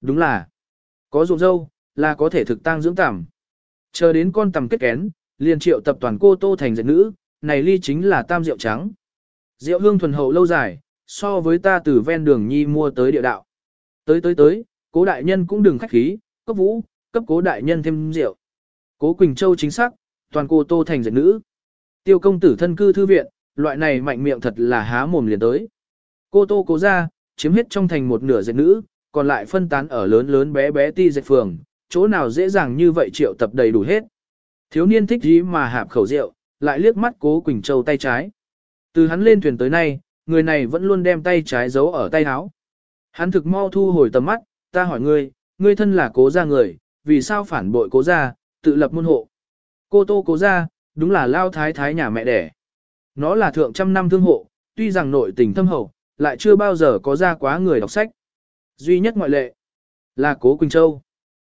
Đúng là, có ruộng dâu, là có thể thực tăng dưỡng tằm. Chờ đến con tằm kết kén, liền triệu tập toàn cô tô thành dạy nữ, này ly chính là tam rượu trắng. Rượu hương thuần hậu lâu dài, so với ta từ ven đường nhi mua tới địa đạo. Tới tới tới, cố đại nhân cũng đừng khách khí, cấp vũ, cấp cố đại nhân thêm rượu. Cố Quỳnh Châu chính xác, toàn cô tô thành dạy nữ. Tiêu công tử thân cư thư viện, loại này mạnh miệng thật là há mồm liền tới. Cô tô cố ra, chiếm hết trong thành một nửa dạy nữ, còn lại phân tán ở lớn lớn bé bé ti dệt phường, chỗ nào dễ dàng như vậy triệu tập đầy đủ hết. Thiếu niên thích gì mà hạp khẩu rượu, lại liếc mắt cố Quỳnh Châu tay trái. Từ hắn lên thuyền tới nay, người này vẫn luôn đem tay trái giấu ở tay áo. Hắn thực mau thu hồi tầm mắt, ta hỏi ngươi, ngươi thân là cố gia người, vì sao phản bội cố gia, tự lập môn hộ. Cô tô cố gia, đúng là lao thái thái nhà mẹ đẻ. Nó là thượng trăm năm thương hộ, tuy rằng nội tình thâm hậu, lại chưa bao giờ có ra quá người đọc sách. Duy nhất ngoại lệ là cố Quỳnh Châu.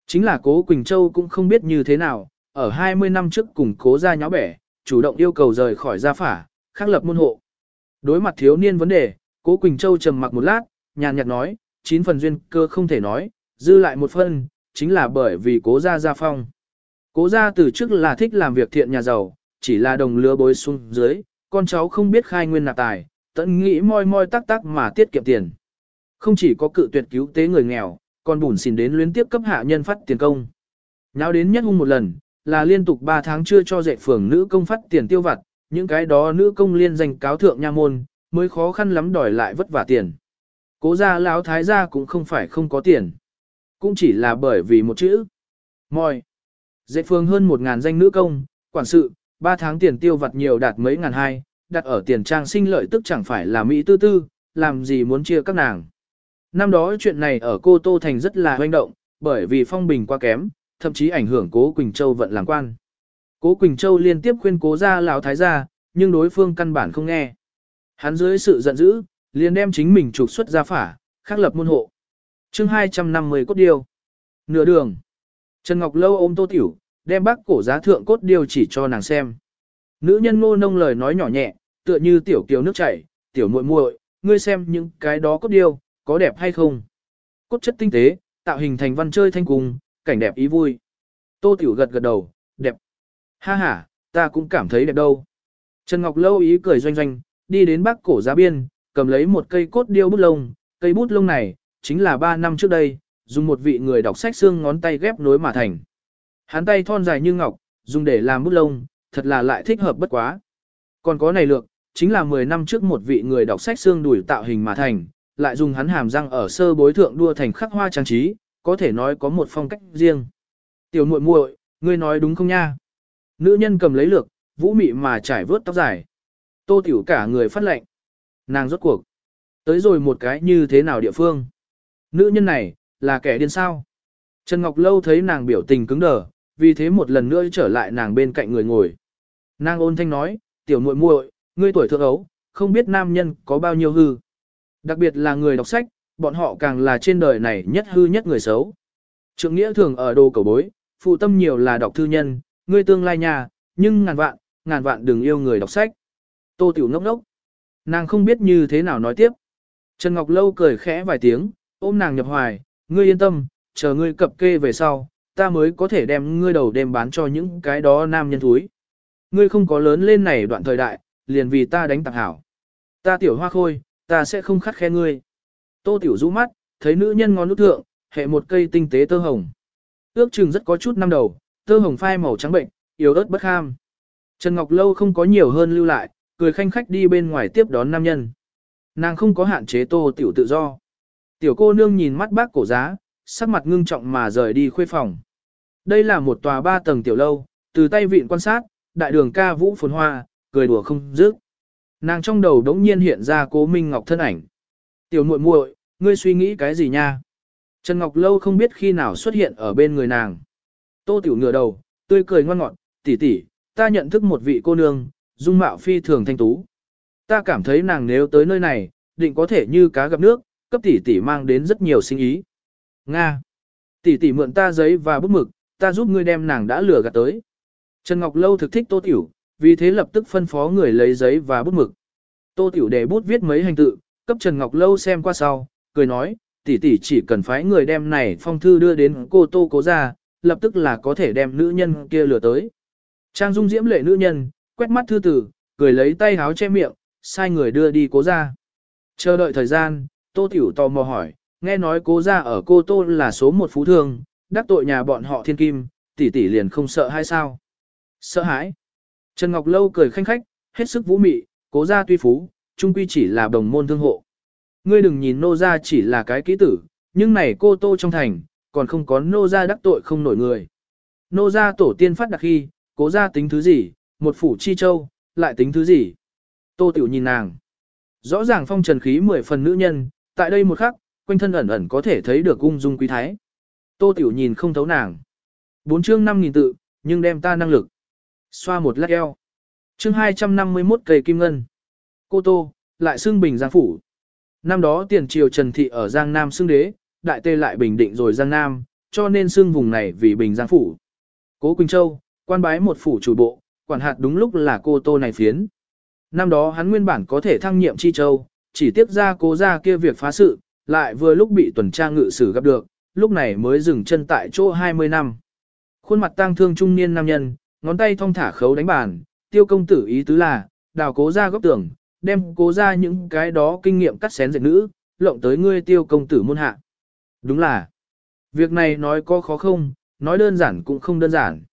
Chính là cố Quỳnh Châu cũng không biết như thế nào, ở 20 năm trước cùng cố gia nháo bẻ, chủ động yêu cầu rời khỏi gia phả, khắc lập môn hộ. Đối mặt thiếu niên vấn đề, cố Quỳnh Châu trầm mặc một lát, nhàn nhạt nói, chín phần duyên cơ không thể nói, dư lại một phần, chính là bởi vì cố gia gia phong. Cố gia từ trước là thích làm việc thiện nhà giàu, chỉ là đồng lứa bối xuống dưới, con cháu không biết khai nguyên nạp tài, tận nghĩ moi moi tắc tắc mà tiết kiệm tiền. Không chỉ có cự tuyệt cứu tế người nghèo, còn bùn xỉn đến luyến tiếp cấp hạ nhân phát tiền công. Nháo đến nhất hung một lần, là liên tục 3 tháng chưa cho dạy phường nữ công phát tiền tiêu vặt, những cái đó nữ công liên danh cáo thượng nha môn, mới khó khăn lắm đòi lại vất vả tiền. Cố gia lão thái gia cũng không phải không có tiền, cũng chỉ là bởi vì một chữ. Moi. Dạy phường hơn 1.000 danh nữ công, quản sự, 3 tháng tiền tiêu vặt nhiều đạt mấy ngàn hai, đặt ở tiền trang sinh lợi tức chẳng phải là Mỹ tư tư, làm gì muốn chia các nàng. Năm đó chuyện này ở Cô Tô Thành rất là hoành động, bởi vì phong bình quá kém, thậm chí ảnh hưởng Cố Quỳnh Châu vận làm quan. Cố Quỳnh Châu liên tiếp khuyên cố ra lão thái gia, nhưng đối phương căn bản không nghe. Hắn dưới sự giận dữ, liền đem chính mình trục xuất ra phả, khắc lập môn hộ. chương 250 cốt điêu. Nửa đường. Trần Ngọc Lâu ôm tô tiểu, đem bác cổ giá thượng cốt điêu chỉ cho nàng xem. Nữ nhân ngô nông lời nói nhỏ nhẹ, tựa như tiểu kiều nước chảy, tiểu muội muội, ngươi xem những cái đó cốt điêu, có đẹp hay không? Cốt chất tinh tế, tạo hình thành văn chơi thanh cùng, cảnh đẹp ý vui. Tô tiểu gật gật đầu, đẹp. Ha ha, ta cũng cảm thấy đẹp đâu. Trần Ngọc Lâu ý cười doanh doanh, đi đến bắc cổ giá biên, cầm lấy một cây cốt điêu bút lông, cây bút lông này, chính là 3 năm trước đây, dùng một vị người đọc sách xương ngón tay ghép nối mà thành. Hắn tay thon dài như ngọc, dùng để làm bút lông, thật là lại thích hợp bất quá. Còn có này lược, chính là 10 năm trước một vị người đọc sách xương đuổi tạo hình mà thành, lại dùng hắn hàm răng ở sơ bối thượng đua thành khắc hoa trang trí, có thể nói có một phong cách riêng. Tiểu muội muội, ngươi nói đúng không nha? Nữ nhân cầm lấy lược, vũ mị mà trải vớt tóc dài. Tô tiểu cả người phát lệnh. Nàng rốt cuộc. Tới rồi một cái như thế nào địa phương? Nữ nhân này, là kẻ điên sao? Trần Ngọc Lâu thấy nàng biểu tình cứng đờ, vì thế một lần nữa trở lại nàng bên cạnh người ngồi. Nàng ôn thanh nói, tiểu muội muội, ngươi tuổi thượng ấu, không biết nam nhân có bao nhiêu hư. Đặc biệt là người đọc sách, bọn họ càng là trên đời này nhất hư nhất người xấu. Trượng nghĩa thường ở đồ cầu bối, phụ tâm nhiều là đọc thư nhân, ngươi tương lai nhà, nhưng ngàn vạn, ngàn vạn đừng yêu người đọc sách. Tô Tiểu ngốc ngốc. Nàng không biết như thế nào nói tiếp. Trần Ngọc Lâu cười khẽ vài tiếng, ôm nàng nhập hoài, ngươi yên tâm, chờ ngươi cập kê về sau, ta mới có thể đem ngươi đầu đem bán cho những cái đó nam nhân thúi. Ngươi không có lớn lên này đoạn thời đại, liền vì ta đánh tặng hảo. Ta tiểu hoa khôi, ta sẽ không khắt khe ngươi. Tô tiểu rũ mắt, thấy nữ nhân ngón nút thượng, hệ một cây tinh tế tơ hồng. Ước chừng rất có chút năm đầu, tơ hồng phai màu trắng bệnh, yếu ớt bất kham. Trần Ngọc Lâu không có nhiều hơn lưu lại, cười khanh khách đi bên ngoài tiếp đón nam nhân. Nàng không có hạn chế tô tiểu tự do. Tiểu cô nương nhìn mắt bác cổ giá, sắc mặt ngưng trọng mà rời đi khuê phòng. Đây là một tòa ba tầng tiểu lâu, từ tay vịn quan sát, đại đường ca vũ phồn hoa, cười đùa không dứt. Nàng trong đầu đống nhiên hiện ra cố Minh Ngọc thân ảnh. Tiểu muội muội, ngươi suy nghĩ cái gì nha? Trần Ngọc Lâu không biết khi nào xuất hiện ở bên người nàng. Tô Tiểu ngửa đầu, tươi cười ngoan ngọt, tỷ tỷ, ta nhận thức một vị cô nương, dung mạo phi thường thanh tú. Ta cảm thấy nàng nếu tới nơi này, định có thể như cá gặp nước, cấp tỷ tỷ mang đến rất nhiều sinh ý. Nga. Tỷ tỷ mượn ta giấy và bút mực, ta giúp ngươi đem nàng đã lừa gạt tới. Trần Ngọc Lâu thực thích Tô Tiểu, vì thế lập tức phân phó người lấy giấy và bút mực. Tô Tiểu để bút viết mấy hành tự, cấp Trần Ngọc Lâu xem qua sau, cười nói, tỷ tỷ chỉ cần phái người đem này phong thư đưa đến cô tô cố ra, lập tức là có thể đem nữ nhân kia lừa tới. Trang dung diễm lệ nữ nhân, quét mắt thư tử, cười lấy tay háo che miệng, sai người đưa đi cố ra. Chờ đợi thời gian, tô tiểu tò mò hỏi, nghe nói cố ra ở cô tô là số một phú thương, đắc tội nhà bọn họ thiên kim, tỷ tỷ liền không sợ hay sao? Sợ hãi. Trần Ngọc Lâu cười khanh khách, hết sức vũ mị, cố Gia tuy phú, trung quy chỉ là đồng môn thương hộ. Ngươi đừng nhìn nô Gia chỉ là cái kỹ tử, nhưng này cô tô trong thành, còn không có nô Gia đắc tội không nổi người. Nô Gia tổ tiên phát đặc khi, cố Gia tính thứ gì, một phủ chi châu, lại tính thứ gì. Tô tiểu nhìn nàng. Rõ ràng phong trần khí mười phần nữ nhân, tại đây một khắc, quanh thân ẩn ẩn có thể thấy được ung dung quý thái. Tô tiểu nhìn không thấu nàng. Bốn chương năm nghìn tự, nhưng đem ta năng lực. Xoa một lát eo. Chương 251 cây kim ngân. Cô Tô, lại xưng Bình Giang Phủ. Năm đó tiền triều Trần Thị ở Giang Nam xưng đế, đại tê lại bình định rồi Giang Nam, cho nên xưng vùng này vì Bình Giang Phủ. Cố Quỳnh Châu, quan bái một phủ chủ bộ, quản hạt đúng lúc là cô Tô này phiến. Năm đó hắn nguyên bản có thể thăng nhiệm Chi Châu, chỉ tiếp ra cố ra kia việc phá sự, lại vừa lúc bị tuần tra ngự sử gặp được, lúc này mới dừng chân tại chỗ 20 năm. Khuôn mặt tang thương trung niên nam nhân, ngón tay thong thả khấu đánh bàn, tiêu công tử ý tứ là, đào cố ra góc tưởng, đem cố ra những cái đó kinh nghiệm cắt xén dệt nữ, lộng tới ngươi tiêu công tử môn hạ. Đúng là, việc này nói có khó không, nói đơn giản cũng không đơn giản.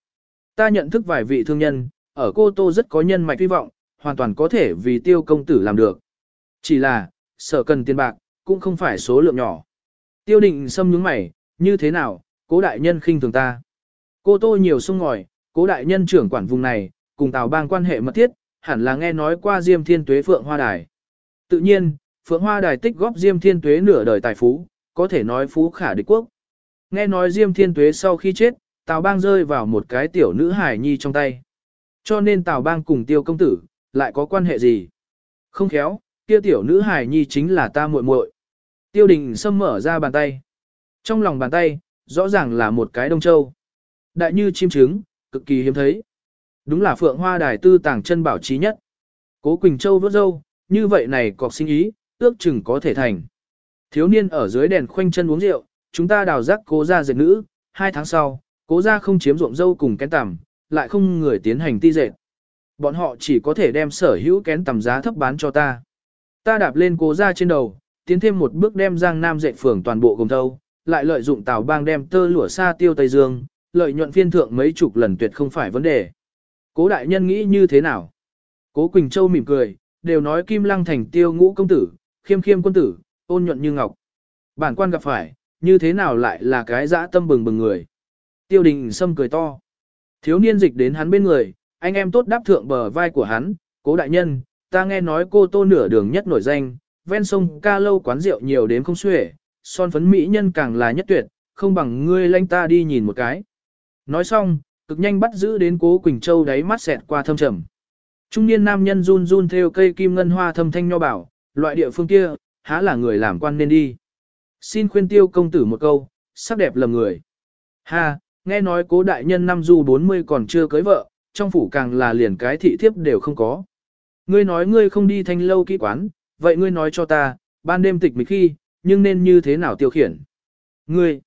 Ta nhận thức vài vị thương nhân, ở cô tô rất có nhân mạch hy vọng, hoàn toàn có thể vì tiêu công tử làm được. Chỉ là, sợ cần tiền bạc, cũng không phải số lượng nhỏ. Tiêu định xâm nhướng mày, như thế nào, cố đại nhân khinh thường ta. Cô tô nhiều sung ngòi, cố đại nhân trưởng quản vùng này, cùng Tào Bang quan hệ mật thiết, hẳn là nghe nói qua Diêm Thiên Tuế Phượng Hoa Đài. Tự nhiên, Phượng Hoa Đài tích góp Diêm Thiên Tuế nửa đời tài phú, có thể nói phú khả địch quốc. Nghe nói Diêm Thiên Tuế sau khi chết, Tào Bang rơi vào một cái tiểu nữ hải nhi trong tay. Cho nên Tào Bang cùng Tiêu công tử lại có quan hệ gì? Không khéo, kia tiểu nữ hải nhi chính là ta muội muội. Tiêu Đình Sâm mở ra bàn tay. Trong lòng bàn tay, rõ ràng là một cái đông châu. Đại như chim trứng, cực kỳ hiếm thấy. Đúng là phượng hoa đài tư tàng chân bảo trí nhất. Cố Quỳnh Châu vớt dâu, như vậy này cọc sinh ý, ước chừng có thể thành. Thiếu niên ở dưới đèn khoanh chân uống rượu, chúng ta đào rắc cố ra dệt nữ, hai tháng sau, cố ra không chiếm ruộng dâu cùng kén tằm, lại không người tiến hành ti dệt. Bọn họ chỉ có thể đem sở hữu kén tằm giá thấp bán cho ta. Ta đạp lên cố ra trên đầu, tiến thêm một bước đem giang nam dệt phường toàn bộ gồm thâu, lại lợi dụng tàu bang đem tơ lụa xa tiêu Tây Dương, lợi nhuận phiên thượng mấy chục lần tuyệt không phải vấn đề. Cố đại nhân nghĩ như thế nào? Cố Quỳnh Châu mỉm cười, đều nói Kim Lăng thành tiêu ngũ công tử, khiêm khiêm quân tử, ôn nhuận như ngọc. Bản quan gặp phải, như thế nào lại là cái dã tâm bừng bừng người. Tiêu đình sâm cười to. Thiếu niên dịch đến hắn bên người, anh em tốt đáp thượng bờ vai của hắn, cố đại nhân, ta nghe nói cô tô nửa đường nhất nổi danh, ven sông ca lâu quán rượu nhiều đến không xuể, son phấn mỹ nhân càng là nhất tuyệt, không bằng ngươi lanh ta đi nhìn một cái. Nói xong, cực nhanh bắt giữ đến cố Quỳnh Châu đáy mắt xẹt qua thâm trầm. Trung niên nam nhân run run theo cây kim ngân hoa thâm thanh nho bảo, loại địa phương kia, há là người làm quan nên đi. Xin khuyên tiêu công tử một câu, sắc đẹp lầm người. Ha, nghe nói cố đại nhân năm du 40 còn chưa cưới vợ, trong phủ càng là liền cái thị thiếp đều không có. Ngươi nói ngươi không đi thanh lâu kỹ quán, vậy ngươi nói cho ta, ban đêm tịch mịch khi, nhưng nên như thế nào tiêu khiển. Ngươi,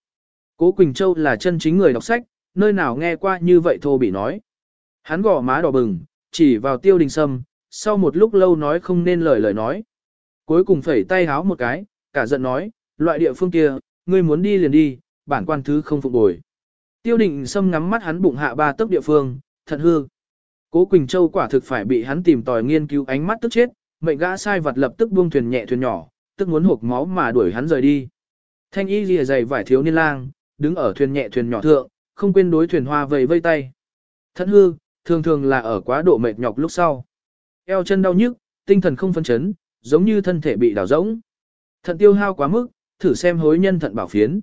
cố Quỳnh Châu là chân chính người đọc sách, nơi nào nghe qua như vậy thô bị nói. Hắn gò má đỏ bừng, chỉ vào tiêu đình sâm, sau một lúc lâu nói không nên lời lời nói. Cuối cùng phẩy tay háo một cái, cả giận nói, loại địa phương kia, ngươi muốn đi liền đi, bản quan thứ không phục bồi. Tiêu đình sâm ngắm mắt hắn bụng hạ ba tấc địa phương, thật hư. Cố Quỳnh Châu quả thực phải bị hắn tìm tòi nghiên cứu ánh mắt tức chết, mệnh gã sai vật lập tức buông thuyền nhẹ thuyền nhỏ, tức muốn hộp máu mà đuổi hắn rời đi. Thanh y lìa dày vải thiếu niên lang, đứng ở thuyền nhẹ thuyền nhỏ thượng, không quên đối thuyền hoa vầy vây tay. Thận hư, thường thường là ở quá độ mệt nhọc lúc sau. Eo chân đau nhức, tinh thần không phân chấn, giống như thân thể bị đảo rỗng. Thận tiêu hao quá mức, thử xem hối nhân thận bảo phiến.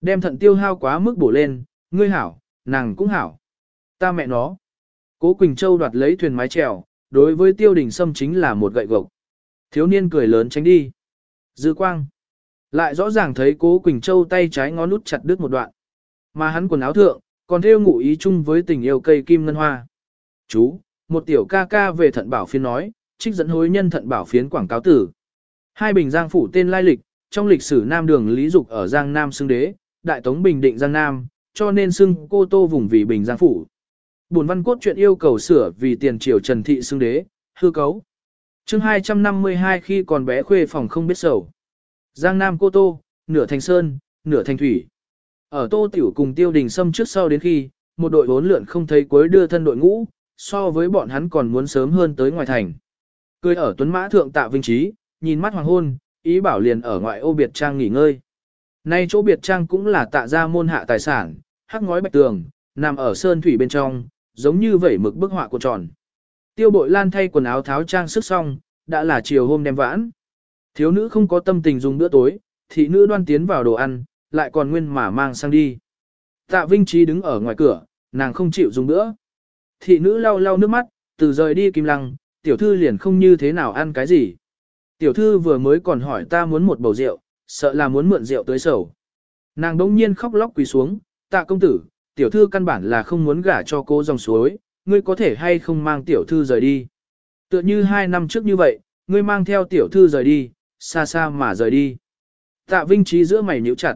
Đem thận tiêu hao quá mức bổ lên, ngươi hảo, nàng cũng hảo. Ta mẹ nó. Cố Quỳnh Châu đoạt lấy thuyền mái trèo, đối với tiêu đình sâm chính là một gậy gộc. Thiếu niên cười lớn tránh đi. Dư quang. Lại rõ ràng thấy cố Quỳnh Châu tay trái ngón út chặt đứt một đoạn. Mà hắn quần áo thượng, còn theo ngụ ý chung với tình yêu cây kim ngân hoa. Chú, một tiểu ca ca về thận bảo phiến nói, trích dẫn hối nhân thận bảo phiến quảng cáo tử. Hai bình giang phủ tên lai lịch, trong lịch sử Nam đường Lý Dục ở Giang Nam xưng đế, Đại Tống Bình Định Giang Nam, cho nên xưng cô Tô vùng vì Bình Giang Phủ. Bổn văn cốt chuyện yêu cầu sửa vì tiền triều Trần Thị xưng đế, hư cấu. chương 252 khi còn bé khuê phòng không biết sầu. Giang Nam cô Tô, nửa thành sơn, nửa thành thủy. Ở Tô Tiểu cùng Tiêu Đình Sâm trước sau đến khi, một đội bốn lượn không thấy cuối đưa thân đội ngũ, so với bọn hắn còn muốn sớm hơn tới ngoài thành. Cười ở tuấn mã thượng tạ vinh trí, nhìn mắt hoàng hôn, ý bảo liền ở ngoại ô biệt trang nghỉ ngơi. Nay chỗ biệt trang cũng là tạ ra môn hạ tài sản, hắc ngói bạch tường, nằm ở sơn thủy bên trong, giống như vẩy mực bức họa của tròn. Tiêu bội lan thay quần áo tháo trang sức xong, đã là chiều hôm đem vãn. Thiếu nữ không có tâm tình dùng bữa tối, thị nữ đoan tiến vào đồ ăn, lại còn nguyên mà mang sang đi. Tạ Vinh Trí đứng ở ngoài cửa, nàng không chịu dùng nữa. Thị nữ lau lau nước mắt, từ rời đi kim lăng, tiểu thư liền không như thế nào ăn cái gì. Tiểu thư vừa mới còn hỏi ta muốn một bầu rượu, sợ là muốn mượn rượu tới sầu. Nàng đống nhiên khóc lóc quỳ xuống, tạ công tử, tiểu thư căn bản là không muốn gả cho cô dòng suối, ngươi có thể hay không mang tiểu thư rời đi. Tựa như hai năm trước như vậy, ngươi mang theo tiểu thư rời đi, xa xa mà rời đi. Tạ Vinh Trí giữa mày nhíu chặt.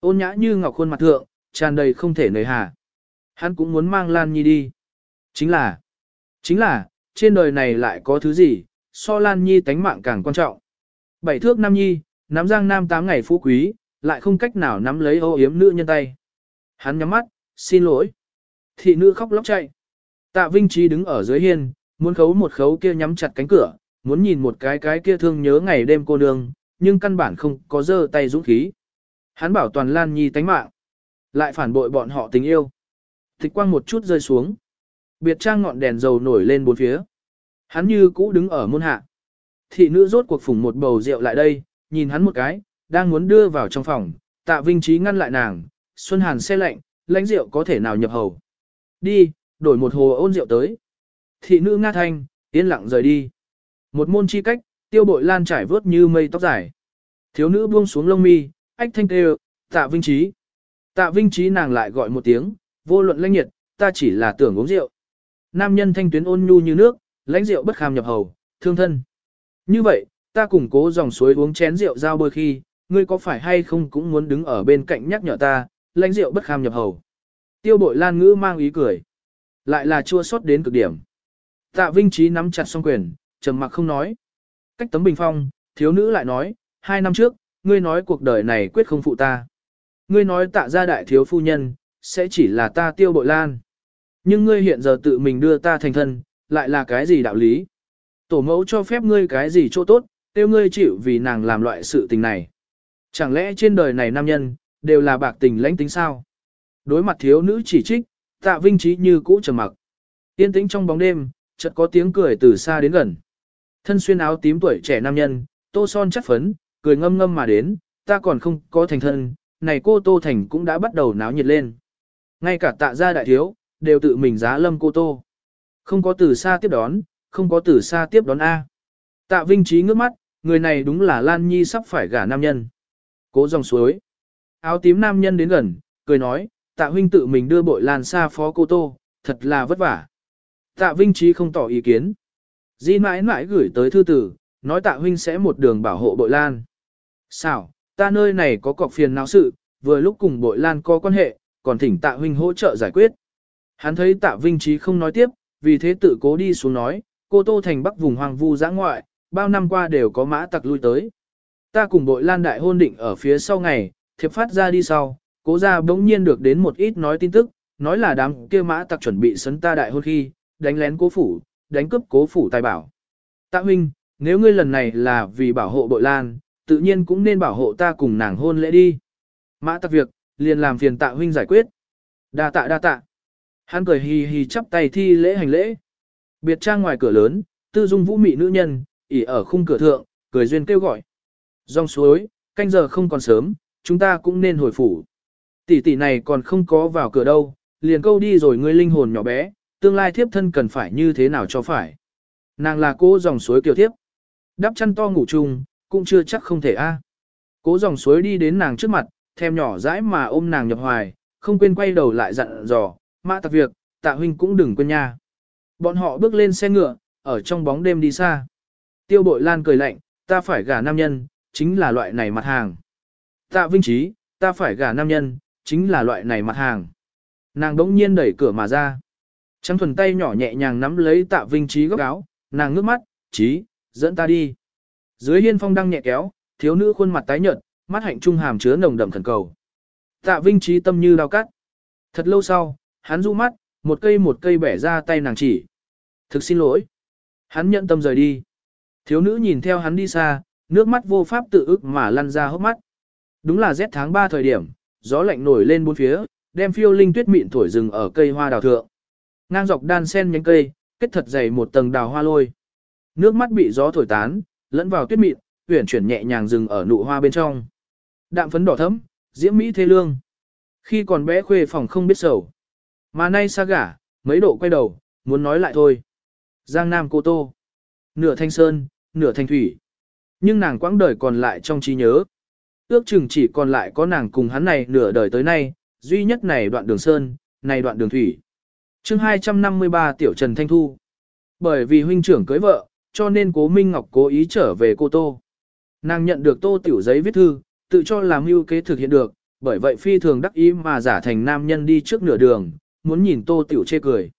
Ôn nhã như ngọc khuôn mặt thượng, tràn đầy không thể nời hà. Hắn cũng muốn mang Lan Nhi đi. Chính là, chính là, trên đời này lại có thứ gì, so Lan Nhi tánh mạng càng quan trọng. Bảy thước Nam Nhi, nắm giang Nam tám ngày phú quý, lại không cách nào nắm lấy ô yếm nữ nhân tay. Hắn nhắm mắt, xin lỗi. Thị nữ khóc lóc chạy. Tạ Vinh Trí đứng ở dưới hiên, muốn khấu một khấu kia nhắm chặt cánh cửa, muốn nhìn một cái cái kia thương nhớ ngày đêm cô nương, nhưng căn bản không có dơ tay dũng khí. Hắn bảo toàn Lan Nhi tánh mạng, lại phản bội bọn họ tình yêu. Tịch quang một chút rơi xuống. Biệt trang ngọn đèn dầu nổi lên bốn phía. Hắn như cũ đứng ở môn hạ. Thị nữ rốt cuộc phủng một bầu rượu lại đây, nhìn hắn một cái, đang muốn đưa vào trong phòng, tạ vinh trí ngăn lại nàng, Xuân Hàn xe lạnh, lãnh rượu có thể nào nhập hầu. Đi, đổi một hồ ôn rượu tới. Thị nữ nga thanh, yên lặng rời đi. Một môn chi cách, tiêu bội lan trải vớt như mây tóc dài. Thiếu nữ buông xuống lông mi, ách thanh tê tạ vinh trí. Tạ vinh trí nàng lại gọi một tiếng, vô luận lãnh nhiệt, ta chỉ là tưởng uống rượu. Nam nhân thanh tuyến ôn nhu như nước, lãnh rượu bất kham nhập hầu, thương thân. Như vậy, ta cùng cố dòng suối uống chén rượu giao bôi khi, ngươi có phải hay không cũng muốn đứng ở bên cạnh nhắc nhở ta, lãnh rượu bất kham nhập hầu. Tiêu bội lan ngữ mang ý cười. Lại là chua xót đến cực điểm. Tạ Vinh Trí nắm chặt song quyền, trầm mặc không nói. Cách tấm bình phong, thiếu nữ lại nói, hai năm trước, ngươi nói cuộc đời này quyết không phụ ta. Ngươi nói tạ ra đại thiếu phu nhân, sẽ chỉ là ta tiêu bội lan. Nhưng ngươi hiện giờ tự mình đưa ta thành thân, lại là cái gì đạo lý? Tổ mẫu cho phép ngươi cái gì chỗ tốt, tiêu ngươi chịu vì nàng làm loại sự tình này. Chẳng lẽ trên đời này nam nhân, đều là bạc tình lãnh tính sao? Đối mặt thiếu nữ chỉ trích, tạ vinh trí như cũ trầm mặc. Yên tĩnh trong bóng đêm, chợt có tiếng cười từ xa đến gần. Thân xuyên áo tím tuổi trẻ nam nhân, tô son chất phấn, cười ngâm ngâm mà đến, ta còn không có thành thân, này cô tô thành cũng đã bắt đầu náo nhiệt lên. Ngay cả tạ gia đại thiếu, đều tự mình giá lâm cô tô. Không có từ xa tiếp đón, không có từ xa tiếp đón A. Tạ Vinh Trí ngước mắt, người này đúng là Lan Nhi sắp phải gả nam nhân. Cố dòng suối. Áo tím nam nhân đến gần, cười nói, tạ huynh tự mình đưa bội Lan xa phó cô tô, thật là vất vả. Tạ Vinh Trí không tỏ ý kiến. Di mãi mãi gửi tới thư tử, nói tạ huynh sẽ một đường bảo hộ bội Lan. Sao, ta nơi này có cọc phiền não sự, vừa lúc cùng bội Lan có quan hệ, còn thỉnh tạ huynh hỗ trợ giải quyết. Hắn thấy tạ Vinh Trí không nói tiếp, vì thế tự cố đi xuống nói, cô Tô Thành Bắc vùng hoàng vu giã ngoại, bao năm qua đều có mã tặc lui tới. Ta cùng bội lan đại hôn định ở phía sau ngày, thiệp phát ra đi sau, cố ra bỗng nhiên được đến một ít nói tin tức, nói là đám kia mã tặc chuẩn bị sấn ta đại hôn khi, đánh lén cố phủ, đánh cướp cố phủ tài bảo. Tạ huynh, nếu ngươi lần này là vì bảo hộ bội lan, tự nhiên cũng nên bảo hộ ta cùng nàng hôn lễ đi. Mã tặc việc, liền làm phiền tạ huynh giải quyết. Đa tạ đa tạ. Hắn cười hì hì chắp tay thi lễ hành lễ. Biệt trang ngoài cửa lớn, tư dung vũ mị nữ nhân, ỉ ở khung cửa thượng, cười duyên kêu gọi. Dòng suối, canh giờ không còn sớm, chúng ta cũng nên hồi phủ. Tỷ tỷ này còn không có vào cửa đâu, liền câu đi rồi ngươi linh hồn nhỏ bé, tương lai thiếp thân cần phải như thế nào cho phải. Nàng là cô dòng suối kiều thiếp. Đắp chăn to ngủ chung, cũng chưa chắc không thể a. Cố dòng suối đi đến nàng trước mặt, thèm nhỏ dãi mà ôm nàng nhập hoài, không quên quay đầu lại dặn dò, mã tặc việc, tạ huynh cũng đừng quên nha. Bọn họ bước lên xe ngựa, ở trong bóng đêm đi xa. Tiêu bội lan cười lạnh, ta phải gả nam nhân, chính là loại này mặt hàng. Tạ Vinh Trí, ta phải gả nam nhân, chính là loại này mặt hàng. Nàng đống nhiên đẩy cửa mà ra. Trắng thuần tay nhỏ nhẹ nhàng nắm lấy tạ Vinh Trí góc áo, nàng ngước mắt, Trí, dẫn ta đi. Dưới hiên phong đang nhẹ kéo, thiếu nữ khuôn mặt tái nhợt, mắt hạnh trung hàm chứa nồng đậm thần cầu. Tạ Vinh Trí tâm như đau cắt. Thật lâu sau, hắn du mắt, một cây một cây bẻ ra tay nàng chỉ. Thực xin lỗi. Hắn nhận tâm rời đi. Thiếu nữ nhìn theo hắn đi xa, nước mắt vô pháp tự ức mà lăn ra hốc mắt. Đúng là rét tháng 3 thời điểm, gió lạnh nổi lên bốn phía, đem phiêu linh tuyết mịn thổi rừng ở cây hoa đào thượng. Ngang dọc đan sen nhánh cây, kết thật dày một tầng đào hoa lôi. Nước mắt bị gió thổi tán, lẫn vào tuyết mịn, uyển chuyển nhẹ nhàng dừng ở nụ hoa bên trong. Đạm phấn đỏ thấm, diễm mỹ thế lương. Khi còn bé khuê phòng không biết sầu. Mà nay xa gả, mấy độ quay đầu, muốn nói lại thôi. Giang Nam Cô Tô. Nửa thanh sơn, nửa thanh thủy. Nhưng nàng quãng đời còn lại trong trí nhớ. Ước chừng chỉ còn lại có nàng cùng hắn này nửa đời tới nay, duy nhất này đoạn đường sơn, này đoạn đường thủy. chương 253 Tiểu Trần Thanh Thu. Bởi vì huynh trưởng cưới vợ, cho nên cố Minh Ngọc cố ý trở về cô Tô. Nàng nhận được tô tiểu giấy viết thư, tự cho làm mưu kế thực hiện được, bởi vậy phi thường đắc ý mà giả thành nam nhân đi trước nửa đường, muốn nhìn tô tiểu chê cười.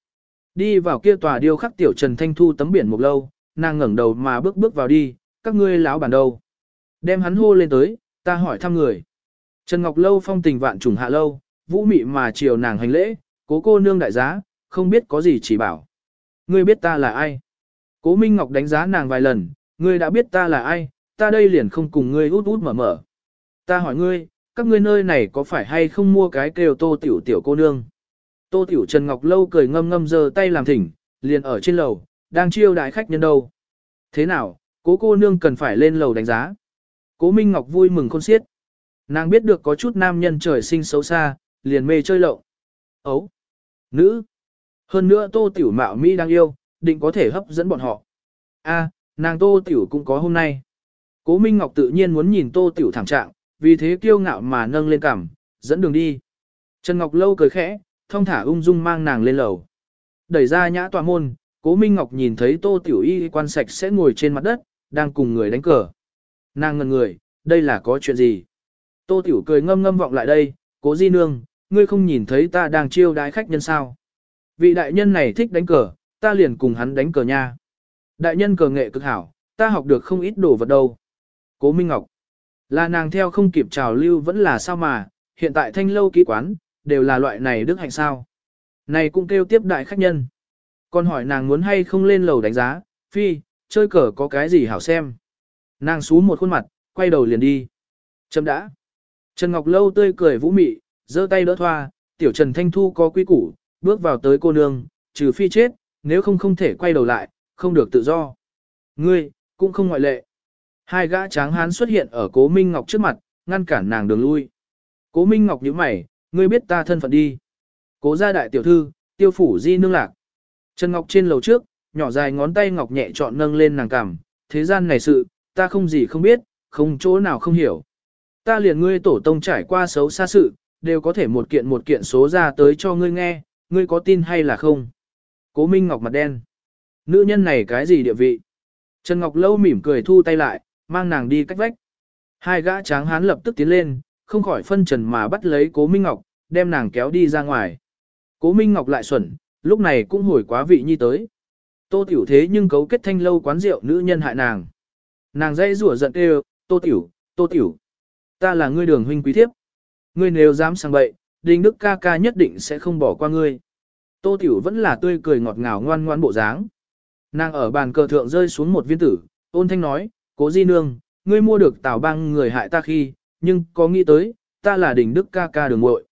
Đi vào kia tòa điêu khắc tiểu Trần Thanh Thu tấm biển một lâu, nàng ngẩng đầu mà bước bước vào đi, các ngươi láo bản đâu. Đem hắn hô lên tới, ta hỏi thăm người. Trần Ngọc Lâu phong tình vạn trùng hạ lâu, vũ mị mà chiều nàng hành lễ, cố cô nương đại giá, không biết có gì chỉ bảo. Ngươi biết ta là ai? Cố Minh Ngọc đánh giá nàng vài lần, ngươi đã biết ta là ai, ta đây liền không cùng ngươi út út mở mở. Ta hỏi ngươi, các ngươi nơi này có phải hay không mua cái kêu tô tiểu tiểu cô nương? Tô tiểu Trần Ngọc Lâu cười ngâm ngâm giơ tay làm thỉnh, liền ở trên lầu, đang chiêu đại khách nhân đâu. Thế nào, cố cô nương cần phải lên lầu đánh giá. Cố Minh Ngọc vui mừng khôn xiết. Nàng biết được có chút nam nhân trời sinh xấu xa, liền mê chơi lậu. Ấu. Nữ. Hơn nữa tô tiểu mạo Mỹ đang yêu, định có thể hấp dẫn bọn họ. A, nàng tô tiểu cũng có hôm nay. Cố Minh Ngọc tự nhiên muốn nhìn tô tiểu thảm trạng, vì thế kiêu ngạo mà nâng lên cằm, dẫn đường đi. Trần Ngọc Lâu cười khẽ, thông thả ung dung mang nàng lên lầu. Đẩy ra nhã tòa môn, Cố Minh Ngọc nhìn thấy Tô Tiểu Y quan sạch sẽ ngồi trên mặt đất, đang cùng người đánh cờ. Nàng ngần người, đây là có chuyện gì? Tô Tiểu cười ngâm ngâm vọng lại đây, Cố Di Nương, ngươi không nhìn thấy ta đang chiêu đái khách nhân sao? Vị đại nhân này thích đánh cờ, ta liền cùng hắn đánh cờ nha. Đại nhân cờ nghệ cực hảo, ta học được không ít đồ vật đâu. Cố Minh Ngọc, là nàng theo không kịp trào lưu vẫn là sao mà, hiện tại thanh lâu ký quán, đều là loại này đức hạnh sao. Này cũng kêu tiếp đại khách nhân. Còn hỏi nàng muốn hay không lên lầu đánh giá, phi, chơi cờ có cái gì hảo xem. Nàng xú một khuôn mặt, quay đầu liền đi. Chấm đã. Trần Ngọc Lâu tươi cười vũ mị, giơ tay đỡ thoa, tiểu Trần Thanh Thu có quy củ, bước vào tới cô nương, trừ phi chết, nếu không không thể quay đầu lại, không được tự do. Ngươi, cũng không ngoại lệ. Hai gã tráng hán xuất hiện ở cố Minh Ngọc trước mặt, ngăn cản nàng đường lui. Cố Minh Ngọc nhíu mày, ngươi biết ta thân phận đi. Cố gia đại tiểu thư, tiêu phủ di nương lạc. Trần Ngọc trên lầu trước, nhỏ dài ngón tay Ngọc nhẹ chọn nâng lên nàng cằm, thế gian này sự, ta không gì không biết, không chỗ nào không hiểu. Ta liền ngươi tổ tông trải qua xấu xa sự, đều có thể một kiện một kiện số ra tới cho ngươi nghe, ngươi có tin hay là không? Cố Minh Ngọc mặt đen. Nữ nhân này cái gì địa vị? Trần Ngọc Lâu mỉm cười thu tay lại, mang nàng đi cách vách. Hai gã tráng hán lập tức tiến lên, không khỏi phân trần mà bắt lấy Cố Minh Ngọc, đem nàng kéo đi ra ngoài. Cố Minh Ngọc lại xuẩn, lúc này cũng hồi quá vị nhi tới. Tô Tiểu thế nhưng cấu kết thanh lâu quán rượu nữ nhân hại nàng. Nàng dây rủa giận kêu, Tô Tiểu, Tô Tiểu. Ta là ngươi đường huynh quý thiếp. Ngươi nếu dám sang bậy, Đinh Đức ca ca nhất định sẽ không bỏ qua ngươi. Tô Tiểu vẫn là tươi cười ngọt ngào ngoan ngoan bộ dáng. Nàng ở bàn cờ thượng rơi xuống một viên tử, ôn thanh nói, cố di nương, ngươi mua được tào băng người hại ta khi, nhưng có nghĩ tới, ta là đỉnh đức ca ca đường muội.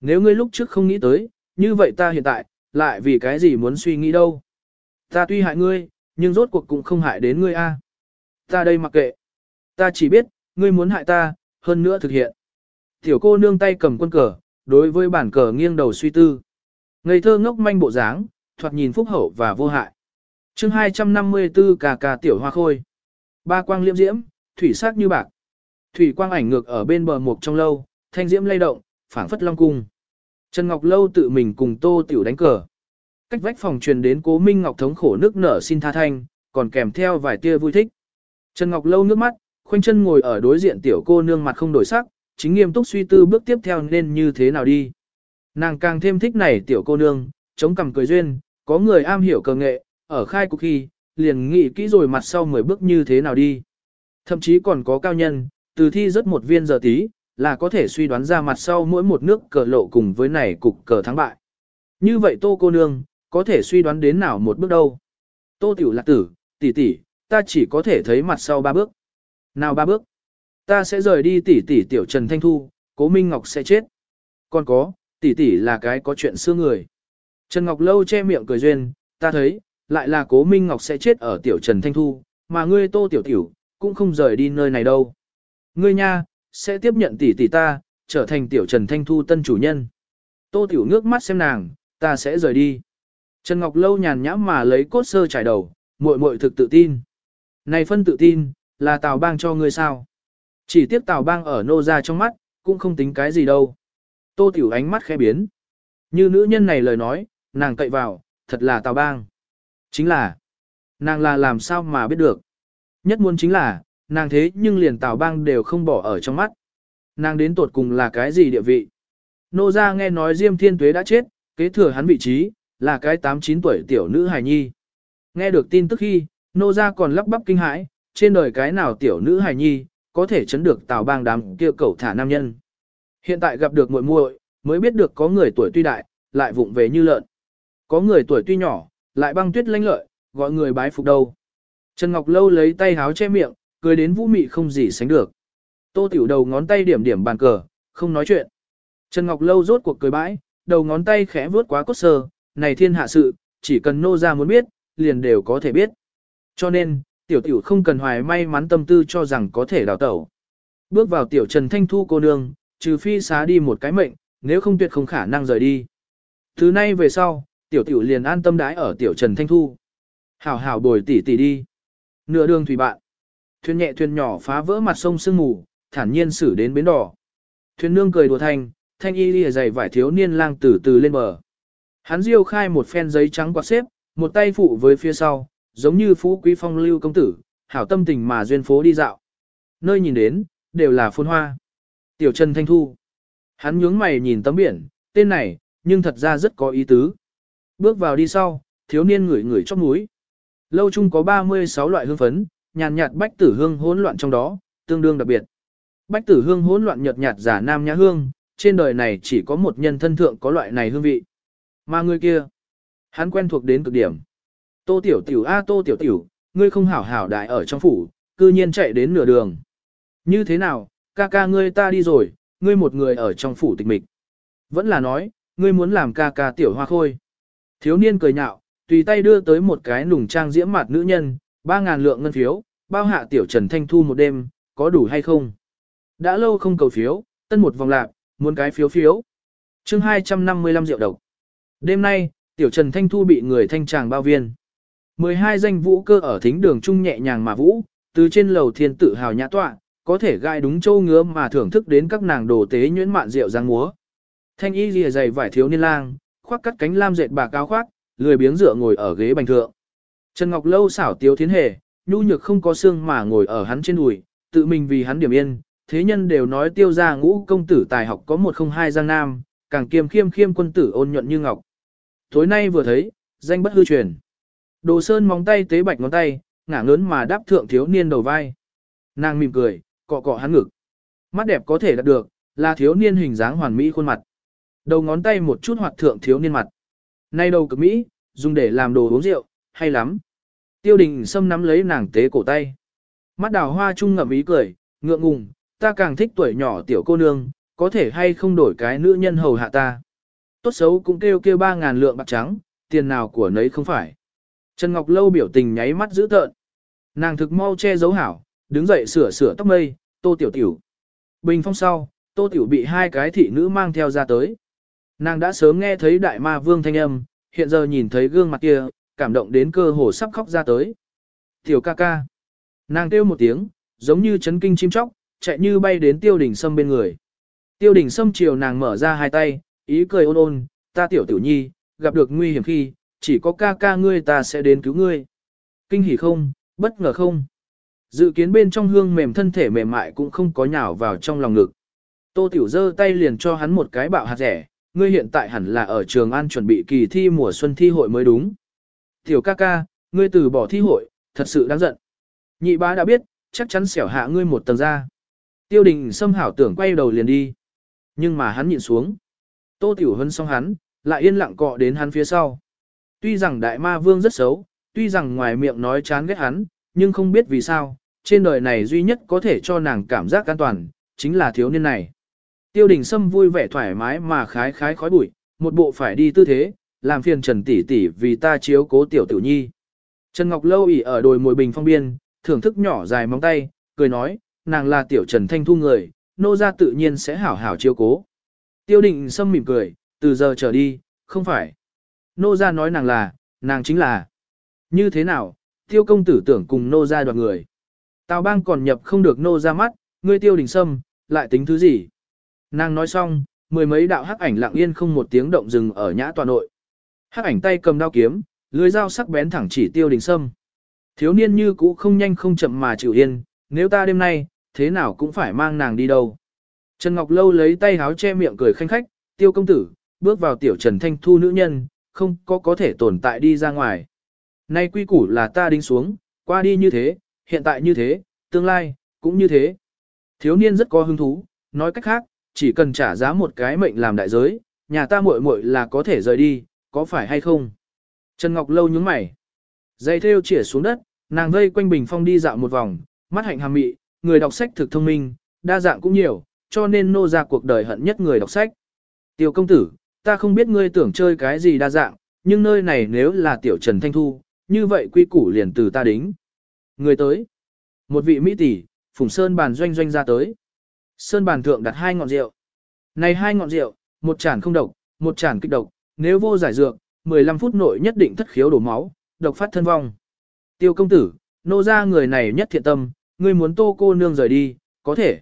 Nếu ngươi lúc trước không nghĩ tới, như vậy ta hiện tại, lại vì cái gì muốn suy nghĩ đâu. Ta tuy hại ngươi, nhưng rốt cuộc cũng không hại đến ngươi a. Ta đây mặc kệ. Ta chỉ biết, ngươi muốn hại ta, hơn nữa thực hiện. Tiểu cô nương tay cầm quân cờ, đối với bản cờ nghiêng đầu suy tư. Ngây thơ ngốc manh bộ dáng, thoạt nhìn phúc hậu và vô hại. chương 254 cà cà tiểu hoa khôi. Ba quang liễm diễm, thủy sắc như bạc. Thủy quang ảnh ngược ở bên bờ mục trong lâu, thanh diễm lay động, phảng phất long cung. Trần Ngọc Lâu tự mình cùng Tô Tiểu đánh cờ. Cách vách phòng truyền đến Cố Minh Ngọc thống khổ nước nở xin tha thanh, còn kèm theo vài tia vui thích. Trần Ngọc Lâu nước mắt, khoanh chân ngồi ở đối diện tiểu cô nương mặt không đổi sắc, chính nghiêm túc suy tư bước tiếp theo nên như thế nào đi. Nàng càng thêm thích này tiểu cô nương, chống cằm cười duyên, có người am hiểu cờ nghệ, ở khai cuộc khi, liền nghĩ kỹ rồi mặt sau 10 bước như thế nào đi. Thậm chí còn có cao nhân, từ thi rất một viên giờ tí, là có thể suy đoán ra mặt sau mỗi một nước cờ lộ cùng với này cục cờ thắng bại. Như vậy tô cô nương, có thể suy đoán đến nào một bước đâu. Tô tiểu lạc tử, tỷ tỷ, ta chỉ có thể thấy mặt sau ba bước. Nào ba bước? Ta sẽ rời đi tỷ tỷ tiểu Trần Thanh Thu, cố Minh Ngọc sẽ chết. Còn có, tỷ tỷ là cái có chuyện xưa người. Trần Ngọc Lâu che miệng cười duyên, ta thấy, lại là cố Minh Ngọc sẽ chết ở tiểu Trần Thanh Thu, mà ngươi tô tiểu tiểu, cũng không rời đi nơi này đâu. Ngươi nha, sẽ tiếp nhận tỷ tỷ ta, trở thành tiểu Trần Thanh Thu tân chủ nhân. Tô tiểu ngước mắt xem nàng, ta sẽ rời đi. Trần Ngọc Lâu nhàn nhãm mà lấy cốt sơ trải đầu, muội muội thực tự tin. Này phân tự tin, là Tào Bang cho ngươi sao? Chỉ tiếc Tào Bang ở nô ra trong mắt, cũng không tính cái gì đâu. Tô Tiểu ánh mắt khẽ biến. Như nữ nhân này lời nói, nàng cậy vào, thật là Tào Bang. Chính là, nàng là làm sao mà biết được. Nhất muốn chính là, nàng thế nhưng liền Tào Bang đều không bỏ ở trong mắt. Nàng đến tột cùng là cái gì địa vị? Nô ra nghe nói Diêm Thiên Tuế đã chết, kế thừa hắn vị trí, là cái 8-9 tuổi tiểu nữ hài nhi. Nghe được tin tức khi, nô ra còn lắp bắp kinh hãi, trên đời cái nào tiểu nữ hài nhi, có thể chấn được tào bang đám kia cẩu thả nam nhân. Hiện tại gặp được muội muội, mới biết được có người tuổi tuy đại, lại vụng về như lợn. Có người tuổi tuy nhỏ, lại băng tuyết lanh lợi, gọi người bái phục đâu. Trần Ngọc Lâu lấy tay háo che miệng, cười đến vũ mị không gì sánh được. Tô tiểu đầu ngón tay điểm điểm bàn cờ, không nói chuyện. Trần Ngọc Lâu rốt cuộc cười bãi, đầu ngón tay khẽ vuốt quá cốt sơ, này thiên hạ sự, chỉ cần nô ra muốn biết, liền đều có thể biết. Cho nên, tiểu tiểu không cần hoài may mắn tâm tư cho rằng có thể đào tẩu. Bước vào tiểu Trần Thanh Thu cô nương, trừ phi xá đi một cái mệnh, nếu không tuyệt không khả năng rời đi. Thứ nay về sau, tiểu tiểu liền an tâm đái ở tiểu Trần Thanh Thu. Hảo hảo bồi tỉ tỉ đi. Nửa đường thủy bạn. Thuyền nhẹ thuyền nhỏ phá vỡ mặt sông sương mù, thản nhiên xử đến bến đỏ. Thuyền nương cười đùa thanh, thanh y lìa dày vải thiếu niên lang từ từ lên bờ. Hắn diêu khai một phen giấy trắng quạt xếp, một tay phụ với phía sau, giống như phú quý phong lưu công tử, hảo tâm tình mà duyên phố đi dạo. Nơi nhìn đến, đều là phôn hoa. Tiểu Trần Thanh Thu. Hắn nhướng mày nhìn tấm biển, tên này, nhưng thật ra rất có ý tứ. Bước vào đi sau, thiếu niên ngửi ngửi chóp mũi. Lâu chung có 36 loại hương phấn, nhàn nhạt bách tử hương hỗn loạn trong đó, tương đương đặc biệt. Bách tử hương hỗn loạn nhợt nhạt giả nam nhã hương, trên đời này chỉ có một nhân thân thượng có loại này hương vị. Mà người kia, hắn quen thuộc đến cực điểm. Tô tiểu tiểu a tô tiểu tiểu, ngươi không hảo hảo đại ở trong phủ, cư nhiên chạy đến nửa đường. Như thế nào, ca ca ngươi ta đi rồi, ngươi một người ở trong phủ tịch mịch. Vẫn là nói, ngươi muốn làm ca ca tiểu hoa khôi. Thiếu niên cười nhạo, tùy tay đưa tới một cái nùng trang diễm mặt nữ nhân, ba ngàn lượng ngân phiếu, bao hạ tiểu Trần Thanh Thu một đêm, có đủ hay không? Đã lâu không cầu phiếu, tân một vòng lạc, muốn cái phiếu phiếu. chương 255 rượu độc. Đêm nay, tiểu Trần Thanh Thu bị người thanh tràng bao viên. 12 danh vũ cơ ở thính đường trung nhẹ nhàng mà vũ, từ trên lầu thiên tự hào nhã tọa, có thể gai đúng châu ngứa mà thưởng thức đến các nàng đồ tế nhuyễn mạn rượu giang múa. Thanh y lìa dày vải thiếu niên lang, khoác cắt cánh lam dệt bạc cao khoác, lười biếng dựa ngồi ở ghế bành thượng. Trần Ngọc Lâu xảo tiếu thiến hề, nhu nhược không có xương mà ngồi ở hắn trên đùi, tự mình vì hắn điểm yên, thế nhân đều nói tiêu gia ngũ công tử tài học có một không hai giang nam, càng kiêm khiêm khiêm quân tử ôn nhuận như ngọc. Tối nay vừa thấy, danh bất hư truyền. Đồ sơn móng tay tế bạch ngón tay, ngả ngớn mà đáp thượng thiếu niên đầu vai. Nàng mỉm cười, cọ cọ hắn ngực. Mắt đẹp có thể đạt được, là thiếu niên hình dáng hoàn mỹ khuôn mặt. Đầu ngón tay một chút hoạt thượng thiếu niên mặt. Nay đầu cực mỹ, dùng để làm đồ uống rượu, hay lắm. Tiêu đình xâm nắm lấy nàng tế cổ tay. Mắt đào hoa trung ngậm ý cười, ngượng ngùng, ta càng thích tuổi nhỏ tiểu cô nương, có thể hay không đổi cái nữ nhân hầu hạ ta. Tốt xấu cũng kêu kêu ba ngàn lượng bạc trắng, tiền nào của nấy không phải. Trần Ngọc Lâu biểu tình nháy mắt dữ tợn. Nàng thực mau che giấu hảo, đứng dậy sửa sửa tóc mây, tô tiểu tiểu. Bình phong sau, tô tiểu bị hai cái thị nữ mang theo ra tới. Nàng đã sớm nghe thấy đại ma vương thanh âm, hiện giờ nhìn thấy gương mặt kia, cảm động đến cơ hồ sắp khóc ra tới. Tiểu ca ca. Nàng kêu một tiếng, giống như chấn kinh chim chóc, chạy như bay đến tiêu đỉnh sâm bên người. Tiêu đỉnh sâm chiều nàng mở ra hai tay, ý cười ôn ôn, ta tiểu tiểu nhi, gặp được nguy hiểm khi, chỉ có ca ca ngươi ta sẽ đến cứu ngươi. Kinh hỉ không, bất ngờ không. Dự kiến bên trong hương mềm thân thể mềm mại cũng không có nhào vào trong lòng ngực. Tô Tiểu giơ tay liền cho hắn một cái bạo hạt rẻ, ngươi hiện tại hẳn là ở trường an chuẩn bị kỳ thi mùa xuân thi hội mới đúng. Tiểu ca ca, ngươi từ bỏ thi hội, thật sự đáng giận. Nhị bá đã biết, chắc chắn xẻo hạ ngươi một tầng ra. Tiêu đình xâm hảo tưởng quay đầu liền đi. Nhưng mà hắn nhịn xuống. Tô Tiểu Hân xong hắn, lại yên lặng cọ đến hắn phía sau. Tuy rằng đại ma vương rất xấu, tuy rằng ngoài miệng nói chán ghét hắn, nhưng không biết vì sao, trên đời này duy nhất có thể cho nàng cảm giác an toàn, chính là thiếu niên này. Tiêu đình Sâm vui vẻ thoải mái mà khái khái khói bụi, một bộ phải đi tư thế, làm phiền Trần tỷ tỷ vì ta chiếu cố tiểu tiểu nhi. Trần Ngọc Lâu ỉ ở đồi mồi bình phong biên, thưởng thức nhỏ dài móng tay, cười nói, nàng là tiểu Trần Thanh Thu người, nô ra tự nhiên sẽ hảo hảo chiếu cố. Tiêu đình Sâm mỉm cười, từ giờ trở đi, không phải. Nô ra nói nàng là, nàng chính là. Như thế nào, tiêu công tử tưởng cùng nô ra đoạt người. Tào bang còn nhập không được nô ra mắt, ngươi tiêu đình sâm, lại tính thứ gì? Nàng nói xong, mười mấy đạo hắc ảnh lặng yên không một tiếng động dừng ở nhã tòa nội. Hắc ảnh tay cầm đao kiếm, lưới dao sắc bén thẳng chỉ tiêu đình sâm. Thiếu niên như cũ không nhanh không chậm mà chịu yên, nếu ta đêm nay, thế nào cũng phải mang nàng đi đâu. Trần Ngọc Lâu lấy tay háo che miệng cười khanh khách, tiêu công tử, bước vào tiểu Trần Thanh Thu nữ nhân, không có có thể tồn tại đi ra ngoài. Nay quy củ là ta đính xuống, qua đi như thế, hiện tại như thế, tương lai, cũng như thế. Thiếu niên rất có hứng thú, nói cách khác, chỉ cần trả giá một cái mệnh làm đại giới, nhà ta muội muội là có thể rời đi, có phải hay không? Trần Ngọc Lâu nhướng mày. Dây theo chỉa xuống đất, nàng vây quanh bình phong đi dạo một vòng, mắt hạnh hàm mị, người đọc sách thực thông minh, đa dạng cũng nhiều, cho nên nô ra cuộc đời hận nhất người đọc sách. Tiểu công tử, ta không biết ngươi tưởng chơi cái gì đa dạng, nhưng nơi này nếu là tiểu Trần Thanh Thu, như vậy quy củ liền từ ta đính. Người tới. Một vị mỹ tỷ, Phùng Sơn bàn doanh doanh ra tới. Sơn bàn thượng đặt hai ngọn rượu. Này hai ngọn rượu, một chản không độc, một chản kích độc, nếu vô giải dược, 15 phút nội nhất định thất khiếu đổ máu, độc phát thân vong. Tiêu công tử, nô ra người này nhất thiện tâm, ngươi muốn tô cô nương rời đi, có thể.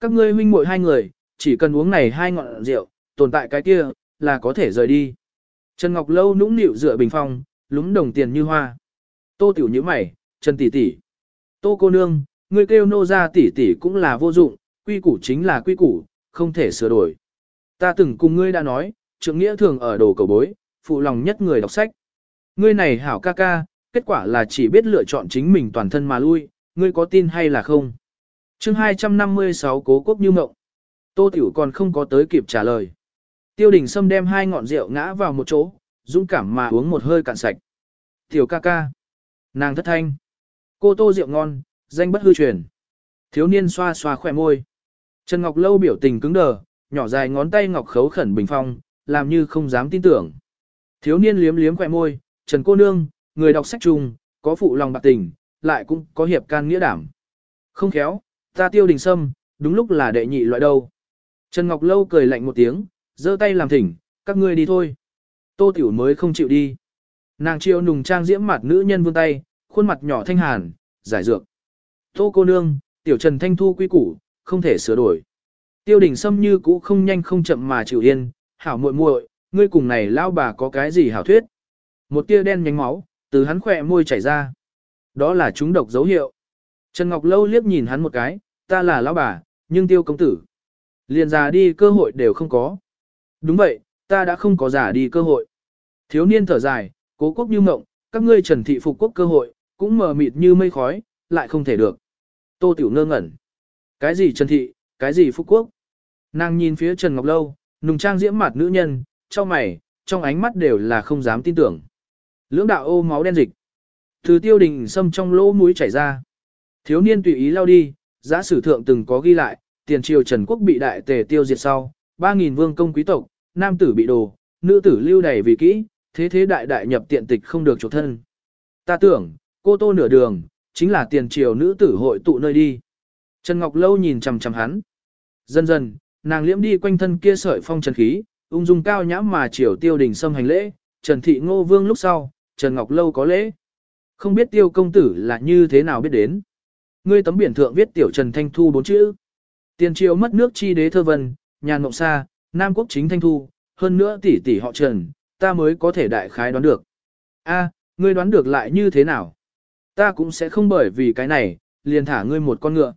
Các ngươi huynh muội hai người, chỉ cần uống này hai ngọn rượu, tồn tại cái kia, là có thể rời đi. Trần Ngọc Lâu nũng nịu dựa bình phong, lúng đồng tiền như hoa. Tô tiểu như mày, Trần tỷ tỷ. Tô cô nương, ngươi kêu nô ra tỷ tỷ cũng là vô dụng, quy củ chính là quy củ, không thể sửa đổi. Ta từng cùng ngươi đã nói, trượng nghĩa thường ở đồ cầu bối, phụ lòng nhất người đọc sách. Ngươi này hảo ca ca, kết quả là chỉ biết lựa chọn chính mình toàn thân mà lui, ngươi có tin hay là không? chương 256 cố quốc như mộng. Tô Tiểu còn không có tới kịp trả lời. Tiêu đình Sâm đem hai ngọn rượu ngã vào một chỗ, dũng cảm mà uống một hơi cạn sạch. Tiểu ca ca. Nàng thất thanh. Cô tô rượu ngon, danh bất hư truyền. Thiếu niên xoa xoa khỏe môi. Trần Ngọc Lâu biểu tình cứng đờ, nhỏ dài ngón tay ngọc khấu khẩn bình phong, làm như không dám tin tưởng. Thiếu niên liếm liếm khỏe môi, Trần cô nương, người đọc sách chung, có phụ lòng bạc tình, lại cũng có hiệp can nghĩa đảm. Không khéo, ta tiêu đình sâm, đúng lúc là đệ nhị loại đâu. Trần Ngọc Lâu cười lạnh một tiếng, giơ tay làm thỉnh, các ngươi đi thôi. Tô Tiểu mới không chịu đi. Nàng chiêu nùng trang diễm mặt nữ nhân vươn tay, khuôn mặt nhỏ thanh hàn, giải dược. Tô cô nương, tiểu Trần Thanh Thu quy củ, không thể sửa đổi. Tiêu đình Sâm như cũ không nhanh không chậm mà chịu yên, hảo muội muội, ngươi cùng này lao bà có cái gì hảo thuyết. Một tia đen nhánh máu, từ hắn khỏe môi chảy ra. Đó là chúng độc dấu hiệu. Trần Ngọc Lâu liếc nhìn hắn một cái, ta là lão bà, nhưng tiêu công tử. Liền già đi cơ hội đều không có. Đúng vậy, ta đã không có giả đi cơ hội. Thiếu niên thở dài, cố quốc như mộng, các ngươi trần thị phục quốc cơ hội, cũng mờ mịt như mây khói, lại không thể được. Tô Tiểu ngơ ngẩn. Cái gì trần thị, cái gì phúc quốc? Nàng nhìn phía Trần Ngọc Lâu, nùng trang diễm mặt nữ nhân, trong mày, trong ánh mắt đều là không dám tin tưởng. Lưỡng đạo ô máu đen dịch. Từ tiêu đình xâm trong lỗ mũi chảy ra. Thiếu niên tùy ý lao đi, giã sử thượng từng có ghi lại, tiền triều Trần Quốc bị đại tề tiêu diệt sau, 3.000 vương công quý tộc, nam tử bị đồ, nữ tử lưu đầy vì kỹ, thế thế đại đại nhập tiện tịch không được chỗ thân. Ta tưởng, cô tô nửa đường, chính là tiền triều nữ tử hội tụ nơi đi. Trần Ngọc Lâu nhìn chằm chằm hắn. Dần dần, nàng liễm đi quanh thân kia sợi phong trần khí, ung dung cao nhãm mà triều tiêu đình xâm hành lễ, Trần Thị Ngô Vương lúc sau, Trần Ngọc Lâu có lễ. Không biết tiêu công tử là như thế nào biết đến. Ngươi tấm biển thượng viết tiểu Trần Thanh Thu bốn chữ. Tiền triều mất nước chi đế thơ vân, nhà mộng xa, Nam quốc chính Thanh Thu, hơn nữa tỷ tỷ họ Trần, ta mới có thể đại khái đoán được. A, ngươi đoán được lại như thế nào? Ta cũng sẽ không bởi vì cái này, liền thả ngươi một con ngựa.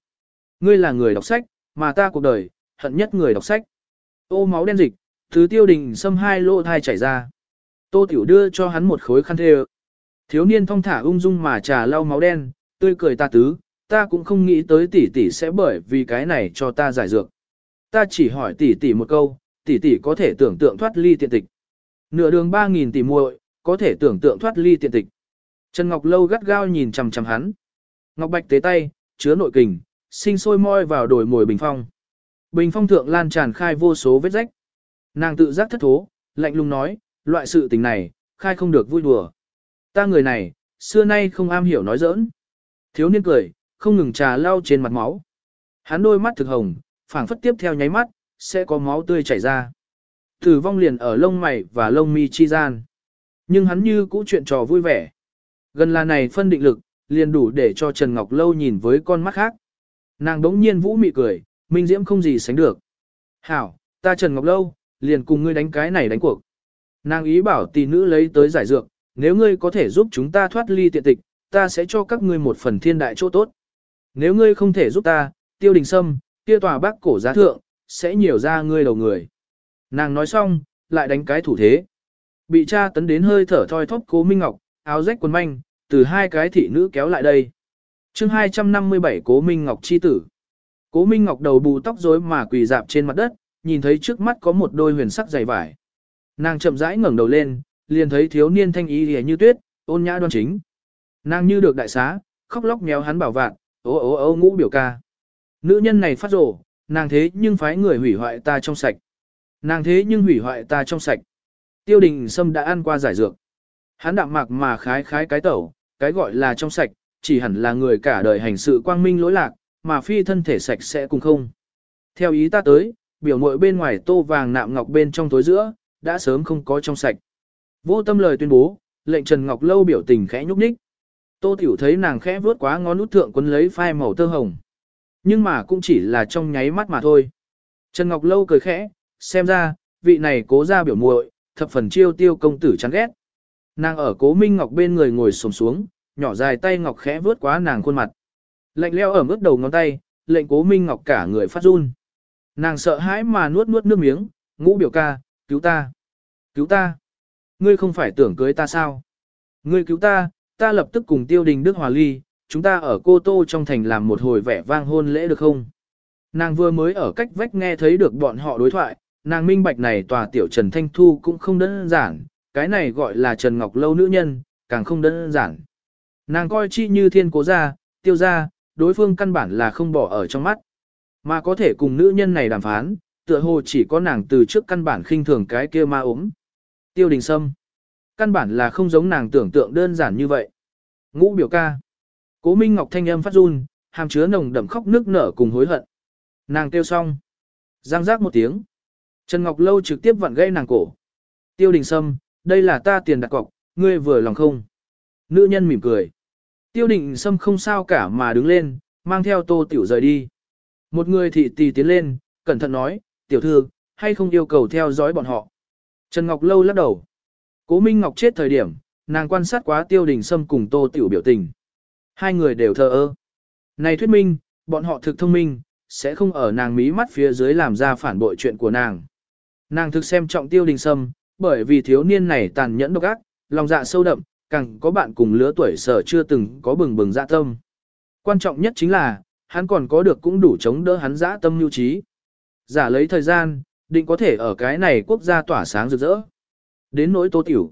Ngươi là người đọc sách, mà ta cuộc đời, hận nhất người đọc sách. Ô máu đen dịch, thứ tiêu đình xâm hai lỗ thai chảy ra. Tô Tiểu đưa cho hắn một khối khăn thê Thiếu niên thong thả ung dung mà trà lau máu đen, tươi cười ta tứ, ta cũng không nghĩ tới tỷ tỷ sẽ bởi vì cái này cho ta giải dược. Ta chỉ hỏi tỷ tỷ một câu, tỷ tỷ có thể tưởng tượng thoát ly tiện tịch. Nửa đường 3.000 tỷ muội, có thể tưởng tượng thoát ly tiện tịch. Trần Ngọc Lâu gắt gao nhìn chằm chằm hắn. Ngọc Bạch tế tay, chứa nội kình, sinh sôi moi vào đồi mồi bình phong. Bình phong thượng lan tràn khai vô số vết rách. Nàng tự giác thất thố, lạnh lùng nói, loại sự tình này, khai không được vui đùa. Ta người này, xưa nay không am hiểu nói giỡn. Thiếu niên cười, không ngừng trà lau trên mặt máu. Hắn đôi mắt thực hồng, phảng phất tiếp theo nháy mắt, sẽ có máu tươi chảy ra. Tử vong liền ở lông mày và lông mi chi gian. Nhưng hắn như cũ chuyện trò vui vẻ. Gần là này phân định lực, liền đủ để cho Trần Ngọc Lâu nhìn với con mắt khác. Nàng đống nhiên vũ mị cười, minh diễm không gì sánh được. Hảo, ta Trần Ngọc Lâu, liền cùng ngươi đánh cái này đánh cuộc. Nàng ý bảo tỷ nữ lấy tới giải dược, nếu ngươi có thể giúp chúng ta thoát ly tiện tịch, ta sẽ cho các ngươi một phần thiên đại chỗ tốt. Nếu ngươi không thể giúp ta, tiêu đình sâm, kia tòa bác cổ giá thượng, sẽ nhiều ra ngươi đầu người. Nàng nói xong, lại đánh cái thủ thế. Bị cha tấn đến hơi thở thoi thóp cố Minh Ngọc, áo rách quần manh, từ hai cái thị nữ kéo lại đây. chương 257 cố Minh Ngọc chi tử. Cố Minh Ngọc đầu bù tóc rối mà quỳ dạp trên mặt đất, nhìn thấy trước mắt có một đôi huyền sắc dày vải. Nàng chậm rãi ngẩng đầu lên, liền thấy thiếu niên thanh ý lìa như tuyết, ôn nhã đoan chính. Nàng như được đại xá, khóc lóc méo hắn bảo vạn, ố ố ố ngũ biểu ca. Nữ nhân này phát rổ, nàng thế nhưng phái người hủy hoại ta trong sạch. Nàng thế nhưng hủy hoại ta trong sạch. Tiêu đình Sâm đã ăn qua giải dược. Hắn đạm mạc mà khái khái cái tẩu, cái gọi là trong sạch, chỉ hẳn là người cả đời hành sự quang minh lỗi lạc, mà phi thân thể sạch sẽ cùng không. Theo ý ta tới, biểu muội bên ngoài tô vàng nạm ngọc bên trong tối giữa, đã sớm không có trong sạch. Vô tâm lời tuyên bố, lệnh Trần Ngọc Lâu biểu tình khẽ nhúc nhích. Tô Tiểu thấy nàng khẽ vướt quá ngón út thượng quấn lấy phai màu tơ hồng. Nhưng mà cũng chỉ là trong nháy mắt mà thôi. Trần Ngọc Lâu cười khẽ, xem ra, vị này cố ra biểu muội, thập phần chiêu tiêu công tử chán ghét. Nàng ở cố Minh Ngọc bên người ngồi xổm xuống, nhỏ dài tay Ngọc khẽ vướt quá nàng khuôn mặt. Lạnh leo ở mức đầu ngón tay, lệnh cố Minh Ngọc cả người phát run. Nàng sợ hãi mà nuốt nuốt nước miếng, ngũ biểu ca, cứu ta, cứu ta. Ngươi không phải tưởng cưới ta sao? Ngươi cứu ta, ta lập tức cùng tiêu đình Đức Hòa Ly, chúng ta ở Cô Tô trong thành làm một hồi vẻ vang hôn lễ được không? Nàng vừa mới ở cách vách nghe thấy được bọn họ đối thoại, nàng minh bạch này tòa tiểu Trần Thanh Thu cũng không đơn giản, cái này gọi là Trần Ngọc Lâu nữ nhân, càng không đơn giản. Nàng coi chi như thiên cố gia, tiêu gia, đối phương căn bản là không bỏ ở trong mắt. Mà có thể cùng nữ nhân này đàm phán, tựa hồ chỉ có nàng từ trước căn bản khinh thường cái kia ma ốm. Tiêu đình sâm. Căn bản là không giống nàng tưởng tượng đơn giản như vậy. Ngũ biểu ca. Cố Minh Ngọc thanh âm phát run, hàm chứa nồng đậm khóc nước nở cùng hối hận. Nàng kêu xong. Giang giác một tiếng. Trần Ngọc Lâu trực tiếp vặn gây nàng cổ. Tiêu đình sâm, đây là ta tiền đặt cọc, ngươi vừa lòng không? Nữ nhân mỉm cười. Tiêu định sâm không sao cả mà đứng lên, mang theo tô tiểu rời đi. Một người thị tì tiến lên, cẩn thận nói, tiểu thư, hay không yêu cầu theo dõi bọn họ. Trần Ngọc Lâu lắc đầu. Cố Minh Ngọc chết thời điểm, nàng quan sát quá tiêu đình sâm cùng tô tiểu biểu tình. Hai người đều thờ ơ. Này thuyết minh, bọn họ thực thông minh, sẽ không ở nàng mí mắt phía dưới làm ra phản bội chuyện của nàng. Nàng thực xem trọng tiêu đình sâm, bởi vì thiếu niên này tàn nhẫn độc ác, lòng dạ sâu đậm, càng có bạn cùng lứa tuổi sở chưa từng có bừng bừng dạ tâm. Quan trọng nhất chính là, hắn còn có được cũng đủ chống đỡ hắn dã tâm lưu trí. Giả lấy thời gian, định có thể ở cái này quốc gia tỏa sáng rực rỡ. Đến nỗi tô tiểu.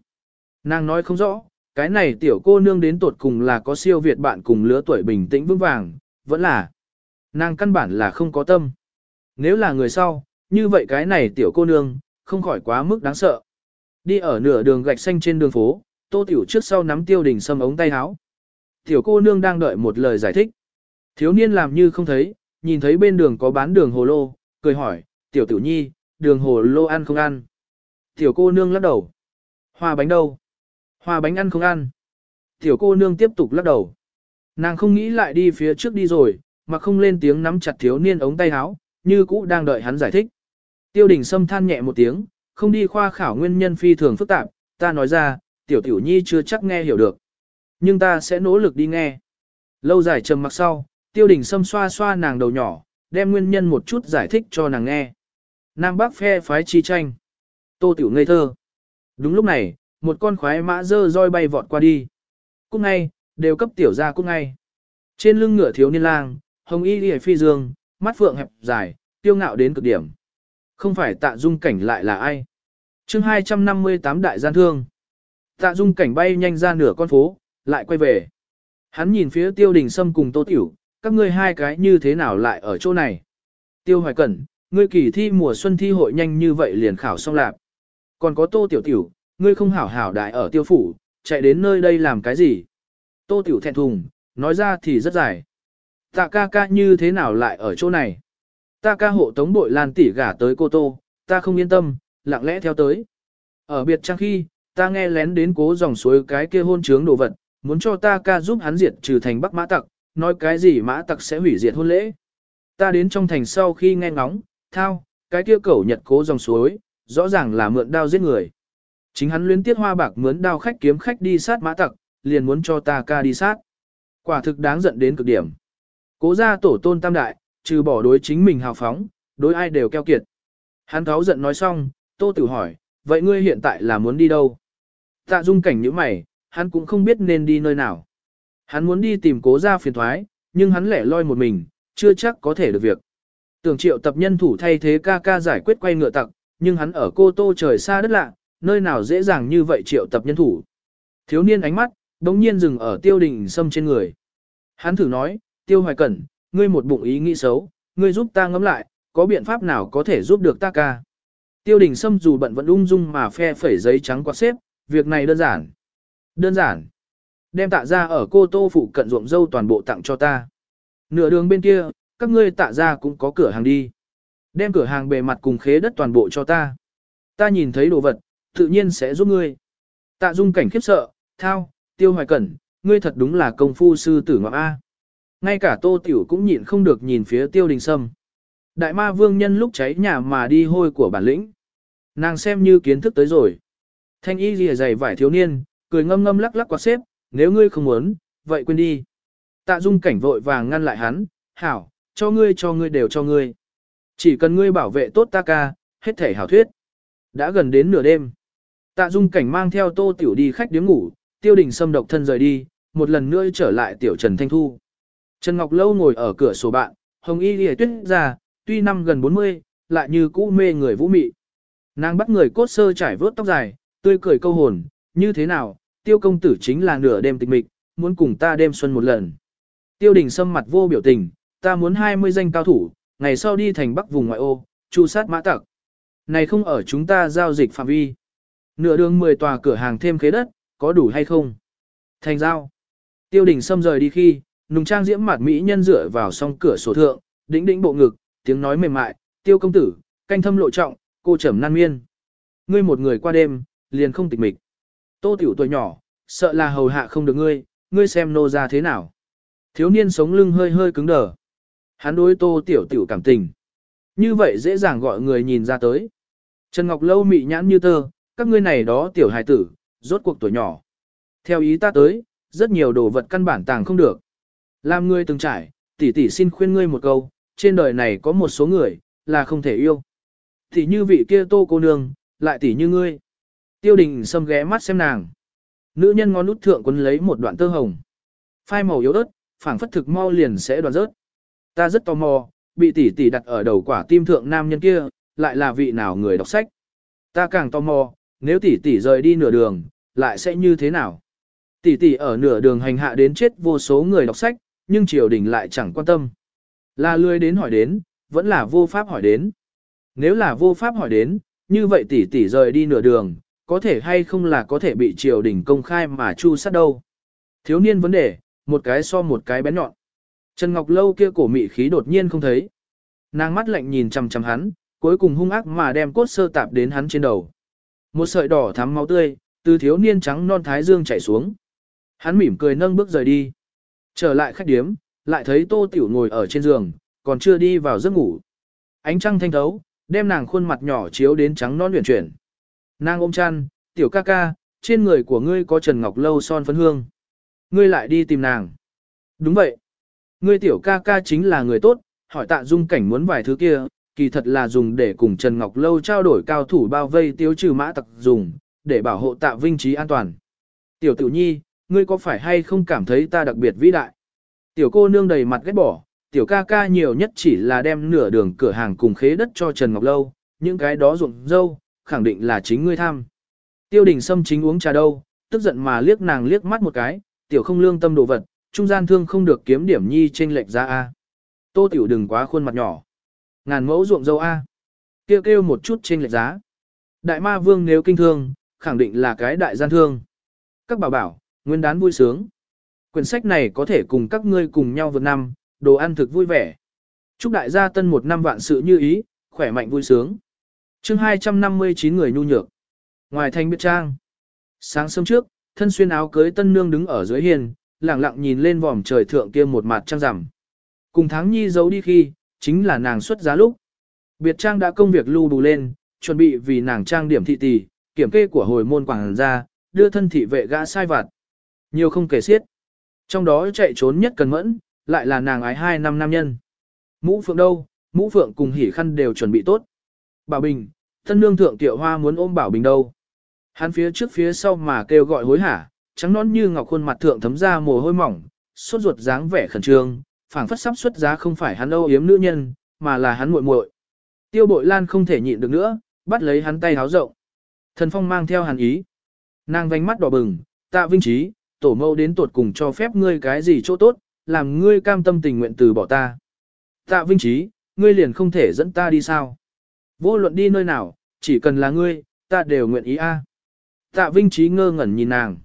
Nàng nói không rõ, cái này tiểu cô nương đến tột cùng là có siêu việt bạn cùng lứa tuổi bình tĩnh vững vàng, vẫn là. Nàng căn bản là không có tâm. Nếu là người sau, như vậy cái này tiểu cô nương, không khỏi quá mức đáng sợ. Đi ở nửa đường gạch xanh trên đường phố, tô tiểu trước sau nắm tiêu đình sâm ống tay áo. Tiểu cô nương đang đợi một lời giải thích. Thiếu niên làm như không thấy, nhìn thấy bên đường có bán đường hồ lô, cười hỏi, tiểu tiểu nhi, đường hồ lô ăn không ăn. Tiểu cô nương lắc đầu. Hoa bánh đâu? Hoa bánh ăn không ăn. Tiểu cô nương tiếp tục lắc đầu. Nàng không nghĩ lại đi phía trước đi rồi, mà không lên tiếng nắm chặt thiếu niên ống tay áo, như cũ đang đợi hắn giải thích. Tiêu đình sâm than nhẹ một tiếng, không đi khoa khảo nguyên nhân phi thường phức tạp, ta nói ra, tiểu tiểu nhi chưa chắc nghe hiểu được. Nhưng ta sẽ nỗ lực đi nghe. Lâu dài trầm mặc sau, tiêu đình xâm xoa xoa nàng đầu nhỏ, đem nguyên nhân một chút giải thích cho nàng nghe. Nam Bắc phe phái chi tranh. Tô tiểu ngây thơ. Đúng lúc này, một con khoái mã dơ roi bay vọt qua đi. Cúc ngay, đều cấp tiểu ra cúc ngay. Trên lưng ngựa thiếu niên lang, hồng y lìa phi dương, mắt phượng hẹp dài, tiêu ngạo đến cực điểm. Không phải tạ dung cảnh lại là ai. chương 258 đại gian thương. Tạ dung cảnh bay nhanh ra nửa con phố, lại quay về. Hắn nhìn phía tiêu đình sâm cùng tô tiểu, các ngươi hai cái như thế nào lại ở chỗ này. Tiêu hoài cẩn, ngươi kỳ thi mùa xuân thi hội nhanh như vậy liền khảo xong lạp. Còn có tô tiểu tiểu, ngươi không hảo hảo đại ở tiêu phủ, chạy đến nơi đây làm cái gì? Tô tiểu thẹn thùng, nói ra thì rất dài. Tạ ca ca như thế nào lại ở chỗ này? Ta ca hộ tống bội lan tỷ gả tới cô tô, ta không yên tâm, lặng lẽ theo tới. Ở biệt trang khi, ta nghe lén đến cố dòng suối cái kia hôn trướng đồ vật, muốn cho ta ca giúp hắn diệt trừ thành bắc mã tặc, nói cái gì mã tặc sẽ hủy diệt hôn lễ. Ta đến trong thành sau khi nghe ngóng, thao, cái kia cẩu nhật cố dòng suối, rõ ràng là mượn đao giết người. Chính hắn luyến tiết hoa bạc mướn đao khách kiếm khách đi sát mã tặc, liền muốn cho ta ca đi sát. Quả thực đáng giận đến cực điểm. Cố ra tổ tôn tam đại, trừ bỏ đối chính mình hào phóng, đối ai đều keo kiệt. Hắn tháo giận nói xong, tô tử hỏi, vậy ngươi hiện tại là muốn đi đâu? Tạ dung cảnh như mày, hắn cũng không biết nên đi nơi nào. Hắn muốn đi tìm cố ra phiền thoái, nhưng hắn lẻ loi một mình, chưa chắc có thể được việc. Tưởng triệu tập nhân thủ thay thế ca ca giải quyết quay ngựa tặc, nhưng hắn ở cô tô trời xa đất lạ, nơi nào dễ dàng như vậy triệu tập nhân thủ. Thiếu niên ánh mắt, đống nhiên dừng ở tiêu đình sâm trên người. Hắn thử nói, tiêu hoài cẩn, ngươi một bụng ý nghĩ xấu, ngươi giúp ta ngẫm lại, có biện pháp nào có thể giúp được ta ca. Tiêu đình sâm dù bận vẫn ung dung mà phe phẩy giấy trắng quạt xếp, việc này đơn giản. Đơn giản. Đem tạ ra ở cô tô phụ cận ruộng dâu toàn bộ tặng cho ta. Nửa đường bên kia, các ngươi tạ ra cũng có cửa hàng đi. Đem cửa hàng bề mặt cùng khế đất toàn bộ cho ta. Ta nhìn thấy đồ vật, tự nhiên sẽ giúp ngươi. Tạ dung cảnh khiếp sợ, thao, tiêu hoài cẩn, ngươi thật đúng là công phu sư tử ngọc A. Ngay cả tô tiểu cũng nhịn không được nhìn phía tiêu đình sâm. Đại ma vương nhân lúc cháy nhà mà đi hôi của bản lĩnh. Nàng xem như kiến thức tới rồi. Thanh y lìa dày vải thiếu niên, cười ngâm ngâm lắc lắc quạt xếp, nếu ngươi không muốn, vậy quên đi. Tạ dung cảnh vội vàng ngăn lại hắn, hảo, cho ngươi cho ngươi đều cho ngươi. Chỉ cần ngươi bảo vệ tốt ta ca, hết thể hảo thuyết. Đã gần đến nửa đêm. Tạ dung cảnh mang theo tô tiểu đi khách điếm ngủ, tiêu đình xâm độc thân rời đi, một lần nữa trở lại tiểu Trần Thanh Thu. Trần Ngọc Lâu ngồi ở cửa sổ bạn, hồng y lìa tuyết ra, tuy năm gần 40, lại như cũ mê người vũ mị. Nàng bắt người cốt sơ trải vớt tóc dài, tươi cười câu hồn, như thế nào, tiêu công tử chính là nửa đêm tịch mịch, muốn cùng ta đêm xuân một lần. Tiêu đình sâm mặt vô biểu tình, ta muốn 20 danh cao thủ, ngày sau đi thành bắc vùng ngoại ô, chu sát mã tặc. Này không ở chúng ta giao dịch phạm vi. Nửa đường 10 tòa cửa hàng thêm khế đất, có đủ hay không? Thành giao. Tiêu đình sâm rời đi khi, nùng trang diễm mặt mỹ nhân dựa vào song cửa sổ thượng, đĩnh đĩnh bộ ngực, tiếng nói mềm mại, tiêu công tử, canh thâm lộ trọng, cô trầm nan miên. Ngươi một người qua đêm, liền không tịch mịch. Tô tiểu tuổi nhỏ, sợ là hầu hạ không được ngươi, ngươi xem nô ra thế nào. Thiếu niên sống lưng hơi hơi cứng đờ. Hắn đối tô tiểu tiểu cảm tình. Như vậy dễ dàng gọi người nhìn ra tới. Trần Ngọc Lâu mị nhãn như tơ, các ngươi này đó tiểu hài tử, rốt cuộc tuổi nhỏ. Theo ý ta tới, rất nhiều đồ vật căn bản tàng không được. Làm ngươi từng trải, tỷ tỷ xin khuyên ngươi một câu, trên đời này có một số người, là không thể yêu. Tỷ như vị kia tô cô nương, lại tỷ như ngươi. Tiêu đình xâm ghé mắt xem nàng. Nữ nhân ngón nút thượng quấn lấy một đoạn tơ hồng. Phai màu yếu ớt, phảng phất thực mau liền sẽ đoạn rớt. Ta rất tò mò, bị tỷ tỷ đặt ở đầu quả tim thượng nam nhân kia, lại là vị nào người đọc sách. Ta càng tò mò, nếu tỷ tỷ rời đi nửa đường, lại sẽ như thế nào? Tỷ tỷ ở nửa đường hành hạ đến chết vô số người đọc sách, nhưng triều đình lại chẳng quan tâm. Là lười đến hỏi đến, vẫn là vô pháp hỏi đến. Nếu là vô pháp hỏi đến, như vậy tỷ tỷ rời đi nửa đường, có thể hay không là có thể bị triều đình công khai mà chu sát đâu. Thiếu niên vấn đề, một cái so một cái bén nhọn. Trần Ngọc Lâu kia cổ mị khí đột nhiên không thấy. Nàng mắt lạnh nhìn chằm chằm hắn, cuối cùng hung ác mà đem cốt sơ tạp đến hắn trên đầu. Một sợi đỏ thắm máu tươi, từ thiếu niên trắng non thái dương chảy xuống. Hắn mỉm cười nâng bước rời đi. Trở lại khách điếm, lại thấy Tô Tiểu ngồi ở trên giường, còn chưa đi vào giấc ngủ. Ánh trăng thanh thấu, đem nàng khuôn mặt nhỏ chiếu đến trắng non luyện chuyển. Nàng ôm chăn, tiểu ca ca, trên người của ngươi có Trần Ngọc Lâu son phấn hương. Ngươi lại đi tìm nàng. Đúng vậy. ngươi tiểu ca ca chính là người tốt, hỏi tạ dung cảnh muốn vài thứ kia, kỳ thật là dùng để cùng Trần Ngọc Lâu trao đổi cao thủ bao vây tiêu trừ mã tặc dùng, để bảo hộ tạ vinh trí an toàn. Tiểu tử nhi, ngươi có phải hay không cảm thấy ta đặc biệt vĩ đại? Tiểu cô nương đầy mặt ghét bỏ, tiểu ca ca nhiều nhất chỉ là đem nửa đường cửa hàng cùng khế đất cho Trần Ngọc Lâu, những cái đó ruộng dâu, khẳng định là chính ngươi tham. Tiêu đình Sâm chính uống trà đâu, tức giận mà liếc nàng liếc mắt một cái, tiểu không lương tâm đồ vật, trung gian thương không được kiếm điểm nhi trên lệch ra A. Tô tiểu đừng quá khuôn mặt nhỏ. Ngàn mẫu ruộng dâu A. Kêu kêu một chút trên lệch giá. Đại ma vương nếu kinh thương, khẳng định là cái đại gian thương. Các bảo bảo, nguyên đán vui sướng. Quyển sách này có thể cùng các ngươi cùng nhau vượt năm, đồ ăn thực vui vẻ. Chúc đại gia tân một năm vạn sự như ý, khỏe mạnh vui sướng. chương 259 người nhu nhược. Ngoài thành biệt trang. Sáng sớm trước, thân xuyên áo cưới tân nương đứng ở dưới hiền, lặng lặng nhìn lên vòm trời thượng kia một mặt trăng rằm. Cùng tháng nhi giấu đi khi, chính là nàng xuất giá lúc. Biệt trang đã công việc lưu đủ lên, chuẩn bị vì nàng trang điểm thị tỷ, kiểm kê của hồi môn quảng ra, đưa thân thị vệ gã sai vặt. Nhiều không kể xiết. Trong đó chạy trốn nhất cần mẫn, lại là nàng ái hai năm nam nhân. Mũ phượng đâu, mũ phượng cùng hỉ khăn đều chuẩn bị tốt. Bảo Bình, thân nương thượng tiểu hoa muốn ôm Bảo Bình đâu. Hắn phía trước phía sau mà kêu gọi hối hả, trắng nón như ngọc khuôn mặt thượng thấm ra mồ hôi mỏng, sốt ruột dáng vẻ khẩn trương, phảng phất sắp xuất giá không phải hắn âu yếm nữ nhân, mà là hắn muội muội. Tiêu Bội Lan không thể nhịn được nữa, bắt lấy hắn tay háo rộng. Thần Phong mang theo hàn ý. Nàng vánh mắt đỏ bừng, tạ vinh trí, tổ mẫu đến tuột cùng cho phép ngươi cái gì chỗ tốt, làm ngươi cam tâm tình nguyện từ bỏ ta. Tạ vinh trí, ngươi liền không thể dẫn ta đi sao. Vô luận đi nơi nào, chỉ cần là ngươi, ta đều nguyện ý a. Tạ vinh trí ngơ ngẩn nhìn nàng.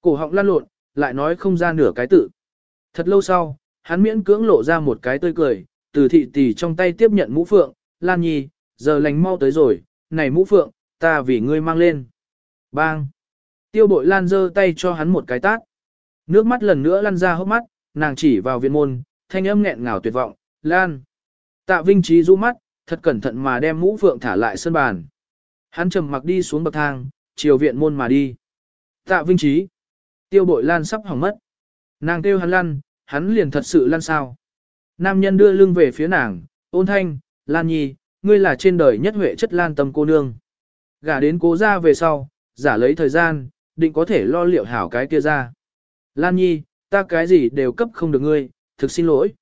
Cổ họng lăn lộn, lại nói không ra nửa cái tự. Thật lâu sau, hắn miễn cưỡng lộ ra một cái tươi cười, từ thị tỷ trong tay tiếp nhận mũ phượng, Lan Nhi, giờ lành mau tới rồi, này mũ phượng, ta vì ngươi mang lên. Bang! Tiêu bội Lan giơ tay cho hắn một cái tát. Nước mắt lần nữa lăn ra hốc mắt, nàng chỉ vào viện môn, thanh âm nghẹn ngào tuyệt vọng, Lan. Tạ Vinh Trí rũ mắt, thật cẩn thận mà đem mũ phượng thả lại sân bàn. Hắn trầm mặc đi xuống bậc thang, chiều viện môn mà đi. Tạ Vinh Trí. Tiêu bội Lan sắp hỏng mất. Nàng kêu hắn lăn, hắn liền thật sự lăn sao. Nam nhân đưa lưng về phía nàng, ôn thanh, Lan Nhi, ngươi là trên đời nhất huệ chất lan tâm cô nương. Gả đến cố ra về sau, giả lấy thời gian, định có thể lo liệu hảo cái kia ra. Lan Nhi, ta cái gì đều cấp không được ngươi, thực xin lỗi.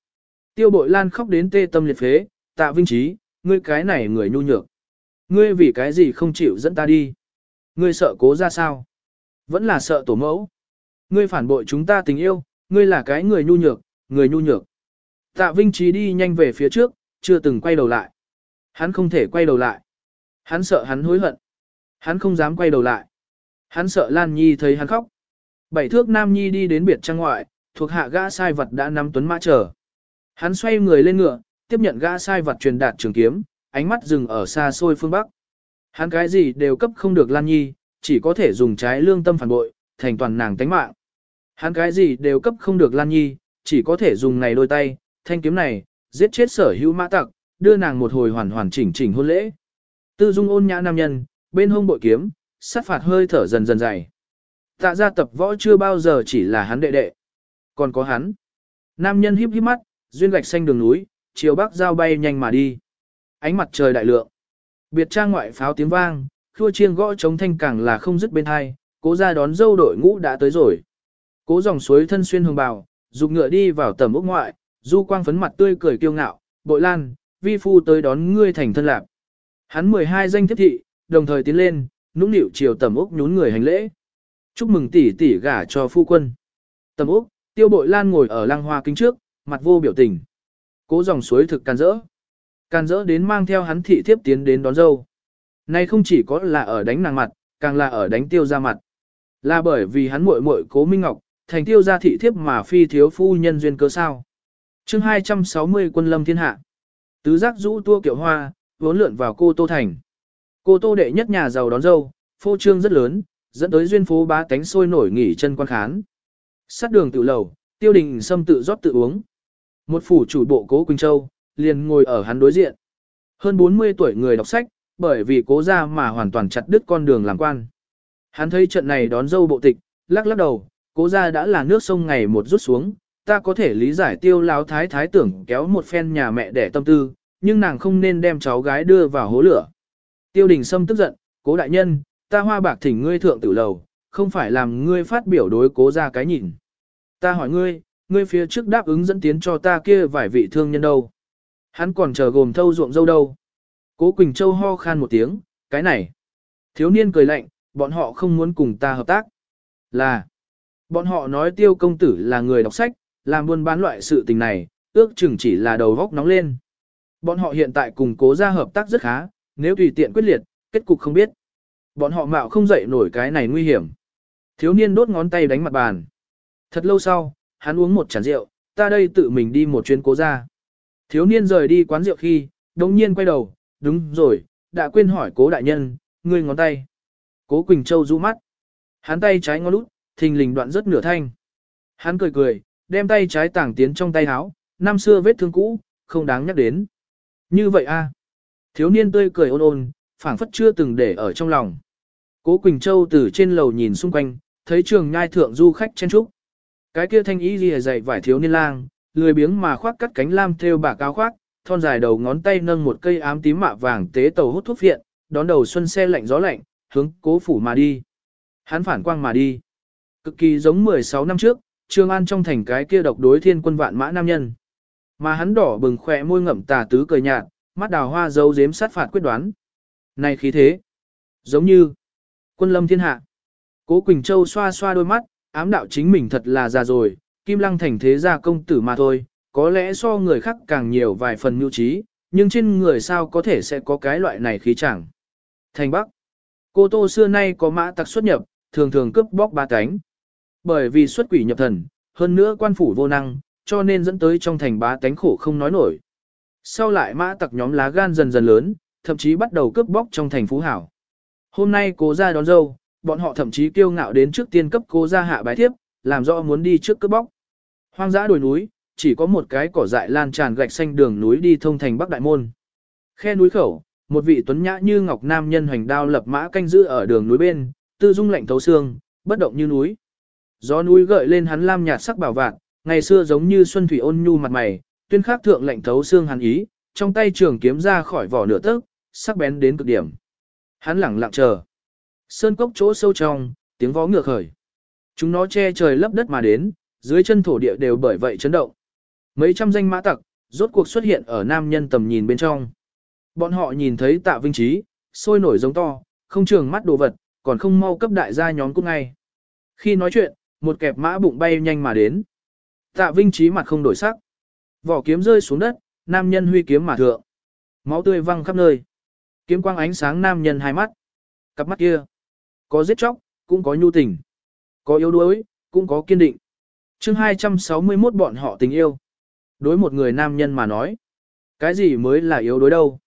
Tiêu bội Lan khóc đến tê tâm liệt phế, tạ vinh trí, ngươi cái này người nhu nhược. Ngươi vì cái gì không chịu dẫn ta đi. Ngươi sợ cố ra sao? Vẫn là sợ tổ mẫu. Ngươi phản bội chúng ta tình yêu, ngươi là cái người nhu nhược, người nhu nhược. Tạ Vinh Trí đi nhanh về phía trước, chưa từng quay đầu lại. Hắn không thể quay đầu lại. Hắn sợ hắn hối hận. Hắn không dám quay đầu lại. Hắn sợ Lan Nhi thấy hắn khóc. Bảy thước Nam Nhi đi đến biệt trang ngoại, thuộc hạ gã sai vật đã nắm tuấn mã chờ. Hắn xoay người lên ngựa, tiếp nhận gã sai vật truyền đạt trường kiếm, ánh mắt dừng ở xa xôi phương Bắc. Hắn cái gì đều cấp không được Lan Nhi, chỉ có thể dùng trái lương tâm phản bội, thành toàn nàng tánh mạng. Hắn cái gì đều cấp không được Lan Nhi, chỉ có thể dùng này đôi tay, thanh kiếm này, giết chết sở hữu mã tặc, đưa nàng một hồi hoàn hoàn chỉnh chỉnh hôn lễ. Tư dung ôn nhã nam nhân, bên hông bội kiếm, sát phạt hơi thở dần dần dày. Tạ gia tập võ chưa bao giờ chỉ là hắn đệ đệ. Còn có hắn. Nam nhân híp híp mắt, duyên gạch xanh đường núi, chiều bắc giao bay nhanh mà đi. Ánh mặt trời đại lượng. Biệt trang ngoại pháo tiếng vang, khua chiêng gõ chống thanh càng là không dứt bên hai, cố ra đón dâu đội ngũ đã tới rồi. Cố dòng suối thân xuyên hồng bào, dục ngựa đi vào tầm ốc ngoại, du quang phấn mặt tươi cười kiêu ngạo, bội lan, vi phu tới đón ngươi thành thân lạc. Hắn 12 danh thiết thị, đồng thời tiến lên, nũng nịu chiều tầm úc nhún người hành lễ. Chúc mừng tỷ tỷ gả cho phu quân. Tầm úc, tiêu bội lan ngồi ở lăng hoa kính trước, mặt vô biểu tình. Cố dòng suối thực can rỡ. Can rỡ đến mang theo hắn thị thiếp tiến đến đón dâu. Nay không chỉ có là ở đánh nàng mặt, càng là ở đánh tiêu ra mặt. Là bởi vì hắn muội muội cố Minh Ngọc, thành tiêu gia thị thiếp mà phi thiếu phu nhân duyên cớ sao. chương 260 quân lâm thiên hạ. Tứ giác rũ tua kiểu hoa, vốn lượn vào cô Tô Thành. Cô Tô đệ nhất nhà giàu đón dâu, phô trương rất lớn, dẫn tới duyên phố bá tánh sôi nổi nghỉ chân quan khán. Sát đường tự lầu, tiêu đình xâm tự rót tự uống. Một phủ chủ bộ cố Quỳnh Châu, liền ngồi ở hắn đối diện. Hơn 40 tuổi người đọc sách, bởi vì cố ra mà hoàn toàn chặt đứt con đường làm quan. Hắn thấy trận này đón dâu bộ tịch, lắc lắc đầu, cố ra đã là nước sông ngày một rút xuống, ta có thể lý giải tiêu láo thái thái tưởng kéo một phen nhà mẹ để tâm tư, nhưng nàng không nên đem cháu gái đưa vào hố lửa. Tiêu đình Sâm tức giận, cố đại nhân, ta hoa bạc thỉnh ngươi thượng tử lầu, không phải làm ngươi phát biểu đối cố ra cái nhìn. Ta hỏi ngươi, ngươi phía trước đáp ứng dẫn tiến cho ta kia vài vị thương nhân đâu. Hắn còn chờ gồm thâu ruộng dâu đâu. Cố Quỳnh Châu ho khan một tiếng, cái này. Thiếu niên cười lạnh, bọn họ không muốn cùng ta hợp tác. Là, bọn họ nói tiêu công tử là người đọc sách, làm buôn bán loại sự tình này, ước chừng chỉ là đầu góc nóng lên. Bọn họ hiện tại cùng cố ra hợp tác rất khá, nếu tùy tiện quyết liệt, kết cục không biết. Bọn họ mạo không dậy nổi cái này nguy hiểm. Thiếu niên đốt ngón tay đánh mặt bàn. Thật lâu sau, hắn uống một chén rượu, ta đây tự mình đi một chuyến cố ra. Thiếu niên rời đi quán rượu khi, đồng nhiên quay đầu, đúng rồi, đã quên hỏi cố đại nhân, ngươi ngón tay. Cố Quỳnh Châu rũ mắt. Hắn tay trái ngón út, thình lình đoạn rất nửa thanh. Hắn cười cười, đem tay trái tảng tiến trong tay áo, năm xưa vết thương cũ, không đáng nhắc đến. Như vậy a Thiếu niên tươi cười ôn ôn, phảng phất chưa từng để ở trong lòng. Cố Quỳnh Châu từ trên lầu nhìn xung quanh, thấy trường nhai thượng du khách chen trúc. Cái kia thanh ý gì dày vải thiếu niên lang, lười biếng mà khoác cắt cánh lam theo bà cao khoác, thon dài đầu ngón tay nâng một cây ám tím mạ vàng tế tàu hút thuốc viện, đón đầu xuân xe lạnh gió lạnh, hướng cố phủ mà đi. Hắn phản quang mà đi. Cực kỳ giống 16 năm trước, Trương An trong thành cái kia độc đối thiên quân vạn mã nam nhân. Mà hắn đỏ bừng khỏe môi ngậm tà tứ cười nhạt, mắt đào hoa dấu dếm sát phạt quyết đoán. Này khí thế, giống như quân lâm thiên hạ. Cố Quỳnh Châu xoa xoa đôi mắt, ám đạo chính mình thật là già rồi, Kim Lăng thành thế gia công tử mà thôi, có lẽ so người khác càng nhiều vài phần nhu trí, nhưng trên người sao có thể sẽ có cái loại này khí chẳng. Thành Bắc, cô Tô xưa nay có mã tặc xuất nhập, thường thường cướp bóc ba cánh. Bởi vì xuất quỷ nhập thần, hơn nữa quan phủ vô năng, cho nên dẫn tới trong thành bá tánh khổ không nói nổi. Sau lại mã tặc nhóm lá gan dần dần lớn, thậm chí bắt đầu cướp bóc trong thành phú hảo. Hôm nay cố ra đón dâu, bọn họ thậm chí kiêu ngạo đến trước tiên cấp cố ra hạ bái thiếp, làm rõ muốn đi trước cướp bóc. Hoang dã đồi núi, chỉ có một cái cỏ dại lan tràn gạch xanh đường núi đi thông thành Bắc Đại Môn. Khe núi khẩu, một vị tuấn nhã như ngọc nam nhân hoành đao lập mã canh giữ ở đường núi bên, tư dung lạnh thấu xương, bất động như núi. Gió núi gợi lên hắn lam nhạt sắc bảo vạn, ngày xưa giống như xuân thủy ôn nhu mặt mày, tuyên khắc thượng lạnh thấu xương hắn ý, trong tay trường kiếm ra khỏi vỏ nửa tấc, sắc bén đến cực điểm. Hắn lẳng lặng chờ. Sơn cốc chỗ sâu trong, tiếng vó ngựa khởi. Chúng nó che trời lấp đất mà đến, dưới chân thổ địa đều bởi vậy chấn động. Mấy trăm danh mã tặc, rốt cuộc xuất hiện ở nam nhân tầm nhìn bên trong. Bọn họ nhìn thấy tạ vinh trí, sôi nổi giống to, không trường mắt đồ vật, còn không mau cấp đại gia nhóm cút ngay. Khi nói chuyện, một kẹp mã bụng bay nhanh mà đến. Tạ vinh trí mặt không đổi sắc. Vỏ kiếm rơi xuống đất, nam nhân huy kiếm mà thượng. Máu tươi văng khắp nơi. Kiếm quang ánh sáng nam nhân hai mắt. Cặp mắt kia. Có giết chóc, cũng có nhu tình. Có yếu đuối, cũng có kiên định. chương 261 bọn họ tình yêu. Đối một người nam nhân mà nói. Cái gì mới là yếu đối đâu.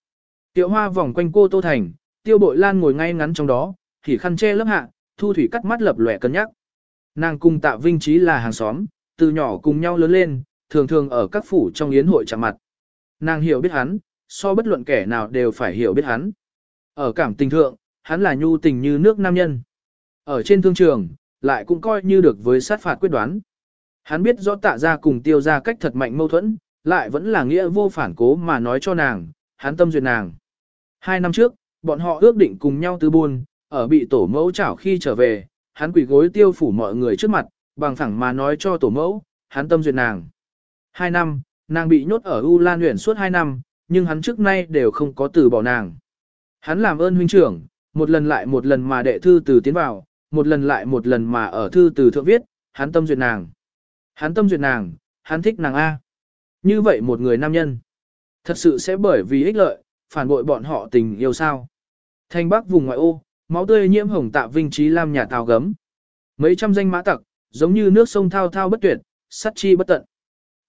Tiệu hoa vòng quanh cô Tô Thành, tiêu bội lan ngồi ngay ngắn trong đó, thì khăn che lớp hạ, thu thủy cắt mắt lập lòe cân nhắc. Nàng cùng tạ vinh trí là hàng xóm, từ nhỏ cùng nhau lớn lên, thường thường ở các phủ trong yến hội chạm mặt. Nàng hiểu biết hắn, so bất luận kẻ nào đều phải hiểu biết hắn. Ở cảm tình thượng, hắn là nhu tình như nước nam nhân. Ở trên thương trường, lại cũng coi như được với sát phạt quyết đoán. Hắn biết rõ tạ ra cùng tiêu ra cách thật mạnh mâu thuẫn, lại vẫn là nghĩa vô phản cố mà nói cho nàng, hắn tâm duyệt nàng. Hai năm trước, bọn họ ước định cùng nhau tư buôn, ở bị tổ mẫu chảo khi trở về, hắn quỳ gối tiêu phủ mọi người trước mặt, bằng thẳng mà nói cho tổ mẫu, hắn tâm duyệt nàng. Hai năm, nàng bị nhốt ở U Lan huyện suốt hai năm, nhưng hắn trước nay đều không có từ bỏ nàng. Hắn làm ơn huynh trưởng, một lần lại một lần mà đệ thư từ tiến vào, một lần lại một lần mà ở thư từ thượng viết, hắn tâm duyệt nàng. Hắn tâm duyệt nàng, hắn thích nàng A. Như vậy một người nam nhân, thật sự sẽ bởi vì ích lợi, phản bội bọn họ tình yêu sao. Thanh bắc vùng ngoại ô, máu tươi nhiễm hồng tạ vinh trí lam nhà tàu gấm. Mấy trăm danh mã tặc, giống như nước sông thao thao bất tuyệt, sắt chi bất tận.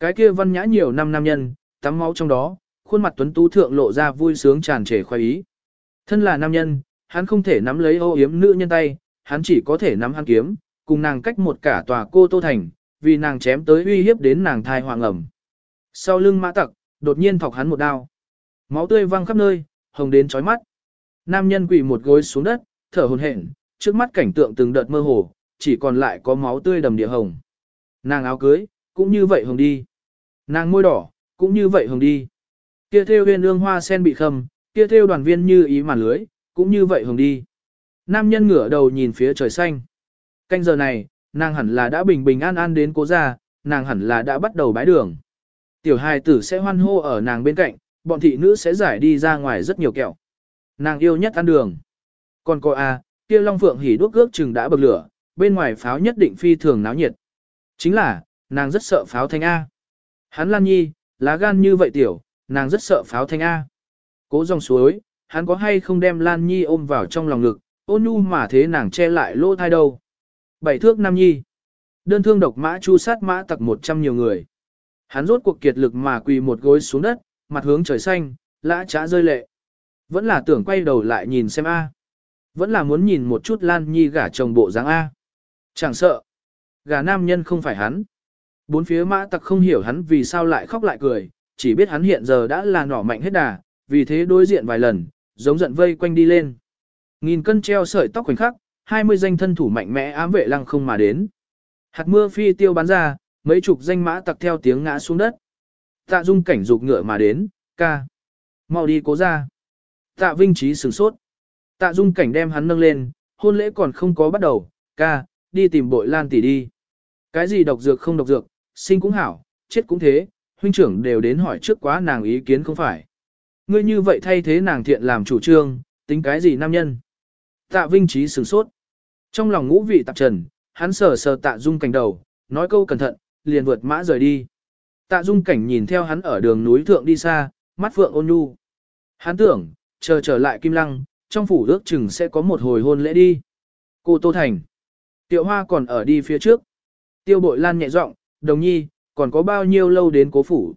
Cái kia văn nhã nhiều năm nam nhân, tắm máu trong đó, khuôn mặt tuấn tú thượng lộ ra vui sướng tràn trề khoái ý. Thân là nam nhân, hắn không thể nắm lấy ô yếm nữ nhân tay, hắn chỉ có thể nắm hắn kiếm, cùng nàng cách một cả tòa cô Tô Thành, vì nàng chém tới uy hiếp đến nàng thai hoàng ẩm. Sau lưng mã tặc, đột nhiên thọc hắn một đao. Máu tươi văng khắp nơi, hồng đến chói mắt. Nam nhân quỳ một gối xuống đất, thở hổn hển, trước mắt cảnh tượng từng đợt mơ hồ, chỉ còn lại có máu tươi đầm địa hồng. Nàng áo cưới, cũng như vậy hồng đi. Nàng môi đỏ, cũng như vậy hồng đi. Kia theo viên ương hoa sen bị khâm, kia theo đoàn viên như ý màn lưới, cũng như vậy hồng đi. Nam nhân ngửa đầu nhìn phía trời xanh. Canh giờ này, nàng hẳn là đã bình bình an an đến cố gia, nàng hẳn là đã bắt đầu bái đường. Tiểu hài tử sẽ hoan hô ở nàng bên cạnh, bọn thị nữ sẽ giải đi ra ngoài rất nhiều kẹo. Nàng yêu nhất ăn đường. Còn cô A, à, kia Long Phượng hỉ đuốc ước chừng đã bậc lửa, bên ngoài pháo nhất định phi thường náo nhiệt. Chính là, nàng rất sợ pháo thanh A. Hắn Lan Nhi, lá gan như vậy tiểu, nàng rất sợ pháo thanh A. Cố dòng suối, hắn có hay không đem Lan Nhi ôm vào trong lòng ngực, ôn nhu mà thế nàng che lại lỗ thai đâu. Bảy thước Nam Nhi. Đơn thương độc mã chu sát mã tặc một trăm nhiều người. Hắn rốt cuộc kiệt lực mà quỳ một gối xuống đất, mặt hướng trời xanh, lã trá rơi lệ. Vẫn là tưởng quay đầu lại nhìn xem A. Vẫn là muốn nhìn một chút Lan Nhi gả chồng bộ dáng A. Chẳng sợ. Gả nam nhân không phải hắn. Bốn phía mã tặc không hiểu hắn vì sao lại khóc lại cười, chỉ biết hắn hiện giờ đã là nỏ mạnh hết đà, vì thế đối diện vài lần, giống giận vây quanh đi lên. Nghìn cân treo sợi tóc khoảnh khắc, 20 danh thân thủ mạnh mẽ ám vệ lăng không mà đến. Hạt mưa phi tiêu bắn ra, mấy chục danh mã tặc theo tiếng ngã xuống đất. Tạ dung cảnh dục ngựa mà đến, ca. Mau đi cố ra. Tạ vinh trí sửng sốt. Tạ dung cảnh đem hắn nâng lên, hôn lễ còn không có bắt đầu, ca, đi tìm bội lan tỷ đi. Cái gì độc dược không độc dược, sinh cũng hảo, chết cũng thế, huynh trưởng đều đến hỏi trước quá nàng ý kiến không phải. Ngươi như vậy thay thế nàng thiện làm chủ trương, tính cái gì nam nhân? Tạ Vinh Trí sửng sốt. Trong lòng ngũ vị tạp trần, hắn sờ sờ tạ dung cảnh đầu, nói câu cẩn thận, liền vượt mã rời đi. Tạ dung cảnh nhìn theo hắn ở đường núi thượng đi xa, mắt phượng ôn nhu. Hắn tưởng, chờ trở lại Kim Lăng, trong phủ ước chừng sẽ có một hồi hôn lễ đi. Cô Tô Thành. Tiệu Hoa còn ở đi phía trước. Tiêu bội lan nhẹ giọng, đồng nhi, còn có bao nhiêu lâu đến cố phủ.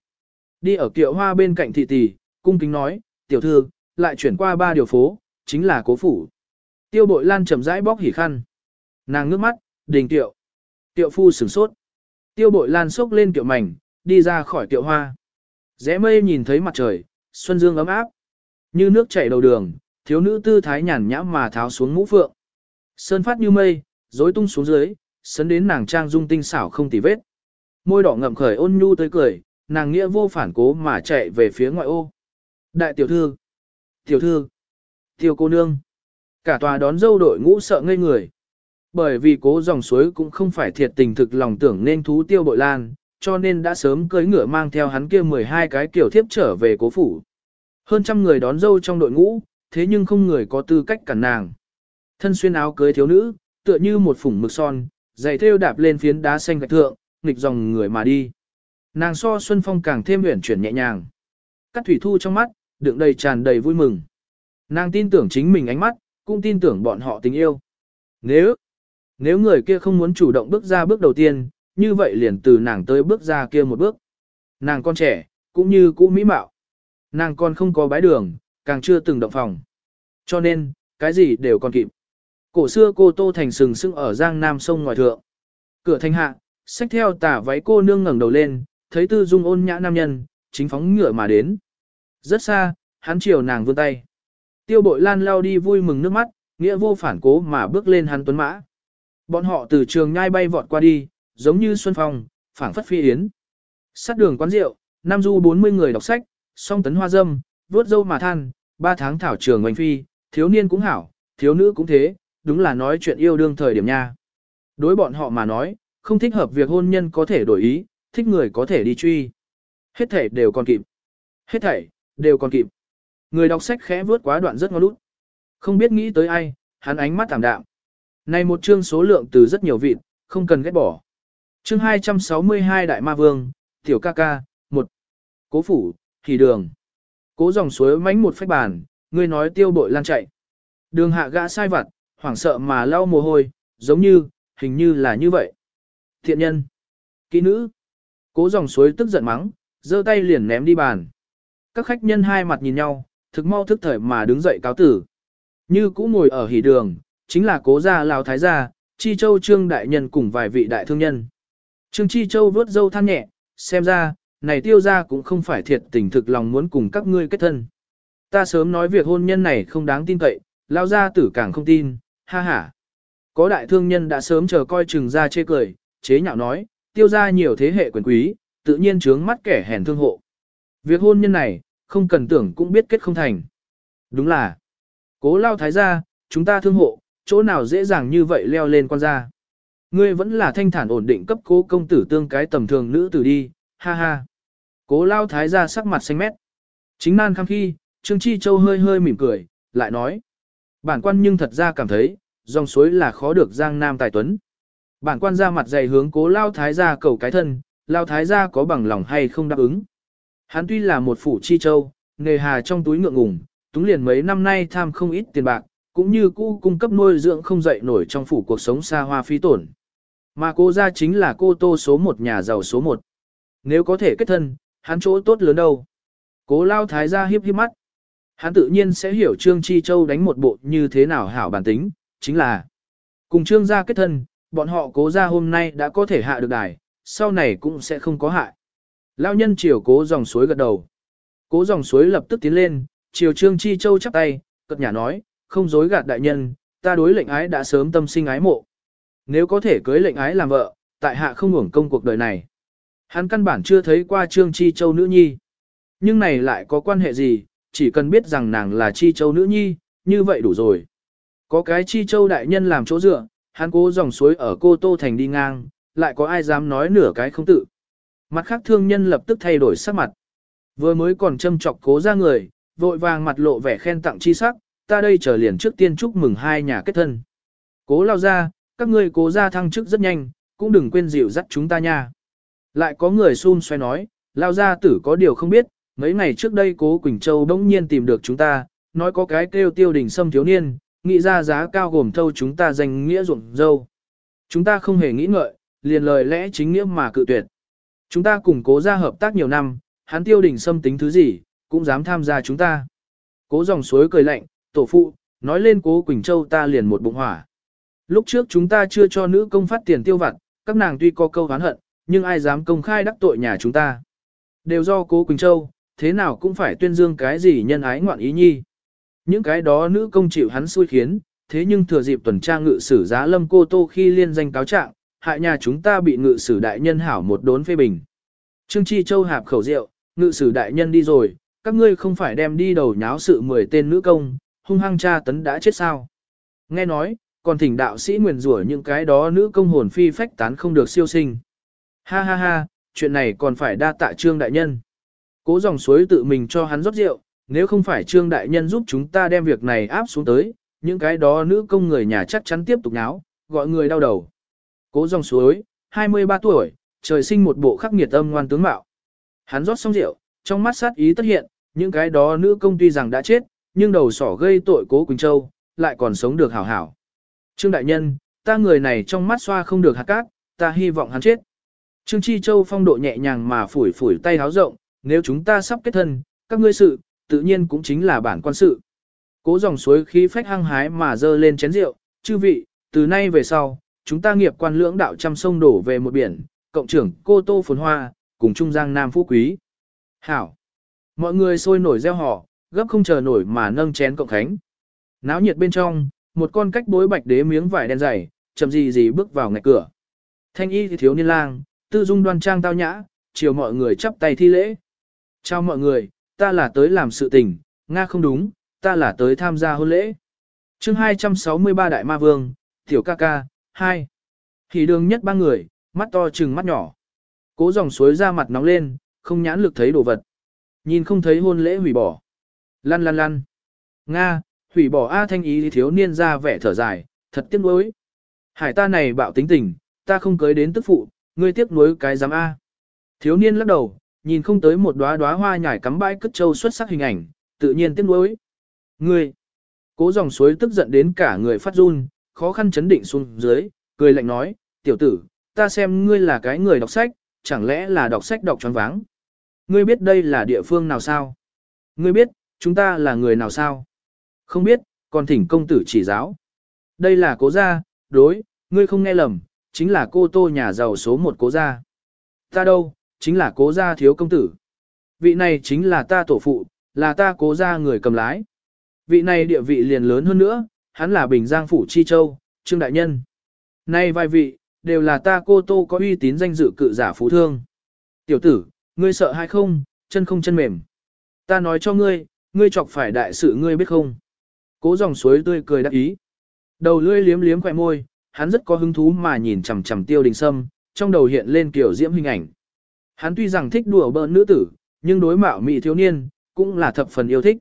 Đi ở kiệu hoa bên cạnh thị tỷ, cung kính nói, tiểu thư, lại chuyển qua ba điều phố, chính là cố phủ. Tiêu bội lan chậm rãi bóc hỉ khăn. Nàng ngước mắt, đình tiệu. Tiệu phu sửng sốt. Tiêu bội lan xốc lên tiệu mảnh, đi ra khỏi tiệu hoa. Rẽ mây nhìn thấy mặt trời, xuân dương ấm áp. Như nước chảy đầu đường, thiếu nữ tư thái nhàn nhã mà tháo xuống mũ phượng. Sơn phát như mây, rối tung xuống dưới, sấn đến nàng trang dung tinh xảo không tì vết. Môi đỏ ngậm khởi ôn nhu tới cười, nàng nghĩa vô phản cố mà chạy về phía ngoại ô. Đại tiểu thư, tiểu thư, tiểu cô nương. Cả tòa đón dâu đội ngũ sợ ngây người. Bởi vì cố dòng suối cũng không phải thiệt tình thực lòng tưởng nên thú tiêu bội lan, cho nên đã sớm cưới ngựa mang theo hắn kia 12 cái kiểu thiếp trở về cố phủ. Hơn trăm người đón dâu trong đội ngũ, thế nhưng không người có tư cách cản nàng. Thân xuyên áo cưới thiếu nữ, tựa như một phủng mực son, giày thêu đạp lên phiến đá xanh gạch thượng, nghịch dòng người mà đi. Nàng so Xuân Phong càng thêm uyển chuyển nhẹ nhàng. Cắt thủy thu trong mắt, đựng đầy tràn đầy vui mừng. Nàng tin tưởng chính mình ánh mắt, cũng tin tưởng bọn họ tình yêu. Nếu, nếu người kia không muốn chủ động bước ra bước đầu tiên, như vậy liền từ nàng tới bước ra kia một bước. Nàng con trẻ, cũng như cũ mỹ mạo. Nàng còn không có bái đường, càng chưa từng động phòng. Cho nên, cái gì đều còn kịp. Cổ xưa cô Tô Thành sừng sững ở giang nam sông ngoài thượng. Cửa thanh hạ, xách theo tả váy cô nương ngẩng đầu lên, thấy tư dung ôn nhã nam nhân, chính phóng ngựa mà đến. Rất xa, hắn chiều nàng vươn tay. Tiêu bội lan lao đi vui mừng nước mắt, nghĩa vô phản cố mà bước lên hắn tuấn mã. Bọn họ từ trường nhai bay vọt qua đi, giống như xuân phong, phảng phất phi yến. Sát đường quán rượu, Nam Du 40 người đọc sách, song tấn hoa dâm, vuốt dâu mà than, ba tháng thảo trường ngoành phi, thiếu niên cũng hảo, thiếu nữ cũng thế, đúng là nói chuyện yêu đương thời điểm nha. Đối bọn họ mà nói, không thích hợp việc hôn nhân có thể đổi ý, thích người có thể đi truy. Hết thảy đều còn kịp. Hết thảy, đều còn kịp. Người đọc sách khẽ vướt quá đoạn rất ngon lút. Không biết nghĩ tới ai, hắn ánh mắt thảm đạm. Này một chương số lượng từ rất nhiều vị, không cần ghét bỏ. Chương 262 Đại Ma Vương, Tiểu ca ca, 1. Cố phủ, thì đường. Cố dòng suối mánh một phách bàn, người nói tiêu bội lan chạy. Đường hạ gã sai vặt, hoảng sợ mà lau mồ hôi, giống như, hình như là như vậy. Thiện nhân, kỹ nữ, cố dòng suối tức giận mắng, giơ tay liền ném đi bàn. Các khách nhân hai mặt nhìn nhau, thực mau thức thời mà đứng dậy cáo tử. Như cũ ngồi ở hỉ đường, chính là cố gia Lào Thái gia, Chi Châu Trương Đại Nhân cùng vài vị đại thương nhân. Trương Chi Châu vớt dâu than nhẹ, xem ra, này tiêu gia cũng không phải thiệt tình thực lòng muốn cùng các ngươi kết thân. Ta sớm nói việc hôn nhân này không đáng tin cậy, lao gia tử càng không tin, ha ha. Có đại thương nhân đã sớm chờ coi chừng ra chê cười, chế nhạo nói, tiêu ra nhiều thế hệ quyền quý, tự nhiên trướng mắt kẻ hèn thương hộ. Việc hôn nhân này, không cần tưởng cũng biết kết không thành. Đúng là, cố lao thái gia, chúng ta thương hộ, chỗ nào dễ dàng như vậy leo lên quan gia. Ngươi vẫn là thanh thản ổn định cấp cố công tử tương cái tầm thường nữ tử đi, ha ha. Cố lao thái gia sắc mặt xanh mét. Chính nan khăm khi, Trương Chi Châu hơi hơi mỉm cười, lại nói. Bản quan nhưng thật ra cảm thấy, dòng suối là khó được giang nam tài tuấn. Bản quan ra mặt dày hướng cố lao thái gia cầu cái thân, lao thái gia có bằng lòng hay không đáp ứng. Hắn tuy là một phủ chi châu, nghề hà trong túi ngượng ngùng, túng liền mấy năm nay tham không ít tiền bạc, cũng như cũ cung cấp nuôi dưỡng không dậy nổi trong phủ cuộc sống xa hoa phí tổn. Mà cô ra chính là cô tô số một nhà giàu số một. Nếu có thể kết thân, hắn chỗ tốt lớn đâu. Cố lao thái gia hiếp hiếp mắt. Hắn tự nhiên sẽ hiểu Trương Chi Châu đánh một bộ như thế nào hảo bản tính, chính là cùng Trương gia kết thân, bọn họ cố ra hôm nay đã có thể hạ được đài, sau này cũng sẽ không có hại. Lao nhân chiều cố dòng suối gật đầu. Cố dòng suối lập tức tiến lên, chiều Trương Chi Châu chắp tay, cất nhà nói, không dối gạt đại nhân, ta đối lệnh ái đã sớm tâm sinh ái mộ. Nếu có thể cưới lệnh ái làm vợ, tại hạ không hưởng công cuộc đời này. Hắn căn bản chưa thấy qua Trương Chi Châu nữ nhi. Nhưng này lại có quan hệ gì, chỉ cần biết rằng nàng là Chi Châu nữ nhi, như vậy đủ rồi. Có cái Chi Châu đại nhân làm chỗ dựa, hắn cố dòng suối ở Cô Tô Thành đi ngang, lại có ai dám nói nửa cái không tự. Mặt khác thương nhân lập tức thay đổi sắc mặt. Vừa mới còn châm chọc cố ra người, vội vàng mặt lộ vẻ khen tặng chi sắc, ta đây chờ liền trước tiên chúc mừng hai nhà kết thân. Cố lao ra, các ngươi cố ra thăng chức rất nhanh, cũng đừng quên dịu dắt chúng ta nha. Lại có người xun xoay nói, lao ra tử có điều không biết, mấy ngày trước đây cố Quỳnh Châu bỗng nhiên tìm được chúng ta, nói có cái kêu tiêu đình sâm thiếu niên, nghĩ ra giá cao gồm thâu chúng ta danh nghĩa ruộng dâu. Chúng ta không hề nghĩ ngợi, liền lời lẽ chính nghĩa mà cự tuyệt. Chúng ta cùng cố ra hợp tác nhiều năm, hắn tiêu đình xâm tính thứ gì, cũng dám tham gia chúng ta. Cố dòng suối cười lạnh, tổ phụ, nói lên cố Quỳnh Châu ta liền một bụng hỏa. Lúc trước chúng ta chưa cho nữ công phát tiền tiêu vặt, các nàng tuy có câu hán hận, nhưng ai dám công khai đắc tội nhà chúng ta. Đều do cố Quỳnh Châu, thế nào cũng phải tuyên dương cái gì nhân ái ngoạn ý nhi. Những cái đó nữ công chịu hắn xui khiến, thế nhưng thừa dịp tuần tra ngự sử giá lâm cô tô khi liên danh cáo trạng, hại nhà chúng ta bị ngự sử đại nhân hảo một đốn phê bình. Trương Chi Châu hạp khẩu rượu, ngự sử đại nhân đi rồi, các ngươi không phải đem đi đầu nháo sự 10 tên nữ công, hung hăng cha tấn đã chết sao. Nghe nói, còn thỉnh đạo sĩ nguyền rủa những cái đó nữ công hồn phi phách tán không được siêu sinh. Ha ha ha, chuyện này còn phải đa tạ trương đại nhân. Cố dòng suối tự mình cho hắn rót rượu, nếu không phải trương đại nhân giúp chúng ta đem việc này áp xuống tới, những cái đó nữ công người nhà chắc chắn tiếp tục náo, gọi người đau đầu. Cố dòng suối, 23 tuổi, trời sinh một bộ khắc nghiệt âm ngoan tướng mạo. Hắn rót xong rượu, trong mắt sát ý tất hiện, những cái đó nữ công tuy rằng đã chết, nhưng đầu sỏ gây tội cố Quỳnh Châu, lại còn sống được hảo hảo. Trương Đại Nhân, ta người này trong mắt xoa không được hạt cát, ta hy vọng hắn chết. Trương Chi Châu phong độ nhẹ nhàng mà phủi phủi tay háo rộng, nếu chúng ta sắp kết thân, các ngươi sự, tự nhiên cũng chính là bản quan sự. Cố dòng suối khí phách hăng hái mà dơ lên chén rượu, chư vị, từ nay về sau, chúng ta nghiệp quan lưỡng đạo trăm sông đổ về một biển, cộng trưởng cô tô phồn hoa, cùng trung giang nam phú quý. Hảo! Mọi người sôi nổi reo hò gấp không chờ nổi mà nâng chén cộng khánh. Náo nhiệt bên trong, một con cách bối bạch đế miếng vải đen dày, chậm gì gì bước vào ngạch cửa. Thanh y thì thiếu niên lang, tư dung đoan trang tao nhã, chiều mọi người chắp tay thi lễ. Chào mọi người, ta là tới làm sự tình, Nga không đúng, ta là tới tham gia hôn lễ. chương 263 Đại Ma Vương, Tiểu ca ca, 2. Thì đường nhất ba người, mắt to trừng mắt nhỏ. Cố dòng suối ra mặt nóng lên, không nhãn lực thấy đồ vật. Nhìn không thấy hôn lễ hủy bỏ. Lăn lăn lăn. Nga, hủy bỏ A thanh ý thiếu niên ra vẻ thở dài, thật tiếc nuối. Hải ta này bạo tính tình, ta không cưới đến tức phụ, ngươi tiếc nuối cái giám A. Thiếu niên lắc đầu, nhìn không tới một đóa đóa hoa nhải cắm bãi cất châu xuất sắc hình ảnh, tự nhiên tiếc nuối. Ngươi, cố dòng suối tức giận đến cả người phát run, khó khăn chấn định xuống dưới, cười lạnh nói, tiểu tử, ta xem ngươi là cái người đọc sách, chẳng lẽ là đọc sách đọc tròn váng. Ngươi biết đây là địa phương nào sao? Ngươi biết, chúng ta là người nào sao? Không biết, còn thỉnh công tử chỉ giáo. Đây là cố gia, đối, ngươi không nghe lầm, chính là cô tô nhà giàu số một cố gia. Ta đâu, chính là cố gia thiếu công tử. Vị này chính là ta tổ phụ, là ta cố gia người cầm lái. Vị này địa vị liền lớn hơn nữa, hắn là Bình Giang Phủ Chi Châu, Trương Đại Nhân. Nay vài vị, đều là ta cô tô có uy tín danh dự cự giả phú thương. Tiểu tử, ngươi sợ hay không, chân không chân mềm. Ta nói cho ngươi, ngươi chọc phải đại sự ngươi biết không. Cố dòng suối tươi cười đắc ý. Đầu lưỡi liếm liếm khỏe môi, hắn rất có hứng thú mà nhìn chằm chằm tiêu đình sâm, trong đầu hiện lên kiểu diễm hình ảnh. Hắn tuy rằng thích đùa bỡn nữ tử, nhưng đối mạo mỹ thiếu niên, cũng là thập phần yêu thích.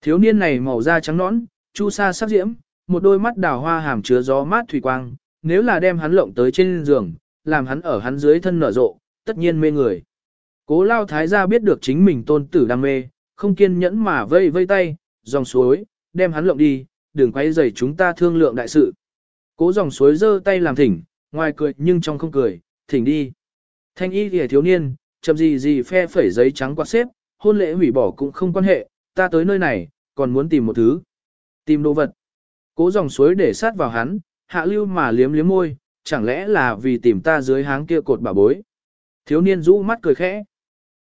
Thiếu niên này màu da trắng nõn, chu sa sắc diễm, một đôi mắt đào hoa hàm chứa gió mát thủy quang, nếu là đem hắn lộng tới trên giường, làm hắn ở hắn dưới thân nở rộ, tất nhiên mê người. Cố lao thái gia biết được chính mình tôn tử đam mê, không kiên nhẫn mà vây vây tay, dòng suối, đem hắn lộng đi, đừng quay rầy chúng ta thương lượng đại sự. Cố dòng suối giơ tay làm thỉnh, ngoài cười nhưng trong không cười, thỉnh đi. Thanh y kìa thiếu niên, chậm gì gì phe phẩy giấy trắng quạt xếp, hôn lễ hủy bỏ cũng không quan hệ, ta tới nơi này, còn muốn tìm một thứ. Tìm đồ vật. Cố dòng suối để sát vào hắn, hạ lưu mà liếm liếm môi, chẳng lẽ là vì tìm ta dưới háng kia cột bà bối. Thiếu niên rũ mắt cười khẽ.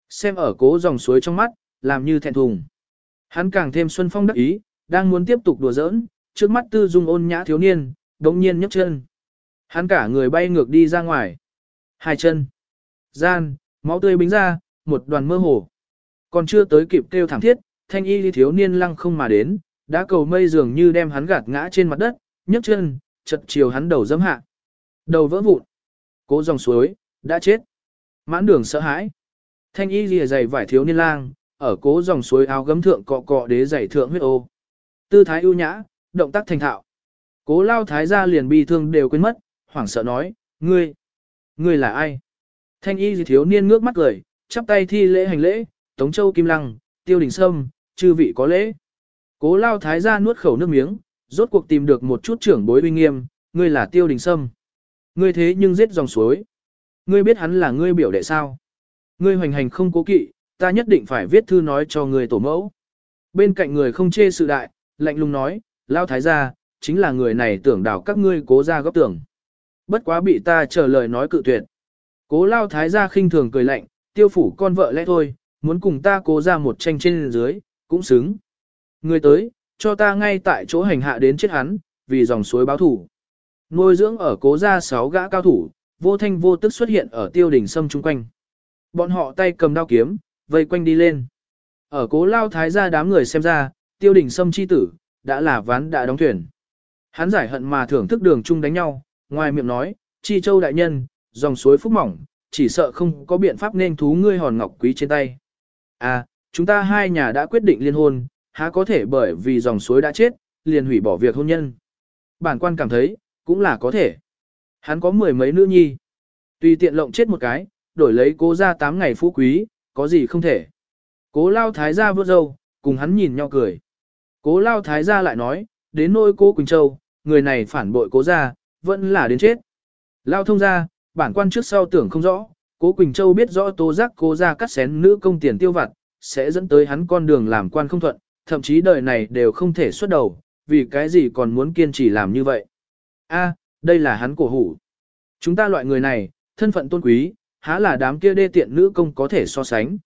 Xem ở cố dòng suối trong mắt, làm như thẹn thùng. Hắn càng thêm xuân phong đắc ý, đang muốn tiếp tục đùa giỡn, trước mắt tư dung ôn nhã thiếu niên, đống nhiên nhấc chân. Hắn cả người bay ngược đi ra ngoài. Hai chân. Gian, máu tươi bính ra, một đoàn mơ hồ. Còn chưa tới kịp kêu thảm thiết, thanh y thiếu niên lăng không mà đến, đã cầu mây dường như đem hắn gạt ngã trên mặt đất, nhấc chân, chật chiều hắn đầu dẫm hạ. Đầu vỡ vụn. Cố dòng suối, đã chết. Mãn đường sợ hãi. Thanh y lìa giày vải thiếu niên lang, ở cố dòng suối áo gấm thượng cọ cọ đế giày thượng huyết ô. Tư thái ưu nhã, động tác thành thạo. Cố lao thái gia liền bi thương đều quên mất, hoảng sợ nói, ngươi, ngươi là ai? Thanh y thiếu niên ngước mắt cười, chắp tay thi lễ hành lễ, Tống Châu Kim Lăng, Tiêu Đình Sâm, chư vị có lễ. Cố lao thái gia nuốt khẩu nước miếng, rốt cuộc tìm được một chút trưởng bối uy nghiêm, ngươi là Tiêu Đình Sâm. Ngươi thế nhưng giết dòng suối. Ngươi biết hắn là ngươi biểu đệ sao? Ngươi hoành hành không cố kỵ, ta nhất định phải viết thư nói cho người tổ mẫu. Bên cạnh người không chê sự đại, lạnh lùng nói, lao thái gia, chính là người này tưởng đảo các ngươi cố ra góc tưởng. Bất quá bị ta chờ lời nói cự tuyệt. Cố lao thái gia khinh thường cười lạnh, tiêu phủ con vợ lẽ thôi, muốn cùng ta cố ra một tranh trên dưới, cũng xứng. Người tới, cho ta ngay tại chỗ hành hạ đến chết hắn, vì dòng suối báo thủ. Nuôi dưỡng ở cố gia sáu gã cao thủ, vô thanh vô tức xuất hiện ở tiêu đỉnh sâm chung quanh. Bọn họ tay cầm đao kiếm, vây quanh đi lên. Ở cố lao thái gia đám người xem ra, tiêu đỉnh sâm chi tử, đã là ván đã đóng thuyền. Hắn giải hận mà thưởng thức đường chung đánh nhau, ngoài miệng nói, chi châu đại nhân, dòng suối phúc mỏng, chỉ sợ không có biện pháp nên thú ngươi hòn ngọc quý trên tay. À, chúng ta hai nhà đã quyết định liên hôn, há có thể bởi vì dòng suối đã chết, liền hủy bỏ việc hôn nhân. Bản quan cảm thấy, cũng là có thể. Hắn có mười mấy nữ nhi. Tùy tiện lộng chết một cái, đổi lấy cố ra tám ngày phú quý, có gì không thể. Cố lao thái gia vớt dâu, cùng hắn nhìn nhau cười. Cố lao thái gia lại nói, đến nôi cố Quỳnh Châu, người này phản bội cố gia, vẫn là đến chết. Lao thông ra, bản quan trước sau tưởng không rõ, cố Quỳnh Châu biết rõ tố giác cố ra cắt xén nữ công tiền tiêu vặt, sẽ dẫn tới hắn con đường làm quan không thuận, thậm chí đời này đều không thể xuất đầu, vì cái gì còn muốn kiên trì làm như vậy. A, đây là hắn cổ hủ. Chúng ta loại người này, thân phận tôn quý, há là đám kia đê tiện nữ công có thể so sánh.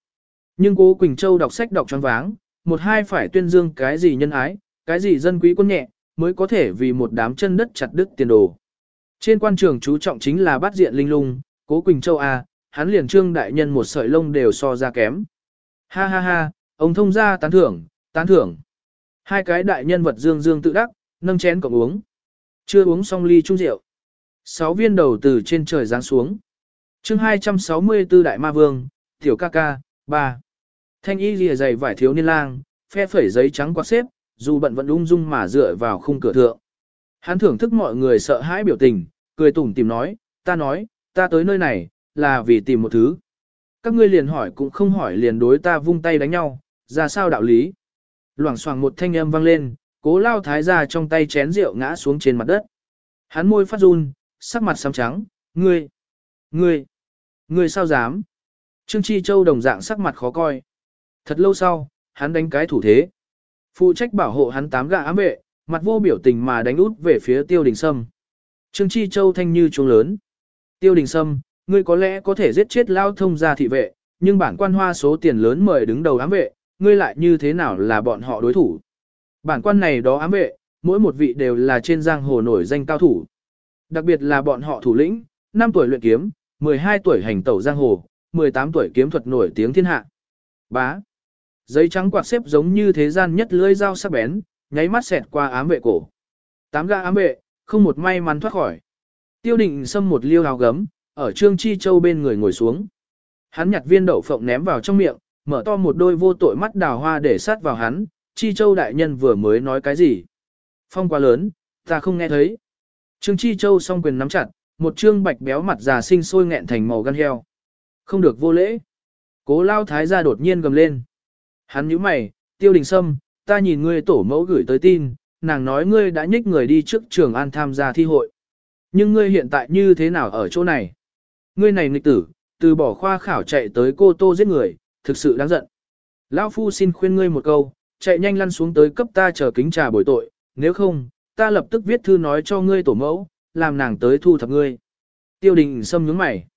Nhưng cố Quỳnh Châu đọc sách đọc choáng váng, một hai phải tuyên dương cái gì nhân ái, cái gì dân quý quân nhẹ, mới có thể vì một đám chân đất chặt đứt tiền đồ. Trên quan trường chú trọng chính là bắt diện linh lung, cố Quỳnh Châu A, hắn liền trương đại nhân một sợi lông đều so ra kém. Ha ha ha, ông thông gia tán thưởng, tán thưởng. Hai cái đại nhân vật dương dương tự đắc, nâng chén cộng uống. Chưa uống xong ly chung rượu. Sáu viên đầu từ trên trời giáng xuống. chương 264 Đại Ma Vương, Tiểu ca ca, ba. Thanh y lìa dày vải thiếu niên lang, phe phẩy giấy trắng quạt xếp, dù bận vẫn ung dung mà dựa vào khung cửa thượng. Hắn thưởng thức mọi người sợ hãi biểu tình, cười tủm tìm nói, ta nói, ta tới nơi này, là vì tìm một thứ. Các ngươi liền hỏi cũng không hỏi liền đối ta vung tay đánh nhau, ra sao đạo lý. Loảng xoảng một thanh âm vang lên, cố lao thái ra trong tay chén rượu ngã xuống trên mặt đất. Hắn môi phát run, sắc mặt xám trắng, ngươi, ngươi, ngươi sao dám. Trương Chi Châu đồng dạng sắc mặt khó coi. Thật lâu sau, hắn đánh cái thủ thế. Phụ trách bảo hộ hắn tám gã ám vệ, mặt vô biểu tình mà đánh út về phía tiêu đình sâm. Trương Chi Châu thanh như trống lớn. Tiêu đình sâm, ngươi có lẽ có thể giết chết lao thông gia thị vệ, nhưng bản quan hoa số tiền lớn mời đứng đầu ám vệ, ngươi lại như thế nào là bọn họ đối thủ. Bản quan này đó ám vệ, mỗi một vị đều là trên giang hồ nổi danh cao thủ. Đặc biệt là bọn họ thủ lĩnh, 5 tuổi luyện kiếm, 12 tuổi hành tẩu giang hồ, 18 tuổi kiếm thuật nổi tiếng thiên hạ. Bá. Giấy trắng quạt xếp giống như thế gian nhất lưỡi dao sắc bén, nháy mắt xẹt qua ám vệ cổ. Tám gã ám vệ, không một may mắn thoát khỏi. Tiêu định xâm một liêu áo gấm, ở Trương Chi Châu bên người ngồi xuống. Hắn nhặt viên đậu phộng ném vào trong miệng, mở to một đôi vô tội mắt đào hoa để sát vào hắn, Chi Châu đại nhân vừa mới nói cái gì. Phong quá lớn, ta không nghe thấy. Trương Chi Châu song quyền nắm chặt, một trương bạch béo mặt già sinh sôi nghẹn thành màu gan heo. Không được vô lễ. Cố lao thái gia đột nhiên gầm lên. Hắn nhíu mày, tiêu đình sâm, ta nhìn ngươi tổ mẫu gửi tới tin, nàng nói ngươi đã nhích người đi trước trường an tham gia thi hội. Nhưng ngươi hiện tại như thế nào ở chỗ này? Ngươi này nghịch tử, từ bỏ khoa khảo chạy tới cô tô giết người, thực sự đáng giận. Lão phu xin khuyên ngươi một câu, chạy nhanh lăn xuống tới cấp ta chờ kính trà bồi tội, nếu không, ta lập tức viết thư nói cho ngươi tổ mẫu, làm nàng tới thu thập ngươi. Tiêu đình xâm nhướng mày.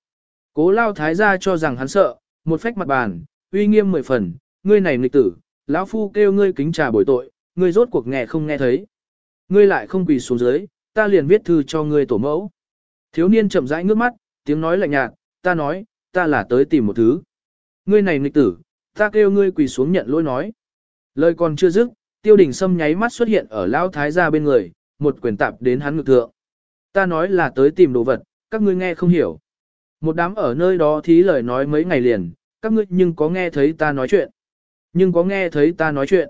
Cố lao thái gia cho rằng hắn sợ, một phách mặt bàn, uy nghiêm mười phần, ngươi này nghịch tử, lão phu kêu ngươi kính trà bồi tội, ngươi rốt cuộc nghe không nghe thấy. Ngươi lại không quỳ xuống dưới, ta liền viết thư cho ngươi tổ mẫu. Thiếu niên chậm rãi ngước mắt, tiếng nói lạnh nhạt, ta nói, ta là tới tìm một thứ. Ngươi này nghịch tử, ta kêu ngươi quỳ xuống nhận lỗi nói. Lời còn chưa dứt, tiêu đình sâm nháy mắt xuất hiện ở Lão thái gia bên người, một quyền tạp đến hắn ngực thượng. Ta nói là tới tìm đồ vật, các ngươi nghe không hiểu. Một đám ở nơi đó thí lời nói mấy ngày liền, các ngươi nhưng có nghe thấy ta nói chuyện. Nhưng có nghe thấy ta nói chuyện.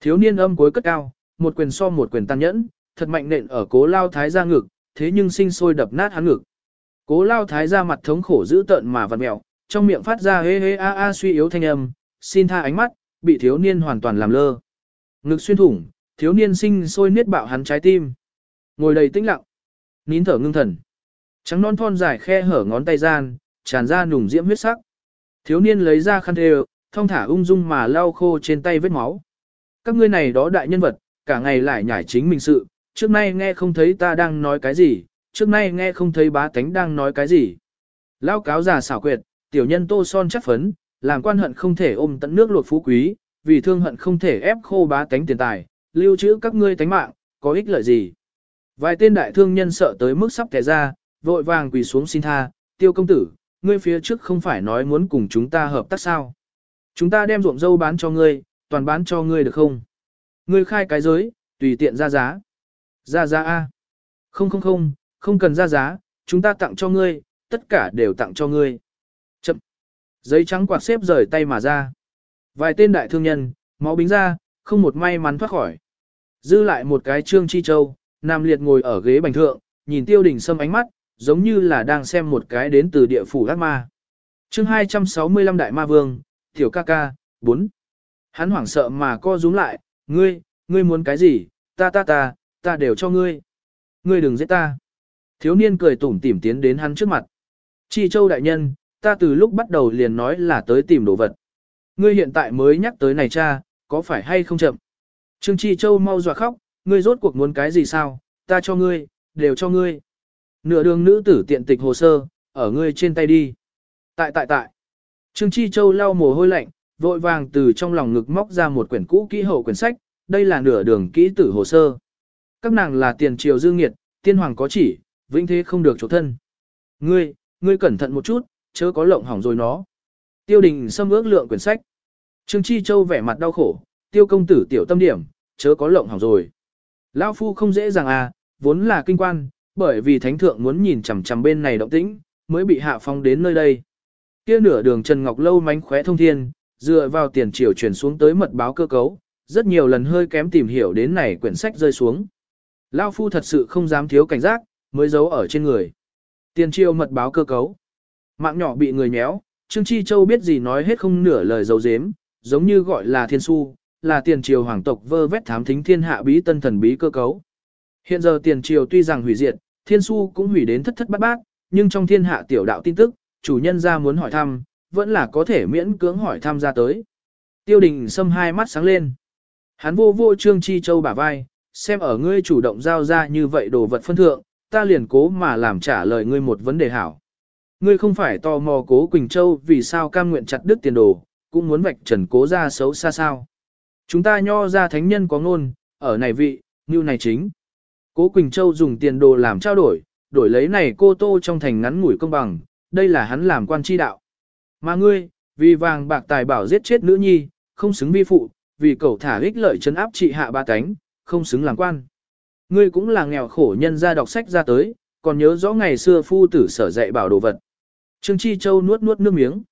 Thiếu niên âm cuối cất cao, một quyền so một quyền tàn nhẫn, thật mạnh nện ở cố lao thái gia ngực, thế nhưng sinh sôi đập nát hắn ngực. Cố lao thái gia mặt thống khổ dữ tợn mà vặn mẹo, trong miệng phát ra hê hê a a suy yếu thanh âm, xin tha ánh mắt, bị thiếu niên hoàn toàn làm lơ. Ngực xuyên thủng, thiếu niên sinh sôi niết bạo hắn trái tim. Ngồi đầy tĩnh lặng, nín thở ngưng thần. Trắng non thon dài khe hở ngón tay gian, tràn ra nùng diễm huyết sắc. Thiếu niên lấy ra khăn thề, thông thả ung dung mà lau khô trên tay vết máu. Các ngươi này đó đại nhân vật, cả ngày lại nhảy chính mình sự, trước nay nghe không thấy ta đang nói cái gì, trước nay nghe không thấy bá tánh đang nói cái gì. Lao cáo già xảo quyệt, tiểu nhân tô son chắc phấn, làm quan hận không thể ôm tận nước luộc phú quý, vì thương hận không thể ép khô bá tánh tiền tài, lưu trữ các ngươi tánh mạng, có ích lợi gì. Vài tên đại thương nhân sợ tới mức sắp kẻ ra, vội vàng quỳ xuống xin tha, tiêu công tử, ngươi phía trước không phải nói muốn cùng chúng ta hợp tác sao. Chúng ta đem ruộng dâu bán cho ngươi, toàn bán cho ngươi được không? Ngươi khai cái giới, tùy tiện ra giá. Ra giá A. Không không không, không cần ra giá, chúng ta tặng cho ngươi, tất cả đều tặng cho ngươi. Chậm. Giấy trắng quạt xếp rời tay mà ra. Vài tên đại thương nhân, máu bính ra, không một may mắn thoát khỏi. Dư lại một cái trương chi châu, nam liệt ngồi ở ghế bành thượng, nhìn tiêu đình sâm ánh mắt, giống như là đang xem một cái đến từ địa phủ ác ma. chương 265 Đại Ma Vương, Tiểu ca ca, bốn Hắn hoảng sợ mà co rúm lại, ngươi, ngươi muốn cái gì, ta ta ta, ta đều cho ngươi. Ngươi đừng giết ta. Thiếu niên cười tủm tỉm tiến đến hắn trước mặt. Chi châu đại nhân, ta từ lúc bắt đầu liền nói là tới tìm đồ vật. Ngươi hiện tại mới nhắc tới này cha, có phải hay không chậm? Trương Chi Châu mau dọa khóc, ngươi rốt cuộc muốn cái gì sao, ta cho ngươi, đều cho ngươi. Nửa đường nữ tử tiện tịch hồ sơ, ở ngươi trên tay đi. Tại tại tại. Trương Chi Châu lau mồ hôi lạnh, vội vàng từ trong lòng ngực móc ra một quyển cũ kỹ hậu quyển sách, đây là nửa đường kỹ tử hồ sơ. Các nàng là tiền triều dương nghiệt, tiên hoàng có chỉ, vĩnh thế không được chỗ thân. Ngươi, ngươi cẩn thận một chút, chớ có lộng hỏng rồi nó. Tiêu đình xâm ước lượng quyển sách. Trương Chi Châu vẻ mặt đau khổ, tiêu công tử tiểu tâm điểm, chớ có lộng hỏng rồi. Lão phu không dễ dàng à, vốn là kinh quan, bởi vì thánh thượng muốn nhìn chằm chằm bên này động tĩnh, mới bị hạ phong đến nơi đây. Kia nửa đường Trần Ngọc Lâu mánh khóe thông thiên, dựa vào tiền triều truyền xuống tới mật báo cơ cấu, rất nhiều lần hơi kém tìm hiểu đến này quyển sách rơi xuống. Lao phu thật sự không dám thiếu cảnh giác, mới giấu ở trên người. Tiền triều mật báo cơ cấu. Mạng nhỏ bị người nhéo, Trương Chi Châu biết gì nói hết không nửa lời dấu dếm, giống như gọi là thiên su, là tiền triều hoàng tộc vơ vét thám thính thiên hạ bí tân thần bí cơ cấu. Hiện giờ tiền triều tuy rằng hủy diệt, thiên su cũng hủy đến thất thất bát bát, nhưng trong thiên hạ tiểu đạo tin tức, chủ nhân ra muốn hỏi thăm, vẫn là có thể miễn cưỡng hỏi thăm ra tới. Tiêu đình xâm hai mắt sáng lên. Hắn vô vô trương chi châu bả vai, xem ở ngươi chủ động giao ra như vậy đồ vật phân thượng, ta liền cố mà làm trả lời ngươi một vấn đề hảo. Ngươi không phải tò mò cố Quỳnh Châu vì sao cam nguyện chặt đứt tiền đồ, cũng muốn vạch trần cố ra xấu xa sao. Chúng ta nho ra thánh nhân có ngôn, ở này vị, như này chính. Cố Quỳnh Châu dùng tiền đồ làm trao đổi, đổi lấy này cô tô trong thành ngắn ngủi công bằng, đây là hắn làm quan chi đạo. Mà ngươi, vì vàng bạc tài bảo giết chết nữ nhi, không xứng vi phụ, vì cầu thả ích lợi chấn áp trị hạ ba cánh, không xứng làm quan. Ngươi cũng là nghèo khổ nhân ra đọc sách ra tới, còn nhớ rõ ngày xưa phu tử sở dạy bảo đồ vật. Trương Chi Châu nuốt nuốt nước miếng.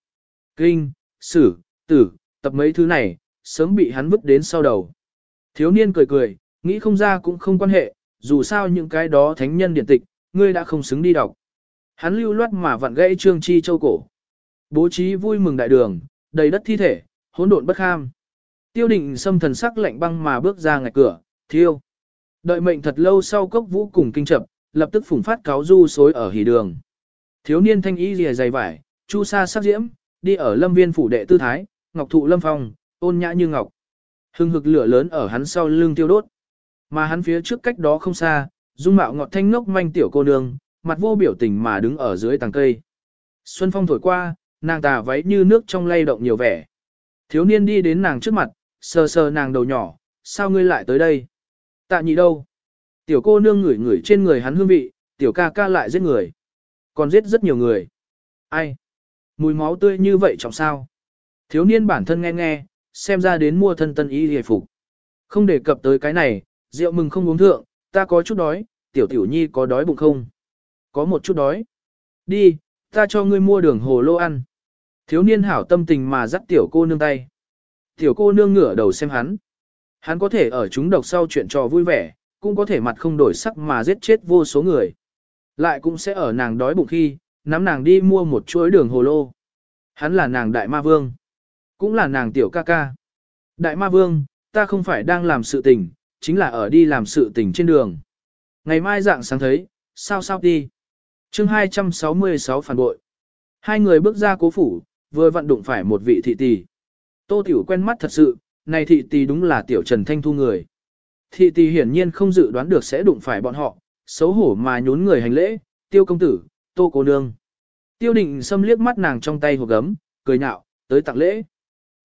Kinh, sử, tử, tập mấy thứ này, sớm bị hắn vứt đến sau đầu. Thiếu niên cười cười, nghĩ không ra cũng không quan hệ, dù sao những cái đó thánh nhân điện tịch, ngươi đã không xứng đi đọc. Hắn lưu loát mà vặn gãy Trương Chi Châu cổ. Bố trí vui mừng đại đường, đầy đất thi thể, hỗn độn bất kham. Tiêu định xâm thần sắc lạnh băng mà bước ra ngạch cửa, thiêu. Đợi mệnh thật lâu sau cốc vũ cùng kinh chập, lập tức phủng phát cáo du xối ở hỉ đường. Thiếu niên thanh y rìa dày vải, chu sa sắc diễm, đi ở lâm viên phủ đệ tư thái, ngọc thụ lâm phong, ôn nhã như ngọc. Hưng hực lửa lớn ở hắn sau lưng tiêu đốt. Mà hắn phía trước cách đó không xa, dung mạo ngọt thanh ngốc manh tiểu cô nương, mặt vô biểu tình mà đứng ở dưới tàng cây. Xuân phong thổi qua, nàng tà váy như nước trong lay động nhiều vẻ. Thiếu niên đi đến nàng trước mặt, sờ sờ nàng đầu nhỏ, sao ngươi lại tới đây? Tạ nhị đâu? Tiểu cô nương ngửi ngửi trên người hắn hương vị, tiểu ca ca lại giết người. Còn giết rất nhiều người. Ai? Mùi máu tươi như vậy trọng sao? Thiếu niên bản thân nghe nghe, xem ra đến mua thân tân y hề phục. Không đề cập tới cái này, rượu mừng không uống thượng, ta có chút đói, tiểu tiểu nhi có đói bụng không? Có một chút đói. Đi, ta cho ngươi mua đường hồ lô ăn. Thiếu niên hảo tâm tình mà dắt tiểu cô nương tay. Tiểu cô nương ngửa đầu xem hắn. Hắn có thể ở chúng độc sau chuyện trò vui vẻ, cũng có thể mặt không đổi sắc mà giết chết vô số người. Lại cũng sẽ ở nàng đói bụng khi, nắm nàng đi mua một chuỗi đường hồ lô. Hắn là nàng đại ma vương. Cũng là nàng tiểu ca ca. Đại ma vương, ta không phải đang làm sự tình, chính là ở đi làm sự tình trên đường. Ngày mai dạng sáng thấy, sao sao đi chương 266 phản bội. Hai người bước ra cố phủ, vừa vận đụng phải một vị thị tỷ. Tô Tiểu quen mắt thật sự, này thị tỷ đúng là tiểu Trần Thanh Thu người. Thị tỷ hiển nhiên không dự đoán được sẽ đụng phải bọn họ, xấu hổ mà nhún người hành lễ, tiêu công tử, tô cô nương. Tiêu định xâm liếc mắt nàng trong tay hộp gấm, cười nhạo, tới tặng lễ.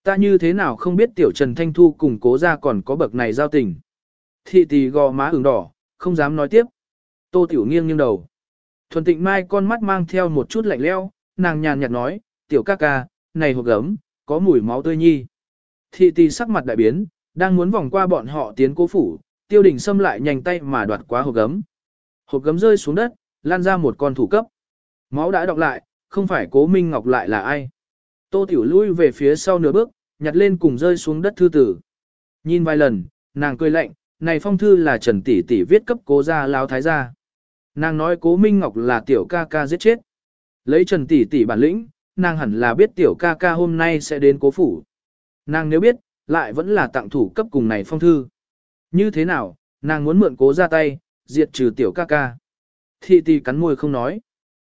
Ta như thế nào không biết tiểu Trần Thanh Thu cùng cố ra còn có bậc này giao tình. Thị tỷ gò má ửng đỏ, không dám nói tiếp. Tô tiểu nghiêng nghiêng đầu. Thuần tịnh mai con mắt mang theo một chút lạnh leo, nàng nhàn nhạt nói, tiểu ca ca, này hộp gấm, có mùi máu tươi nhi. Thị tỷ sắc mặt đại biến, đang muốn vòng qua bọn họ tiến cố phủ, tiêu đình xâm lại nhanh tay mà đoạt quá hộp gấm. Hộp gấm rơi xuống đất, lan ra một con thủ cấp. Máu đã đọc lại, không phải cố Minh Ngọc lại là ai. Tô Tiểu lui về phía sau nửa bước, nhặt lên cùng rơi xuống đất thư tử. Nhìn vài lần, nàng cười lạnh, này phong thư là Trần Tỷ Tỷ viết cấp cố gia lao thái gia. Nàng nói cố Minh Ngọc là tiểu ca ca giết chết. Lấy Trần Tỷ Tỷ bản lĩnh, nàng hẳn là biết tiểu ca ca hôm nay sẽ đến cố phủ. Nàng nếu biết, lại vẫn là tặng thủ cấp cùng này phong thư. Như thế nào, nàng muốn mượn cố ra tay, diệt trừ tiểu ca ca. Thị tỷ cắn môi không nói.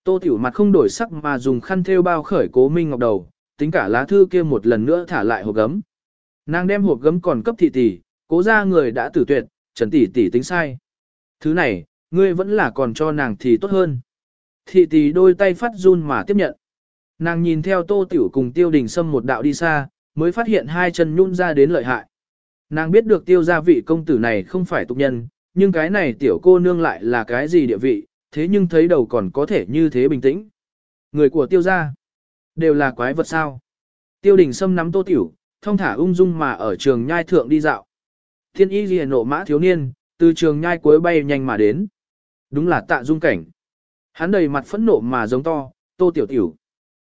Tô tiểu mặt không đổi sắc mà dùng khăn thêu bao khởi cố minh ngọc đầu, tính cả lá thư kia một lần nữa thả lại hộp gấm. Nàng đem hộp gấm còn cấp thị tỷ, cố ra người đã tử tuyệt, trần tỷ tỷ tính sai. Thứ này, ngươi vẫn là còn cho nàng thì tốt hơn. Thị tỷ đôi tay phát run mà tiếp nhận. Nàng nhìn theo tô tiểu cùng tiêu đình sâm một đạo đi xa, mới phát hiện hai chân nhún ra đến lợi hại. Nàng biết được tiêu gia vị công tử này không phải tục nhân, nhưng cái này tiểu cô nương lại là cái gì địa vị, thế nhưng thấy đầu còn có thể như thế bình tĩnh. Người của tiêu gia đều là quái vật sao. Tiêu đình sâm nắm tô tiểu, thông thả ung dung mà ở trường nhai thượng đi dạo. Thiên y ghi nộ mã thiếu niên, từ trường nhai cuối bay nhanh mà đến. Đúng là tạ dung cảnh. Hắn đầy mặt phẫn nộ mà giống to, tô tiểu tiểu.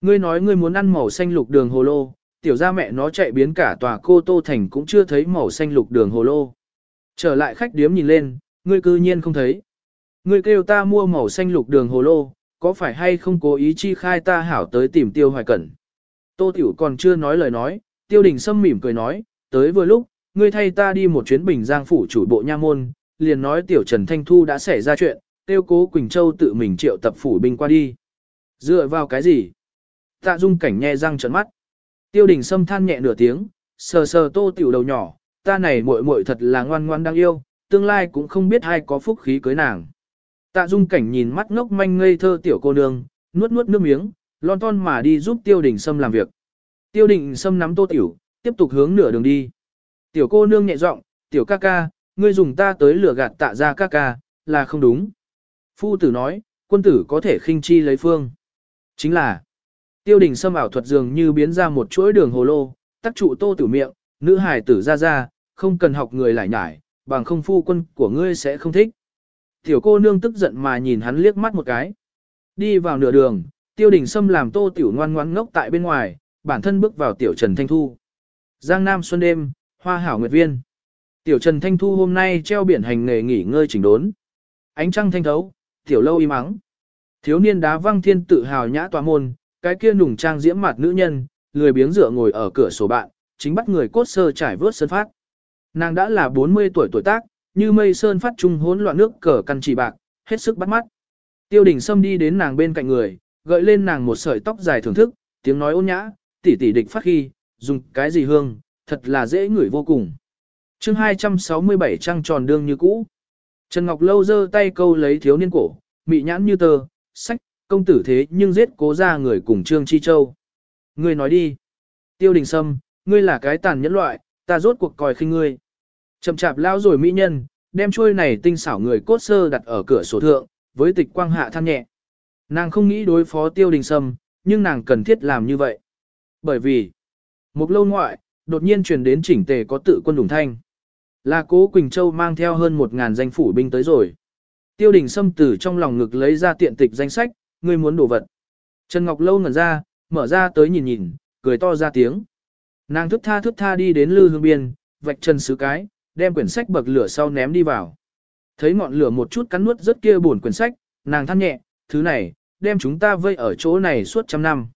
Ngươi nói ngươi muốn ăn màu xanh lục đường hồ lô, tiểu ra mẹ nó chạy biến cả tòa cô Tô Thành cũng chưa thấy màu xanh lục đường hồ lô. Trở lại khách điếm nhìn lên, ngươi cư nhiên không thấy. Ngươi kêu ta mua màu xanh lục đường hồ lô, có phải hay không cố ý chi khai ta hảo tới tìm tiêu hoài cẩn. Tô Tiểu còn chưa nói lời nói, tiêu đình sâm mỉm cười nói, tới vừa lúc, ngươi thay ta đi một chuyến bình giang phủ chủ bộ nha môn, liền nói tiểu Trần Thanh Thu đã xảy ra chuyện, tiêu cố Quỳnh Châu tự mình triệu tập phủ binh qua đi. Dựa vào cái gì? Tạ dung cảnh nhe răng trợn mắt. Tiêu đình sâm than nhẹ nửa tiếng, sờ sờ tô tiểu đầu nhỏ, ta này muội muội thật là ngoan ngoan đang yêu, tương lai cũng không biết ai có phúc khí cưới nàng. Tạ dung cảnh nhìn mắt ngốc manh ngây thơ tiểu cô nương, nuốt nuốt nước miếng, lon ton mà đi giúp tiêu đình sâm làm việc. Tiêu đình sâm nắm tô tiểu, tiếp tục hướng nửa đường đi. Tiểu cô nương nhẹ giọng, tiểu ca ca, ngươi dùng ta tới lửa gạt tạ ra ca ca, là không đúng. Phu tử nói, quân tử có thể khinh chi lấy phương. Chính là, tiêu đình xâm ảo thuật dường như biến ra một chuỗi đường hồ lô, tắc trụ tô tử miệng, nữ hài tử ra ra, không cần học người lại nhải, bằng không phu quân của ngươi sẽ không thích. Tiểu cô nương tức giận mà nhìn hắn liếc mắt một cái. Đi vào nửa đường, tiêu đình xâm làm tô tiểu ngoan ngoan ngốc tại bên ngoài, bản thân bước vào tiểu trần thanh thu. Giang Nam xuân đêm, hoa hảo nguyệt viên. Tiểu trần thanh thu hôm nay treo biển hành nghề nghỉ ngơi chỉnh đốn. Ánh trăng thanh thấu, tiểu lâu im mắng, Thiếu niên đá văng thiên tự hào nhã tòa môn, cái kia nùng trang diễm mặt nữ nhân, lười biếng dựa ngồi ở cửa sổ bạn, chính bắt người cốt sơ trải vớt sơn phát. Nàng đã là 40 tuổi tuổi tác, như mây sơn phát trung hỗn loạn nước cờ căn chỉ bạc, hết sức bắt mắt. Tiêu đình Sâm đi đến nàng bên cạnh người, gợi lên nàng một sợi tóc dài thưởng thức, tiếng nói ôn nhã, tỉ tỉ địch phát khi, dùng cái gì hương, thật là dễ ngửi vô cùng. chương 267 trăng tròn đương như cũ. Trần Ngọc Lâu giơ tay câu lấy thiếu niên cổ, mị nhãn như tờ, sách, công tử thế nhưng giết cố ra người cùng Trương Chi Châu. Ngươi nói đi. Tiêu đình Sâm, ngươi là cái tàn nhẫn loại, ta rốt cuộc còi khinh ngươi. Chậm chạp lao rồi mỹ nhân, đem chuôi này tinh xảo người cốt sơ đặt ở cửa sổ thượng, với tịch quang hạ than nhẹ. Nàng không nghĩ đối phó tiêu đình sâm, nhưng nàng cần thiết làm như vậy. Bởi vì, một lâu ngoại, đột nhiên truyền đến chỉnh tề có tự quân đủng thanh. Là cố Quỳnh Châu mang theo hơn một ngàn danh phủ binh tới rồi. Tiêu đình sâm từ trong lòng ngực lấy ra tiện tịch danh sách, ngươi muốn đổ vật. Trần Ngọc Lâu ngẩn ra, mở ra tới nhìn nhìn, cười to ra tiếng. Nàng thức tha thức tha đi đến lư hương biên, vạch chân sứ cái, đem quyển sách bậc lửa sau ném đi vào. Thấy ngọn lửa một chút cắn nuốt rất kia buồn quyển sách, nàng than nhẹ, thứ này, đem chúng ta vây ở chỗ này suốt trăm năm.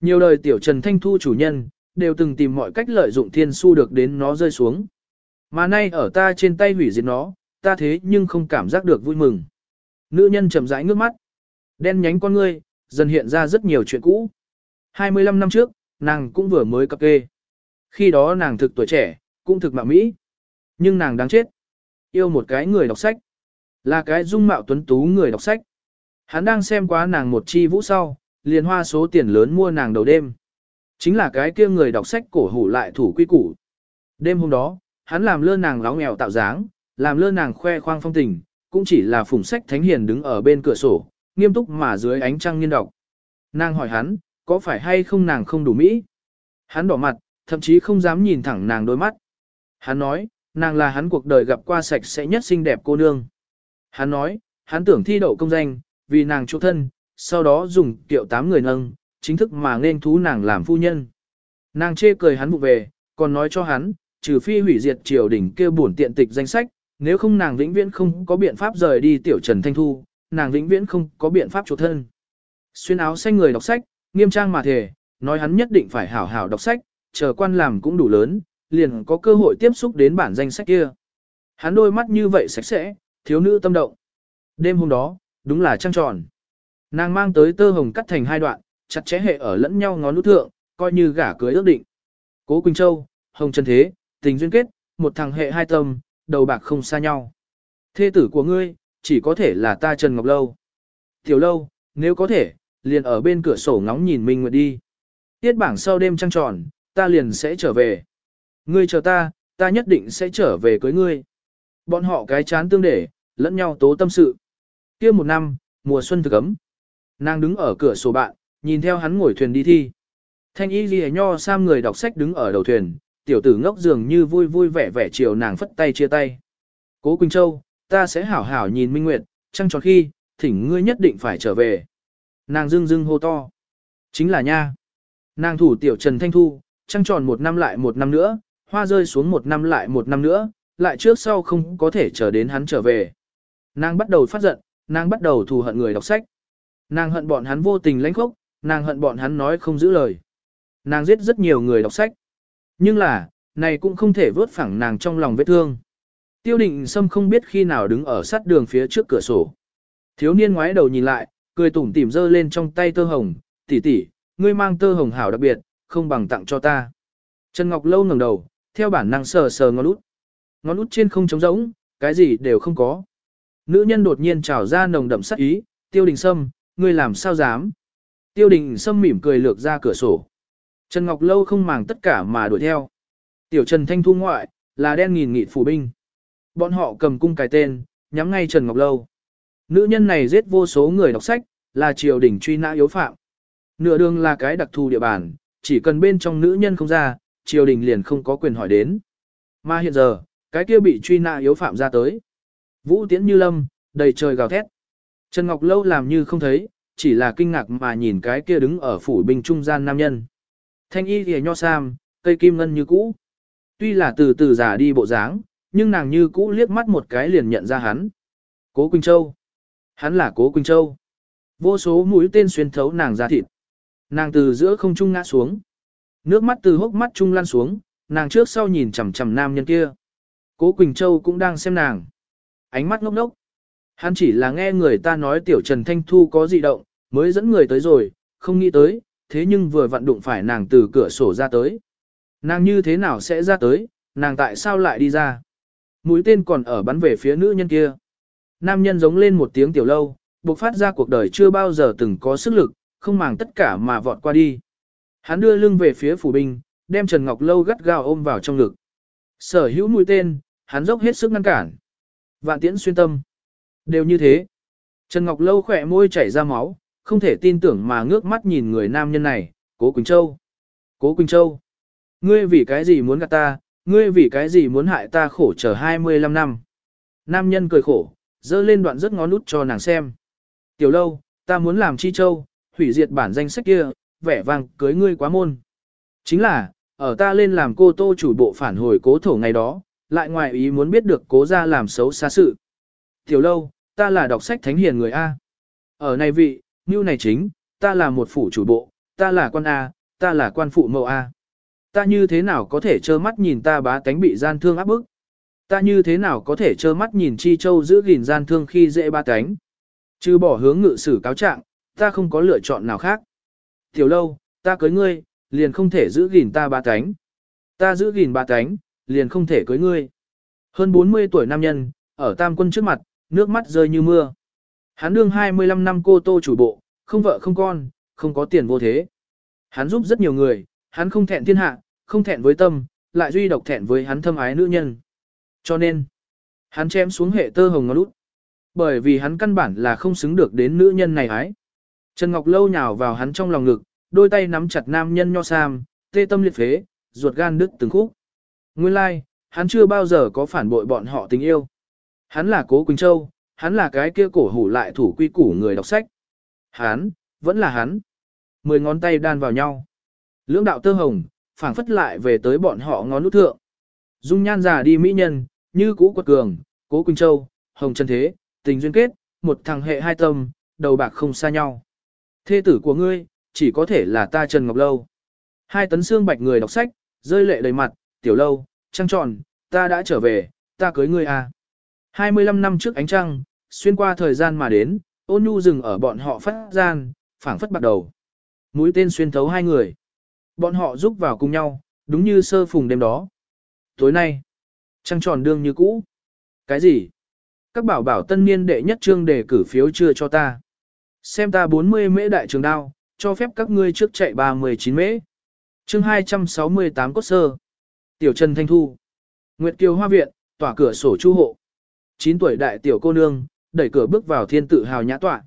Nhiều đời tiểu Trần Thanh Thu chủ nhân, đều từng tìm mọi cách lợi dụng thiên su được đến nó rơi xuống. Mà nay ở ta trên tay hủy diệt nó, ta thế nhưng không cảm giác được vui mừng. Nữ nhân chậm rãi ngước mắt. Đen nhánh con ngươi, dần hiện ra rất nhiều chuyện cũ. 25 năm trước, nàng cũng vừa mới cập kê. Khi đó nàng thực tuổi trẻ, cũng thực mạo mỹ. Nhưng nàng đáng chết. Yêu một cái người đọc sách. Là cái dung mạo tuấn tú người đọc sách. Hắn đang xem quá nàng một chi vũ sau, liền hoa số tiền lớn mua nàng đầu đêm. Chính là cái kia người đọc sách cổ hủ lại thủ quy củ. Đêm hôm đó, hắn làm lơ nàng láo nghèo tạo dáng, làm lơ nàng khoe khoang phong tình, cũng chỉ là phủng sách thánh hiền đứng ở bên cửa sổ, nghiêm túc mà dưới ánh trăng nghiên đọc. Nàng hỏi hắn, có phải hay không nàng không đủ mỹ? Hắn đỏ mặt, thậm chí không dám nhìn thẳng nàng đôi mắt. Hắn nói, nàng là hắn cuộc đời gặp qua sạch sẽ nhất xinh đẹp cô nương. Hắn nói, hắn tưởng thi đậu công danh, vì nàng chỗ thân, sau đó dùng kiệu tám người nâng, chính thức mà nên thú nàng làm phu nhân. Nàng chê cười hắn vụ về, còn nói cho hắn, trừ phi hủy diệt triều đình kia bổn tiện tịch danh sách, nếu không nàng vĩnh viễn không có biện pháp rời đi tiểu Trần Thanh Thu, nàng vĩnh viễn không có biện pháp chỗ thân. Xuyên áo xanh người đọc sách, nghiêm trang mà thề, nói hắn nhất định phải hảo hảo đọc sách, chờ quan làm cũng đủ lớn, liền có cơ hội tiếp xúc đến bản danh sách kia. Hắn đôi mắt như vậy sạch sẽ, thiếu nữ tâm động. Đêm hôm đó, đúng là trăng tròn. Nàng mang tới tơ hồng cắt thành hai đoạn, chặt chẽ hệ ở lẫn nhau ngón nút thượng, coi như gả cưới ước định. Cố Quỳnh Châu, Hồng Trần Thế, tình duyên kết, một thằng hệ hai tâm, đầu bạc không xa nhau. Thê tử của ngươi, chỉ có thể là ta Trần Ngọc Lâu. Tiểu Lâu, nếu có thể, liền ở bên cửa sổ ngóng nhìn Minh Nguyệt đi. Tiết bảng sau đêm trăng tròn, ta liền sẽ trở về. Ngươi chờ ta, ta nhất định sẽ trở về cưới ngươi. Bọn họ cái chán tương để, lẫn nhau tố tâm sự. kia một năm, mùa xuân thực ấm. Nàng đứng ở cửa sổ bạn, nhìn theo hắn ngồi thuyền đi thi. Thanh y ghi nho sam người đọc sách đứng ở đầu thuyền, tiểu tử ngốc dường như vui vui vẻ vẻ chiều nàng phất tay chia tay. Cố Quỳnh Châu, ta sẽ hảo hảo nhìn Minh Nguyệt, trăng tròn khi, thỉnh ngươi nhất định phải trở về. Nàng dưng dưng hô to. Chính là nha. Nàng thủ tiểu Trần Thanh Thu, trăng tròn một năm lại một năm nữa, hoa rơi xuống một năm lại một năm nữa, lại trước sau không có thể chờ đến hắn trở về. Nàng bắt đầu phát giận, nàng bắt đầu thù hận người đọc sách. Nàng hận bọn hắn vô tình lãnh khốc, nàng hận bọn hắn nói không giữ lời. Nàng giết rất nhiều người đọc sách. Nhưng là, này cũng không thể vớt phẳng nàng trong lòng vết thương. Tiêu định Sâm không biết khi nào đứng ở sát đường phía trước cửa sổ. Thiếu niên ngoái đầu nhìn lại, cười tủm tỉm giơ lên trong tay tơ hồng, tỷ tỷ, ngươi mang tơ hồng hảo đặc biệt, không bằng tặng cho ta. Trần Ngọc Lâu ngẩng đầu, theo bản năng sờ sờ ngón út. Ngón út trên không trống rỗng, cái gì đều không có. Nữ nhân đột nhiên trào ra nồng đậm sắc ý, tiêu đình sâm, ngươi làm sao dám. Tiêu đình sâm mỉm cười lược ra cửa sổ. Trần Ngọc Lâu không màng tất cả mà đuổi theo. Tiểu Trần Thanh Thu ngoại, là đen nghìn nghị phủ binh. Bọn họ cầm cung cài tên, nhắm ngay Trần Ngọc Lâu. Nữ nhân này giết vô số người đọc sách, là triều đình truy nã yếu phạm. Nửa đường là cái đặc thù địa bàn, chỉ cần bên trong nữ nhân không ra, triều đình liền không có quyền hỏi đến. Mà hiện giờ, cái kia bị truy nã yếu phạm ra tới. Vũ tiễn như lâm, đầy trời gào thét. Trần Ngọc Lâu làm như không thấy, chỉ là kinh ngạc mà nhìn cái kia đứng ở phủ binh trung gian nam nhân. Thanh y thì nho sam, cây kim ngân như cũ. Tuy là từ từ giả đi bộ dáng, nhưng nàng như cũ liếc mắt một cái liền nhận ra hắn. Cố Quỳnh Châu. Hắn là Cố Quỳnh Châu. Vô số mũi tên xuyên thấu nàng ra thịt. Nàng từ giữa không trung ngã xuống. Nước mắt từ hốc mắt trung lan xuống, nàng trước sau nhìn chằm chằm nam nhân kia. Cố Quỳnh Châu cũng đang xem nàng. Ánh mắt ngốc ngốc. Hắn chỉ là nghe người ta nói tiểu Trần Thanh Thu có dị động, mới dẫn người tới rồi, không nghĩ tới, thế nhưng vừa vặn đụng phải nàng từ cửa sổ ra tới. Nàng như thế nào sẽ ra tới, nàng tại sao lại đi ra? Mũi tên còn ở bắn về phía nữ nhân kia. Nam nhân giống lên một tiếng tiểu lâu, bộc phát ra cuộc đời chưa bao giờ từng có sức lực, không màng tất cả mà vọt qua đi. Hắn đưa lưng về phía phủ binh, đem Trần Ngọc Lâu gắt gao ôm vào trong ngực. Sở hữu mũi tên, hắn dốc hết sức ngăn cản. Vạn tiễn xuyên tâm. Đều như thế. Trần Ngọc Lâu khỏe môi chảy ra máu, không thể tin tưởng mà ngước mắt nhìn người nam nhân này, Cố Quỳnh Châu. Cố Quỳnh Châu. Ngươi vì cái gì muốn gạt ta, ngươi vì cái gì muốn hại ta khổ chờ 25 năm. Nam nhân cười khổ, dơ lên đoạn rất ngón nút cho nàng xem. Tiểu lâu, ta muốn làm chi châu, hủy diệt bản danh sách kia, vẻ vang cưới ngươi quá môn. Chính là, ở ta lên làm cô tô chủ bộ phản hồi cố thổ ngày đó, lại ngoài ý muốn biết được cố ra làm xấu xa sự. Tiểu lâu, ta là đọc sách thánh hiền người A. Ở này vị, như này chính, ta là một phủ chủ bộ, ta là quan A, ta là quan phụ mẫu A. Ta như thế nào có thể trơ mắt nhìn ta bá tánh bị gian thương áp bức? Ta như thế nào có thể trơ mắt nhìn Chi Châu giữ gìn gian thương khi dễ ba tánh? Chứ bỏ hướng ngự sử cáo trạng, ta không có lựa chọn nào khác. Tiểu lâu, ta cưới ngươi, liền không thể giữ gìn ta ba tánh. Ta giữ gìn ba tánh, liền không thể cưới ngươi. Hơn 40 tuổi nam nhân, ở tam quân trước mặt, nước mắt rơi như mưa. Hắn đương 25 năm cô tô chủ bộ, không vợ không con, không có tiền vô thế. Hắn giúp rất nhiều người, hắn không thẹn thiên hạ, không thẹn với tâm, lại duy độc thẹn với hắn thâm ái nữ nhân. Cho nên, hắn chém xuống hệ tơ hồng ngón út. Bởi vì hắn căn bản là không xứng được đến nữ nhân này ái. Trần Ngọc Lâu nhào vào hắn trong lòng ngực, đôi tay nắm chặt nam nhân nho sam, tê tâm liệt phế, ruột gan đứt từng khúc. Nguyên lai, like, hắn chưa bao giờ có phản bội bọn họ tình yêu. Hắn là Cố Quỳnh Châu, hắn là cái kia cổ hủ lại thủ quy củ người đọc sách. Hắn, vẫn là hắn. Mười ngón tay đan vào nhau. Lưỡng đạo tơ hồng, phảng phất lại về tới bọn họ ngón nút thượng. Dung nhan già đi mỹ nhân, như cũ quật cường, Cố Quỳnh Châu, Hồng Trần Thế, tình duyên kết, một thằng hệ hai tâm, đầu bạc không xa nhau. Thê tử của ngươi, chỉ có thể là ta Trần Ngọc Lâu. Hai tấn xương bạch người đọc sách, rơi lệ đầy mặt, tiểu lâu, trăng tròn, ta đã trở về, ta cưới ngươi à. 25 năm trước ánh trăng, xuyên qua thời gian mà đến, ôn nhu dừng ở bọn họ phát gian, phảng phất bắt đầu. Mũi tên xuyên thấu hai người. Bọn họ giúp vào cùng nhau, đúng như sơ phùng đêm đó. Tối nay, trăng tròn đương như cũ. Cái gì? Các bảo bảo tân niên đệ nhất trương đề cử phiếu chưa cho ta. Xem ta 40 mễ đại trường đao, cho phép các ngươi trước chạy 39 mễ. Chương 268 cốt sơ. Tiểu Trần Thanh Thu. Nguyệt Kiều Hoa Viện, tỏa cửa sổ chu hộ. 9 tuổi đại tiểu cô nương, đẩy cửa bước vào thiên tự hào nhã tọa.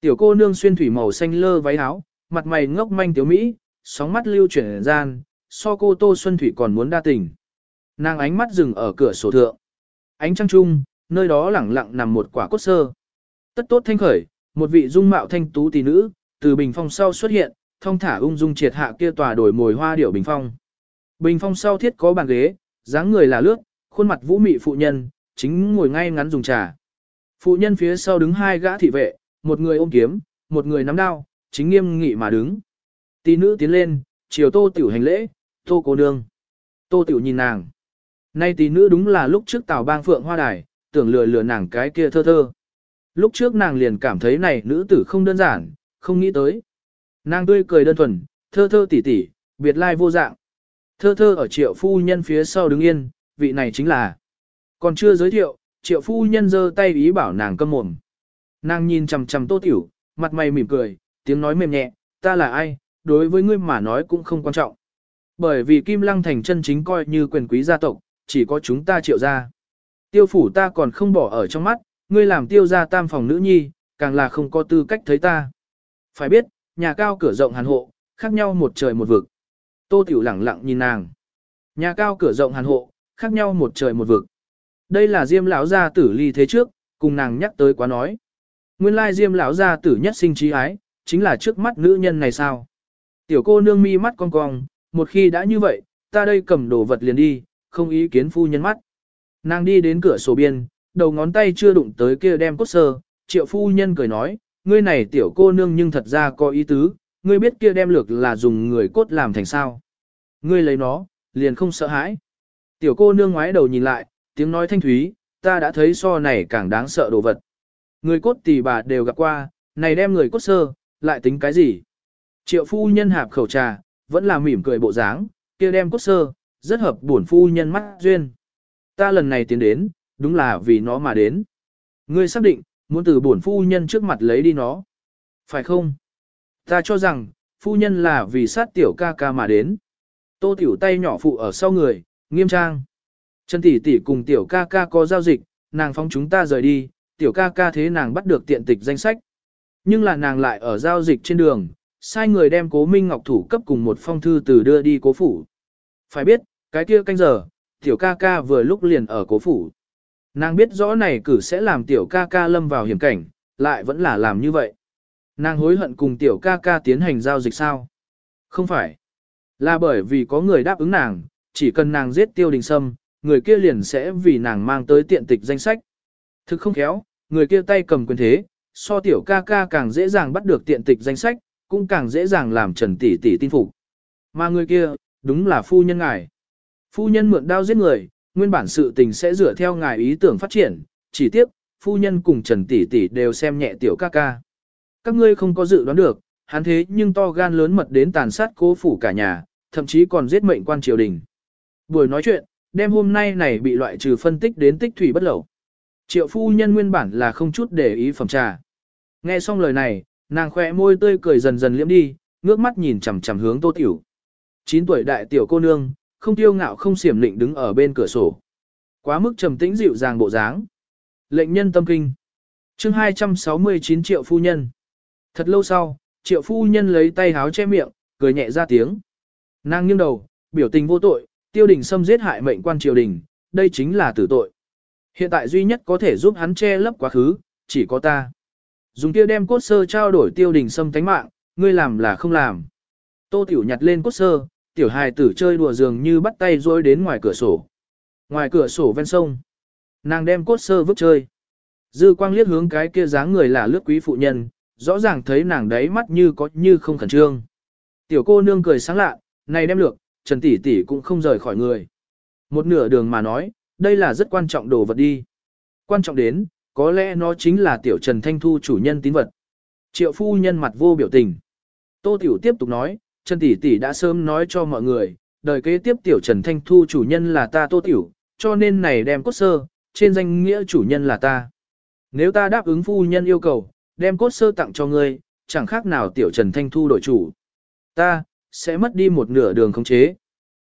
Tiểu cô nương xuyên thủy màu xanh lơ váy áo, mặt mày ngốc manh tiểu Mỹ, sóng mắt lưu chuyển gian, so cô Tô Xuân Thủy còn muốn đa tình. Nàng ánh mắt dừng ở cửa sổ thượng. Ánh trăng trung, nơi đó lẳng lặng nằm một quả cốt sơ. Tất tốt thanh khởi, một vị dung mạo thanh tú tỷ nữ, từ bình phong sau xuất hiện, thông thả ung dung triệt hạ kia tòa đổi mồi hoa điểu bình phong. Bình phong sau thiết có bàn ghế, dáng người là lướt, khuôn mặt vũ mị phụ nhân, chính ngồi ngay ngắn dùng trà. Phụ nhân phía sau đứng hai gã thị vệ, một người ôm kiếm, một người nắm đao, chính nghiêm nghị mà đứng. Tỷ nữ tiến lên, chiều tô tiểu hành lễ, tô cô nương. Tô tiểu nhìn nàng. Nay tỷ nữ đúng là lúc trước tào bang phượng hoa đài, tưởng lừa lừa nàng cái kia thơ thơ. Lúc trước nàng liền cảm thấy này nữ tử không đơn giản, không nghĩ tới. Nàng tươi cười đơn thuần, thơ thơ tỉ tỉ, biệt lai vô dạng. Thơ thơ ở triệu phu nhân phía sau đứng yên, vị này chính là. Còn chưa giới thiệu, triệu phu nhân giơ tay ý bảo nàng câm mồm. Nàng nhìn chằm chằm tô tiểu, mặt mày mỉm cười, tiếng nói mềm nhẹ, ta là ai, đối với ngươi mà nói cũng không quan trọng. Bởi vì Kim Lăng thành chân chính coi như quyền quý gia tộc, chỉ có chúng ta triệu ra. Tiêu phủ ta còn không bỏ ở trong mắt, ngươi làm tiêu gia tam phòng nữ nhi, càng là không có tư cách thấy ta. Phải biết, nhà cao cửa rộng hàn hộ, khác nhau một trời một vực. Tô Tiểu lẳng lặng nhìn nàng. Nhà cao cửa rộng hàn hộ, khác nhau một trời một vực. Đây là Diêm lão gia tử ly thế trước, cùng nàng nhắc tới quá nói. Nguyên lai Diêm lão gia tử nhất sinh trí ái, chính là trước mắt nữ nhân này sao? Tiểu cô nương mi mắt cong cong, một khi đã như vậy, ta đây cầm đồ vật liền đi, không ý kiến phu nhân mắt. Nàng đi đến cửa sổ biên, đầu ngón tay chưa đụng tới kia đem cốt sơ, triệu phu nhân cười nói, ngươi này tiểu cô nương nhưng thật ra có ý tứ, ngươi biết kia đem lược là dùng người cốt làm thành sao. Ngươi lấy nó, liền không sợ hãi. Tiểu cô nương ngoái đầu nhìn lại, tiếng nói thanh thúy, ta đã thấy so này càng đáng sợ đồ vật. Người cốt tỷ bà đều gặp qua, này đem người cốt sơ, lại tính cái gì? Triệu phu nhân hạp khẩu trà, vẫn là mỉm cười bộ dáng, kia đem cốt sơ, rất hợp buồn phu nhân mắt duyên. Ta lần này tiến đến, đúng là vì nó mà đến. Ngươi xác định, muốn từ bổn phu nhân trước mặt lấy đi nó. Phải không? Ta cho rằng, phu nhân là vì sát tiểu ca ca mà đến. Tô tiểu tay nhỏ phụ ở sau người, nghiêm trang. Trần tỷ tỷ cùng tiểu ca ca có giao dịch, nàng phóng chúng ta rời đi, tiểu ca ca thế nàng bắt được tiện tịch danh sách. Nhưng là nàng lại ở giao dịch trên đường, sai người đem cố minh ngọc thủ cấp cùng một phong thư từ đưa đi cố phủ. Phải biết, cái kia canh giờ, tiểu ca ca vừa lúc liền ở cố phủ. Nàng biết rõ này cử sẽ làm tiểu ca ca lâm vào hiểm cảnh, lại vẫn là làm như vậy. Nàng hối hận cùng tiểu ca ca tiến hành giao dịch sao? Không phải. Là bởi vì có người đáp ứng nàng, chỉ cần nàng giết tiêu đình sâm, người kia liền sẽ vì nàng mang tới tiện tịch danh sách. Thực không khéo, người kia tay cầm quyền thế, so tiểu ca ca càng dễ dàng bắt được tiện tịch danh sách, cũng càng dễ dàng làm trần tỷ tỷ tin phục. Mà người kia, đúng là phu nhân ngài. Phu nhân mượn đao giết người, nguyên bản sự tình sẽ dựa theo ngài ý tưởng phát triển, chỉ tiếc, phu nhân cùng Trần Tỷ Tỷ đều xem nhẹ tiểu ca ca. Các ngươi không có dự đoán được, hắn thế nhưng to gan lớn mật đến tàn sát cố phủ cả nhà, thậm chí còn giết mệnh quan triều đình. Buổi nói chuyện, đêm hôm nay này bị loại trừ phân tích đến tích thủy bất lẩu. Triệu phu nhân nguyên bản là không chút để ý phẩm trà. Nghe xong lời này, nàng khỏe môi tươi cười dần dần liễm đi, ngước mắt nhìn chằm chằm hướng tô tiểu. 9 tuổi đại tiểu cô nương, không tiêu ngạo không xiểm lịnh đứng ở bên cửa sổ. Quá mức trầm tĩnh dịu dàng bộ dáng. Lệnh nhân tâm kinh. chương 269 triệu phu nhân. Thật lâu sau, triệu phu nhân lấy tay háo che miệng, cười nhẹ ra tiếng. Nàng nghiêng đầu, biểu tình vô tội, tiêu đình xâm giết hại mệnh quan triều đình, đây chính là tử tội. Hiện tại duy nhất có thể giúp hắn che lấp quá khứ, chỉ có ta. Dùng kia đem cốt sơ trao đổi tiêu đình xâm tánh mạng, ngươi làm là không làm. Tô tiểu nhặt lên cốt sơ, tiểu hài tử chơi đùa dường như bắt tay rối đến ngoài cửa sổ. Ngoài cửa sổ ven sông, nàng đem cốt sơ vứt chơi. Dư quang liếc hướng cái kia dáng người là lướt quý phụ nhân, rõ ràng thấy nàng đấy mắt như có như không khẩn trương. Tiểu cô nương cười sáng lạ, này đem lược, Trần tỷ tỷ cũng không rời khỏi người. Một nửa đường mà nói, đây là rất quan trọng đồ vật đi. Quan trọng đến, có lẽ nó chính là tiểu Trần Thanh Thu chủ nhân tín vật. Triệu phu nhân mặt vô biểu tình. Tô Tiểu tiếp tục nói, Trần Tỷ Tỷ đã sớm nói cho mọi người, đời kế tiếp tiểu Trần Thanh Thu chủ nhân là ta Tô Tiểu, cho nên này đem cốt sơ, trên danh nghĩa chủ nhân là ta. Nếu ta đáp ứng phu nhân yêu cầu, đem cốt sơ tặng cho ngươi, chẳng khác nào tiểu Trần Thanh Thu đổi chủ. Ta, sẽ mất đi một nửa đường khống chế.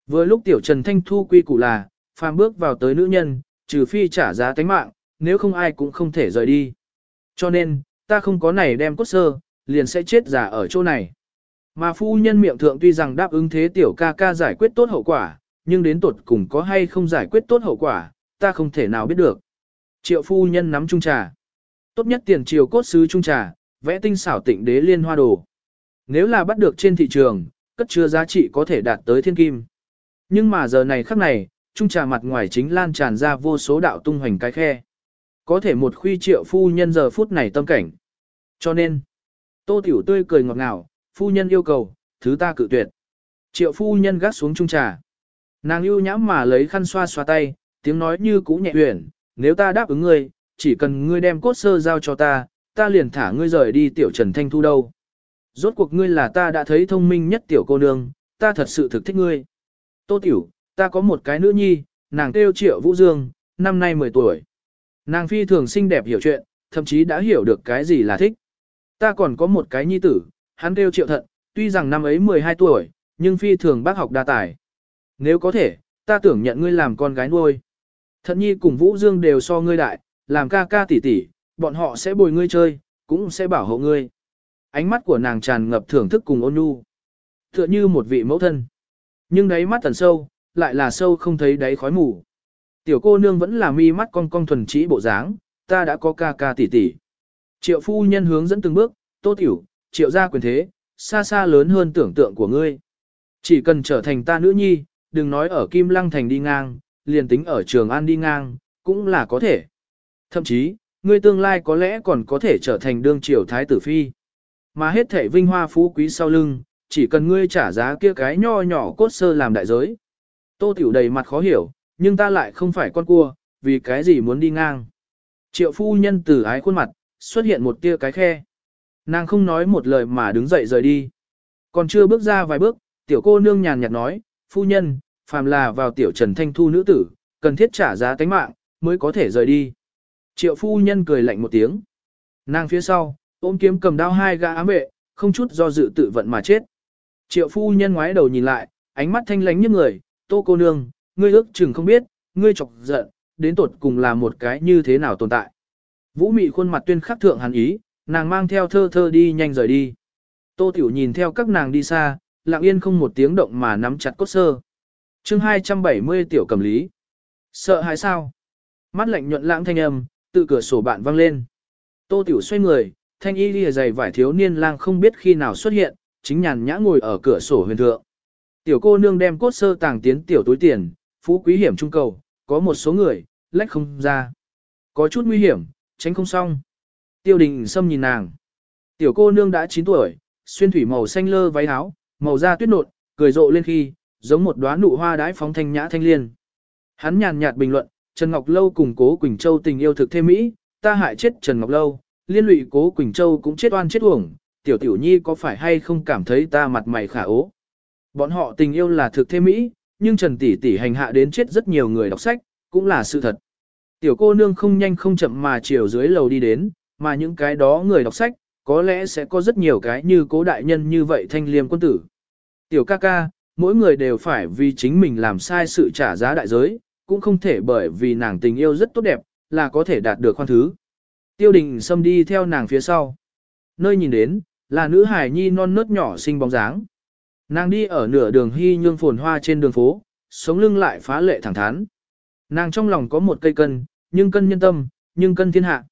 Vừa lúc tiểu Trần Thanh Thu quy củ là, phàm bước vào tới nữ nhân, trừ phi trả giá tánh mạng, nếu không ai cũng không thể rời đi. Cho nên, ta không có này đem cốt sơ, liền sẽ chết giả ở chỗ này. Mà phu nhân miệng thượng tuy rằng đáp ứng thế tiểu ca ca giải quyết tốt hậu quả, nhưng đến tột cùng có hay không giải quyết tốt hậu quả, ta không thể nào biết được. Triệu phu nhân nắm trung trà. Tốt nhất tiền triều cốt sứ trung trà, vẽ tinh xảo tịnh đế liên hoa đồ. Nếu là bắt được trên thị trường, cất chứa giá trị có thể đạt tới thiên kim. Nhưng mà giờ này khắc này, trung trà mặt ngoài chính lan tràn ra vô số đạo tung hoành cái khe. Có thể một khuy triệu phu nhân giờ phút này tâm cảnh. Cho nên, tô tiểu tươi cười ngọt ngào, phu nhân yêu cầu, thứ ta cự tuyệt. Triệu phu nhân gác xuống trung trà. Nàng ưu nhãm mà lấy khăn xoa xoa tay, tiếng nói như cũ nhẹ huyền, nếu ta đáp ứng ngươi, chỉ cần ngươi đem cốt sơ giao cho ta, ta liền thả ngươi rời đi tiểu Trần Thanh Thu đâu. Rốt cuộc ngươi là ta đã thấy thông minh nhất tiểu cô nương, ta thật sự thực thích ngươi. Tô tiểu, ta có một cái nữ nhi, nàng kêu triệu Vũ Dương, năm nay 10 tuổi. Nàng phi thường xinh đẹp hiểu chuyện, thậm chí đã hiểu được cái gì là thích. Ta còn có một cái nhi tử, hắn kêu triệu thận, tuy rằng năm ấy 12 tuổi, nhưng phi thường bác học đa tài. Nếu có thể, ta tưởng nhận ngươi làm con gái nuôi. Thận nhi cùng Vũ Dương đều so ngươi đại, làm ca ca tỷ tỷ, bọn họ sẽ bồi ngươi chơi, cũng sẽ bảo hộ ngươi. Ánh mắt của nàng tràn ngập thưởng thức cùng ôn nhu. Tựa như một vị mẫu thân. Nhưng đáy mắt tần sâu, lại là sâu không thấy đáy khói mù. Tiểu cô nương vẫn là mi mắt cong cong thuần trĩ bộ dáng, ta đã có ca ca tỷ tỷ. Triệu phu nhân hướng dẫn từng bước, tô tiểu, triệu gia quyền thế, xa xa lớn hơn tưởng tượng của ngươi. Chỉ cần trở thành ta nữ nhi, đừng nói ở Kim Lăng Thành đi ngang, liền tính ở Trường An đi ngang, cũng là có thể. Thậm chí, ngươi tương lai có lẽ còn có thể trở thành đương triều thái tử phi. Mà hết thể vinh hoa phú quý sau lưng, chỉ cần ngươi trả giá kia cái nho nhỏ cốt sơ làm đại giới. Tô Tiểu đầy mặt khó hiểu, nhưng ta lại không phải con cua, vì cái gì muốn đi ngang. Triệu phu nhân từ ái khuôn mặt, xuất hiện một tia cái khe. Nàng không nói một lời mà đứng dậy rời đi. Còn chưa bước ra vài bước, tiểu cô nương nhàn nhạt nói, phu nhân, phàm là vào tiểu trần thanh thu nữ tử, cần thiết trả giá tánh mạng, mới có thể rời đi. Triệu phu nhân cười lạnh một tiếng. Nàng phía sau, ôm kiếm cầm đao hai gã ám vệ, không chút do dự tự vận mà chết. Triệu phu nhân ngoái đầu nhìn lại, ánh mắt thanh lánh như người, tô cô nương, ngươi ước chừng không biết, ngươi chọc giận, đến tột cùng là một cái như thế nào tồn tại. Vũ mị khuôn mặt tuyên khắc thượng hàn ý, nàng mang theo thơ thơ đi nhanh rời đi. Tô tiểu nhìn theo các nàng đi xa, lặng yên không một tiếng động mà nắm chặt cốt sơ. chương 270 tiểu cầm lý. Sợ hãi sao? Mắt lạnh nhuận lãng thanh âm, tự cửa sổ bạn vang lên. Tô tiểu xoay người, thanh y lìa dày vải thiếu niên lang không biết khi nào xuất hiện, chính nhàn nhã ngồi ở cửa sổ huyền thượng. Tiểu cô nương đem cốt sơ tàng tiến tiểu túi tiền, phú quý hiểm trung cầu, có một số người, lách không ra. Có chút nguy hiểm, tránh không xong. Tiêu đình xâm nhìn nàng. Tiểu cô nương đã 9 tuổi, xuyên thủy màu xanh lơ váy áo, màu da tuyết nộn, cười rộ lên khi, giống một đóa nụ hoa đái phóng thanh nhã thanh liên. Hắn nhàn nhạt bình luận, Trần Ngọc Lâu cùng Cố Quỳnh Châu tình yêu thực thêm mỹ, ta hại chết Trần Ngọc Lâu, liên lụy Cố Quỳnh Châu cũng chết oan chết uổng, tiểu tiểu nhi có phải hay không cảm thấy ta mặt mày khả ố. Bọn họ tình yêu là thực thế mỹ, nhưng Trần tỷ tỷ hành hạ đến chết rất nhiều người đọc sách, cũng là sự thật. Tiểu cô nương không nhanh không chậm mà chiều dưới lầu đi đến, mà những cái đó người đọc sách, có lẽ sẽ có rất nhiều cái như cố đại nhân như vậy thanh liêm quân tử. Tiểu ca ca, mỗi người đều phải vì chính mình làm sai sự trả giá đại giới, cũng không thể bởi vì nàng tình yêu rất tốt đẹp, là có thể đạt được khoan thứ. Tiêu đình xâm đi theo nàng phía sau. Nơi nhìn đến, là nữ hải nhi non nớt nhỏ xinh bóng dáng. Nàng đi ở nửa đường hy nhương phồn hoa trên đường phố, sống lưng lại phá lệ thẳng thắn. Nàng trong lòng có một cây cân, nhưng cân nhân tâm, nhưng cân thiên hạ.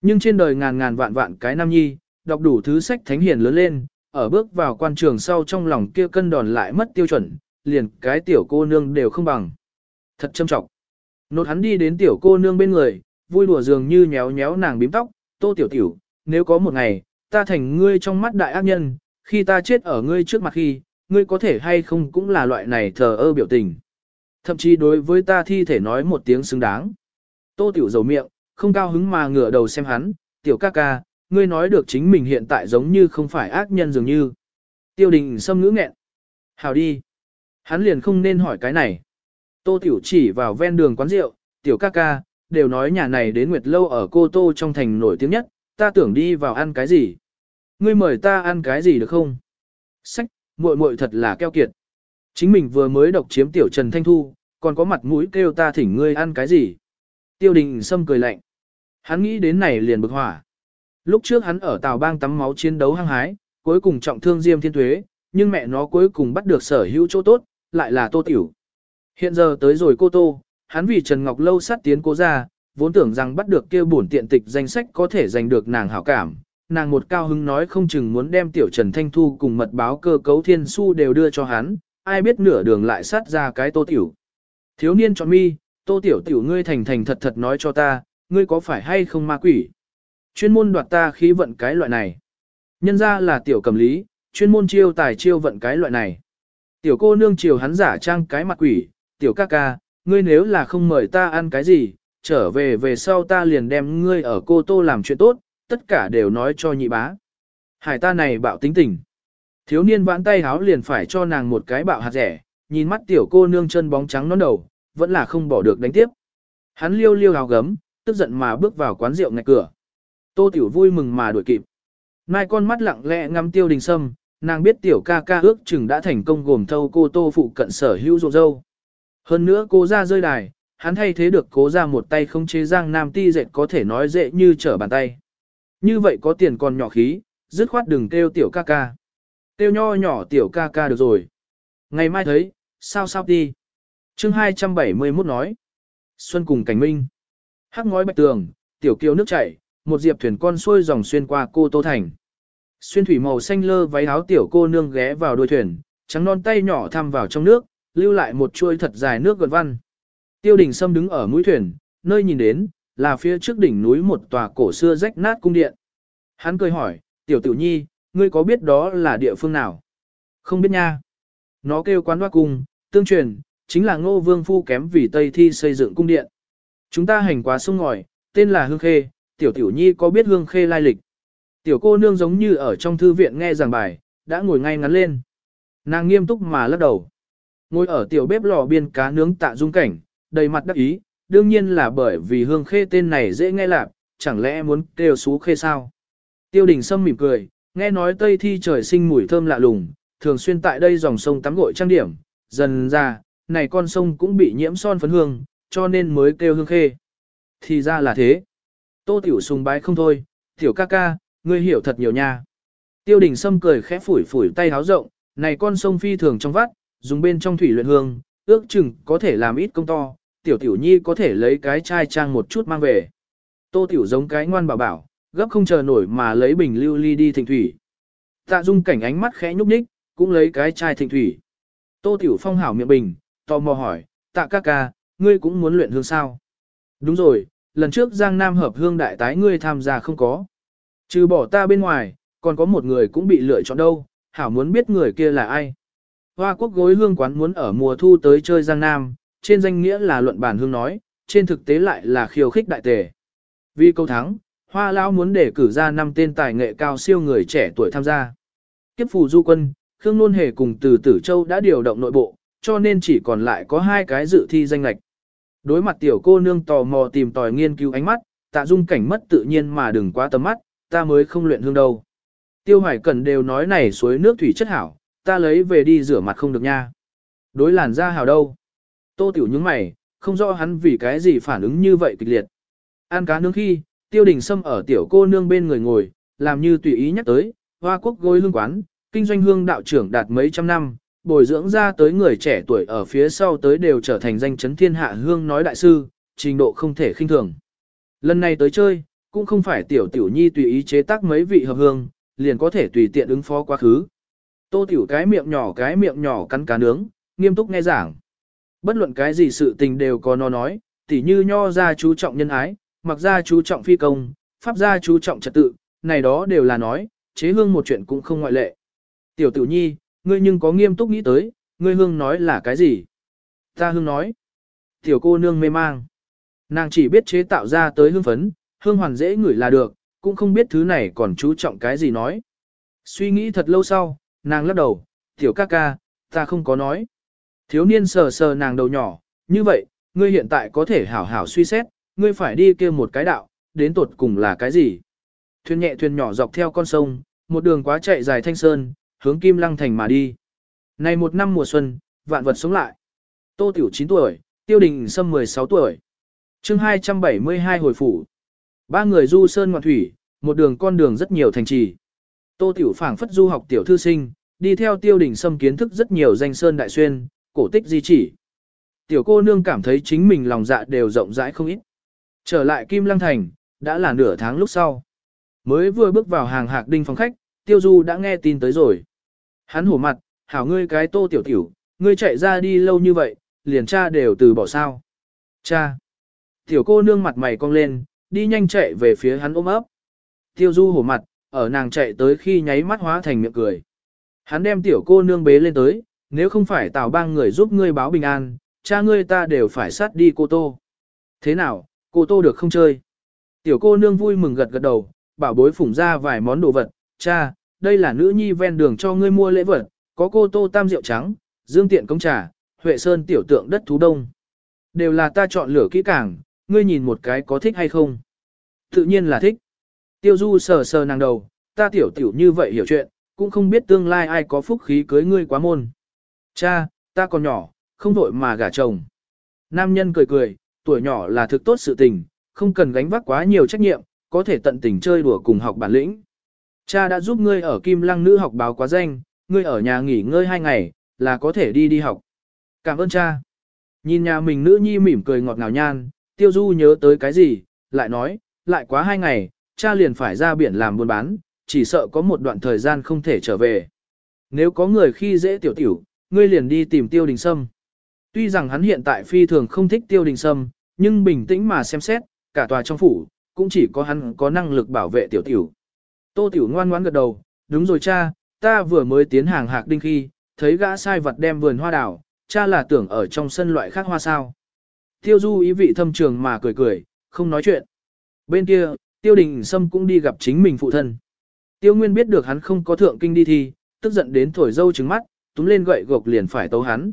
Nhưng trên đời ngàn ngàn vạn vạn cái nam nhi, đọc đủ thứ sách thánh hiền lớn lên, ở bước vào quan trường sau trong lòng kia cân đòn lại mất tiêu chuẩn, liền cái tiểu cô nương đều không bằng. Thật châm trọng. Nột hắn đi đến tiểu cô nương bên người, vui đùa dường như nhéo nhéo nàng bím tóc, tô tiểu tiểu, nếu có một ngày, ta thành ngươi trong mắt đại ác nhân, khi ta chết ở ngươi trước mặt khi, ngươi có thể hay không cũng là loại này thờ ơ biểu tình. Thậm chí đối với ta thi thể nói một tiếng xứng đáng. Tô tiểu dầu miệng, không cao hứng mà ngửa đầu xem hắn, tiểu ca ca, ngươi nói được chính mình hiện tại giống như không phải ác nhân dường như. Tiêu đình xâm ngữ nghẹn. Hào đi. Hắn liền không nên hỏi cái này. Tô tiểu chỉ vào ven đường quán rượu, tiểu ca ca, đều nói nhà này đến Nguyệt Lâu ở Cô Tô trong thành nổi tiếng nhất, ta tưởng đi vào ăn cái gì. Ngươi mời ta ăn cái gì được không? Sách, muội muội thật là keo kiệt. Chính mình vừa mới độc chiếm tiểu Trần Thanh Thu, còn có mặt mũi kêu ta thỉnh ngươi ăn cái gì. Tiêu đình Sâm cười lạnh. Hắn nghĩ đến này liền bực hỏa. Lúc trước hắn ở Tào Bang tắm máu chiến đấu hăng hái, cuối cùng trọng thương Diêm Thiên Tuế, nhưng mẹ nó cuối cùng bắt được sở hữu chỗ tốt, lại là Tô Tiểu. Hiện giờ tới rồi cô Tô, hắn vì Trần Ngọc Lâu sát tiến cố ra, vốn tưởng rằng bắt được kia bổn tiện tịch danh sách có thể giành được nàng hảo cảm. Nàng một cao hứng nói không chừng muốn đem tiểu Trần Thanh Thu cùng mật báo cơ cấu thiên su đều đưa cho hắn, ai biết nửa đường lại sát ra cái Tô Tiểu. Thiếu niên chọn mi, Tô Tiểu Tiểu ngươi thành thành thật thật nói cho ta, ngươi có phải hay không ma quỷ? Chuyên môn đoạt ta khí vận cái loại này. Nhân ra là tiểu cầm lý, chuyên môn chiêu tài chiêu vận cái loại này. Tiểu cô nương chiều hắn giả trang cái mặt quỷ, tiểu ca ca, ngươi nếu là không mời ta ăn cái gì, trở về về sau ta liền đem ngươi ở cô tô làm chuyện tốt, tất cả đều nói cho nhị bá. Hải ta này bạo tính tình. Thiếu niên vãn tay háo liền phải cho nàng một cái bạo hạt rẻ, nhìn mắt tiểu cô nương chân bóng trắng nón đầu, vẫn là không bỏ được đánh tiếp. Hắn liêu liêu hào gấm, tức giận mà bước vào quán rượu ngạch cửa. Tô Tiểu vui mừng mà đuổi kịp. Mai con mắt lặng lẽ ngắm tiêu đình sâm, nàng biết tiểu ca ca ước chừng đã thành công gồm thâu cô tô phụ cận sở hữu ruộng dâu. Hơn nữa cô ra rơi đài, hắn thay thế được cố ra một tay không chế giang nam ti dệt có thể nói dễ như trở bàn tay. Như vậy có tiền còn nhỏ khí, dứt khoát đừng kêu tiểu ca ca. Kêu nho nhỏ tiểu ca ca được rồi. Ngày mai thấy, sao sao đi. chương 271 nói. Xuân cùng cảnh minh. Hắc ngói bạch tường, tiểu kiều nước chảy, một diệp thuyền con xuôi dòng xuyên qua cô Tô Thành. Xuyên thủy màu xanh lơ váy áo tiểu cô nương ghé vào đuôi thuyền, trắng non tay nhỏ thăm vào trong nước, lưu lại một chuôi thật dài nước gần văn. Tiêu đình Sâm đứng ở mũi thuyền, nơi nhìn đến, là phía trước đỉnh núi một tòa cổ xưa rách nát cung điện. Hắn cười hỏi, tiểu tử nhi, ngươi có biết đó là địa phương nào? Không biết nha. Nó kêu quán hoa cung, tương truyền, chính là ngô vương phu kém vì Tây Thi xây dựng cung điện. Chúng ta hành quá sông ngòi, tên là Hương Khê, tiểu tiểu nhi có biết Hương Khê lai lịch. Tiểu cô nương giống như ở trong thư viện nghe giảng bài, đã ngồi ngay ngắn lên. Nàng nghiêm túc mà lắc đầu. Ngồi ở tiểu bếp lò biên cá nướng tạ dung cảnh, đầy mặt đắc ý, đương nhiên là bởi vì Hương Khê tên này dễ nghe lạc, chẳng lẽ muốn kêu xú khê sao? Tiêu đình Sâm mỉm cười, nghe nói Tây Thi trời sinh mùi thơm lạ lùng, thường xuyên tại đây dòng sông tắm gội trang điểm, dần ra, này con sông cũng bị nhiễm son phấn hương, cho nên mới kêu hương khê. Thì ra là thế. Tô Tiểu sùng bái không thôi, Tiểu ca ca, ngươi hiểu thật nhiều nha. Tiêu đình Sâm cười khẽ phủi phủi tay háo rộng, này con sông phi thường trong vắt, dùng bên trong thủy luyện hương, ước chừng có thể làm ít công to, Tiểu Tiểu Nhi có thể lấy cái chai trang một chút mang về. Tô Tiểu giống cái ngoan bảo bảo, gấp không chờ nổi mà lấy bình lưu ly đi thịnh thủy. Tạ dung cảnh ánh mắt khẽ nhúc nhích, cũng lấy cái chai thịnh thủy. Tô Tiểu Phong hảo miệng bình, tò mò hỏi, tạ ca ca, ngươi cũng muốn luyện hương sao? Đúng rồi, lần trước Giang Nam hợp hương đại tái ngươi tham gia không có. Trừ bỏ ta bên ngoài, còn có một người cũng bị lựa chọn đâu, hảo muốn biết người kia là ai. Hoa quốc gối hương quán muốn ở mùa thu tới chơi Giang Nam, trên danh nghĩa là luận bản hương nói, trên thực tế lại là khiêu khích đại tề. Vì câu thắng, Hoa Lão muốn để cử ra năm tên tài nghệ cao siêu người trẻ tuổi tham gia. Kiếp phù du quân, Khương Nôn Hề cùng từ Tử Châu đã điều động nội bộ, cho nên chỉ còn lại có hai cái dự thi danh lệch. Đối mặt tiểu cô nương tò mò tìm tòi nghiên cứu ánh mắt, tạ dung cảnh mất tự nhiên mà đừng quá tầm mắt, ta mới không luyện hương đâu. Tiêu Hoài Cẩn đều nói này suối nước thủy chất hảo, ta lấy về đi rửa mặt không được nha. Đối làn da hào đâu. Tô tiểu những mày, không rõ hắn vì cái gì phản ứng như vậy kịch liệt. Ăn cá nướng khi, tiêu đình sâm ở tiểu cô nương bên người ngồi, làm như tùy ý nhắc tới, hoa quốc gối hương quán, kinh doanh hương đạo trưởng đạt mấy trăm năm, bồi dưỡng ra tới người trẻ tuổi ở phía sau tới đều trở thành danh chấn thiên hạ hương nói đại sư, trình độ không thể khinh thường. Lần này tới chơi, cũng không phải tiểu tiểu nhi tùy ý chế tác mấy vị hợp hương, liền có thể tùy tiện ứng phó quá khứ. Tô tiểu cái miệng nhỏ cái miệng nhỏ cắn cá nướng, nghiêm túc nghe giảng. Bất luận cái gì sự tình đều có nó nói, tỉ như nho ra chú trọng nhân ái, mặc ra chú trọng phi công, pháp gia chú trọng trật tự, này đó đều là nói, chế hương một chuyện cũng không ngoại lệ. Tiểu tử nhi, ngươi nhưng có nghiêm túc nghĩ tới, ngươi hương nói là cái gì? Ta hương nói. Tiểu cô nương mê mang. Nàng chỉ biết chế tạo ra tới hương phấn, hương hoàn dễ ngửi là được, cũng không biết thứ này còn chú trọng cái gì nói. Suy nghĩ thật lâu sau, nàng lắc đầu, tiểu ca ca, ta không có nói. Thiếu niên sờ sờ nàng đầu nhỏ, như vậy, ngươi hiện tại có thể hảo hảo suy xét, ngươi phải đi kia một cái đạo, đến tột cùng là cái gì? Thuyền nhẹ thuyền nhỏ dọc theo con sông, một đường quá chạy dài thanh sơn, hướng Kim Lăng Thành mà đi. Này một năm mùa xuân, vạn vật sống lại. Tô Tiểu 9 tuổi, Tiêu Đình Sâm 16 tuổi. chương 272 hồi phủ. Ba người du sơn ngoạn thủy, một đường con đường rất nhiều thành trì. Tô Tiểu phảng phất du học tiểu thư sinh, đi theo Tiêu Đình xâm kiến thức rất nhiều danh sơn đại xuyên, cổ tích di chỉ. Tiểu cô nương cảm thấy chính mình lòng dạ đều rộng rãi không ít. Trở lại Kim Lăng Thành, đã là nửa tháng lúc sau. Mới vừa bước vào hàng hạc đinh phòng khách, Tiêu Du đã nghe tin tới rồi. Hắn hổ mặt, hảo ngươi cái tô tiểu tiểu, ngươi chạy ra đi lâu như vậy, liền cha đều từ bỏ sao. Cha. Tiểu cô nương mặt mày cong lên, đi nhanh chạy về phía hắn ôm ấp. Tiêu Du hổ mặt, ở nàng chạy tới khi nháy mắt hóa thành miệng cười. Hắn đem tiểu cô nương bế lên tới, nếu không phải tào bang người giúp ngươi báo bình an, cha ngươi ta đều phải sát đi cô tô. Thế nào, cô tô được không chơi? Tiểu cô nương vui mừng gật gật đầu, bảo bối phủng ra vài món đồ vật, cha, đây là nữ nhi ven đường cho ngươi mua lễ vật, có cô tô tam rượu trắng, dương tiện công trà, huệ sơn tiểu tượng đất thú đông. Đều là ta chọn lửa kỹ càng, ngươi nhìn một cái có thích hay không? Tự nhiên là thích. Tiêu du sờ sờ nàng đầu, ta tiểu tiểu như vậy hiểu chuyện, cũng không biết tương lai ai có phúc khí cưới ngươi quá môn. Cha, ta còn nhỏ, không vội mà gả chồng. Nam nhân cười cười, tuổi nhỏ là thực tốt sự tình, không cần gánh vác quá nhiều trách nhiệm, có thể tận tình chơi đùa cùng học bản lĩnh. Cha đã giúp ngươi ở Kim Lăng nữ học báo quá danh, ngươi ở nhà nghỉ ngơi hai ngày, là có thể đi đi học. Cảm ơn cha. Nhìn nhà mình nữ nhi mỉm cười ngọt ngào nhan, tiêu du nhớ tới cái gì, lại nói, lại quá hai ngày, cha liền phải ra biển làm buôn bán, chỉ sợ có một đoạn thời gian không thể trở về. Nếu có người khi dễ tiểu tiểu, ngươi liền đi tìm tiêu đình sâm. Tuy rằng hắn hiện tại phi thường không thích tiêu đình sâm, nhưng bình tĩnh mà xem xét, cả tòa trong phủ, cũng chỉ có hắn có năng lực bảo vệ tiểu tiểu. Tô tiểu ngoan ngoãn gật đầu, đúng rồi cha, ta vừa mới tiến hàng hạc đinh khi, thấy gã sai vật đem vườn hoa đào, cha là tưởng ở trong sân loại khác hoa sao. Tiêu du ý vị thâm trường mà cười cười, không nói chuyện. Bên kia, tiêu đình sâm cũng đi gặp chính mình phụ thân. Tiêu Nguyên biết được hắn không có thượng kinh đi thi, tức giận đến thổi dâu trứng mắt, túm lên gậy gộc liền phải tấu hắn.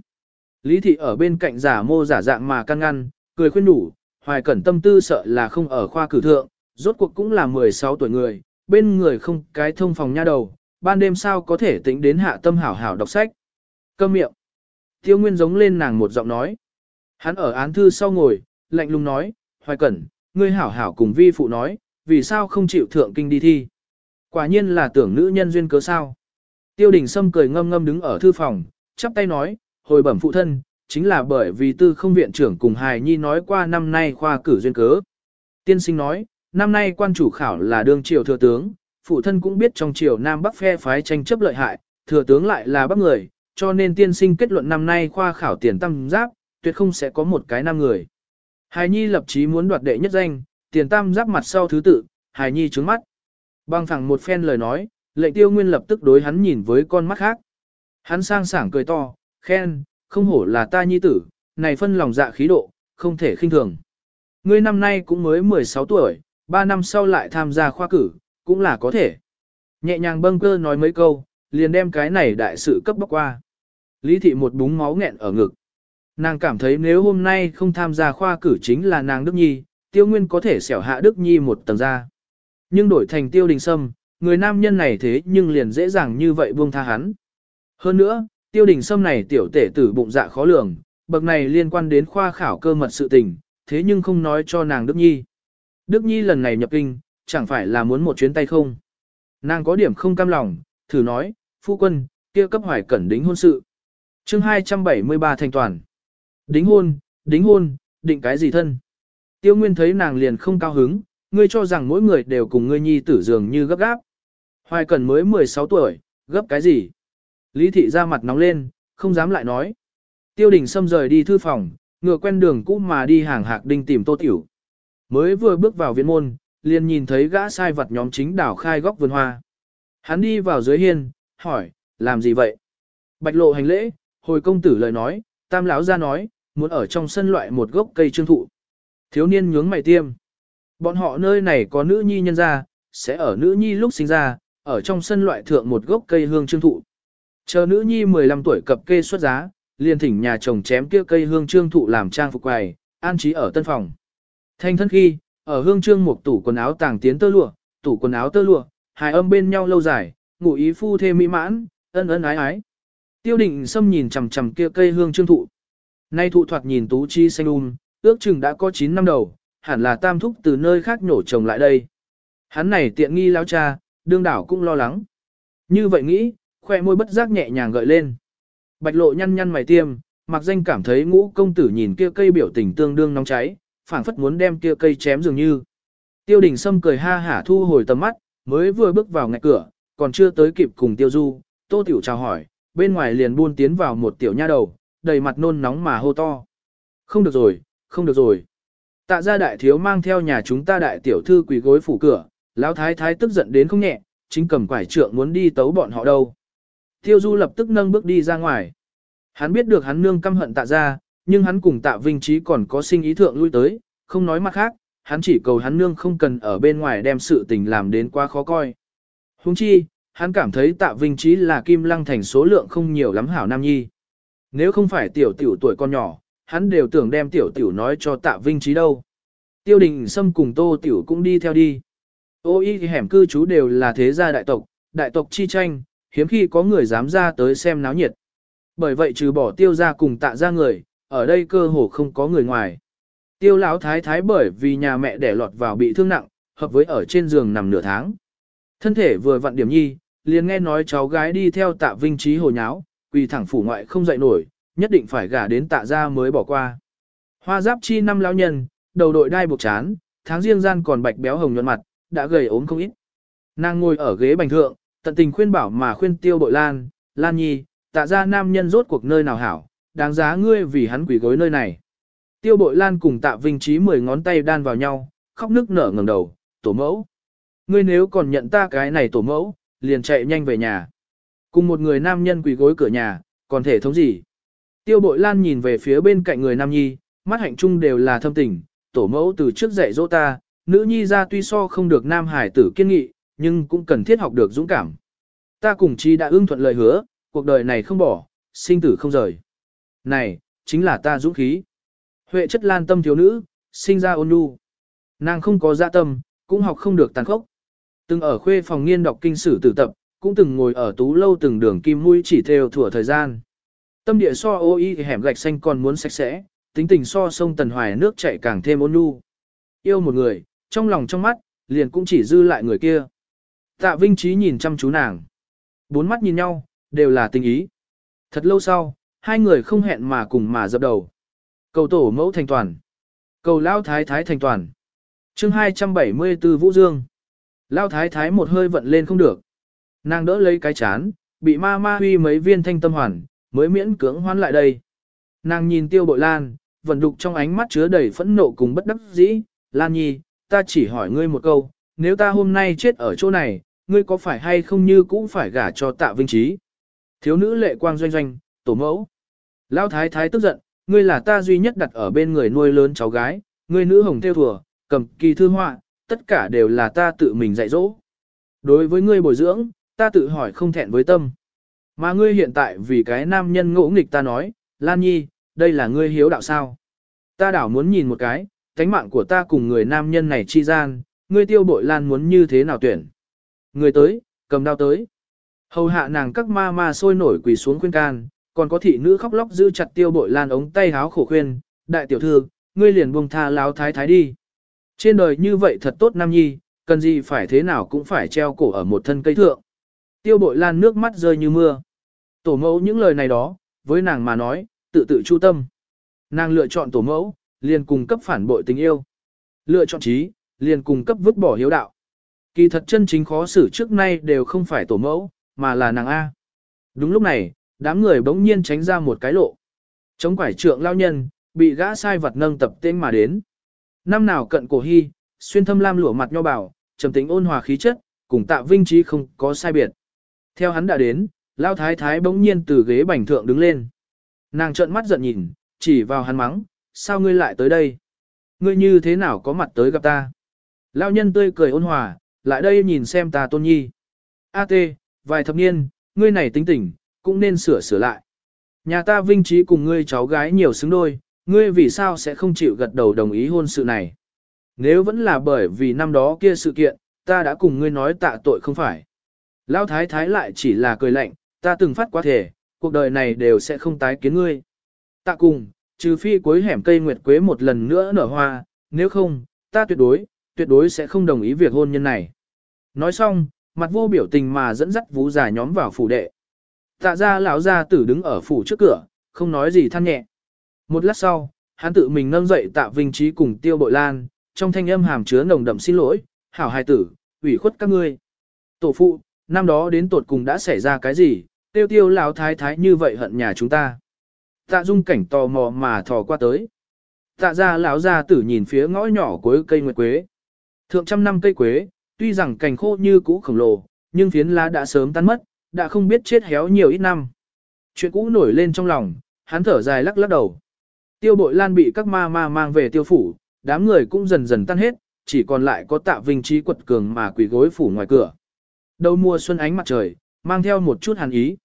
Lý thị ở bên cạnh giả mô giả dạng mà căn ngăn, cười khuyên đủ, hoài cẩn tâm tư sợ là không ở khoa cử thượng, rốt cuộc cũng là 16 tuổi người, bên người không cái thông phòng nha đầu, ban đêm sao có thể tính đến hạ tâm hảo hảo đọc sách. Câm miệng. Tiêu Nguyên giống lên nàng một giọng nói. Hắn ở án thư sau ngồi, lạnh lùng nói, hoài cẩn, ngươi hảo hảo cùng vi phụ nói, vì sao không chịu thượng kinh đi thi. Quả nhiên là tưởng nữ nhân duyên cớ sao. Tiêu đình Sâm cười ngâm ngâm đứng ở thư phòng, chắp tay nói, hồi bẩm phụ thân, chính là bởi vì tư không viện trưởng cùng hài nhi nói qua năm nay khoa cử duyên cớ. Tiên sinh nói, năm nay quan chủ khảo là đương triều thừa tướng, phụ thân cũng biết trong triều Nam Bắc phe phái tranh chấp lợi hại, thừa tướng lại là bắc người, cho nên tiên sinh kết luận năm nay khoa khảo tiền tam giáp, tuyệt không sẽ có một cái nam người. Hài nhi lập chí muốn đoạt đệ nhất danh, tiền tam giáp mặt sau thứ tự, hài nhi trướng mắt. Băng phẳng một phen lời nói, lệnh tiêu nguyên lập tức đối hắn nhìn với con mắt khác. Hắn sang sảng cười to, khen, không hổ là ta nhi tử, này phân lòng dạ khí độ, không thể khinh thường. Ngươi năm nay cũng mới 16 tuổi, 3 năm sau lại tham gia khoa cử, cũng là có thể. Nhẹ nhàng bâng cơ nói mấy câu, liền đem cái này đại sự cấp bóc qua. Lý thị một búng máu nghẹn ở ngực. Nàng cảm thấy nếu hôm nay không tham gia khoa cử chính là nàng Đức Nhi, tiêu nguyên có thể xẻo hạ Đức Nhi một tầng ra. Nhưng đổi thành tiêu đình sâm, người nam nhân này thế nhưng liền dễ dàng như vậy buông tha hắn. Hơn nữa, tiêu đình sâm này tiểu tể tử bụng dạ khó lường, bậc này liên quan đến khoa khảo cơ mật sự tình, thế nhưng không nói cho nàng Đức Nhi. Đức Nhi lần này nhập kinh, chẳng phải là muốn một chuyến tay không. Nàng có điểm không cam lòng, thử nói, phu quân, kia cấp hoài cẩn đính hôn sự. chương 273 thành toàn. Đính hôn, đính hôn, định cái gì thân? Tiêu Nguyên thấy nàng liền không cao hứng, ngươi cho rằng mỗi người đều cùng ngươi nhi tử dường như gấp gáp. Hoài Cần mới 16 tuổi, gấp cái gì? Lý thị ra mặt nóng lên, không dám lại nói. Tiêu đình xâm rời đi thư phòng, ngựa quen đường cũ mà đi hàng hạc đinh tìm tô tiểu. Mới vừa bước vào viện môn, liền nhìn thấy gã sai vật nhóm chính đảo khai góc vườn hoa. Hắn đi vào dưới hiên, hỏi, làm gì vậy? Bạch lộ hành lễ, hồi công tử lời nói, tam lão ra nói, muốn ở trong sân loại một gốc cây trương thụ. Thiếu niên nhướng mày tiêm. Bọn họ nơi này có nữ nhi nhân ra, sẽ ở nữ nhi lúc sinh ra, ở trong sân loại thượng một gốc cây hương trương thụ. Chờ nữ nhi 15 tuổi cập kê xuất giá, liền thỉnh nhà chồng chém kia cây hương trương thụ làm trang phục quầy, an trí ở tân phòng. Thanh thân khi, ở hương trương một tủ quần áo tàng tiến tơ lụa, tủ quần áo tơ lụa, hài âm bên nhau lâu dài, ngụ ý phu thê mỹ mãn, ân ân ái ái. Tiêu định xâm nhìn chằm chằm kia cây hương trương thụ. Nay thụ thoạt nhìn tú chi xanh um, ước chừng đã có 9 năm đầu, hẳn là tam thúc từ nơi khác nổ trồng lại đây. Hắn này tiện nghi lao cha, đương đảo cũng lo lắng. Như vậy nghĩ, khoe môi bất giác nhẹ nhàng gợi lên. Bạch lộ nhăn nhăn mày tiêm, mặc danh cảm thấy ngũ công tử nhìn kia cây biểu tình tương đương nóng cháy, phảng phất muốn đem kia cây chém dường như. Tiêu đình sâm cười ha hả thu hồi tầm mắt, mới vừa bước vào ngạch cửa, còn chưa tới kịp cùng tiêu du, tô tiểu chào hỏi, bên ngoài liền buôn tiến vào một tiểu nha đầu, đầy mặt nôn nóng mà hô to. Không được rồi, không được rồi. Tạ gia đại thiếu mang theo nhà chúng ta đại tiểu thư quỳ gối phủ cửa, lão thái thái tức giận đến không nhẹ, chính cầm quải trượng muốn đi tấu bọn họ đâu. Tiêu du lập tức nâng bước đi ra ngoài. Hắn biết được hắn nương căm hận tạ gia, nhưng hắn cùng tạ vinh trí còn có sinh ý thượng lui tới, không nói mặt khác, hắn chỉ cầu hắn nương không cần ở bên ngoài đem sự tình làm đến quá khó coi. Huống chi, hắn cảm thấy tạ vinh trí là kim lăng thành số lượng không nhiều lắm hảo nam nhi. Nếu không phải tiểu tiểu tuổi con nhỏ, hắn đều tưởng đem tiểu tiểu nói cho tạ vinh trí đâu. Tiêu đình Sâm cùng tô tiểu cũng đi theo đi. Ô y thì hẻm cư trú đều là thế gia đại tộc, đại tộc chi tranh, hiếm khi có người dám ra tới xem náo nhiệt. Bởi vậy trừ bỏ tiêu ra cùng tạ ra người, ở đây cơ hồ không có người ngoài. Tiêu lão thái thái bởi vì nhà mẹ đẻ lọt vào bị thương nặng, hợp với ở trên giường nằm nửa tháng. Thân thể vừa vặn điểm nhi, liền nghe nói cháu gái đi theo tạ vinh trí hồ nháo, quỳ thẳng phủ ngoại không dậy nổi, nhất định phải gả đến tạ gia mới bỏ qua. Hoa giáp chi năm lão nhân, đầu đội đai buộc chán, tháng riêng gian còn bạch béo hồng nhuận mặt, đã gầy ốm không ít. Nàng ngồi ở ghế bành thượng, tận tình khuyên bảo mà khuyên tiêu bội lan, lan nhi, tạ ra nam nhân rốt cuộc nơi nào hảo, đáng giá ngươi vì hắn quỷ gối nơi này. Tiêu bội lan cùng tạ vinh trí mười ngón tay đan vào nhau, khóc nước nở ngẩng đầu, tổ mẫu. Ngươi nếu còn nhận ta cái này tổ mẫu, liền chạy nhanh về nhà. Cùng một người nam nhân quỳ gối cửa nhà, còn thể thống gì? Tiêu bội lan nhìn về phía bên cạnh người nam nhi, mắt hạnh trung đều là thâm tình, tổ mẫu từ trước dạy dỗ ta, nữ nhi ra tuy so không được nam hải tử kiên nghị, nhưng cũng cần thiết học được dũng cảm. Ta cùng chi đã ưng thuận lời hứa, cuộc đời này không bỏ, sinh tử không rời. Này, chính là ta dũng khí. Huệ chất lan tâm thiếu nữ, sinh ra ôn nhu. Nàng không có dạ tâm, cũng học không được tàn khốc. Từng ở khuê phòng nghiên đọc kinh sử tử tập, cũng từng ngồi ở tú lâu từng đường kim mũi chỉ theo thủa thời gian. Tâm địa so ô y hẻm gạch xanh còn muốn sạch sẽ, tính tình so sông Tần Hoài nước chảy càng thêm ôn nhu. Yêu một người, trong lòng trong mắt, liền cũng chỉ dư lại người kia. Tạ Vinh Trí nhìn chăm chú nàng. Bốn mắt nhìn nhau, đều là tình ý. Thật lâu sau, hai người không hẹn mà cùng mà dập đầu. Cầu tổ mẫu thành toàn. Cầu lao thái thái thành toàn. chương 274 Vũ Dương. Lao thái thái một hơi vận lên không được. Nàng đỡ lấy cái chán, bị ma ma huy mấy viên thanh tâm hoàn, mới miễn cưỡng hoán lại đây. Nàng nhìn tiêu bội lan, vận đục trong ánh mắt chứa đầy phẫn nộ cùng bất đắc dĩ. Lan nhi, ta chỉ hỏi ngươi một câu, nếu ta hôm nay chết ở chỗ này, ngươi có phải hay không như cũng phải gả cho tạ vinh trí? Thiếu nữ lệ quang doanh doanh, tổ mẫu. Lao thái thái tức giận, ngươi là ta duy nhất đặt ở bên người nuôi lớn cháu gái, ngươi nữ hồng theo thừa, cầm kỳ thư họa, tất cả đều là ta tự mình dạy dỗ. Đối với ngươi bồi dưỡng, ta tự hỏi không thẹn với tâm. Mà ngươi hiện tại vì cái nam nhân ngỗ nghịch ta nói, Lan Nhi, đây là ngươi hiếu đạo sao. Ta đảo muốn nhìn một cái, tánh mạng của ta cùng người nam nhân này chi gian, ngươi tiêu bội Lan muốn như thế nào tuyển. Người tới, cầm đao tới. Hầu hạ nàng các ma ma sôi nổi quỳ xuống khuyên can, còn có thị nữ khóc lóc giữ chặt tiêu bội lan ống tay háo khổ khuyên, đại tiểu thư, ngươi liền buông tha láo thái thái đi. Trên đời như vậy thật tốt nam nhi, cần gì phải thế nào cũng phải treo cổ ở một thân cây thượng. Tiêu bội lan nước mắt rơi như mưa. Tổ mẫu những lời này đó, với nàng mà nói, tự tự chu tâm. Nàng lựa chọn tổ mẫu, liền cùng cấp phản bội tình yêu. Lựa chọn trí, liền cùng cấp vứt bỏ hiếu đạo. Kỳ thật chân chính khó xử trước nay đều không phải tổ mẫu, mà là nàng A. Đúng lúc này, đám người bỗng nhiên tránh ra một cái lộ. Chống quải trượng lao nhân, bị gã sai vật nâng tập tên mà đến. Năm nào cận cổ hy, xuyên thâm lam lụa mặt nho bảo, trầm tính ôn hòa khí chất, cùng tạ vinh trí không có sai biệt. Theo hắn đã đến, lao thái thái bỗng nhiên từ ghế bành thượng đứng lên. Nàng trợn mắt giận nhìn, chỉ vào hắn mắng, sao ngươi lại tới đây? Ngươi như thế nào có mặt tới gặp ta? Lao nhân tươi cười ôn hòa, lại đây nhìn xem ta tôn nhi. A tê, vài thập niên, ngươi này tính tình, cũng nên sửa sửa lại. Nhà ta vinh trí cùng ngươi cháu gái nhiều xứng đôi, ngươi vì sao sẽ không chịu gật đầu đồng ý hôn sự này. Nếu vẫn là bởi vì năm đó kia sự kiện, ta đã cùng ngươi nói tạ tội không phải. Lão thái thái lại chỉ là cười lạnh, ta từng phát quá thể, cuộc đời này đều sẽ không tái kiến ngươi. Tạ cùng, trừ phi cuối hẻm cây nguyệt quế một lần nữa nở hoa, nếu không, ta tuyệt đối, tuyệt đối sẽ không đồng ý việc hôn nhân này. Nói xong, mặt vô biểu tình mà dẫn dắt vũ già nhóm vào phủ đệ. Tạ ra lão gia tử đứng ở phủ trước cửa, không nói gì than nhẹ. Một lát sau, hắn tự mình nâng dậy tạ vinh trí cùng tiêu bội lan, trong thanh âm hàm chứa nồng đậm xin lỗi, hảo hài tử, ủy khuất các ngươi. Tổ phụ, năm đó đến tột cùng đã xảy ra cái gì, tiêu tiêu lão thái thái như vậy hận nhà chúng ta. Tạ dung cảnh tò mò mà thò qua tới. Tạ ra lão gia tử nhìn phía ngõ nhỏ cuối cây nguyệt quế. Thượng trăm năm cây quế, tuy rằng cành khô như cũ khổng lồ, nhưng phiến lá đã sớm tan mất, đã không biết chết héo nhiều ít năm. Chuyện cũ nổi lên trong lòng, hắn thở dài lắc lắc đầu. Tiêu bội lan bị các ma ma mang về tiêu phủ, đám người cũng dần dần tan hết, chỉ còn lại có tạ vinh trí quật cường mà quỳ gối phủ ngoài cửa. Đầu mùa xuân ánh mặt trời, mang theo một chút hàn ý.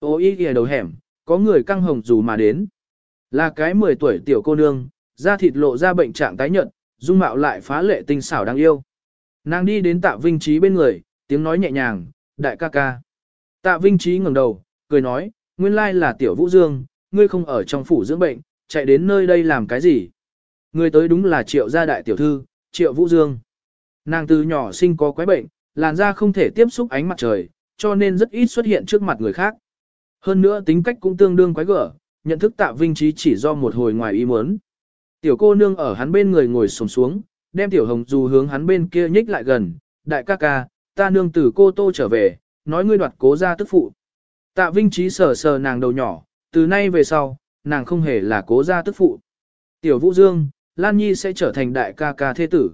Ô ý kìa đầu hẻm, có người căng hồng dù mà đến. Là cái 10 tuổi tiểu cô nương, da thịt lộ ra bệnh trạng tái nhợt, dung mạo lại phá lệ tinh xảo đáng yêu. Nàng đi đến tạ vinh trí bên người, tiếng nói nhẹ nhàng, đại ca ca. Tạ vinh trí ngẩng đầu, cười nói, nguyên lai là tiểu vũ dương, ngươi không ở trong phủ dưỡng bệnh, chạy đến nơi đây làm cái gì? Ngươi tới đúng là triệu gia đại tiểu thư, triệu vũ dương. Nàng từ nhỏ sinh có quái bệnh, làn da không thể tiếp xúc ánh mặt trời, cho nên rất ít xuất hiện trước mặt người khác. Hơn nữa tính cách cũng tương đương quái gở, nhận thức tạ vinh trí chỉ do một hồi ngoài ý muốn. Tiểu cô nương ở hắn bên người ngồi sồm xuống, đem tiểu hồng dù hướng hắn bên kia nhích lại gần, đại ca ca, ta nương từ cô tô trở về, nói ngươi đoạt cố ra tức phụ. Tạ vinh trí sờ sờ nàng đầu nhỏ, từ nay về sau, nàng không hề là cố gia tức phụ. Tiểu Vũ Dương, Lan Nhi sẽ trở thành đại ca ca thế tử.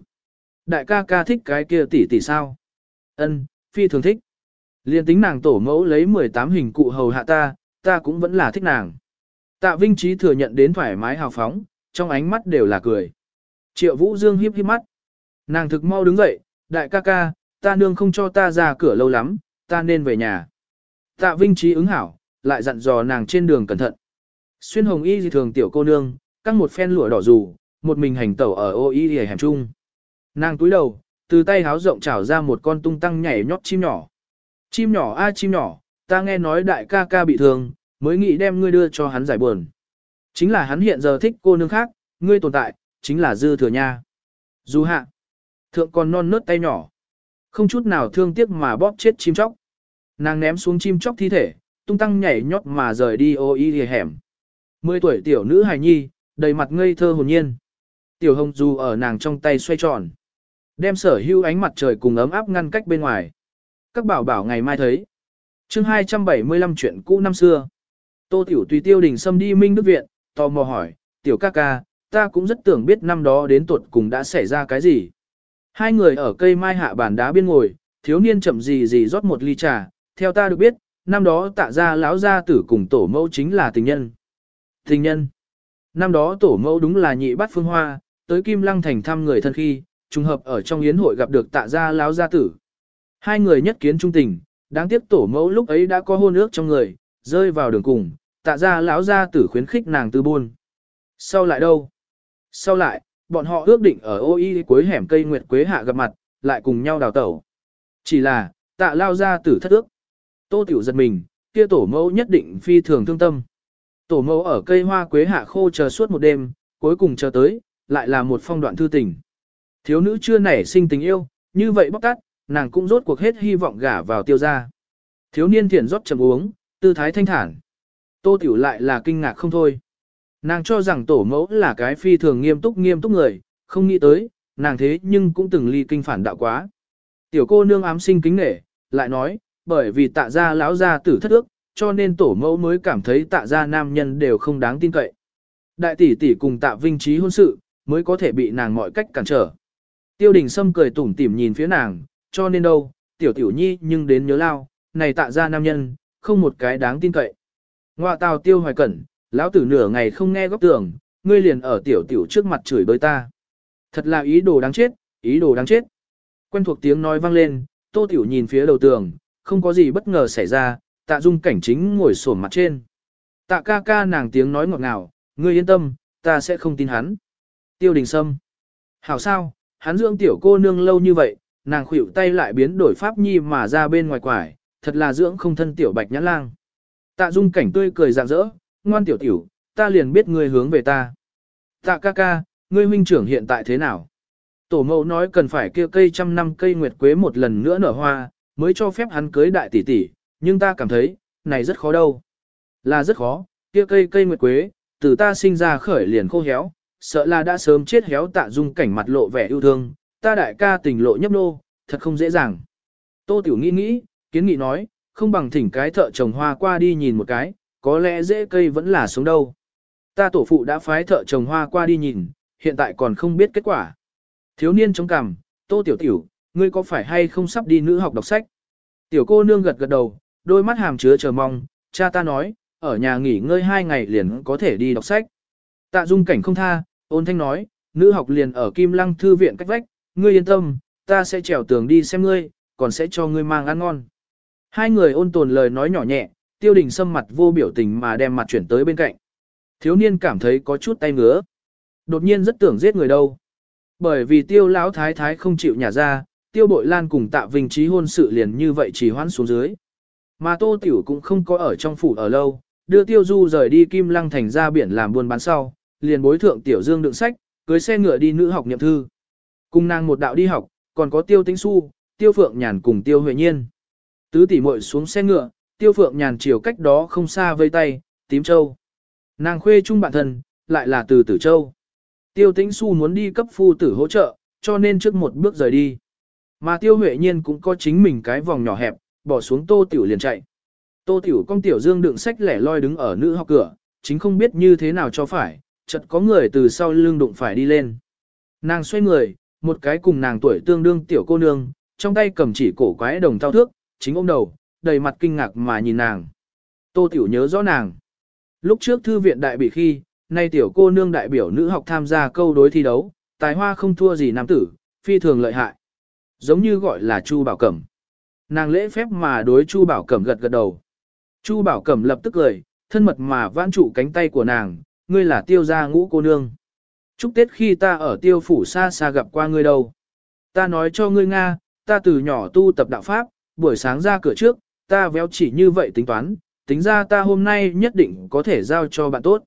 Đại ca ca thích cái kia tỷ tỷ sao? Ân, phi thường thích. Liên tính nàng tổ mẫu lấy 18 hình cụ hầu hạ ta, ta cũng vẫn là thích nàng. Tạ Vinh Trí thừa nhận đến thoải mái hào phóng, trong ánh mắt đều là cười. Triệu Vũ Dương hiếp hiếp mắt. Nàng thực mau đứng dậy, đại ca ca, ta nương không cho ta ra cửa lâu lắm, ta nên về nhà. Tạ Vinh Trí ứng hảo, lại dặn dò nàng trên đường cẩn thận. Xuyên hồng y gì thường tiểu cô nương, căng một phen lụa đỏ dù, một mình hành tẩu ở ô y hẻm trung. Nàng túi đầu, từ tay háo rộng trảo ra một con tung tăng nhảy nhót chim nhỏ. Chim nhỏ a chim nhỏ, ta nghe nói đại ca ca bị thương, mới nghĩ đem ngươi đưa cho hắn giải buồn. Chính là hắn hiện giờ thích cô nương khác, ngươi tồn tại, chính là dư thừa nha. Du hạ, thượng còn non nớt tay nhỏ, không chút nào thương tiếc mà bóp chết chim chóc. Nàng ném xuống chim chóc thi thể, tung tăng nhảy nhót mà rời đi ô y hề hẻm. Mười tuổi tiểu nữ hài nhi, đầy mặt ngây thơ hồn nhiên. Tiểu hồng du ở nàng trong tay xoay tròn. Đem sở hữu ánh mặt trời cùng ấm áp ngăn cách bên ngoài. Các bảo bảo ngày mai thấy. chương 275 chuyện cũ năm xưa. Tô tiểu tùy tiêu đình xâm đi Minh Đức Viện, tò mò hỏi, tiểu ca ca, ta cũng rất tưởng biết năm đó đến tuột cùng đã xảy ra cái gì. Hai người ở cây mai hạ bàn đá biên ngồi, thiếu niên chậm gì gì rót một ly trà, theo ta được biết, năm đó tạ ra lão gia tử cùng tổ mẫu chính là tình nhân. Tình nhân. Năm đó tổ mẫu đúng là nhị bát phương hoa, tới Kim Lăng thành thăm người thân khi, trùng hợp ở trong yến hội gặp được tạ gia lão gia tử. Hai người nhất kiến trung tình, đáng tiếc tổ mẫu lúc ấy đã có hôn ước trong người, rơi vào đường cùng, tạ gia lão gia tử khuyến khích nàng tư buôn. Sau lại đâu? Sau lại, bọn họ ước định ở ô y cuối hẻm cây nguyệt quế hạ gặp mặt, lại cùng nhau đào tẩu. Chỉ là, tạ lao gia tử thất ước. Tô tiểu giật mình, kia tổ mẫu nhất định phi thường thương tâm. Tổ mẫu ở cây hoa quế hạ khô chờ suốt một đêm, cuối cùng chờ tới, lại là một phong đoạn thư tình. Thiếu nữ chưa nảy sinh tình yêu, như vậy bóc tát, nàng cũng rốt cuộc hết hy vọng gả vào tiêu gia. Thiếu niên thiện rót chầm uống, tư thái thanh thản. Tô tiểu lại là kinh ngạc không thôi. Nàng cho rằng tổ mẫu là cái phi thường nghiêm túc nghiêm túc người, không nghĩ tới, nàng thế nhưng cũng từng ly kinh phản đạo quá. Tiểu cô nương ám sinh kính nể, lại nói, bởi vì tạ gia lão gia tử thất ước, cho nên tổ mẫu mới cảm thấy tạ gia nam nhân đều không đáng tin cậy. Đại tỷ tỷ cùng tạ vinh trí hôn sự, mới có thể bị nàng mọi cách cản trở. Tiêu đình Sâm cười tủm tỉm nhìn phía nàng, cho nên đâu, tiểu tiểu nhi nhưng đến nhớ lao, này tạ gia nam nhân, không một cái đáng tin cậy. Ngoạ tào tiêu hoài cẩn, lão tử nửa ngày không nghe góc tường, ngươi liền ở tiểu tiểu trước mặt chửi bới ta. Thật là ý đồ đáng chết, ý đồ đáng chết. Quen thuộc tiếng nói vang lên, tô tiểu nhìn phía đầu tường, không có gì bất ngờ xảy ra, tạ dung cảnh chính ngồi sổm mặt trên. Tạ ca ca nàng tiếng nói ngọt ngào, ngươi yên tâm, ta sẽ không tin hắn. Tiêu đình sâm. Hảo sao, hắn dưỡng tiểu cô nương lâu như vậy, nàng khuỵu tay lại biến đổi pháp nhi mà ra bên ngoài quải, thật là dưỡng không thân tiểu bạch nhãn lang. Tạ dung cảnh tươi cười rạng rỡ, ngoan tiểu tiểu, ta liền biết ngươi hướng về ta. Tạ ca ca, ngươi huynh trưởng hiện tại thế nào? Tổ mẫu nói cần phải kia cây trăm năm cây nguyệt quế một lần nữa nở hoa, mới cho phép hắn cưới đại tỷ tỷ, nhưng ta cảm thấy, này rất khó đâu. Là rất khó, kia cây cây nguyệt quế, từ ta sinh ra khởi liền khô héo, sợ là đã sớm chết héo tạ dung cảnh mặt lộ vẻ yêu thương, ta đại ca tình lộ nhấp nô, thật không dễ dàng. Tô Tiểu nghĩ nghĩ, kiến nghị nói, không bằng thỉnh cái thợ trồng hoa qua đi nhìn một cái, có lẽ dễ cây vẫn là xuống đâu. Ta tổ phụ đã phái thợ trồng hoa qua đi nhìn, hiện tại còn không biết kết quả. Thiếu niên chống cằm, Tô Tiểu Tiểu, ngươi có phải hay không sắp đi nữ học đọc sách? Tiểu cô nương gật gật đầu, đôi mắt hàm chứa chờ mong, cha ta nói, ở nhà nghỉ ngơi hai ngày liền có thể đi đọc sách. Tạ dung cảnh không tha, ôn thanh nói, nữ học liền ở Kim Lăng Thư viện cách vách, ngươi yên tâm, ta sẽ trèo tường đi xem ngươi, còn sẽ cho ngươi mang ăn ngon. Hai người ôn tồn lời nói nhỏ nhẹ, tiêu đình sâm mặt vô biểu tình mà đem mặt chuyển tới bên cạnh. Thiếu niên cảm thấy có chút tay ngứa. Đột nhiên rất tưởng giết người đâu. Bởi vì tiêu lão thái thái không chịu nhả ra, tiêu bội lan cùng tạ vinh trí hôn sự liền như vậy chỉ hoãn xuống dưới. Mà tô tiểu cũng không có ở trong phủ ở lâu, đưa tiêu du rời đi kim lăng thành ra biển làm buôn bán sau, liền bối thượng tiểu dương đựng sách, cưới xe ngựa đi nữ học nhậm thư. Cùng nàng một đạo đi học, còn có Tiêu Tĩnh Xu, Tiêu Phượng Nhàn cùng Tiêu Huệ Nhiên. Tứ tỷ muội xuống xe ngựa, Tiêu Phượng Nhàn chiều cách đó không xa vây tay, tím châu. Nàng khuê chung bản thân, lại là từ Tử Châu. Tiêu Tĩnh Xu muốn đi cấp phu tử hỗ trợ, cho nên trước một bước rời đi. Mà Tiêu Huệ Nhiên cũng có chính mình cái vòng nhỏ hẹp, bỏ xuống Tô Tiểu liền chạy. Tô Tiểu con Tiểu Dương đựng sách lẻ loi đứng ở nữ học cửa, chính không biết như thế nào cho phải, chợt có người từ sau lưng đụng phải đi lên. Nàng xoay người, một cái cùng nàng tuổi tương đương tiểu cô nương, trong tay cầm chỉ cổ quái đồng thao thước, chính ôm đầu, đầy mặt kinh ngạc mà nhìn nàng. Tô Tiểu nhớ rõ nàng. Lúc trước thư viện đại bị khi, nay tiểu cô nương đại biểu nữ học tham gia câu đối thi đấu, tài hoa không thua gì nam tử, phi thường lợi hại. Giống như gọi là Chu Bảo Cẩm. Nàng lễ phép mà đối Chu Bảo Cẩm gật gật đầu. Chu Bảo Cẩm lập tức cười, thân mật mà vãn trụ cánh tay của nàng, ngươi là tiêu gia ngũ cô nương. Chúc Tết khi ta ở tiêu phủ xa xa gặp qua ngươi đâu. Ta nói cho ngươi Nga, ta từ nhỏ tu tập đạo Pháp, buổi sáng ra cửa trước, ta véo chỉ như vậy tính toán, tính ra ta hôm nay nhất định có thể giao cho bạn tốt.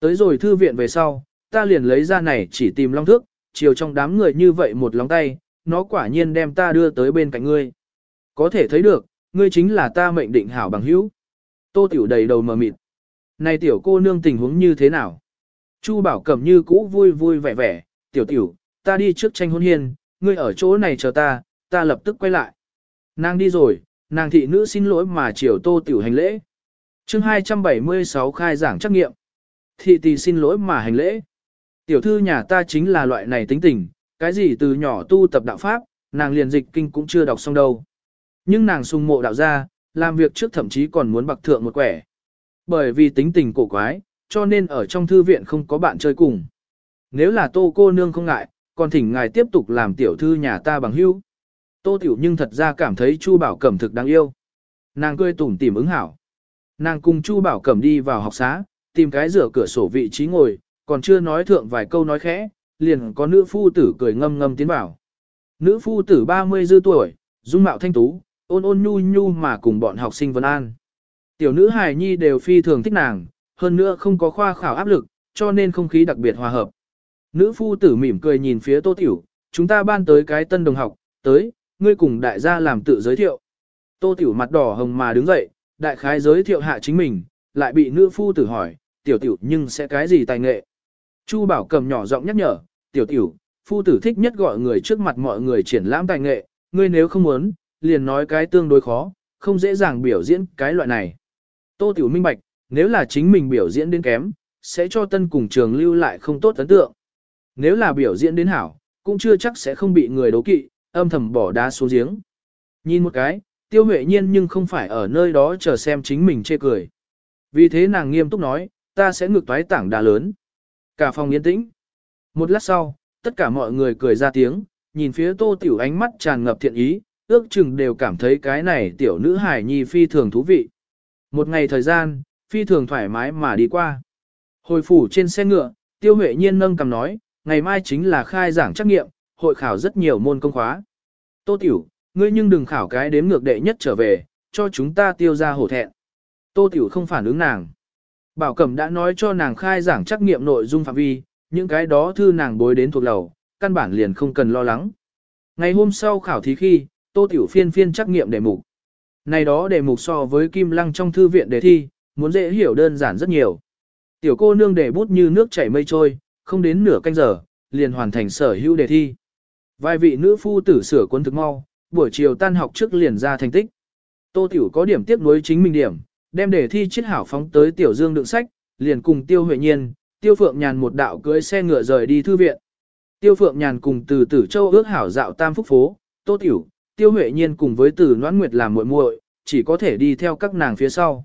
Tới rồi thư viện về sau, ta liền lấy ra này chỉ tìm long thước, chiều trong đám người như vậy một lóng tay, nó quả nhiên đem ta đưa tới bên cạnh ngươi. Có thể thấy được, ngươi chính là ta mệnh định hảo bằng hữu. Tô Tiểu đầy đầu mờ mịt. Này tiểu cô nương tình huống như thế nào? Chu Bảo Cẩm như cũ vui vui vẻ vẻ, tiểu tiểu, ta đi trước tranh hôn hiên, ngươi ở chỗ này chờ ta, ta lập tức quay lại. Nàng đi rồi, nàng thị nữ xin lỗi mà chiều Tô Tiểu hành lễ. chương 276 khai giảng trắc nghiệm. Thị tỷ xin lỗi mà hành lễ. Tiểu thư nhà ta chính là loại này tính tình, cái gì từ nhỏ tu tập đạo pháp, nàng liền dịch kinh cũng chưa đọc xong đâu. Nhưng nàng sung mộ đạo gia, làm việc trước thậm chí còn muốn bạc thượng một quẻ. Bởi vì tính tình cổ quái, cho nên ở trong thư viện không có bạn chơi cùng. Nếu là tô cô nương không ngại, còn thỉnh ngài tiếp tục làm tiểu thư nhà ta bằng hữu. Tô tiểu nhưng thật ra cảm thấy Chu Bảo Cẩm thực đáng yêu. Nàng cười tủm tỉm ứng hảo. Nàng cùng Chu Bảo Cẩm đi vào học xá, tìm cái rửa cửa sổ vị trí ngồi, còn chưa nói thượng vài câu nói khẽ, liền có nữ phu tử cười ngâm ngâm tiến vào. Nữ phu tử 30 dư tuổi, dung mạo thanh tú, ôn ôn nhu nhu mà cùng bọn học sinh vân an. Tiểu nữ hài nhi đều phi thường thích nàng, hơn nữa không có khoa khảo áp lực, cho nên không khí đặc biệt hòa hợp. Nữ phu tử mỉm cười nhìn phía tô tiểu, chúng ta ban tới cái tân đồng học, tới, ngươi cùng đại gia làm tự giới thiệu. Tô tiểu mặt đỏ hồng mà đứng dậy, đại khái giới thiệu hạ chính mình, lại bị nữ phu tử hỏi, tiểu tiểu nhưng sẽ cái gì tài nghệ. Chu bảo cầm nhỏ giọng nhắc nhở, tiểu tiểu, phu tử thích nhất gọi người trước mặt mọi người triển lãm tài nghệ, ngươi nếu không muốn, liền nói cái tương đối khó, không dễ dàng biểu diễn cái loại này. Tô tiểu minh bạch, nếu là chính mình biểu diễn đến kém, sẽ cho tân cùng trường lưu lại không tốt ấn tượng. Nếu là biểu diễn đến hảo, cũng chưa chắc sẽ không bị người đấu kỵ, âm thầm bỏ đá xuống giếng. Nhìn một cái, tiêu huệ nhiên nhưng không phải ở nơi đó chờ xem chính mình chê cười. Vì thế nàng nghiêm túc nói, ta sẽ ngược toái tảng đá lớn. Cả phòng yên tĩnh. Một lát sau, tất cả mọi người cười ra tiếng, nhìn phía tô tiểu ánh mắt tràn ngập thiện ý, ước chừng đều cảm thấy cái này tiểu nữ hải nhi phi thường thú vị. Một ngày thời gian, phi thường thoải mái mà đi qua. Hồi phủ trên xe ngựa, tiêu huệ nhiên nâng cầm nói, ngày mai chính là khai giảng trắc nghiệm, hội khảo rất nhiều môn công khóa. Tô tiểu, ngươi nhưng đừng khảo cái đếm ngược đệ nhất trở về, cho chúng ta tiêu ra hổ thẹn. Tô tiểu không phản ứng nàng. Bảo Cẩm đã nói cho nàng khai giảng trắc nghiệm nội dung phạm vi, những cái đó thư nàng bối đến thuộc lầu, căn bản liền không cần lo lắng. Ngày hôm sau khảo thí khi, Tô Tiểu phiên phiên trắc nghiệm đề mục. Này đó đề mục so với Kim Lăng trong thư viện đề thi, muốn dễ hiểu đơn giản rất nhiều. Tiểu cô nương để bút như nước chảy mây trôi, không đến nửa canh giờ, liền hoàn thành sở hữu đề thi. Vài vị nữ phu tử sửa cuốn thực mau, buổi chiều tan học trước liền ra thành tích. Tô Tiểu có điểm tiếp nối chính mình điểm, đem đề thi chiết hảo phóng tới Tiểu Dương đựng sách, liền cùng Tiêu Huệ Nhiên, Tiêu Phượng Nhàn một đạo cưỡi xe ngựa rời đi thư viện. Tiêu Phượng Nhàn cùng từ Tử Châu ước hảo dạo Tam Phúc phố, Tô Tiểu, Tiêu Huệ Nhiên cùng với Từ Noãn Nguyệt làm muội muội, chỉ có thể đi theo các nàng phía sau.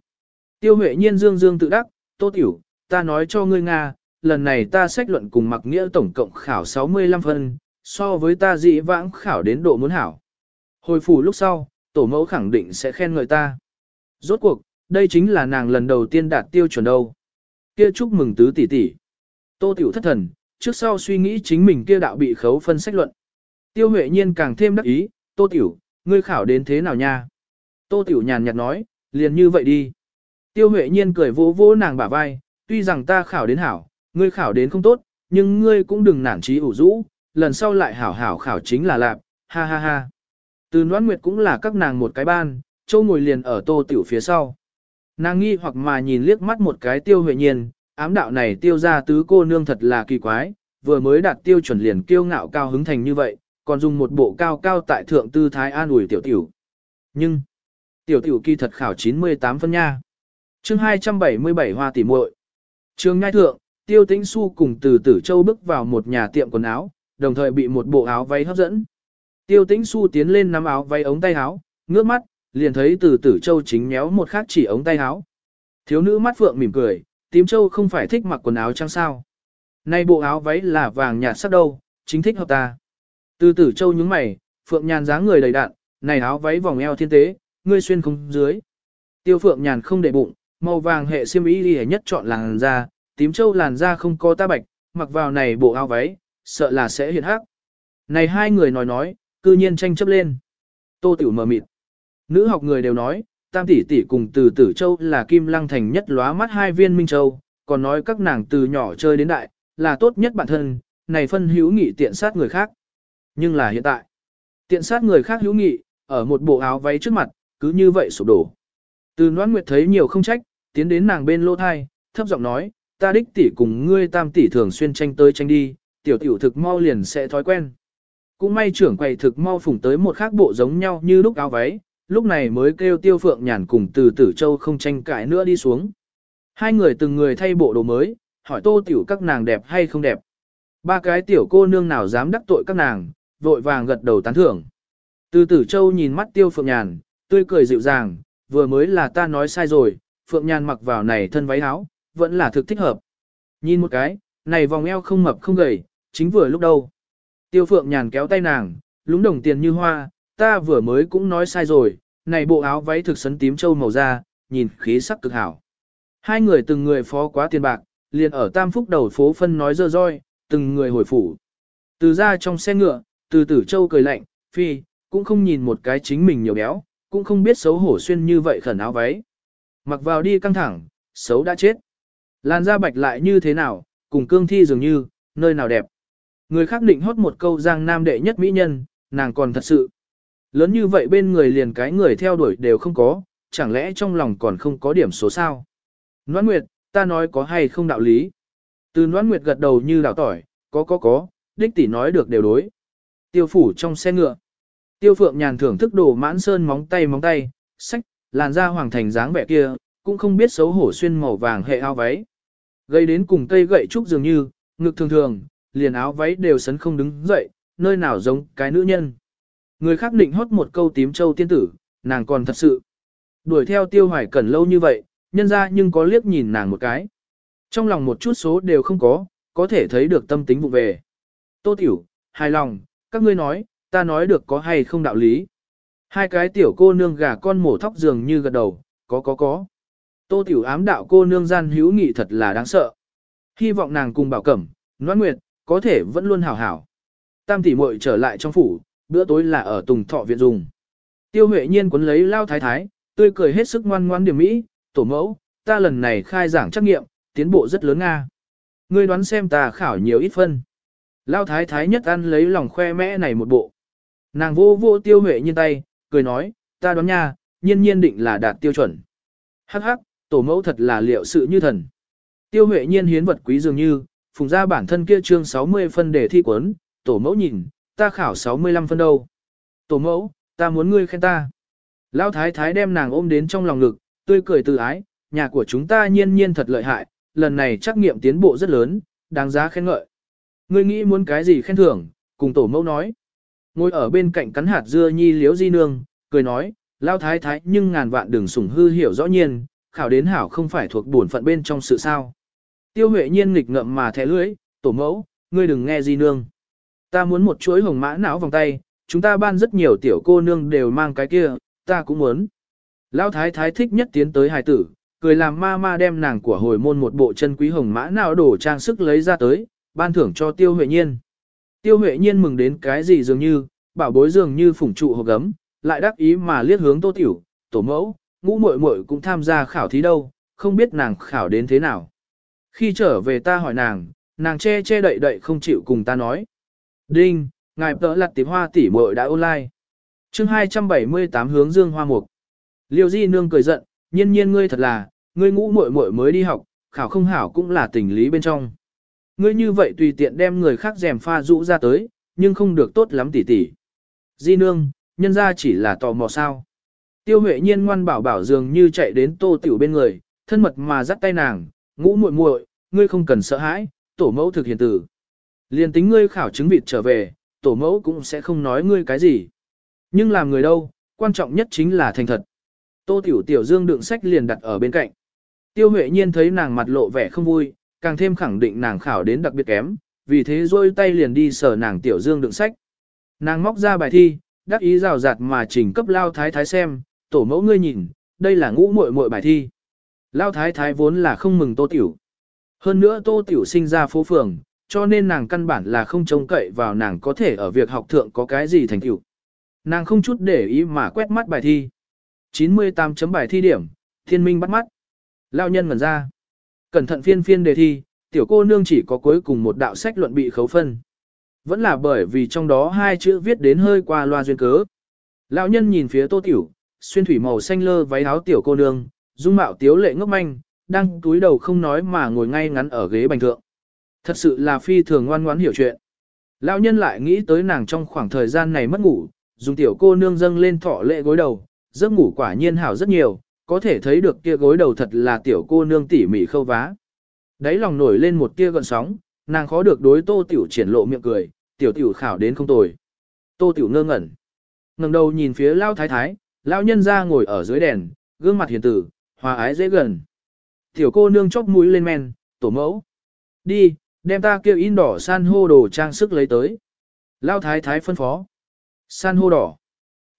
Tiêu Huệ Nhiên dương dương tự đắc, Tô Tiểu, ta nói cho ngươi Nga, lần này ta sách luận cùng mặc nghĩa tổng cộng khảo 65 phân, so với ta dị vãng khảo đến độ muốn hảo. Hồi phủ lúc sau, tổ mẫu khẳng định sẽ khen ngợi ta. Rốt cuộc, đây chính là nàng lần đầu tiên đạt tiêu chuẩn đâu. Kia chúc mừng tứ tỷ tỷ. Tô Tiểu thất thần, trước sau suy nghĩ chính mình kia đạo bị khấu phân sách luận. Tiêu Huệ Nhiên càng thêm đắc ý, Tô Tiểu, ngươi khảo đến thế nào nha? Tô Tiểu nhàn nhạt nói, liền như vậy đi. Tiêu Huệ Nhiên cười vỗ vỗ nàng bả vai, tuy rằng ta khảo đến hảo, ngươi khảo đến không tốt, nhưng ngươi cũng đừng nản trí ủ rũ, lần sau lại hảo hảo khảo chính là lạp, ha ha ha. Từ Noãn Nguyệt cũng là các nàng một cái ban, châu ngồi liền ở tô tiểu phía sau. Nàng nghi hoặc mà nhìn liếc mắt một cái tiêu huệ nhiên, ám đạo này tiêu ra tứ cô nương thật là kỳ quái, vừa mới đạt tiêu chuẩn liền kiêu ngạo cao hứng thành như vậy, còn dùng một bộ cao cao tại thượng tư thái an ủi tiểu tiểu. Nhưng, tiểu tiểu kỳ thật khảo 98 phân nha chương 277 hoa tỉ muội Trường ngai thượng, tiêu tĩnh su cùng từ tử châu bước vào một nhà tiệm quần áo, đồng thời bị một bộ áo váy hấp dẫn. Tiêu tĩnh su tiến lên nắm áo váy ống tay áo, ngước mắt, liền thấy từ tử châu chính méo một khác chỉ ống tay áo. Thiếu nữ mắt phượng mỉm cười, tím châu không phải thích mặc quần áo trang sao. Nay bộ áo váy là vàng nhạt sắc đâu, chính thích hợp ta. Từ tử châu nhướng mày, phượng nhàn dáng người đầy đạn, này áo váy vòng eo thiên tế, ngươi xuyên không dưới. Tiêu phượng nhàn không để bụng, màu vàng hệ xiêm y đi nhất chọn làn da, tím châu làn da không có ta bạch, mặc vào này bộ áo váy, sợ là sẽ hiện hắc. Này hai người nói nói, cư nhiên tranh chấp lên. Tô tiểu mờ mịt. Nữ học người đều nói, tam tỷ tỷ cùng từ tử châu là kim lăng thành nhất lóa mắt hai viên minh châu, còn nói các nàng từ nhỏ chơi đến đại, là tốt nhất bản thân, này phân hữu nghị tiện sát người khác. Nhưng là hiện tại, tiện sát người khác hữu nghị, ở một bộ áo váy trước mặt, cứ như vậy sụp đổ. Từ noãn nguyệt thấy nhiều không trách, tiến đến nàng bên lô thai, thấp giọng nói, ta đích tỷ cùng ngươi tam tỷ thường xuyên tranh tới tranh đi, tiểu tiểu thực mau liền sẽ thói quen. Cũng may trưởng quầy thực mau phủng tới một khác bộ giống nhau như lúc áo váy, lúc này mới kêu tiêu phượng nhàn cùng từ tử châu không tranh cãi nữa đi xuống. Hai người từng người thay bộ đồ mới, hỏi tô tiểu các nàng đẹp hay không đẹp. Ba cái tiểu cô nương nào dám đắc tội các nàng, vội vàng gật đầu tán thưởng. Từ tử châu nhìn mắt tiêu phượng nhàn, tươi cười dịu dàng, vừa mới là ta nói sai rồi, phượng nhàn mặc vào này thân váy áo, vẫn là thực thích hợp. Nhìn một cái, này vòng eo không mập không gầy, chính vừa lúc đâu. Tiêu phượng nhàn kéo tay nàng, lúng đồng tiền như hoa, ta vừa mới cũng nói sai rồi, này bộ áo váy thực sấn tím châu màu da, nhìn khí sắc cực hảo. Hai người từng người phó quá tiền bạc, liền ở tam phúc đầu phố phân nói dơ roi, từng người hồi phủ. Từ ra trong xe ngựa, từ tử châu cười lạnh, phi, cũng không nhìn một cái chính mình nhiều béo, cũng không biết xấu hổ xuyên như vậy khẩn áo váy. Mặc vào đi căng thẳng, xấu đã chết. Làn da bạch lại như thế nào, cùng cương thi dường như, nơi nào đẹp. Người khác định hót một câu giang nam đệ nhất mỹ nhân, nàng còn thật sự. Lớn như vậy bên người liền cái người theo đuổi đều không có, chẳng lẽ trong lòng còn không có điểm số sao? Noãn Nguyệt, ta nói có hay không đạo lý? Từ Noãn Nguyệt gật đầu như đảo tỏi, có có có, đích tỷ nói được đều đối. Tiêu phủ trong xe ngựa. Tiêu phượng nhàn thưởng thức đồ mãn sơn móng tay móng tay, sách, làn da hoàng thành dáng vẻ kia, cũng không biết xấu hổ xuyên màu vàng hệ áo váy. Gây đến cùng cây gậy trúc dường như, ngực thường thường, liền áo váy đều sấn không đứng dậy, nơi nào giống cái nữ nhân. Người khác định hót một câu tím châu tiên tử, nàng còn thật sự. Đuổi theo tiêu hoài cẩn lâu như vậy, nhân ra nhưng có liếc nhìn nàng một cái. Trong lòng một chút số đều không có, có thể thấy được tâm tính vụ về. Tô tiểu, hài lòng, các ngươi nói, ta nói được có hay không đạo lý. Hai cái tiểu cô nương gà con mổ thóc dường như gật đầu, có có có. Tô tiểu ám đạo cô nương gian hữu nghị thật là đáng sợ. Hy vọng nàng cùng bảo cẩm, noan nguyệt, có thể vẫn luôn hảo hảo. Tam tỷ muội trở lại trong phủ, bữa tối là ở Tùng Thọ viện dùng. Tiêu Huệ Nhiên cuốn lấy lao thái thái, tươi cười hết sức ngoan ngoan điểm mỹ, tổ mẫu, ta lần này khai giảng trắc nghiệm, tiến bộ rất lớn nga. Ngươi đoán xem ta khảo nhiều ít phân. Lao thái thái nhất ăn lấy lòng khoe mẽ này một bộ. Nàng vô vô tiêu huệ nhiên tay, cười nói, ta đoán nha, nhiên nhiên định là đạt tiêu chuẩn. Hắc hắc, tổ mẫu thật là liệu sự như thần. Tiêu huệ nhiên hiến vật quý dường như, phùng ra bản thân kia chương 60 phân để thi quấn, tổ mẫu nhìn, ta khảo 65 phân đâu. Tổ mẫu, ta muốn ngươi khen ta. Lão thái thái đem nàng ôm đến trong lòng ngực, tươi cười từ ái, nhà của chúng ta nhiên nhiên thật lợi hại, lần này trắc nghiệm tiến bộ rất lớn, đáng giá khen ngợi. Ngươi nghĩ muốn cái gì khen thưởng, cùng tổ mẫu nói. Ngồi ở bên cạnh cắn hạt dưa nhi liếu di nương, cười nói, lao thái thái nhưng ngàn vạn đừng sủng hư hiểu rõ nhiên, khảo đến hảo không phải thuộc bổn phận bên trong sự sao. Tiêu huệ nhiên nghịch ngậm mà thẻ lưỡi, tổ mẫu, ngươi đừng nghe di nương. Ta muốn một chuỗi hồng mã não vòng tay, chúng ta ban rất nhiều tiểu cô nương đều mang cái kia, ta cũng muốn. Lão thái thái thích nhất tiến tới hài tử, cười làm ma ma đem nàng của hồi môn một bộ chân quý hồng mã não đổ trang sức lấy ra tới, ban thưởng cho tiêu huệ nhiên. Tiêu huệ nhiên mừng đến cái gì dường như, bảo bối dường như phủng trụ hộp gấm, lại đắc ý mà liếc hướng tô tiểu, tổ mẫu, ngũ muội muội cũng tham gia khảo thí đâu, không biết nàng khảo đến thế nào. Khi trở về ta hỏi nàng, Nàng che che đậy đậy không chịu cùng ta nói. Đinh, ngài tớ lặt tìm hoa tỷ muội đã online. chương 278 hướng dương hoa mục. Liêu di nương cười giận, nhiên nhiên ngươi thật là, ngươi ngũ muội muội mới đi học, khảo không hảo cũng là tình lý bên trong. Ngươi như vậy tùy tiện đem người khác rèm pha rũ ra tới, nhưng không được tốt lắm tỉ tỉ. Di nương, nhân ra chỉ là tò mò sao. Tiêu Huệ Nhiên ngoan bảo bảo dường như chạy đến Tô Tiểu bên người, thân mật mà dắt tay nàng, ngũ muội muội, ngươi không cần sợ hãi, tổ mẫu thực hiện tử. Liên tính ngươi khảo chứng vịt trở về, tổ mẫu cũng sẽ không nói ngươi cái gì. Nhưng làm người đâu, quan trọng nhất chính là thành thật. Tô Tiểu Tiểu Dương đựng sách liền đặt ở bên cạnh. Tiêu Huệ Nhiên thấy nàng mặt lộ vẻ không vui, càng thêm khẳng định nàng khảo đến đặc biệt kém, vì thế rôi tay liền đi sờ nàng Tiểu Dương đựng sách. Nàng móc ra bài thi, đắc ý rào rạt mà chỉnh cấp lao thái thái xem, tổ mẫu ngươi nhìn, đây là ngũ muội muội bài thi. Lao thái thái vốn là không mừng tô tiểu. Hơn nữa tô tiểu sinh ra phố phường, cho nên nàng căn bản là không trông cậy vào nàng có thể ở việc học thượng có cái gì thành tựu. Nàng không chút để ý mà quét mắt bài thi. 98 chấm bài thi điểm, thiên minh bắt mắt. Lao nhân ngẩn ra. Cẩn thận phiên phiên đề thi, tiểu cô nương chỉ có cuối cùng một đạo sách luận bị khấu phân. Vẫn là bởi vì trong đó hai chữ viết đến hơi qua loa duyên cớ. Lão nhân nhìn phía tô tiểu, xuyên thủy màu xanh lơ váy áo tiểu cô nương, dung mạo tiếu lệ ngốc manh, đang túi đầu không nói mà ngồi ngay ngắn ở ghế bành thượng. Thật sự là phi thường ngoan ngoãn hiểu chuyện. Lão nhân lại nghĩ tới nàng trong khoảng thời gian này mất ngủ, dùng tiểu cô nương dâng lên thọ lệ gối đầu, giấc ngủ quả nhiên hảo rất nhiều, có thể thấy được kia gối đầu thật là tiểu cô nương tỉ mỉ khâu vá. Đấy lòng nổi lên một tia gợn sóng, nàng khó được đối tô tiểu triển lộ miệng cười, tiểu tiểu khảo đến không tồi. Tô tiểu ngơ ngẩn. ngẩng đầu nhìn phía lao thái thái, lao nhân ra ngồi ở dưới đèn, gương mặt hiền tử, hòa ái dễ gần. Tiểu cô nương chóc mũi lên men, tổ mẫu. Đi, đem ta kêu in đỏ san hô đồ trang sức lấy tới. Lao thái thái phân phó. San hô đỏ.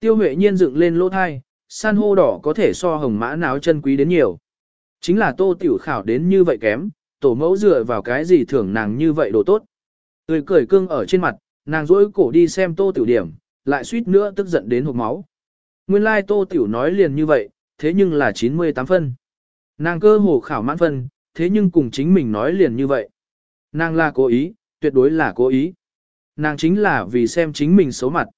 Tiêu huệ nhiên dựng lên lỗ thai, san hô đỏ có thể so hồng mã náo chân quý đến nhiều. Chính là tô tiểu khảo đến như vậy kém, tổ mẫu dựa vào cái gì thưởng nàng như vậy đồ tốt. Tươi cười cương ở trên mặt, nàng rỗi cổ đi xem tô tiểu điểm, lại suýt nữa tức giận đến hộp máu. Nguyên lai tô tiểu nói liền như vậy, thế nhưng là 98 phân. Nàng cơ hồ khảo mãn phân, thế nhưng cùng chính mình nói liền như vậy. Nàng là cố ý, tuyệt đối là cố ý. Nàng chính là vì xem chính mình xấu mặt.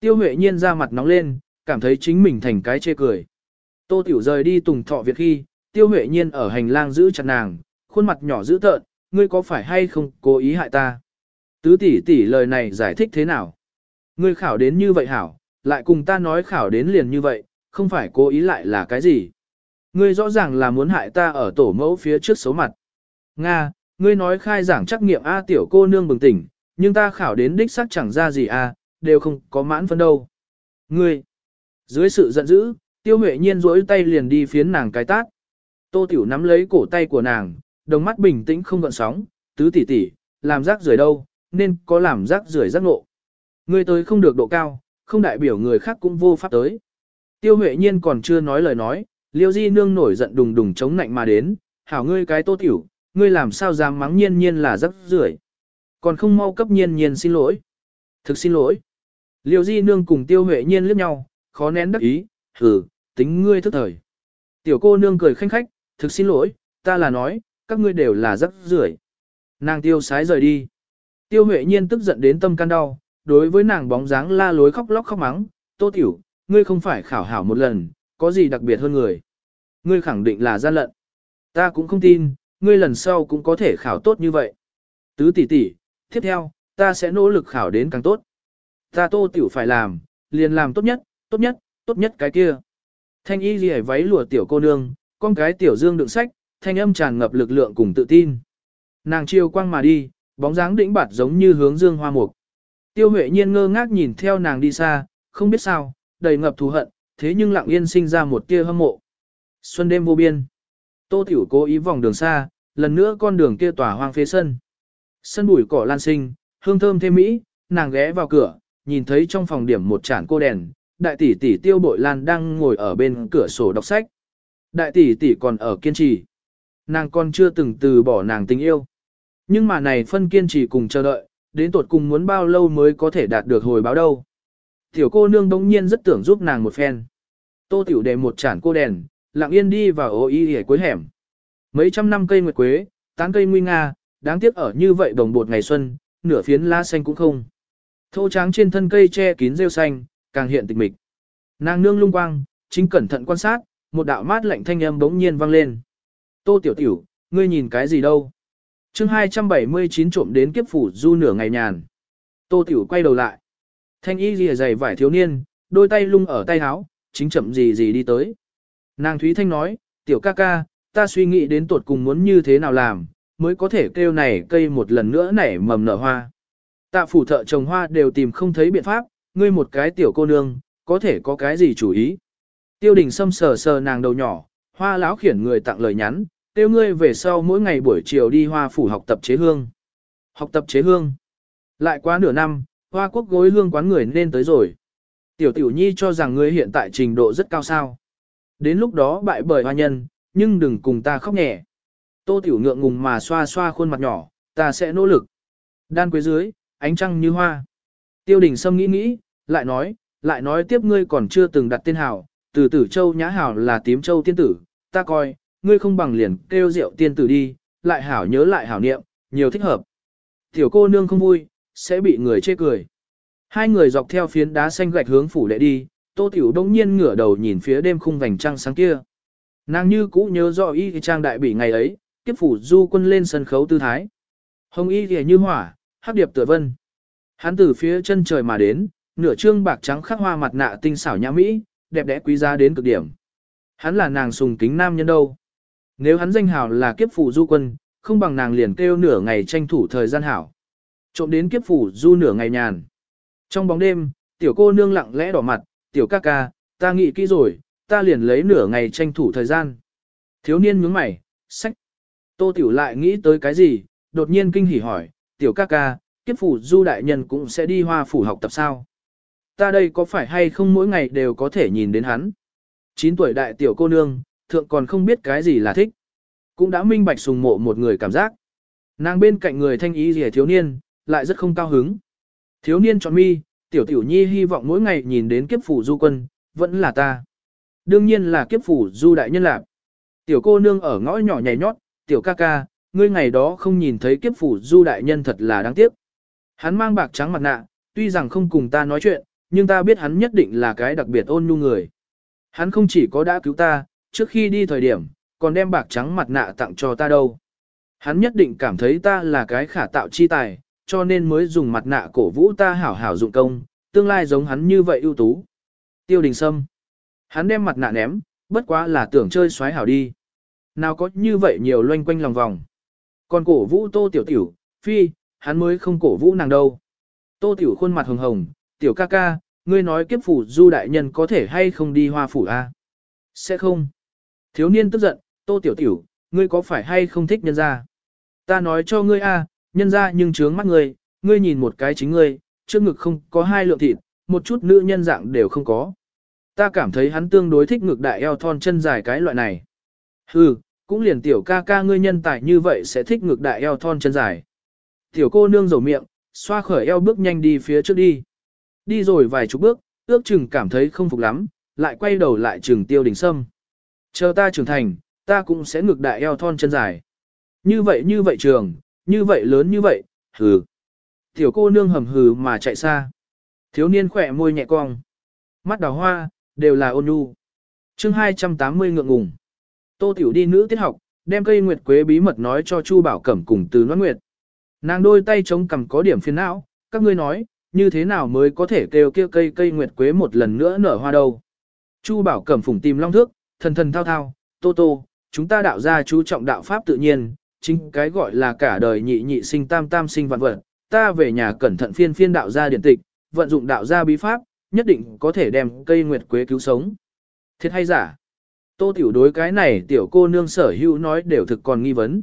Tiêu Huệ Nhiên ra mặt nóng lên, cảm thấy chính mình thành cái chê cười. Tô Tiểu rời đi Tùng Thọ Việt khi, Tiêu Huệ Nhiên ở hành lang giữ chặt nàng, khuôn mặt nhỏ dữ tợn, ngươi có phải hay không cố ý hại ta? Tứ tỷ tỷ lời này giải thích thế nào? Ngươi khảo đến như vậy hảo, lại cùng ta nói khảo đến liền như vậy, không phải cố ý lại là cái gì? Ngươi rõ ràng là muốn hại ta ở tổ mẫu phía trước xấu mặt. Nga, ngươi nói khai giảng trắc nghiệm A tiểu cô nương bừng tỉnh, nhưng ta khảo đến đích xác chẳng ra gì A, đều không có mãn phân đâu. Ngươi, dưới sự giận dữ, tiêu huệ nhiên rỗi tay liền đi phiến nàng cái tát. Tô tiểu nắm lấy cổ tay của nàng, đồng mắt bình tĩnh không gợn sóng, tứ tỷ tỷ, làm rác rưởi đâu, nên có làm rác rưởi giác ngộ. Ngươi tới không được độ cao, không đại biểu người khác cũng vô pháp tới. Tiêu Huệ Nhiên còn chưa nói lời nói, Liêu Di Nương nổi giận đùng đùng chống nạnh mà đến, hảo ngươi cái tô tiểu, ngươi làm sao dám mắng nhiên nhiên là rắc rưởi Còn không mau cấp nhiên nhiên xin lỗi. Thực xin lỗi. Liêu Di Nương cùng Tiêu Huệ Nhiên liếc nhau, khó nén đắc ý, hừ, tính ngươi thức thời. Tiểu cô nương cười khanh khách, thực xin lỗi, ta là nói, các ngươi đều là rắc rưởi Nàng tiêu sái rời đi. Tiêu Huệ Nhiên tức giận đến tâm can đau, đối với nàng bóng dáng la lối khóc lóc khóc mắng, tô tiểu, ngươi không phải khảo hảo một lần, có gì đặc biệt hơn người. Ngươi khẳng định là gian lận. Ta cũng không tin, ngươi lần sau cũng có thể khảo tốt như vậy. Tứ tỷ tỷ, tiếp theo, ta sẽ nỗ lực khảo đến càng tốt. Ta tô tiểu phải làm, liền làm tốt nhất, tốt nhất, tốt nhất cái kia. Thanh y ghi váy lụa tiểu cô nương, con cái tiểu dương đựng sách, thanh âm tràn ngập lực lượng cùng tự tin. Nàng chiều quang mà đi, bóng dáng đĩnh bạt giống như hướng dương hoa mục. Tiêu Huệ Nhiên ngơ ngác nhìn theo nàng đi xa, không biết sao, đầy ngập thù hận, thế nhưng lặng yên sinh ra một tia hâm mộ. Xuân đêm vô biên. Tô Tiểu cố ý vòng đường xa, lần nữa con đường kia tỏa hoang phế sân. Sân bụi cỏ lan sinh, hương thơm thêm mỹ, nàng ghé vào cửa, nhìn thấy trong phòng điểm một chản cô đèn, đại tỷ tỷ Tiêu Bội Lan đang ngồi ở bên cửa sổ đọc sách. Đại tỷ tỷ còn ở kiên trì. Nàng còn chưa từng từ bỏ nàng tình yêu. Nhưng mà này phân kiên trì cùng chờ đợi, đến tột cùng muốn bao lâu mới có thể đạt được hồi báo đâu. Tiểu cô nương đống nhiên rất tưởng giúp nàng một phen. Tô tiểu đề một chản cô đèn, lặng yên đi vào ô y hề cuối hẻm. Mấy trăm năm cây nguyệt quế, tán cây nguy nga, đáng tiếc ở như vậy đồng bột ngày xuân, nửa phiến lá xanh cũng không. Thô tráng trên thân cây che kín rêu xanh, càng hiện tịch mịch. Nàng nương lung quang, chính cẩn thận quan sát, một đạo mát lạnh thanh âm bỗng nhiên vang lên. Tô tiểu tiểu, ngươi nhìn cái gì đâu? chương 279 trộm đến kiếp phủ du nửa ngày nhàn. Tô tiểu quay đầu lại. Thanh y lìa dày vải thiếu niên, đôi tay lung ở tay áo, chính chậm gì gì đi tới. Nàng Thúy Thanh nói, tiểu ca ca, ta suy nghĩ đến tuột cùng muốn như thế nào làm, mới có thể kêu này cây một lần nữa nảy mầm nở hoa. Tạ phủ thợ trồng hoa đều tìm không thấy biện pháp, ngươi một cái tiểu cô nương, có thể có cái gì chủ ý. Tiêu đình xâm sờ sờ nàng đầu nhỏ, hoa lão khiển người tặng lời nhắn, tiêu ngươi về sau mỗi ngày buổi chiều đi hoa phủ học tập chế hương. Học tập chế hương. Lại quá nửa năm, hoa quốc gối hương quán người nên tới rồi. Tiểu tiểu nhi cho rằng ngươi hiện tại trình độ rất cao sao. Đến lúc đó bại bởi hoa nhân, nhưng đừng cùng ta khóc nhẹ. Tô tiểu ngượng ngùng mà xoa xoa khuôn mặt nhỏ, ta sẽ nỗ lực. Đan quế dưới, ánh trăng như hoa. Tiêu đình Sâm nghĩ nghĩ, lại nói, lại nói tiếp ngươi còn chưa từng đặt tên hảo, từ tử châu nhã hảo là tím châu tiên tử, ta coi, ngươi không bằng liền kêu rượu tiên tử đi, lại hảo nhớ lại hảo niệm, nhiều thích hợp. Tiểu cô nương không vui, sẽ bị người chê cười. Hai người dọc theo phiến đá xanh gạch hướng phủ đệ đi, tô tiểu đông nhiên ngửa đầu nhìn phía đêm khung vành trăng sáng kia. Nàng như cũ nhớ rõ y trang đại bị ngày ấy, tiếp phủ du quân lên sân khấu tư thái. Hồng y thì như hỏa, hắc điệp tựa vân. Hắn từ phía chân trời mà đến, nửa trương bạc trắng khắc hoa mặt nạ tinh xảo nhã mỹ, đẹp đẽ quý giá đến cực điểm. Hắn là nàng sùng kính nam nhân đâu. Nếu hắn danh hào là kiếp phủ du quân, không bằng nàng liền kêu nửa ngày tranh thủ thời gian hảo. Trộm đến kiếp phủ du nửa ngày nhàn. Trong bóng đêm, tiểu cô nương lặng lẽ đỏ mặt, tiểu ca ca, ta nghĩ kỹ rồi, ta liền lấy nửa ngày tranh thủ thời gian. Thiếu niên nhướng mày, sách. Tô tiểu lại nghĩ tới cái gì, đột nhiên kinh hỉ hỏi, tiểu ca ca, kiếp phủ du đại nhân cũng sẽ đi hoa phủ học tập sao? Ta đây có phải hay không mỗi ngày đều có thể nhìn đến hắn? 9 tuổi đại tiểu cô nương, thượng còn không biết cái gì là thích. Cũng đã minh bạch sùng mộ một người cảm giác. Nàng bên cạnh người thanh ý rẻ thiếu niên, lại rất không cao hứng. Thiếu niên chọn mi, tiểu tiểu nhi hy vọng mỗi ngày nhìn đến kiếp phủ du quân, vẫn là ta. Đương nhiên là kiếp phủ du đại nhân lạc. Tiểu cô nương ở ngõ nhỏ nhảy nhót, tiểu ca ca, ngươi ngày đó không nhìn thấy kiếp phủ du đại nhân thật là đáng tiếc. Hắn mang bạc trắng mặt nạ, tuy rằng không cùng ta nói chuyện, nhưng ta biết hắn nhất định là cái đặc biệt ôn nhu người. Hắn không chỉ có đã cứu ta, trước khi đi thời điểm, còn đem bạc trắng mặt nạ tặng cho ta đâu. Hắn nhất định cảm thấy ta là cái khả tạo chi tài, cho nên mới dùng mặt nạ cổ vũ ta hảo hảo dụng công, tương lai giống hắn như vậy ưu tú. Tiêu đình sâm. Hắn đem mặt nạ ném, bất quá là tưởng chơi xoáy hảo đi. Nào có như vậy nhiều loanh quanh lòng vòng. Còn cổ vũ tô tiểu tiểu, phi, hắn mới không cổ vũ nàng đâu. Tô tiểu khuôn mặt hồng hồng, tiểu ca ca, ngươi nói kiếp phủ du đại nhân có thể hay không đi hoa phủ a? Sẽ không. Thiếu niên tức giận, tô tiểu tiểu, ngươi có phải hay không thích nhân gia? Ta nói cho ngươi a, nhân gia nhưng trướng mắt ngươi, ngươi nhìn một cái chính ngươi, trước ngực không có hai lượng thịt, một chút nữ nhân dạng đều không có. Ta cảm thấy hắn tương đối thích ngực đại eo thon chân dài cái loại này. Hừ, cũng liền tiểu ca ca ngươi nhân tài như vậy sẽ thích ngực đại eo thon chân dài. Tiểu cô nương rầu miệng, xoa khởi eo bước nhanh đi phía trước đi. Đi rồi vài chục bước, ước chừng cảm thấy không phục lắm, lại quay đầu lại trường tiêu đình sâm. Chờ ta trưởng thành, ta cũng sẽ ngược đại eo thon chân dài. Như vậy như vậy trường, như vậy lớn như vậy, hừ. Tiểu cô nương hầm hừ mà chạy xa. Thiếu niên khỏe môi nhẹ cong. Mắt đào hoa, đều là ôn nhu. chương 280 ngượng ngùng. Tô Tiểu đi nữ tiết học, đem cây nguyệt quế bí mật nói cho Chu Bảo Cẩm cùng từ Loan Nguyệt. Nàng đôi tay chống cằm có điểm phiền não, các ngươi nói, như thế nào mới có thể kêu kia cây cây nguyệt quế một lần nữa nở hoa đâu. Chu Bảo Cẩm phủng tìm long thước, thần thần thao thao, tô tô, chúng ta đạo ra chú trọng đạo pháp tự nhiên, chính cái gọi là cả đời nhị nhị sinh tam tam sinh vạn vật, ta về nhà cẩn thận phiên phiên đạo gia điển tịch, vận dụng đạo gia bí pháp, nhất định có thể đem cây nguyệt quế cứu sống. Thiệt hay giả? Tô tiểu đối cái này tiểu cô nương sở hữu nói đều thực còn nghi vấn.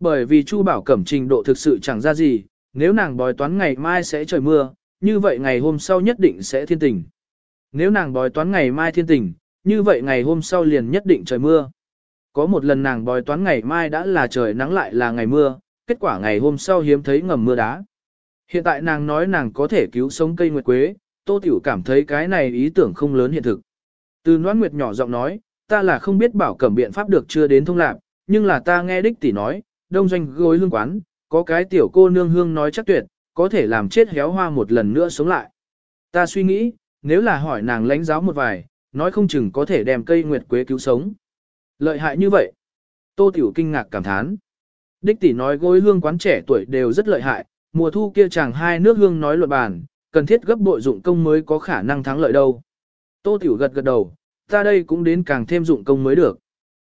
Bởi vì Chu Bảo Cẩm trình độ thực sự chẳng ra gì, nếu nàng bói toán ngày mai sẽ trời mưa, như vậy ngày hôm sau nhất định sẽ thiên tình. Nếu nàng bói toán ngày mai thiên tình, như vậy ngày hôm sau liền nhất định trời mưa. Có một lần nàng bói toán ngày mai đã là trời nắng lại là ngày mưa, kết quả ngày hôm sau hiếm thấy ngầm mưa đá. Hiện tại nàng nói nàng có thể cứu sống cây nguyệt quế, Tô Tiểu cảm thấy cái này ý tưởng không lớn hiện thực. Từ Noãn Nguyệt nhỏ giọng nói, ta là không biết bảo cẩm biện pháp được chưa đến thông lạc, nhưng là ta nghe đích tỷ nói, đông doanh gối lương quán, có cái tiểu cô nương hương nói chắc tuyệt, có thể làm chết héo hoa một lần nữa sống lại. Ta suy nghĩ, nếu là hỏi nàng lãnh giáo một vài, nói không chừng có thể đem cây nguyệt quế cứu sống. Lợi hại như vậy. Tô Tiểu kinh ngạc cảm thán. Đích tỷ nói gối hương quán trẻ tuổi đều rất lợi hại, mùa thu kia chàng hai nước hương nói luận bàn, cần thiết gấp bội dụng công mới có khả năng thắng lợi đâu. Tô Tiểu gật gật đầu, ta đây cũng đến càng thêm dụng công mới được.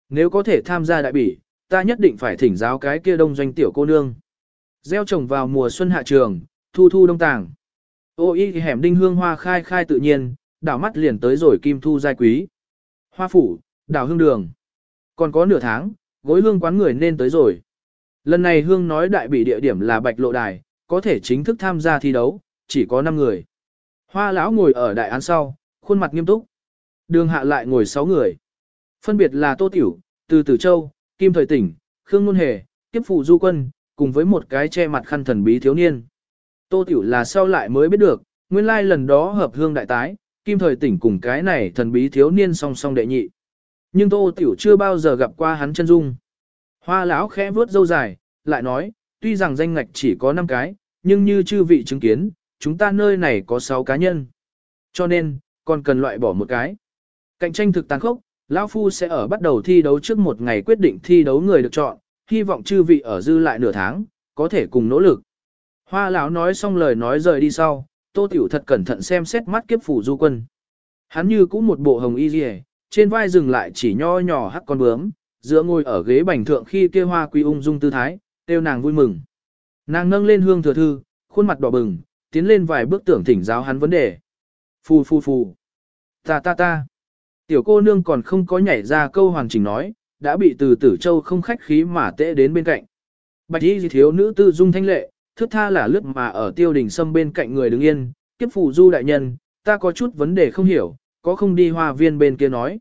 Nếu có thể tham gia đại bỉ, ta nhất định phải thỉnh giáo cái kia đông doanh tiểu cô nương. Gieo trồng vào mùa xuân hạ trường, thu thu đông tàng. Ô y hẻm đinh hương hoa khai khai tự nhiên, đảo mắt liền tới rồi kim thu giai quý. Hoa phủ, đảo hương đường. Còn có nửa tháng, gối hương quán người nên tới rồi. Lần này hương nói đại bị địa điểm là bạch lộ đài, có thể chính thức tham gia thi đấu, chỉ có 5 người. Hoa lão ngồi ở đại án sau, khuôn mặt nghiêm túc. Đường hạ lại ngồi 6 người. Phân biệt là Tô Tiểu, Từ Tử Châu, Kim Thời Tỉnh, Khương Nôn Hề, Kiếp Phụ Du Quân, cùng với một cái che mặt khăn thần bí thiếu niên. Tô Tiểu là sau lại mới biết được, nguyên lai lần đó hợp hương đại tái, Kim Thời Tỉnh cùng cái này thần bí thiếu niên song song đệ nhị. Nhưng Tô Tiểu chưa bao giờ gặp qua hắn chân dung. Hoa lão khẽ vướt dâu dài, lại nói, tuy rằng danh ngạch chỉ có 5 cái, nhưng như chư vị chứng kiến, chúng ta nơi này có 6 cá nhân. Cho nên, còn cần loại bỏ một cái. Cạnh tranh thực tàn khốc, lão phu sẽ ở bắt đầu thi đấu trước một ngày quyết định thi đấu người được chọn, hy vọng chư vị ở dư lại nửa tháng, có thể cùng nỗ lực. Hoa lão nói xong lời nói rời đi sau, Tô Tiểu thật cẩn thận xem xét mắt kiếp phủ du quân. Hắn như cũng một bộ hồng y liễu, trên vai dừng lại chỉ nho nhỏ hắc con bướm, giữa ngồi ở ghế bành thượng khi kia hoa Quy ung dung tư thái, tiêu nàng vui mừng. Nàng nâng lên hương thừa thư, khuôn mặt đỏ bừng, tiến lên vài bước tưởng thỉnh giáo hắn vấn đề. Phù phù phù. Ta ta ta. Tiểu cô nương còn không có nhảy ra câu hoàn chỉnh nói, đã bị từ tử châu không khách khí mà tệ đến bên cạnh. Bạch y thiếu nữ tư dung thanh lệ, thước tha là lướt mà ở tiêu đình sâm bên cạnh người đứng yên, kiếp phụ du đại nhân, ta có chút vấn đề không hiểu, có không đi hoa viên bên kia nói.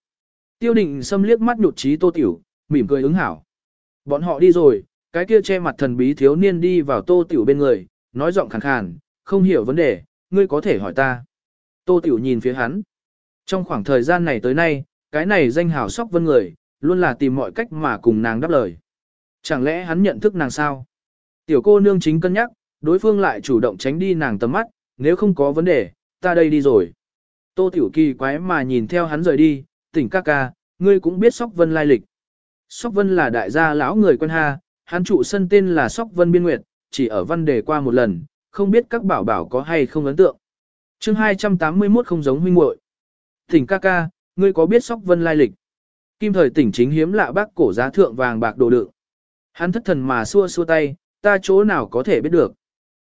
Tiêu đình sâm liếc mắt nhụt trí tô tiểu, mỉm cười ứng hảo. Bọn họ đi rồi, cái kia che mặt thần bí thiếu niên đi vào tô tiểu bên người, nói giọng khàn khàn, không hiểu vấn đề, ngươi có thể hỏi ta. Tô tiểu nhìn phía hắn. Trong khoảng thời gian này tới nay, cái này danh hào sóc vân người, luôn là tìm mọi cách mà cùng nàng đáp lời. Chẳng lẽ hắn nhận thức nàng sao? Tiểu cô nương chính cân nhắc, đối phương lại chủ động tránh đi nàng tầm mắt, nếu không có vấn đề, ta đây đi rồi. Tô tiểu kỳ quái mà nhìn theo hắn rời đi, tỉnh ca ca, ngươi cũng biết sóc vân lai lịch. Sóc vân là đại gia lão người quen ha, hắn trụ sân tên là sóc vân biên nguyệt, chỉ ở văn đề qua một lần, không biết các bảo bảo có hay không ấn tượng. chương 281 không giống huynh muội Tỉnh ca ca, ngươi có biết sóc vân lai lịch? Kim thời tỉnh chính hiếm lạ bác cổ giá thượng vàng bạc đồ đựng. Hắn thất thần mà xua xua tay, ta chỗ nào có thể biết được.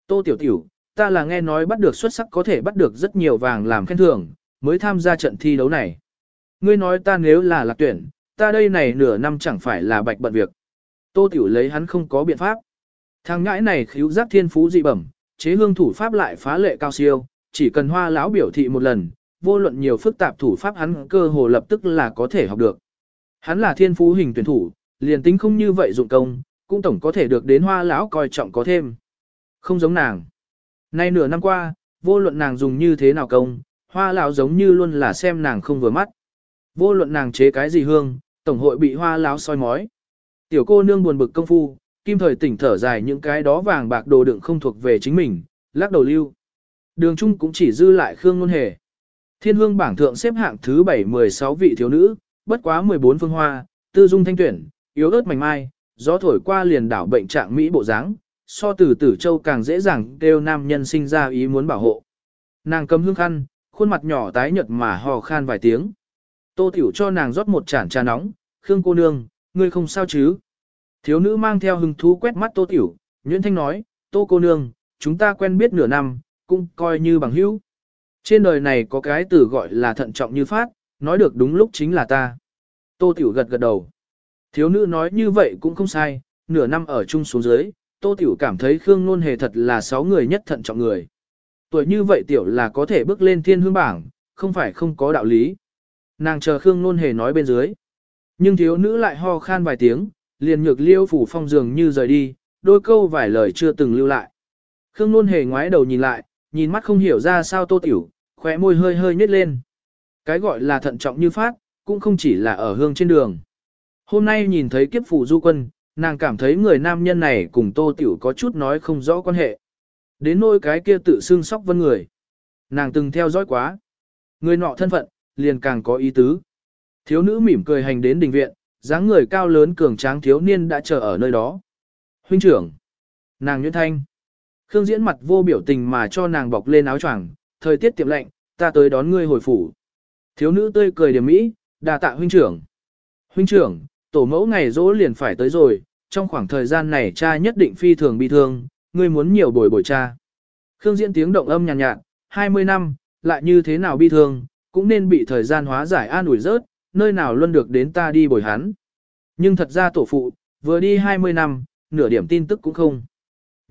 Tô tiểu tiểu, ta là nghe nói bắt được xuất sắc có thể bắt được rất nhiều vàng làm khen thưởng, mới tham gia trận thi đấu này. Ngươi nói ta nếu là lạc tuyển, ta đây này nửa năm chẳng phải là bạch bận việc. Tô tiểu lấy hắn không có biện pháp. Thằng ngãi này khíu giác thiên phú dị bẩm, chế hương thủ pháp lại phá lệ cao siêu, chỉ cần hoa lão biểu thị một lần, vô luận nhiều phức tạp thủ pháp hắn cơ hồ lập tức là có thể học được. Hắn là thiên phú hình tuyển thủ, liền tính không như vậy dụng công, cũng tổng có thể được đến hoa lão coi trọng có thêm. Không giống nàng. Nay nửa năm qua, vô luận nàng dùng như thế nào công, hoa lão giống như luôn là xem nàng không vừa mắt. Vô luận nàng chế cái gì hương, tổng hội bị hoa lão soi mói. Tiểu cô nương buồn bực công phu, kim thời tỉnh thở dài những cái đó vàng bạc đồ đựng không thuộc về chính mình, lắc đầu lưu. Đường trung cũng chỉ dư lại Khương Ngôn Hề. Thiên hương bảng thượng xếp hạng thứ 7-16 vị thiếu nữ, bất quá 14 phương hoa, tư dung thanh tuyển, yếu ớt mảnh mai, gió thổi qua liền đảo bệnh trạng Mỹ bộ dáng, so từ tử châu càng dễ dàng kêu nam nhân sinh ra ý muốn bảo hộ. Nàng cầm hương khăn, khuôn mặt nhỏ tái nhợt mà hò khan vài tiếng. Tô tiểu cho nàng rót một chản trà nóng, Khương cô nương, ngươi không sao chứ? Thiếu nữ mang theo hưng thú quét mắt tô tiểu, Nguyễn Thanh nói, tô cô nương, chúng ta quen biết nửa năm, cũng coi như bằng hữu. Trên đời này có cái từ gọi là thận trọng như phát, nói được đúng lúc chính là ta. Tô Tiểu gật gật đầu. Thiếu nữ nói như vậy cũng không sai, nửa năm ở chung xuống dưới, Tô Tiểu cảm thấy Khương Nôn Hề thật là sáu người nhất thận trọng người. Tuổi như vậy Tiểu là có thể bước lên thiên hương bảng, không phải không có đạo lý. Nàng chờ Khương Nôn Hề nói bên dưới. Nhưng thiếu nữ lại ho khan vài tiếng, liền nhược liêu phủ phong dường như rời đi, đôi câu vài lời chưa từng lưu lại. Khương Nôn Hề ngoái đầu nhìn lại, nhìn mắt không hiểu ra sao Tô Tiểu, khóe môi hơi hơi nhếch lên. Cái gọi là thận trọng như phát, cũng không chỉ là ở hương trên đường. Hôm nay nhìn thấy kiếp phủ du quân, nàng cảm thấy người nam nhân này cùng Tô Tiểu có chút nói không rõ quan hệ. Đến nỗi cái kia tự xưng sóc vân người. Nàng từng theo dõi quá. Người nọ thân phận, liền càng có ý tứ. Thiếu nữ mỉm cười hành đến đình viện, dáng người cao lớn cường tráng thiếu niên đã chờ ở nơi đó. Huynh trưởng. Nàng Nguyễn Thanh. Khương Diễn mặt vô biểu tình mà cho nàng bọc lên áo choàng, thời tiết tiệm lạnh, ta tới đón ngươi hồi phủ. Thiếu nữ tươi cười điểm mỹ, đà tạ huynh trưởng. Huynh trưởng, tổ mẫu ngày rỗ liền phải tới rồi, trong khoảng thời gian này cha nhất định phi thường bị thương, ngươi muốn nhiều bồi bồi cha. Khương Diễn tiếng động âm nhàn nhạt, nhạt, 20 năm, lại như thế nào bi thương, cũng nên bị thời gian hóa giải an ủi rớt, nơi nào luôn được đến ta đi bồi hắn. Nhưng thật ra tổ phụ, vừa đi 20 năm, nửa điểm tin tức cũng không.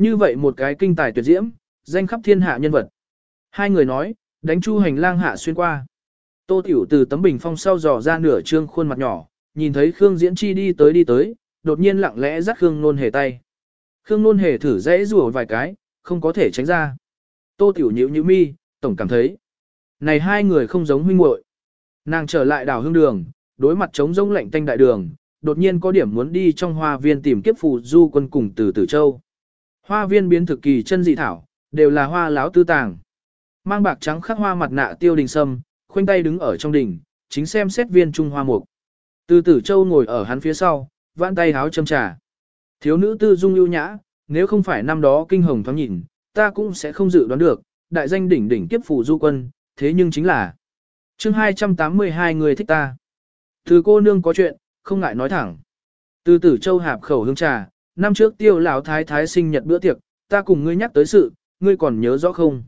Như vậy một cái kinh tài tuyệt diễm, danh khắp thiên hạ nhân vật. Hai người nói, đánh chu hành lang hạ xuyên qua. Tô Tiểu từ tấm bình phong sau dò ra nửa trương khuôn mặt nhỏ, nhìn thấy Khương Diễn Chi đi tới đi tới, đột nhiên lặng lẽ dắt Khương Nôn Hề tay. Khương Nôn Hề thử dãy rủa vài cái, không có thể tránh ra. Tô Tiểu nhíu nhíu mi, tổng cảm thấy. Này hai người không giống huynh muội. Nàng trở lại đảo hương đường, đối mặt trống rông lạnh tanh đại đường, đột nhiên có điểm muốn đi trong hoa viên tìm kiếp phù du quân cùng từ Tử Châu. Hoa viên biến thực kỳ chân dị thảo, đều là hoa láo tư tàng. Mang bạc trắng khắc hoa mặt nạ tiêu đình sâm, khoanh tay đứng ở trong đỉnh, chính xem xét viên trung hoa mục. Từ tử châu ngồi ở hắn phía sau, vãn tay háo châm trà. Thiếu nữ tư dung ưu nhã, nếu không phải năm đó kinh hồng thoáng nhìn, ta cũng sẽ không dự đoán được, đại danh đỉnh đỉnh kiếp phủ du quân, thế nhưng chính là chương 282 người thích ta. Từ cô nương có chuyện, không ngại nói thẳng. Từ tử châu hạp khẩu hương trà, năm trước tiêu lão thái thái sinh nhật bữa tiệc, ta cùng ngươi nhắc tới sự, ngươi còn nhớ rõ không?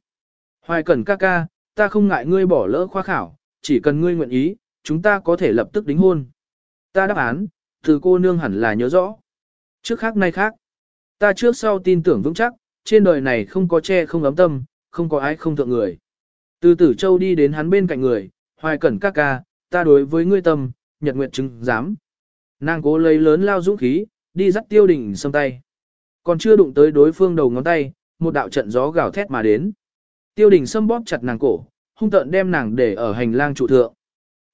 Hoài cẩn ca ca, ta không ngại ngươi bỏ lỡ khoa khảo, chỉ cần ngươi nguyện ý, chúng ta có thể lập tức đính hôn. Ta đáp án, từ cô nương hẳn là nhớ rõ. Trước khác nay khác, ta trước sau tin tưởng vững chắc, trên đời này không có che không ấm tâm, không có ai không thượng người. Từ tử châu đi đến hắn bên cạnh người, hoài cẩn ca ca, ta đối với ngươi tâm, nhật nguyện chứng dám. Nàng cố lấy lớn lao dũng khí, đi dắt tiêu đình xâm tay. Còn chưa đụng tới đối phương đầu ngón tay, một đạo trận gió gào thét mà đến. Tiêu đình xâm bóp chặt nàng cổ, hung tợn đem nàng để ở hành lang trụ thượng.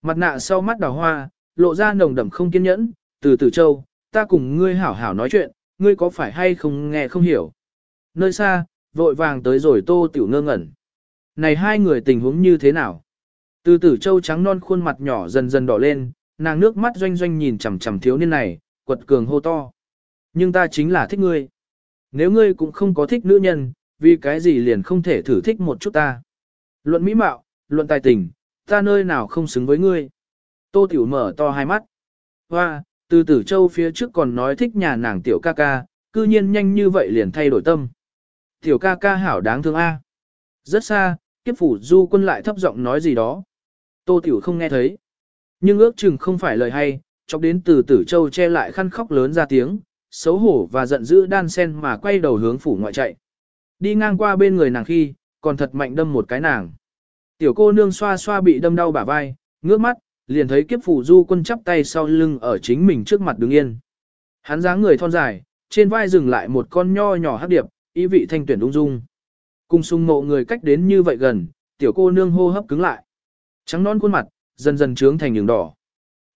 Mặt nạ sau mắt đào hoa, lộ ra nồng đậm không kiên nhẫn, từ từ châu, ta cùng ngươi hảo hảo nói chuyện, ngươi có phải hay không nghe không hiểu. Nơi xa, vội vàng tới rồi tô tiểu ngơ ngẩn. Này hai người tình huống như thế nào? Từ tử châu trắng non khuôn mặt nhỏ dần dần đỏ lên, nàng nước mắt doanh doanh nhìn chằm chằm thiếu niên này, quật cường hô to. Nhưng ta chính là thích ngươi. Nếu ngươi cũng không có thích nữ nhân, vì cái gì liền không thể thử thích một chút ta. Luận mỹ mạo, luận tài tình, ta nơi nào không xứng với ngươi. Tô Tiểu mở to hai mắt. Hoa, từ tử châu phía trước còn nói thích nhà nàng tiểu ca ca, cư nhiên nhanh như vậy liền thay đổi tâm. Tiểu ca ca hảo đáng thương a. Rất xa, kiếp phủ du quân lại thấp giọng nói gì đó. Tô Tiểu không nghe thấy. Nhưng ước chừng không phải lời hay, chọc đến từ tử châu che lại khăn khóc lớn ra tiếng, xấu hổ và giận dữ đan sen mà quay đầu hướng phủ ngoại chạy. Đi ngang qua bên người nàng khi, còn thật mạnh đâm một cái nàng. Tiểu cô nương xoa xoa bị đâm đau bả vai, ngước mắt, liền thấy kiếp phủ du quân chắp tay sau lưng ở chính mình trước mặt đứng yên. Hắn dáng người thon dài, trên vai dừng lại một con nho nhỏ hắc điệp, ý vị thanh tuyển ung dung. Cùng sung mộ người cách đến như vậy gần, tiểu cô nương hô hấp cứng lại. Trắng non khuôn mặt, dần dần trướng thành đường đỏ.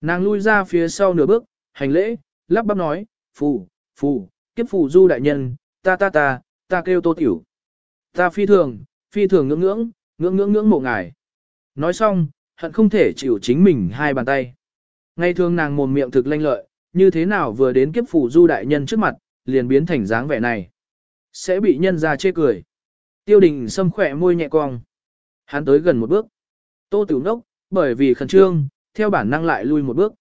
Nàng lui ra phía sau nửa bước, hành lễ, lắp bắp nói, phù, phù, kiếp phù du đại nhân, ta ta ta, ta kêu tô tiểu. Ta phi thường, phi thường ngưỡng ngưỡng, ngưỡng ngưỡng ngưỡng mộ ngài. Nói xong, hận không thể chịu chính mình hai bàn tay. Ngay thường nàng mồm miệng thực lanh lợi, như thế nào vừa đến kiếp phù du đại nhân trước mặt, liền biến thành dáng vẻ này. Sẽ bị nhân ra chê cười. Tiêu đình xâm khỏe môi nhẹ cong. Hắn tới gần một bước. Tô tiểu nốc, bởi vì khẩn trương, theo bản năng lại lui một bước.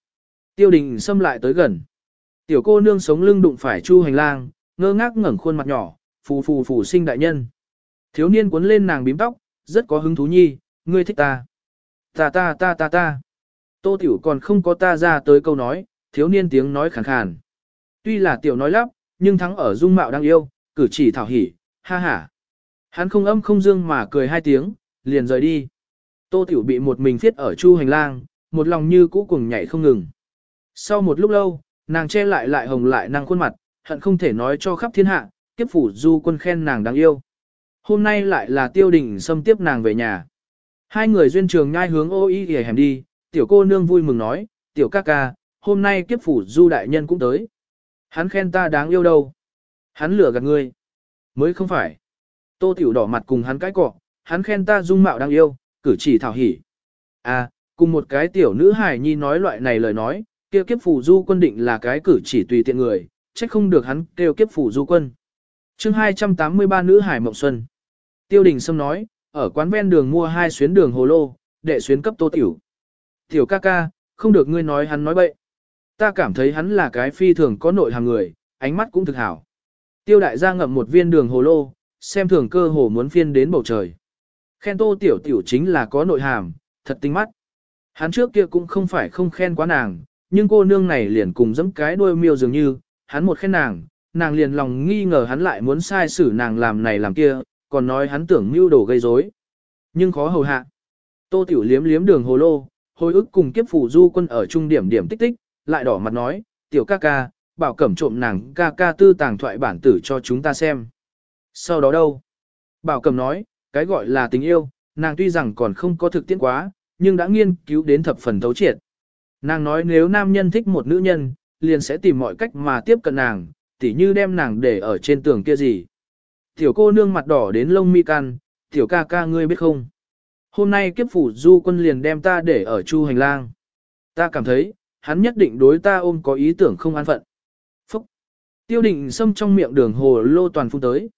Tiêu đình xâm lại tới gần. Tiểu cô nương sống lưng đụng phải chu hành lang, ngơ ngác ngẩng khuôn mặt nhỏ, phù phù phù sinh đại nhân. Thiếu niên cuốn lên nàng bím tóc, rất có hứng thú nhi, ngươi thích ta. Ta ta ta ta ta. Tô tiểu còn không có ta ra tới câu nói, thiếu niên tiếng nói khàn khàn. Tuy là tiểu nói lắp, nhưng thắng ở dung mạo đang yêu, cử chỉ thảo hỉ, ha ha. Hắn không âm không dương mà cười hai tiếng, liền rời đi. Tô tiểu bị một mình thiết ở chu hành lang, một lòng như cũ cuồng nhảy không ngừng. Sau một lúc lâu, nàng che lại lại hồng lại năng khuôn mặt, hận không thể nói cho khắp thiên hạ, kiếp phủ du quân khen nàng đáng yêu. Hôm nay lại là tiêu đình xâm tiếp nàng về nhà. Hai người duyên trường nhai hướng ô y hẻm đi, tiểu cô nương vui mừng nói, tiểu ca ca, hôm nay kiếp phủ du đại nhân cũng tới. Hắn khen ta đáng yêu đâu. Hắn lừa gạt ngươi. Mới không phải. Tô Tiểu đỏ mặt cùng hắn cãi cọ, hắn khen ta dung mạo đáng yêu, cử chỉ thảo hỉ. À, cùng một cái tiểu nữ hài nhi nói loại này lời nói, kia kiếp phủ du quân định là cái cử chỉ tùy tiện người, trách không được hắn kêu kiếp phủ du quân. chương 283 nữ hải mộng xuân. Tiêu đình Sâm nói, ở quán ven đường mua hai xuyến đường hồ lô, để xuyến cấp tô tiểu. Tiểu ca ca, không được ngươi nói hắn nói bậy. Ta cảm thấy hắn là cái phi thường có nội hàng người, ánh mắt cũng thực hảo. Tiêu đại gia ngậm một viên đường hồ lô, xem thường cơ hồ muốn phiên đến bầu trời. Khen tô tiểu tiểu chính là có nội hàm, thật tinh mắt. Hắn trước kia cũng không phải không khen quá nàng, nhưng cô nương này liền cùng dẫm cái đuôi miêu dường như, hắn một khen nàng, nàng liền lòng nghi ngờ hắn lại muốn sai xử nàng làm này làm kia, còn nói hắn tưởng mưu đồ gây rối. Nhưng khó hầu hạ. Tô Tiểu liếm liếm đường hồ lô, hồi ức cùng kiếp phủ du quân ở trung điểm điểm tích tích, lại đỏ mặt nói, tiểu ca ca, bảo cẩm trộm nàng ca ca tư tàng thoại bản tử cho chúng ta xem. Sau đó đâu? Bảo cẩm nói, cái gọi là tình yêu, nàng tuy rằng còn không có thực tiễn quá, nhưng đã nghiên cứu đến thập phần thấu triệt. Nàng nói nếu nam nhân thích một nữ nhân, liền sẽ tìm mọi cách mà tiếp cận nàng, tỉ như đem nàng để ở trên tường kia gì. Tiểu cô nương mặt đỏ đến lông mi can, tiểu ca ca ngươi biết không? Hôm nay kiếp phủ du quân liền đem ta để ở chu hành lang. Ta cảm thấy, hắn nhất định đối ta ôm có ý tưởng không an phận. Phúc! Tiêu định xâm trong miệng đường hồ lô toàn phun tới.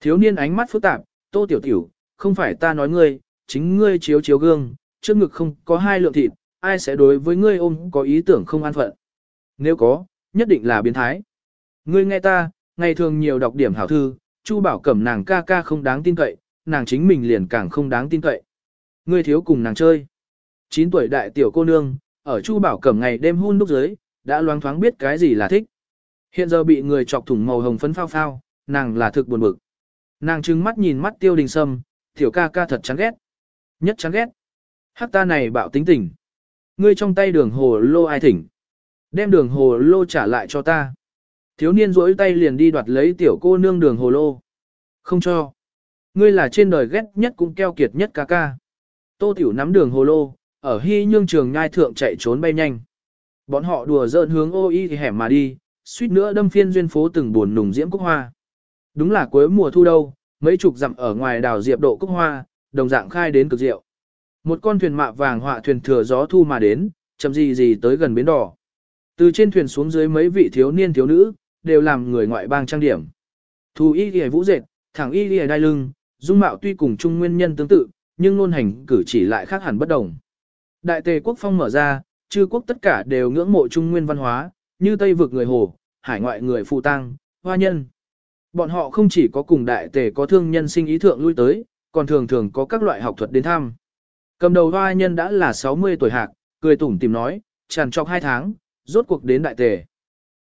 Thiếu niên ánh mắt phức tạp, tô tiểu tiểu, không phải ta nói ngươi, chính ngươi chiếu chiếu gương, trước ngực không có hai lượng thịt, ai sẽ đối với ngươi ôm có ý tưởng không an phận. Nếu có, nhất định là biến thái. Ngươi nghe ta, ngày thường nhiều đọc điểm hảo thư, Chu bảo cẩm nàng ca ca không đáng tin cậy, nàng chính mình liền càng không đáng tin cậy. Ngươi thiếu cùng nàng chơi. 9 tuổi đại tiểu cô nương, ở Chu bảo cẩm ngày đêm hun đúc dưới, đã loáng thoáng biết cái gì là thích. Hiện giờ bị người chọc thủng màu hồng phấn phao phao, nàng là thực buồn bực. Nàng trừng mắt nhìn mắt tiêu đình sâm, tiểu ca ca thật chán ghét. Nhất chán ghét. Hắc ta này bạo tính tình. Ngươi trong tay đường hồ lô ai thỉnh. Đem đường hồ lô trả lại cho ta. Thiếu niên rỗi tay liền đi đoạt lấy tiểu cô nương đường hồ lô. Không cho. Ngươi là trên đời ghét nhất cũng keo kiệt nhất ca ca. Tô tiểu nắm đường hồ lô, ở hy nhương trường ngai thượng chạy trốn bay nhanh. Bọn họ đùa giỡn hướng ô y thì hẻm mà đi, suýt nữa đâm phiên duyên phố từng buồn nùng diễm cúc hoa. Đúng là cuối mùa thu đâu, mấy chục dặm ở ngoài đảo diệp độ cúc hoa, đồng dạng khai đến cực diệu. Một con thuyền mạ vàng họa thuyền thừa gió thu mà đến, chậm gì gì tới gần bến đỏ. Từ trên thuyền xuống dưới mấy vị thiếu niên thiếu nữ, đều làm người ngoại bang trang điểm. Thu y ghi vũ dệt, thẳng y ghi đai lưng, dung mạo tuy cùng chung nguyên nhân tương tự, nhưng luôn hành cử chỉ lại khác hẳn bất đồng. Đại tề quốc phong mở ra, chư quốc tất cả đều ngưỡng mộ trung nguyên văn hóa, như Tây vực người Hồ, hải ngoại người phụ tăng, hoa nhân. Bọn họ không chỉ có cùng đại tề có thương nhân sinh ý thượng lui tới, còn thường thường có các loại học thuật đến thăm. Cầm đầu hoa nhân đã là 60 tuổi hạc, cười tủm tìm nói, tràn trọc hai tháng, rốt cuộc đến đại tề.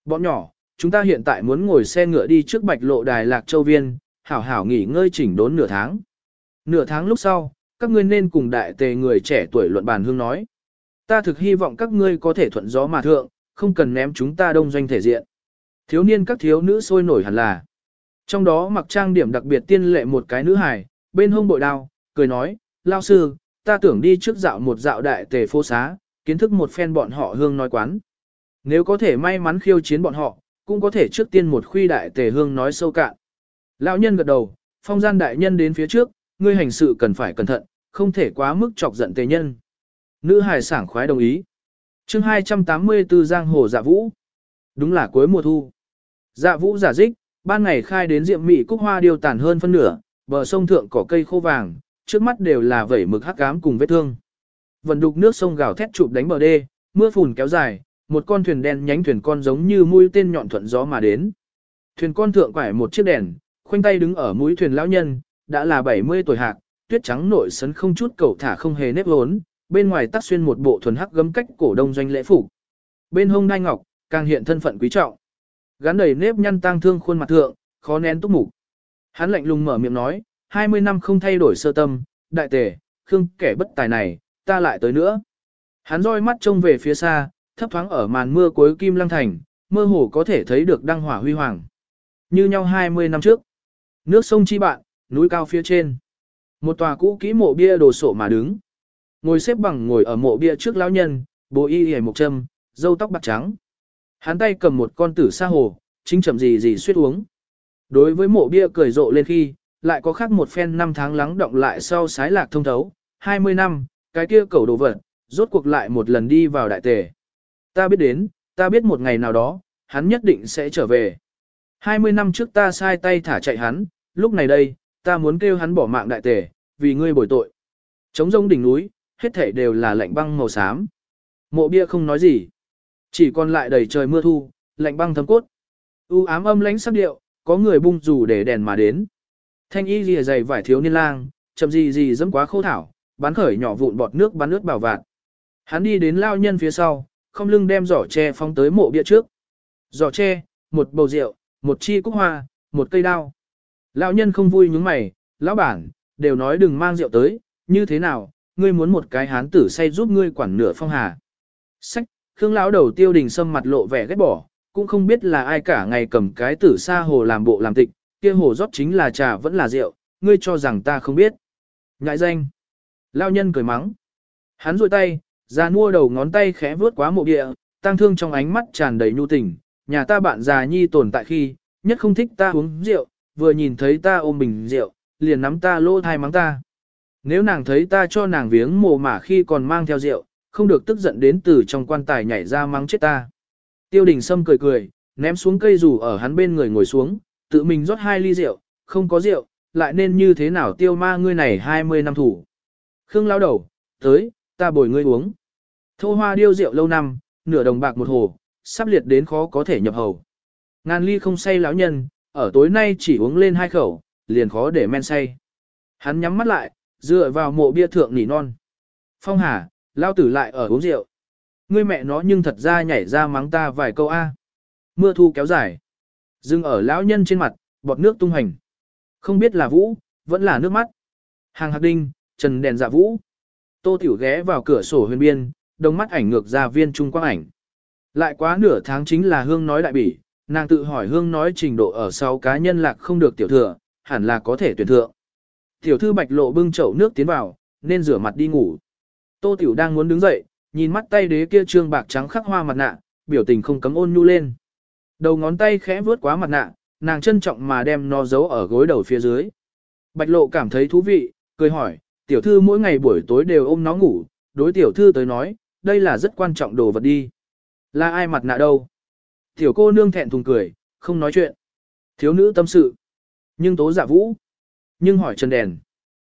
Bọn nhỏ, chúng ta hiện tại muốn ngồi xe ngựa đi trước bạch lộ đài lạc châu viên, hảo hảo nghỉ ngơi chỉnh đốn nửa tháng. Nửa tháng lúc sau, các ngươi nên cùng đại tề người trẻ tuổi luận bàn hương nói. Ta thực hy vọng các ngươi có thể thuận gió mà thượng, không cần ném chúng ta đông doanh thể diện. Thiếu niên các thiếu nữ sôi nổi hẳn là. Trong đó mặc trang điểm đặc biệt tiên lệ một cái nữ hài, bên hông bội đao, cười nói, lao sư, ta tưởng đi trước dạo một dạo đại tề phố xá, kiến thức một phen bọn họ hương nói quán. Nếu có thể may mắn khiêu chiến bọn họ, cũng có thể trước tiên một khuy đại tề hương nói sâu cạn. Lão nhân gật đầu, phong gian đại nhân đến phía trước, ngươi hành sự cần phải cẩn thận, không thể quá mức chọc giận tề nhân. Nữ hài sảng khoái đồng ý. chương 284 Giang Hồ Dạ Vũ. Đúng là cuối mùa thu. Dạ Vũ giả dích, ban ngày khai đến diệm mị cúc hoa điều tàn hơn phân nửa, bờ sông thượng cỏ cây khô vàng, trước mắt đều là vẩy mực hắc cám cùng vết thương. Vận đục nước sông gào thét chụp đánh bờ đê, mưa phùn kéo dài, một con thuyền đen nhánh thuyền con giống như mũi tên nhọn thuận gió mà đến. Thuyền con thượng quải một chiếc đèn, khoanh tay đứng ở mũi thuyền lão nhân, đã là 70 tuổi hạc, tuyết trắng nội sấn không chút cầu thả không hề nếp hốn, bên ngoài tắt xuyên một bộ thuần hắc gấm cách cổ đông doanh lễ phục. Bên hông đai ngọc, càng hiện thân phận quý trọng. Gắn đầy nếp nhăn tang thương khuôn mặt thượng, khó nén túc mục. Hắn lạnh lùng mở miệng nói, 20 năm không thay đổi sơ tâm, đại tề, khương kẻ bất tài này, ta lại tới nữa. Hắn roi mắt trông về phía xa, thấp thoáng ở màn mưa cuối kim lăng thành, mơ hồ có thể thấy được đăng hỏa huy hoàng. Như nhau 20 năm trước. Nước sông Chi Bạn, núi cao phía trên. Một tòa cũ kỹ mộ bia đồ sộ mà đứng. Ngồi xếp bằng ngồi ở mộ bia trước lão nhân, bố y hề một châm, dâu tóc bạc trắng. Hắn tay cầm một con tử sa hồ, chính chậm gì gì suýt uống. Đối với mộ bia cười rộ lên khi, lại có khác một phen năm tháng lắng động lại sau sái lạc thông thấu, 20 năm, cái kia cầu đồ vật, rốt cuộc lại một lần đi vào đại tề. Ta biết đến, ta biết một ngày nào đó, hắn nhất định sẽ trở về. 20 năm trước ta sai tay thả chạy hắn, lúc này đây, ta muốn kêu hắn bỏ mạng đại tề, vì ngươi bồi tội. Trống rông đỉnh núi, hết thể đều là lạnh băng màu xám. Mộ bia không nói gì. Chỉ còn lại đầy trời mưa thu, lạnh băng thấm cốt. U ám âm lãnh sắc điệu, có người bung dù để đèn mà đến. Thanh y lìa dày vải thiếu niên lang, chậm gì gì dẫm quá khô thảo, bắn khởi nhỏ vụn bọt nước bắn ướt bảo vạn. Hắn đi đến lao nhân phía sau, không lưng đem giỏ tre phóng tới mộ bia trước. Giỏ tre, một bầu rượu, một chi cúc hoa, một cây đao. Lão nhân không vui nhướng mày, lão bản, đều nói đừng mang rượu tới, như thế nào, ngươi muốn một cái hán tử say giúp ngươi quản nửa phong hà. Sách, Khương lão đầu tiêu đình sâm mặt lộ vẻ ghét bỏ, cũng không biết là ai cả ngày cầm cái tử xa hồ làm bộ làm tịch, kia hồ rót chính là trà vẫn là rượu, ngươi cho rằng ta không biết. Ngại danh. Lão nhân cười mắng. Hắn rôi tay, ra mua đầu ngón tay khẽ vướt quá mộ địa, tăng thương trong ánh mắt tràn đầy nhu tình, nhà ta bạn già nhi tồn tại khi, nhất không thích ta uống rượu, vừa nhìn thấy ta ôm bình rượu, liền nắm ta lô thai mắng ta. Nếu nàng thấy ta cho nàng viếng mồ mả khi còn mang theo rượu, không được tức giận đến từ trong quan tài nhảy ra mắng chết ta. Tiêu đình Sâm cười cười, ném xuống cây rủ ở hắn bên người ngồi xuống, tự mình rót hai ly rượu, không có rượu, lại nên như thế nào tiêu ma ngươi này 20 năm thủ. Khương lao đầu, tới, ta bồi ngươi uống. Thô hoa điêu rượu lâu năm, nửa đồng bạc một hồ, sắp liệt đến khó có thể nhập hầu. Ngàn ly không say lão nhân, ở tối nay chỉ uống lên hai khẩu, liền khó để men say. Hắn nhắm mắt lại, dựa vào mộ bia thượng nỉ non. Phong Hà, lao tử lại ở uống rượu. Ngươi mẹ nó nhưng thật ra nhảy ra mắng ta vài câu A. Mưa thu kéo dài dừng ở lão nhân trên mặt, bọt nước tung hành. Không biết là vũ, vẫn là nước mắt. Hàng hạc đinh, trần đèn dạ vũ. Tô Tiểu ghé vào cửa sổ huyền biên, đồng mắt ảnh ngược ra viên trung quang ảnh. Lại quá nửa tháng chính là hương nói đại bỉ, nàng tự hỏi hương nói trình độ ở sau cá nhân lạc không được tiểu thừa, hẳn là có thể tuyển thượng. Tiểu thư bạch lộ bưng chậu nước tiến vào, nên rửa mặt đi ngủ. Tô Tiểu đang muốn đứng dậy, nhìn mắt tay đế kia trương bạc trắng khắc hoa mặt nạ, biểu tình không cấm ôn nhu lên. Đầu ngón tay khẽ vướt quá mặt nạ, nàng trân trọng mà đem nó giấu ở gối đầu phía dưới. Bạch lộ cảm thấy thú vị, cười hỏi, tiểu thư mỗi ngày buổi tối đều ôm nó ngủ, đối tiểu thư tới nói, đây là rất quan trọng đồ vật đi. Là ai mặt nạ đâu? Tiểu cô nương thẹn thùng cười, không nói chuyện. Thiếu nữ tâm sự. Nhưng tố giả vũ. Nhưng hỏi Trần Đèn.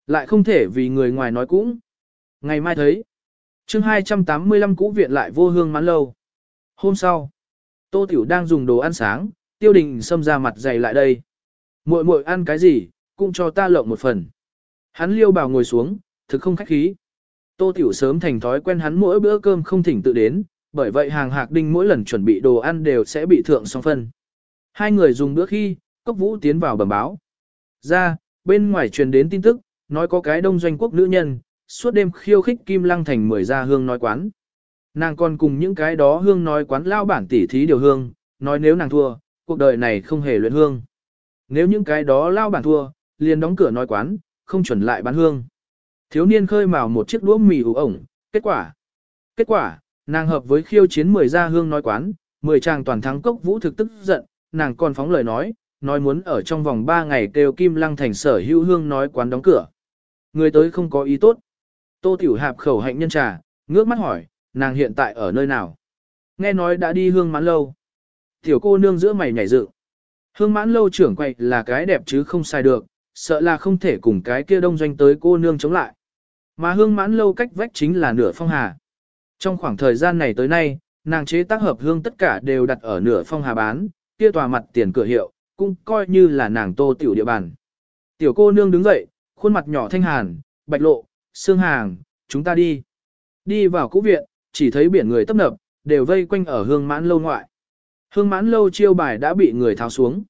Lại không thể vì người ngoài nói cũng. Ngày mai thấy. chương 285 cũ viện lại vô hương mãn lâu. Hôm sau. Tô Tiểu đang dùng đồ ăn sáng, tiêu đình xâm ra mặt dày lại đây. muội muội ăn cái gì, cũng cho ta lộng một phần. Hắn liêu bảo ngồi xuống, thực không khách khí. Tô Tiểu sớm thành thói quen hắn mỗi bữa cơm không thỉnh tự đến, bởi vậy hàng hạc đinh mỗi lần chuẩn bị đồ ăn đều sẽ bị thượng song phân. Hai người dùng bữa khi, cốc vũ tiến vào bẩm báo. Ra, bên ngoài truyền đến tin tức, nói có cái đông doanh quốc nữ nhân, suốt đêm khiêu khích Kim Lăng thành mười ra hương nói quán. Nàng còn cùng những cái đó hương nói quán lao bản tỉ thí điều hương, nói nếu nàng thua, cuộc đời này không hề luyện hương. Nếu những cái đó lao bản thua, liền đóng cửa nói quán, không chuẩn lại bán hương. Thiếu niên khơi mào một chiếc đũa mì ủ ổng, kết quả. Kết quả, nàng hợp với khiêu chiến mười gia hương nói quán, mười chàng toàn thắng cốc vũ thực tức giận, nàng còn phóng lời nói, nói muốn ở trong vòng 3 ngày kêu Kim Lăng thành sở hữu hương nói quán đóng cửa. Người tới không có ý tốt. Tô Tiểu Hạp khẩu hạnh nhân trà, ngước mắt hỏi, nàng hiện tại ở nơi nào? Nghe nói đã đi hương mãn lâu. Tiểu cô nương giữa mày nhảy dựng. Hương mãn lâu trưởng quay là cái đẹp chứ không sai được, sợ là không thể cùng cái kia đông doanh tới cô nương chống lại. Mà hương mãn lâu cách vách chính là nửa phong hà. Trong khoảng thời gian này tới nay, nàng chế tác hợp hương tất cả đều đặt ở nửa phong hà bán, kia tòa mặt tiền cửa hiệu, cũng coi như là nàng tô tiểu địa bàn. Tiểu cô nương đứng dậy, khuôn mặt nhỏ thanh hàn, bạch lộ, xương hàng, chúng ta đi. Đi vào cũ viện, chỉ thấy biển người tấp nập, đều vây quanh ở hương mãn lâu ngoại. Hương mãn lâu chiêu bài đã bị người tháo xuống.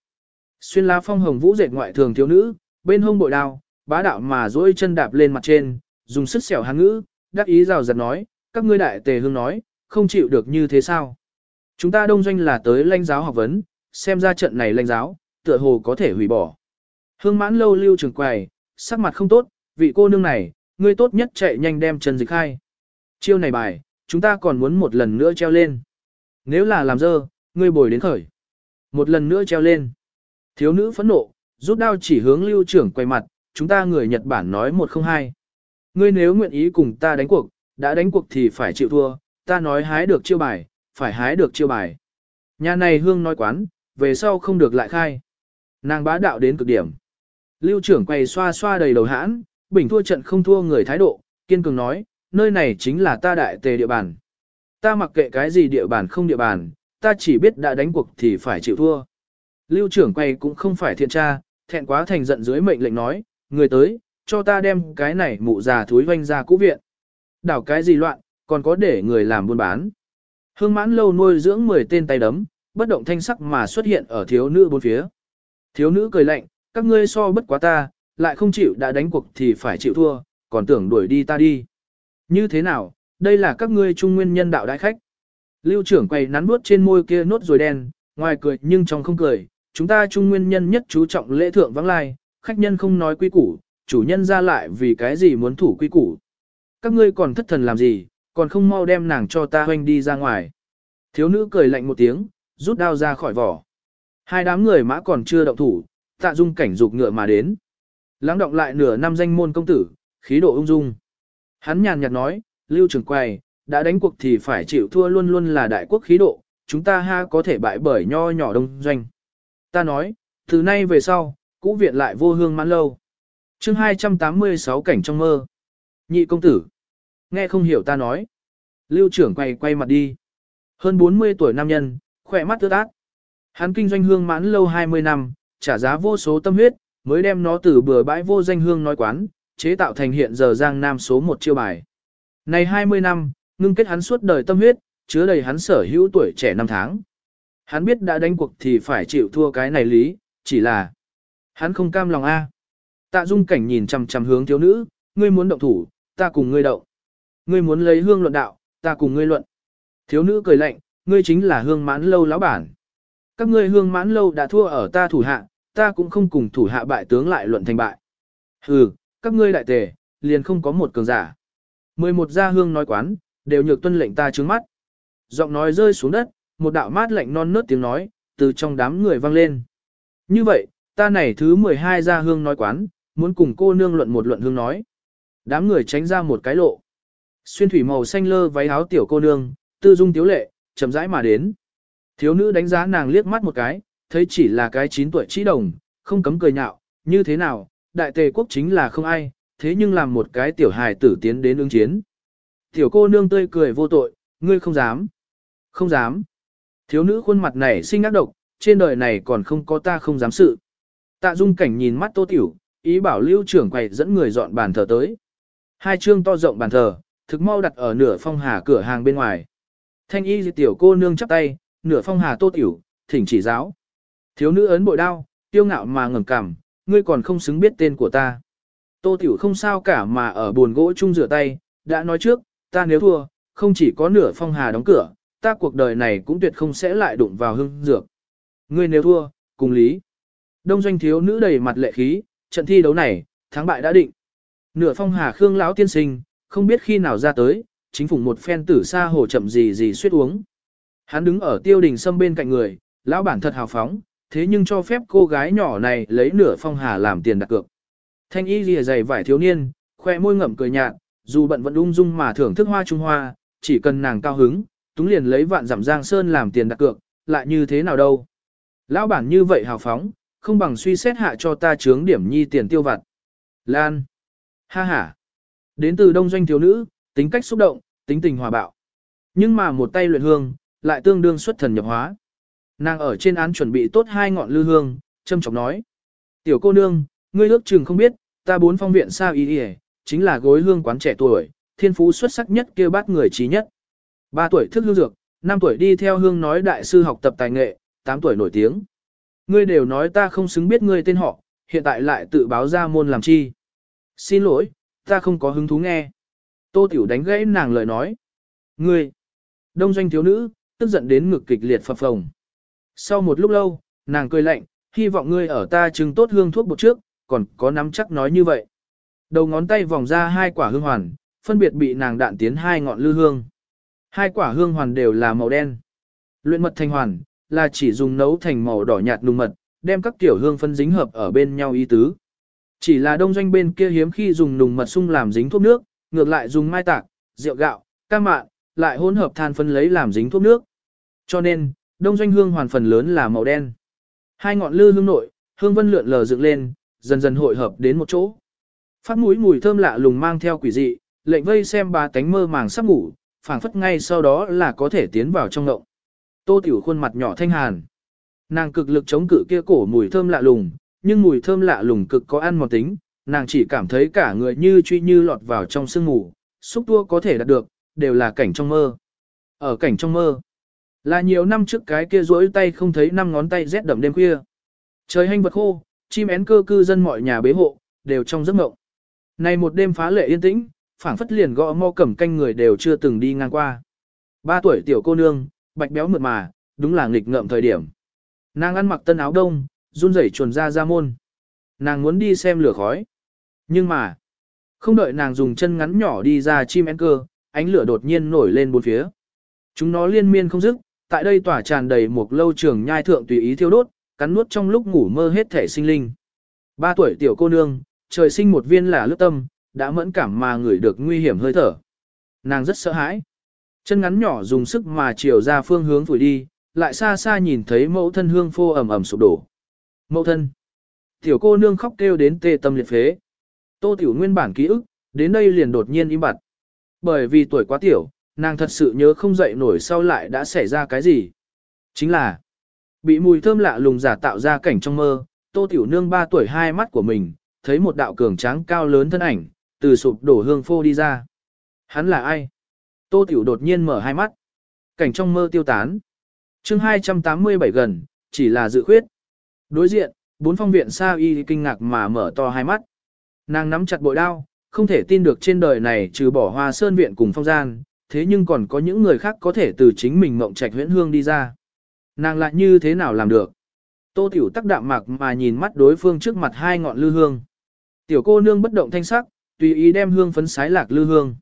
Xuyên lá phong hồng vũ dệt ngoại thường thiếu nữ, bên hông bội đao, bá đạo mà duỗi chân đạp lên mặt trên, dùng sức xẻo hàng ngữ, đắc ý rào rạt nói, các ngươi đại tề hương nói, không chịu được như thế sao. Chúng ta đông doanh là tới lãnh giáo học vấn, xem ra trận này lãnh giáo, tựa hồ có thể hủy bỏ. Hương mãn lâu lưu trường quầy, sắc mặt không tốt, vị cô nương này, ngươi tốt nhất chạy nhanh đem chân dịch khai. Chiêu này bài, chúng ta còn muốn một lần nữa treo lên. Nếu là làm dơ, ngươi bồi đến khởi. một lần nữa treo lên. Thiếu nữ phẫn nộ, rút đao chỉ hướng lưu trưởng quay mặt, chúng ta người Nhật Bản nói một không hai. Ngươi nếu nguyện ý cùng ta đánh cuộc, đã đánh cuộc thì phải chịu thua, ta nói hái được chiêu bài, phải hái được chiêu bài. Nhà này hương nói quán, về sau không được lại khai. Nàng bá đạo đến cực điểm. Lưu trưởng quay xoa xoa đầy đầu hãn, bình thua trận không thua người thái độ, kiên cường nói, nơi này chính là ta đại tề địa bàn. Ta mặc kệ cái gì địa bàn không địa bàn, ta chỉ biết đã đánh cuộc thì phải chịu thua. Lưu trưởng quay cũng không phải thiện tra, thẹn quá thành giận dưới mệnh lệnh nói, người tới, cho ta đem cái này mụ già thúi vanh ra cũ viện. Đảo cái gì loạn, còn có để người làm buôn bán. Hương mãn lâu nuôi dưỡng 10 tên tay đấm, bất động thanh sắc mà xuất hiện ở thiếu nữ bốn phía. Thiếu nữ cười lạnh, các ngươi so bất quá ta, lại không chịu đã đánh cuộc thì phải chịu thua, còn tưởng đuổi đi ta đi. Như thế nào, đây là các ngươi trung nguyên nhân đạo đại khách. Lưu trưởng quầy nắn bước trên môi kia nốt rồi đen, ngoài cười nhưng trong không cười, chúng ta trung nguyên nhân nhất chú trọng lễ thượng vắng lai, khách nhân không nói quy củ, chủ nhân ra lại vì cái gì muốn thủ quy củ. Các ngươi còn thất thần làm gì, còn không mau đem nàng cho ta hoanh đi ra ngoài. Thiếu nữ cười lạnh một tiếng, rút đao ra khỏi vỏ. Hai đám người mã còn chưa động thủ, tạ dung cảnh dục ngựa mà đến. Lắng động lại nửa năm danh môn công tử, khí độ ung dung. Hắn nhàn nhạt nói, lưu trưởng quầy, đã đánh cuộc thì phải chịu thua luôn luôn là đại quốc khí độ, chúng ta ha có thể bại bởi nho nhỏ đông doanh. Ta nói, từ nay về sau, cũ viện lại vô hương mãn lâu. chương 286 cảnh trong mơ. Nhị công tử. Nghe không hiểu ta nói. Lưu trưởng quay quay mặt đi. Hơn 40 tuổi nam nhân, khỏe mắt tước ác. Hắn kinh doanh hương mãn lâu 20 năm, trả giá vô số tâm huyết, mới đem nó từ bừa bãi vô danh hương nói quán, chế tạo thành hiện giờ giang nam số một chiêu bài. Này 20 năm, ngưng kết hắn suốt đời tâm huyết, chứa đầy hắn sở hữu tuổi trẻ năm tháng. Hắn biết đã đánh cuộc thì phải chịu thua cái này lý, chỉ là hắn không cam lòng a. Tạ Dung cảnh nhìn chằm chằm hướng thiếu nữ, ngươi muốn động thủ, ta cùng ngươi động. Ngươi muốn lấy hương luận đạo, ta cùng ngươi luận. Thiếu nữ cười lạnh, ngươi chính là hương mãn lâu lão bản. Các ngươi hương mãn lâu đã thua ở ta thủ hạ, ta cũng không cùng thủ hạ bại tướng lại luận thành bại. Hừ, các ngươi đại tề, liền không có một cường giả. Mười một gia hương nói quán, đều nhược tuân lệnh ta trướng mắt. Giọng nói rơi xuống đất, một đạo mát lạnh non nớt tiếng nói, từ trong đám người vang lên. Như vậy, ta này thứ 12 gia hương nói quán, muốn cùng cô nương luận một luận hương nói. Đám người tránh ra một cái lộ. Xuyên thủy màu xanh lơ váy áo tiểu cô nương, tư dung tiếu lệ, chậm rãi mà đến. Thiếu nữ đánh giá nàng liếc mắt một cái, thấy chỉ là cái 9 tuổi trí đồng, không cấm cười nhạo, như thế nào, đại tề quốc chính là không ai, thế nhưng làm một cái tiểu hài tử tiến đến ứng chiến. Tiểu cô nương tươi cười vô tội, ngươi không dám. Không dám. Thiếu nữ khuôn mặt này sinh ác độc, trên đời này còn không có ta không dám sự. Tạ dung cảnh nhìn mắt tô tiểu, ý bảo lưu trưởng quầy dẫn người dọn bàn thờ tới. Hai chương to rộng bàn thờ, thực mau đặt ở nửa phong hà cửa hàng bên ngoài. Thanh y tiểu cô nương chắp tay, nửa phong hà tô tiểu, thỉnh chỉ giáo. Thiếu nữ ấn bội đao, tiêu ngạo mà ngẩng cằm, ngươi còn không xứng biết tên của ta. Tô tiểu không sao cả mà ở buồn gỗ chung rửa tay, đã nói trước, ta nếu thua, không chỉ có nửa phong hà đóng cửa, ta cuộc đời này cũng tuyệt không sẽ lại đụng vào hương dược. Ngươi nếu thua, cùng lý. Đông doanh thiếu nữ đầy mặt lệ khí, trận thi đấu này, thắng bại đã định. Nửa phong hà khương lão tiên sinh, không biết khi nào ra tới, chính phủ một phen tử xa hồ chậm gì gì suýt uống. Hắn đứng ở tiêu đình sâm bên cạnh người, lão bản thật hào phóng, thế nhưng cho phép cô gái nhỏ này lấy nửa phong hà làm tiền đặt cược. Thanh y lìa dày vải thiếu niên, khoe môi ngậm cười nhạt, dù bận vẫn ung dung mà thưởng thức hoa trung hoa, chỉ cần nàng cao hứng, túng liền lấy vạn giảm giang sơn làm tiền đặt cược, lại như thế nào đâu. Lão bản như vậy hào phóng, không bằng suy xét hạ cho ta chướng điểm nhi tiền tiêu vặt. Lan. Ha ha. Đến từ đông doanh thiếu nữ, tính cách xúc động, tính tình hòa bạo. Nhưng mà một tay luyện hương, lại tương đương xuất thần nhập hóa. Nàng ở trên án chuẩn bị tốt hai ngọn lư hương, châm chọc nói. Tiểu cô nương, ngươi ước chừng không biết, ta bốn phong viện sao ý ý, chính là gối hương quán trẻ tuổi, thiên phú xuất sắc nhất kêu bát người trí nhất. Ba tuổi thức hương dược, năm tuổi đi theo hương nói đại sư học tập tài nghệ, tám tuổi nổi tiếng. Ngươi đều nói ta không xứng biết ngươi tên họ, hiện tại lại tự báo ra môn làm chi. Xin lỗi, ta không có hứng thú nghe. Tô Tiểu đánh gãy nàng lời nói. Ngươi, đông doanh thiếu nữ, tức giận đến ngực kịch liệt phập phồng. Sau một lúc lâu, nàng cười lạnh, hy vọng ngươi ở ta chứng tốt hương thuốc bột trước, còn có nắm chắc nói như vậy. Đầu ngón tay vòng ra hai quả hương hoàn, phân biệt bị nàng đạn tiến hai ngọn lư hương. Hai quả hương hoàn đều là màu đen. Luyện mật thành hoàn, là chỉ dùng nấu thành màu đỏ nhạt nùng mật, đem các tiểu hương phân dính hợp ở bên nhau ý tứ. Chỉ là đông doanh bên kia hiếm khi dùng nùng mật sung làm dính thuốc nước, ngược lại dùng mai tạc, rượu gạo, cam mạn, lại hỗn hợp than phân lấy làm dính thuốc nước. Cho nên, đông doanh hương hoàn phần lớn là màu đen. Hai ngọn lư hương nội, hương vân lượn lờ dựng lên, dần dần hội hợp đến một chỗ. Phát mũi mùi thơm lạ lùng mang theo quỷ dị, lệnh vây xem ba tánh mơ màng sắp ngủ, phảng phất ngay sau đó là có thể tiến vào trong động. Tô Tiểu khuôn mặt nhỏ thanh hàn. Nàng cực lực chống cự kia cổ mùi thơm lạ lùng, nhưng mùi thơm lạ lùng cực có ăn mòn tính, nàng chỉ cảm thấy cả người như truy như lọt vào trong sương ngủ, xúc tua có thể đạt được, đều là cảnh trong mơ. Ở cảnh trong mơ, là nhiều năm trước cái kia rỗi tay không thấy năm ngón tay rét đậm đêm khuya. Trời hanh vật khô, chim én cơ cư dân mọi nhà bế hộ, đều trong giấc mộng. Này một đêm phá lệ yên tĩnh, phảng phất liền gõ mo cẩm canh người đều chưa từng đi ngang qua. Ba tuổi tiểu cô nương, bạch béo mượt mà, đúng là nghịch ngợm thời điểm. Nàng ăn mặc tân áo đông, run rẩy chuồn ra ra môn. Nàng muốn đi xem lửa khói. Nhưng mà, không đợi nàng dùng chân ngắn nhỏ đi ra chim én cơ, ánh lửa đột nhiên nổi lên bốn phía. Chúng nó liên miên không dứt, tại đây tỏa tràn đầy một lâu trường nhai thượng tùy ý thiêu đốt, cắn nuốt trong lúc ngủ mơ hết thể sinh linh. Ba tuổi tiểu cô nương, trời sinh một viên là lướt tâm, đã mẫn cảm mà ngửi được nguy hiểm hơi thở. Nàng rất sợ hãi. Chân ngắn nhỏ dùng sức mà chiều ra phương hướng phủi đi, lại xa xa nhìn thấy mẫu thân hương phô ẩm ẩm sụp đổ. Mẫu thân. Tiểu cô nương khóc kêu đến tê tâm liệt phế. Tô tiểu nguyên bản ký ức, đến đây liền đột nhiên im bặt. Bởi vì tuổi quá tiểu, nàng thật sự nhớ không dậy nổi sau lại đã xảy ra cái gì. Chính là, bị mùi thơm lạ lùng giả tạo ra cảnh trong mơ, tô tiểu nương 3 tuổi hai mắt của mình, thấy một đạo cường tráng cao lớn thân ảnh, từ sụp đổ hương phô đi ra. Hắn là ai? Tô tiểu đột nhiên mở hai mắt. Cảnh trong mơ tiêu tán. chương 287 gần, chỉ là dự khuyết. Đối diện, bốn phong viện sa y kinh ngạc mà mở to hai mắt. Nàng nắm chặt bội đao, không thể tin được trên đời này trừ bỏ hoa sơn viện cùng phong gian, thế nhưng còn có những người khác có thể từ chính mình mộng trạch huyễn hương đi ra. Nàng lại như thế nào làm được? Tô tiểu tắc đạm mạc mà nhìn mắt đối phương trước mặt hai ngọn lư hương. Tiểu cô nương bất động thanh sắc, tùy ý đem hương phấn sái lạc lư hương.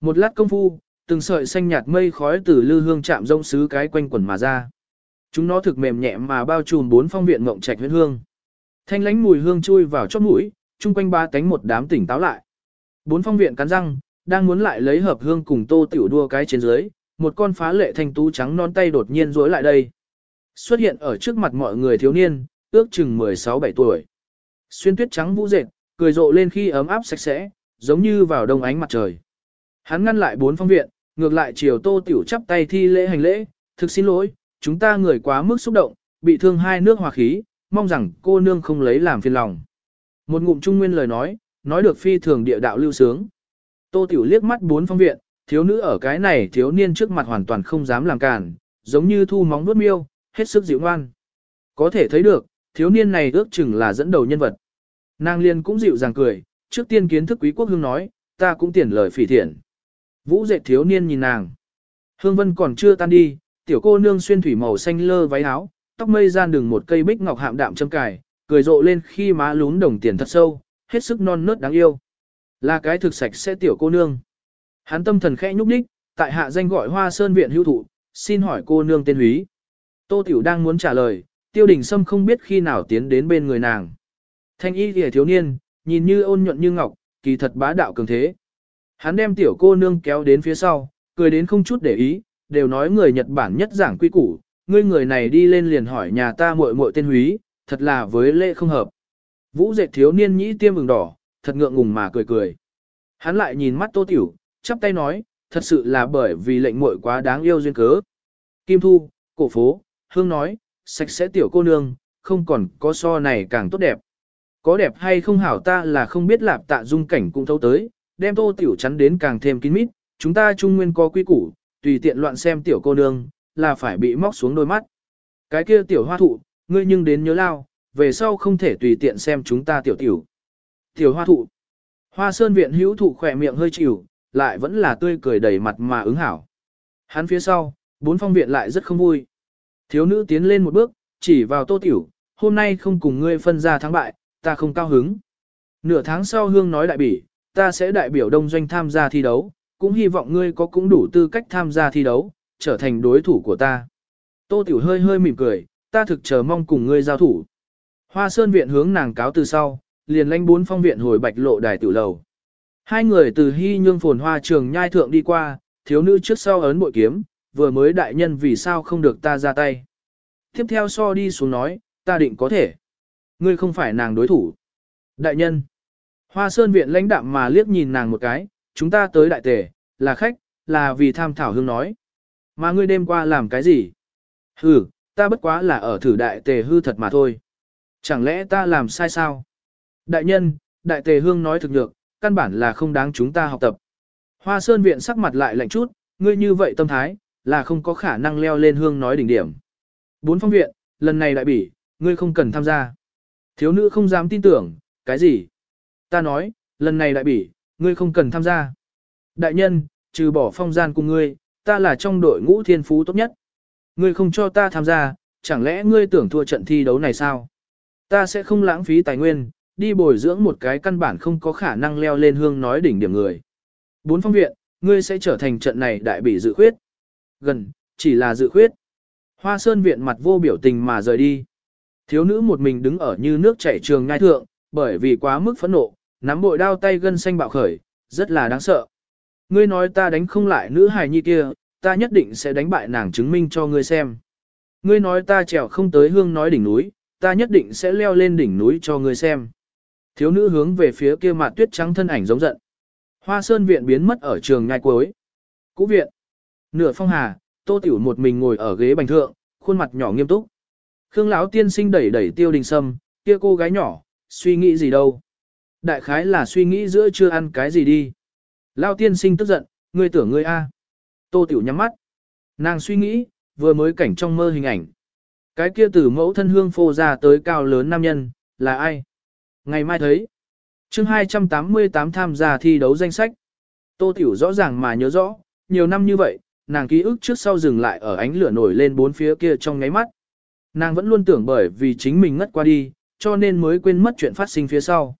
Một lát công phu, từng sợi xanh nhạt mây khói từ lư hương chạm rông xứ cái quanh quần mà ra. Chúng nó thực mềm nhẹ mà bao trùm bốn phong viện mộng trạch huyễn hương. Thanh lánh mùi hương chui vào chóp mũi, chung quanh ba cánh một đám tỉnh táo lại. Bốn phong viện cắn răng, đang muốn lại lấy hợp hương cùng tô tiểu đua cái trên dưới, một con phá lệ thanh tú trắng non tay đột nhiên rối lại đây. Xuất hiện ở trước mặt mọi người thiếu niên, ước chừng 16-17 tuổi. Xuyên tuyết trắng vũ dệt, cười rộ lên khi ấm áp sạch sẽ, giống như vào đông ánh mặt trời. Hắn ngăn lại bốn phong viện, ngược lại chiều tô tiểu chắp tay thi lễ hành lễ, thực xin lỗi, chúng ta người quá mức xúc động, bị thương hai nước hòa khí, mong rằng cô nương không lấy làm phiền lòng. Một ngụm trung nguyên lời nói, nói được phi thường địa đạo lưu sướng. Tô Tiểu liếc mắt bốn phong viện, thiếu nữ ở cái này thiếu niên trước mặt hoàn toàn không dám làm cản, giống như thu móng nuốt miêu, hết sức dịu ngoan. Có thể thấy được, thiếu niên này ước chừng là dẫn đầu nhân vật. Nàng liên cũng dịu dàng cười, trước tiên kiến thức quý quốc hương nói, ta cũng tiền lời phỉ thiện. Vũ dệt thiếu niên nhìn nàng. Hương vân còn chưa tan đi, tiểu cô nương xuyên thủy màu xanh lơ váy áo, tóc mây gian đường một cây bích ngọc hạm đạm châm cài, cười rộ lên khi má lún đồng tiền thật sâu, hết sức non nớt đáng yêu. Là cái thực sạch sẽ tiểu cô nương. Hắn tâm thần khẽ nhúc nhích, tại hạ danh gọi Hoa Sơn viện hữu thụ, xin hỏi cô nương tên húy. Tô Tiểu đang muốn trả lời, Tiêu Đình Sâm không biết khi nào tiến đến bên người nàng. Thanh y lìa thiếu niên, nhìn như ôn nhuận như ngọc, kỳ thật bá đạo cường thế. Hắn đem tiểu cô nương kéo đến phía sau, cười đến không chút để ý, đều nói người Nhật Bản nhất giảng quy củ, ngươi người này đi lên liền hỏi nhà ta muội muội tên húy, thật là với lễ không hợp. Vũ dệt thiếu niên nhĩ tiêm ửng đỏ, thật ngượng ngùng mà cười cười. Hắn lại nhìn mắt tô tiểu, chắp tay nói, thật sự là bởi vì lệnh muội quá đáng yêu duyên cớ. Kim Thu, cổ phố, hương nói, sạch sẽ tiểu cô nương, không còn có so này càng tốt đẹp. Có đẹp hay không hảo ta là không biết lạp tạ dung cảnh cũng thấu tới, đem tô tiểu chắn đến càng thêm kín mít, chúng ta trung nguyên có quy củ, tùy tiện loạn xem tiểu cô nương, là phải bị móc xuống đôi mắt. Cái kia tiểu hoa thụ, ngươi nhưng đến nhớ lao, về sau không thể tùy tiện xem chúng ta tiểu tiểu. Tiểu hoa thụ. Hoa sơn viện hữu thụ khỏe miệng hơi chịu, lại vẫn là tươi cười đầy mặt mà ứng hảo. Hắn phía sau, bốn phong viện lại rất không vui. Thiếu nữ tiến lên một bước, chỉ vào tô tiểu, hôm nay không cùng ngươi phân ra thắng bại, ta không cao hứng. Nửa tháng sau hương nói đại bỉ, ta sẽ đại biểu đông doanh tham gia thi đấu, cũng hy vọng ngươi có cũng đủ tư cách tham gia thi đấu, trở thành đối thủ của ta. Tô Tiểu hơi hơi mỉm cười, ta thực chờ mong cùng ngươi giao thủ. Hoa Sơn viện hướng nàng cáo từ sau, liền lãnh bốn phong viện hồi bạch lộ đài tiểu lầu. Hai người từ hy nhương phồn hoa trường nhai thượng đi qua, thiếu nữ trước sau ấn bội kiếm, vừa mới đại nhân vì sao không được ta ra tay. Tiếp theo so đi xuống nói, ta định có thể. Ngươi không phải nàng đối thủ. Đại nhân. Hoa Sơn viện lãnh đạm mà liếc nhìn nàng một cái, chúng ta tới đại tề, là khách, là vì tham thảo hương nói. Mà ngươi đêm qua làm cái gì? Hừ, ta bất quá là ở thử đại tề hư thật mà thôi. Chẳng lẽ ta làm sai sao? Đại nhân, đại tề hương nói thực được, căn bản là không đáng chúng ta học tập. Hoa Sơn viện sắc mặt lại lạnh chút, ngươi như vậy tâm thái, là không có khả năng leo lên hương nói đỉnh điểm. Bốn phong viện, lần này đại bỉ, ngươi không cần tham gia. Thiếu nữ không dám tin tưởng, cái gì? Ta nói, lần này đại bỉ, ngươi không cần tham gia. Đại nhân, trừ bỏ phong gian cùng ngươi, ta là trong đội ngũ thiên phú tốt nhất. Ngươi không cho ta tham gia, chẳng lẽ ngươi tưởng thua trận thi đấu này sao? Ta sẽ không lãng phí tài nguyên, đi bồi dưỡng một cái căn bản không có khả năng leo lên hương nói đỉnh điểm người. Bốn phong viện, ngươi sẽ trở thành trận này đại bị dự khuyết. Gần, chỉ là dự khuyết. Hoa sơn viện mặt vô biểu tình mà rời đi. Thiếu nữ một mình đứng ở như nước chảy trường ngai thượng, bởi vì quá mức phẫn nộ, nắm bội đao tay gân xanh bạo khởi, rất là đáng sợ. Ngươi nói ta đánh không lại nữ hài nhi kia, ta nhất định sẽ đánh bại nàng chứng minh cho ngươi xem. Ngươi nói ta trèo không tới hương nói đỉnh núi, ta nhất định sẽ leo lên đỉnh núi cho ngươi xem. Thiếu nữ hướng về phía kia mặt tuyết trắng thân ảnh giống giận. Hoa sơn viện biến mất ở trường ngay cuối. Cũ viện. Nửa phong hà, tô tiểu một mình ngồi ở ghế bành thượng, khuôn mặt nhỏ nghiêm túc. Khương lão tiên sinh đẩy đẩy tiêu đình sâm, kia cô gái nhỏ, suy nghĩ gì đâu. Đại khái là suy nghĩ giữa chưa ăn cái gì đi. Lão tiên sinh tức giận, ngươi tưởng ngươi a. Tô tiểu nhắm mắt. Nàng suy nghĩ, vừa mới cảnh trong mơ hình ảnh. Cái kia từ mẫu thân hương phô ra tới cao lớn nam nhân, là ai? Ngày mai thấy. chương 288 tham gia thi đấu danh sách. Tô Tiểu rõ ràng mà nhớ rõ, nhiều năm như vậy, nàng ký ức trước sau dừng lại ở ánh lửa nổi lên bốn phía kia trong ngáy mắt. Nàng vẫn luôn tưởng bởi vì chính mình ngất qua đi, cho nên mới quên mất chuyện phát sinh phía sau.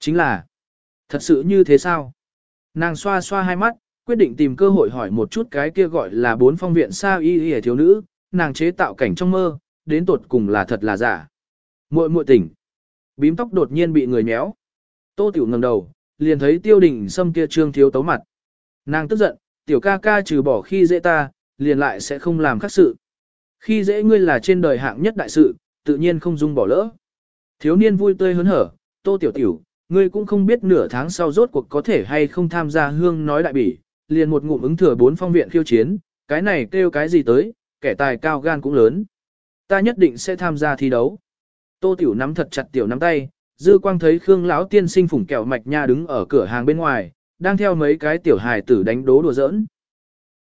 Chính là, thật sự như thế sao? Nàng xoa xoa hai mắt, quyết định tìm cơ hội hỏi một chút cái kia gọi là bốn phong viện sa y y thiếu nữ, nàng chế tạo cảnh trong mơ, đến tột cùng là thật là giả. Muội muội tỉnh. Bím tóc đột nhiên bị người méo. Tô Tiểu ngẩng đầu, liền thấy Tiêu Đình Sâm kia trương thiếu tấu mặt. Nàng tức giận, tiểu ca ca trừ bỏ khi dễ ta, liền lại sẽ không làm khác sự. Khi dễ ngươi là trên đời hạng nhất đại sự, tự nhiên không dung bỏ lỡ. Thiếu niên vui tươi hớn hở, Tô Tiểu Tiểu, ngươi cũng không biết nửa tháng sau rốt cuộc có thể hay không tham gia hương nói đại bỉ, liền một ngụm ứng thừa bốn phong viện khiêu chiến, cái này kêu cái gì tới, kẻ tài cao gan cũng lớn. Ta nhất định sẽ tham gia thi đấu. Tô Tiểu nắm thật chặt tiểu nắm tay, dư quang thấy Khương lão tiên sinh phủng kẹo mạch nha đứng ở cửa hàng bên ngoài, đang theo mấy cái tiểu hài tử đánh đố đùa giỡn.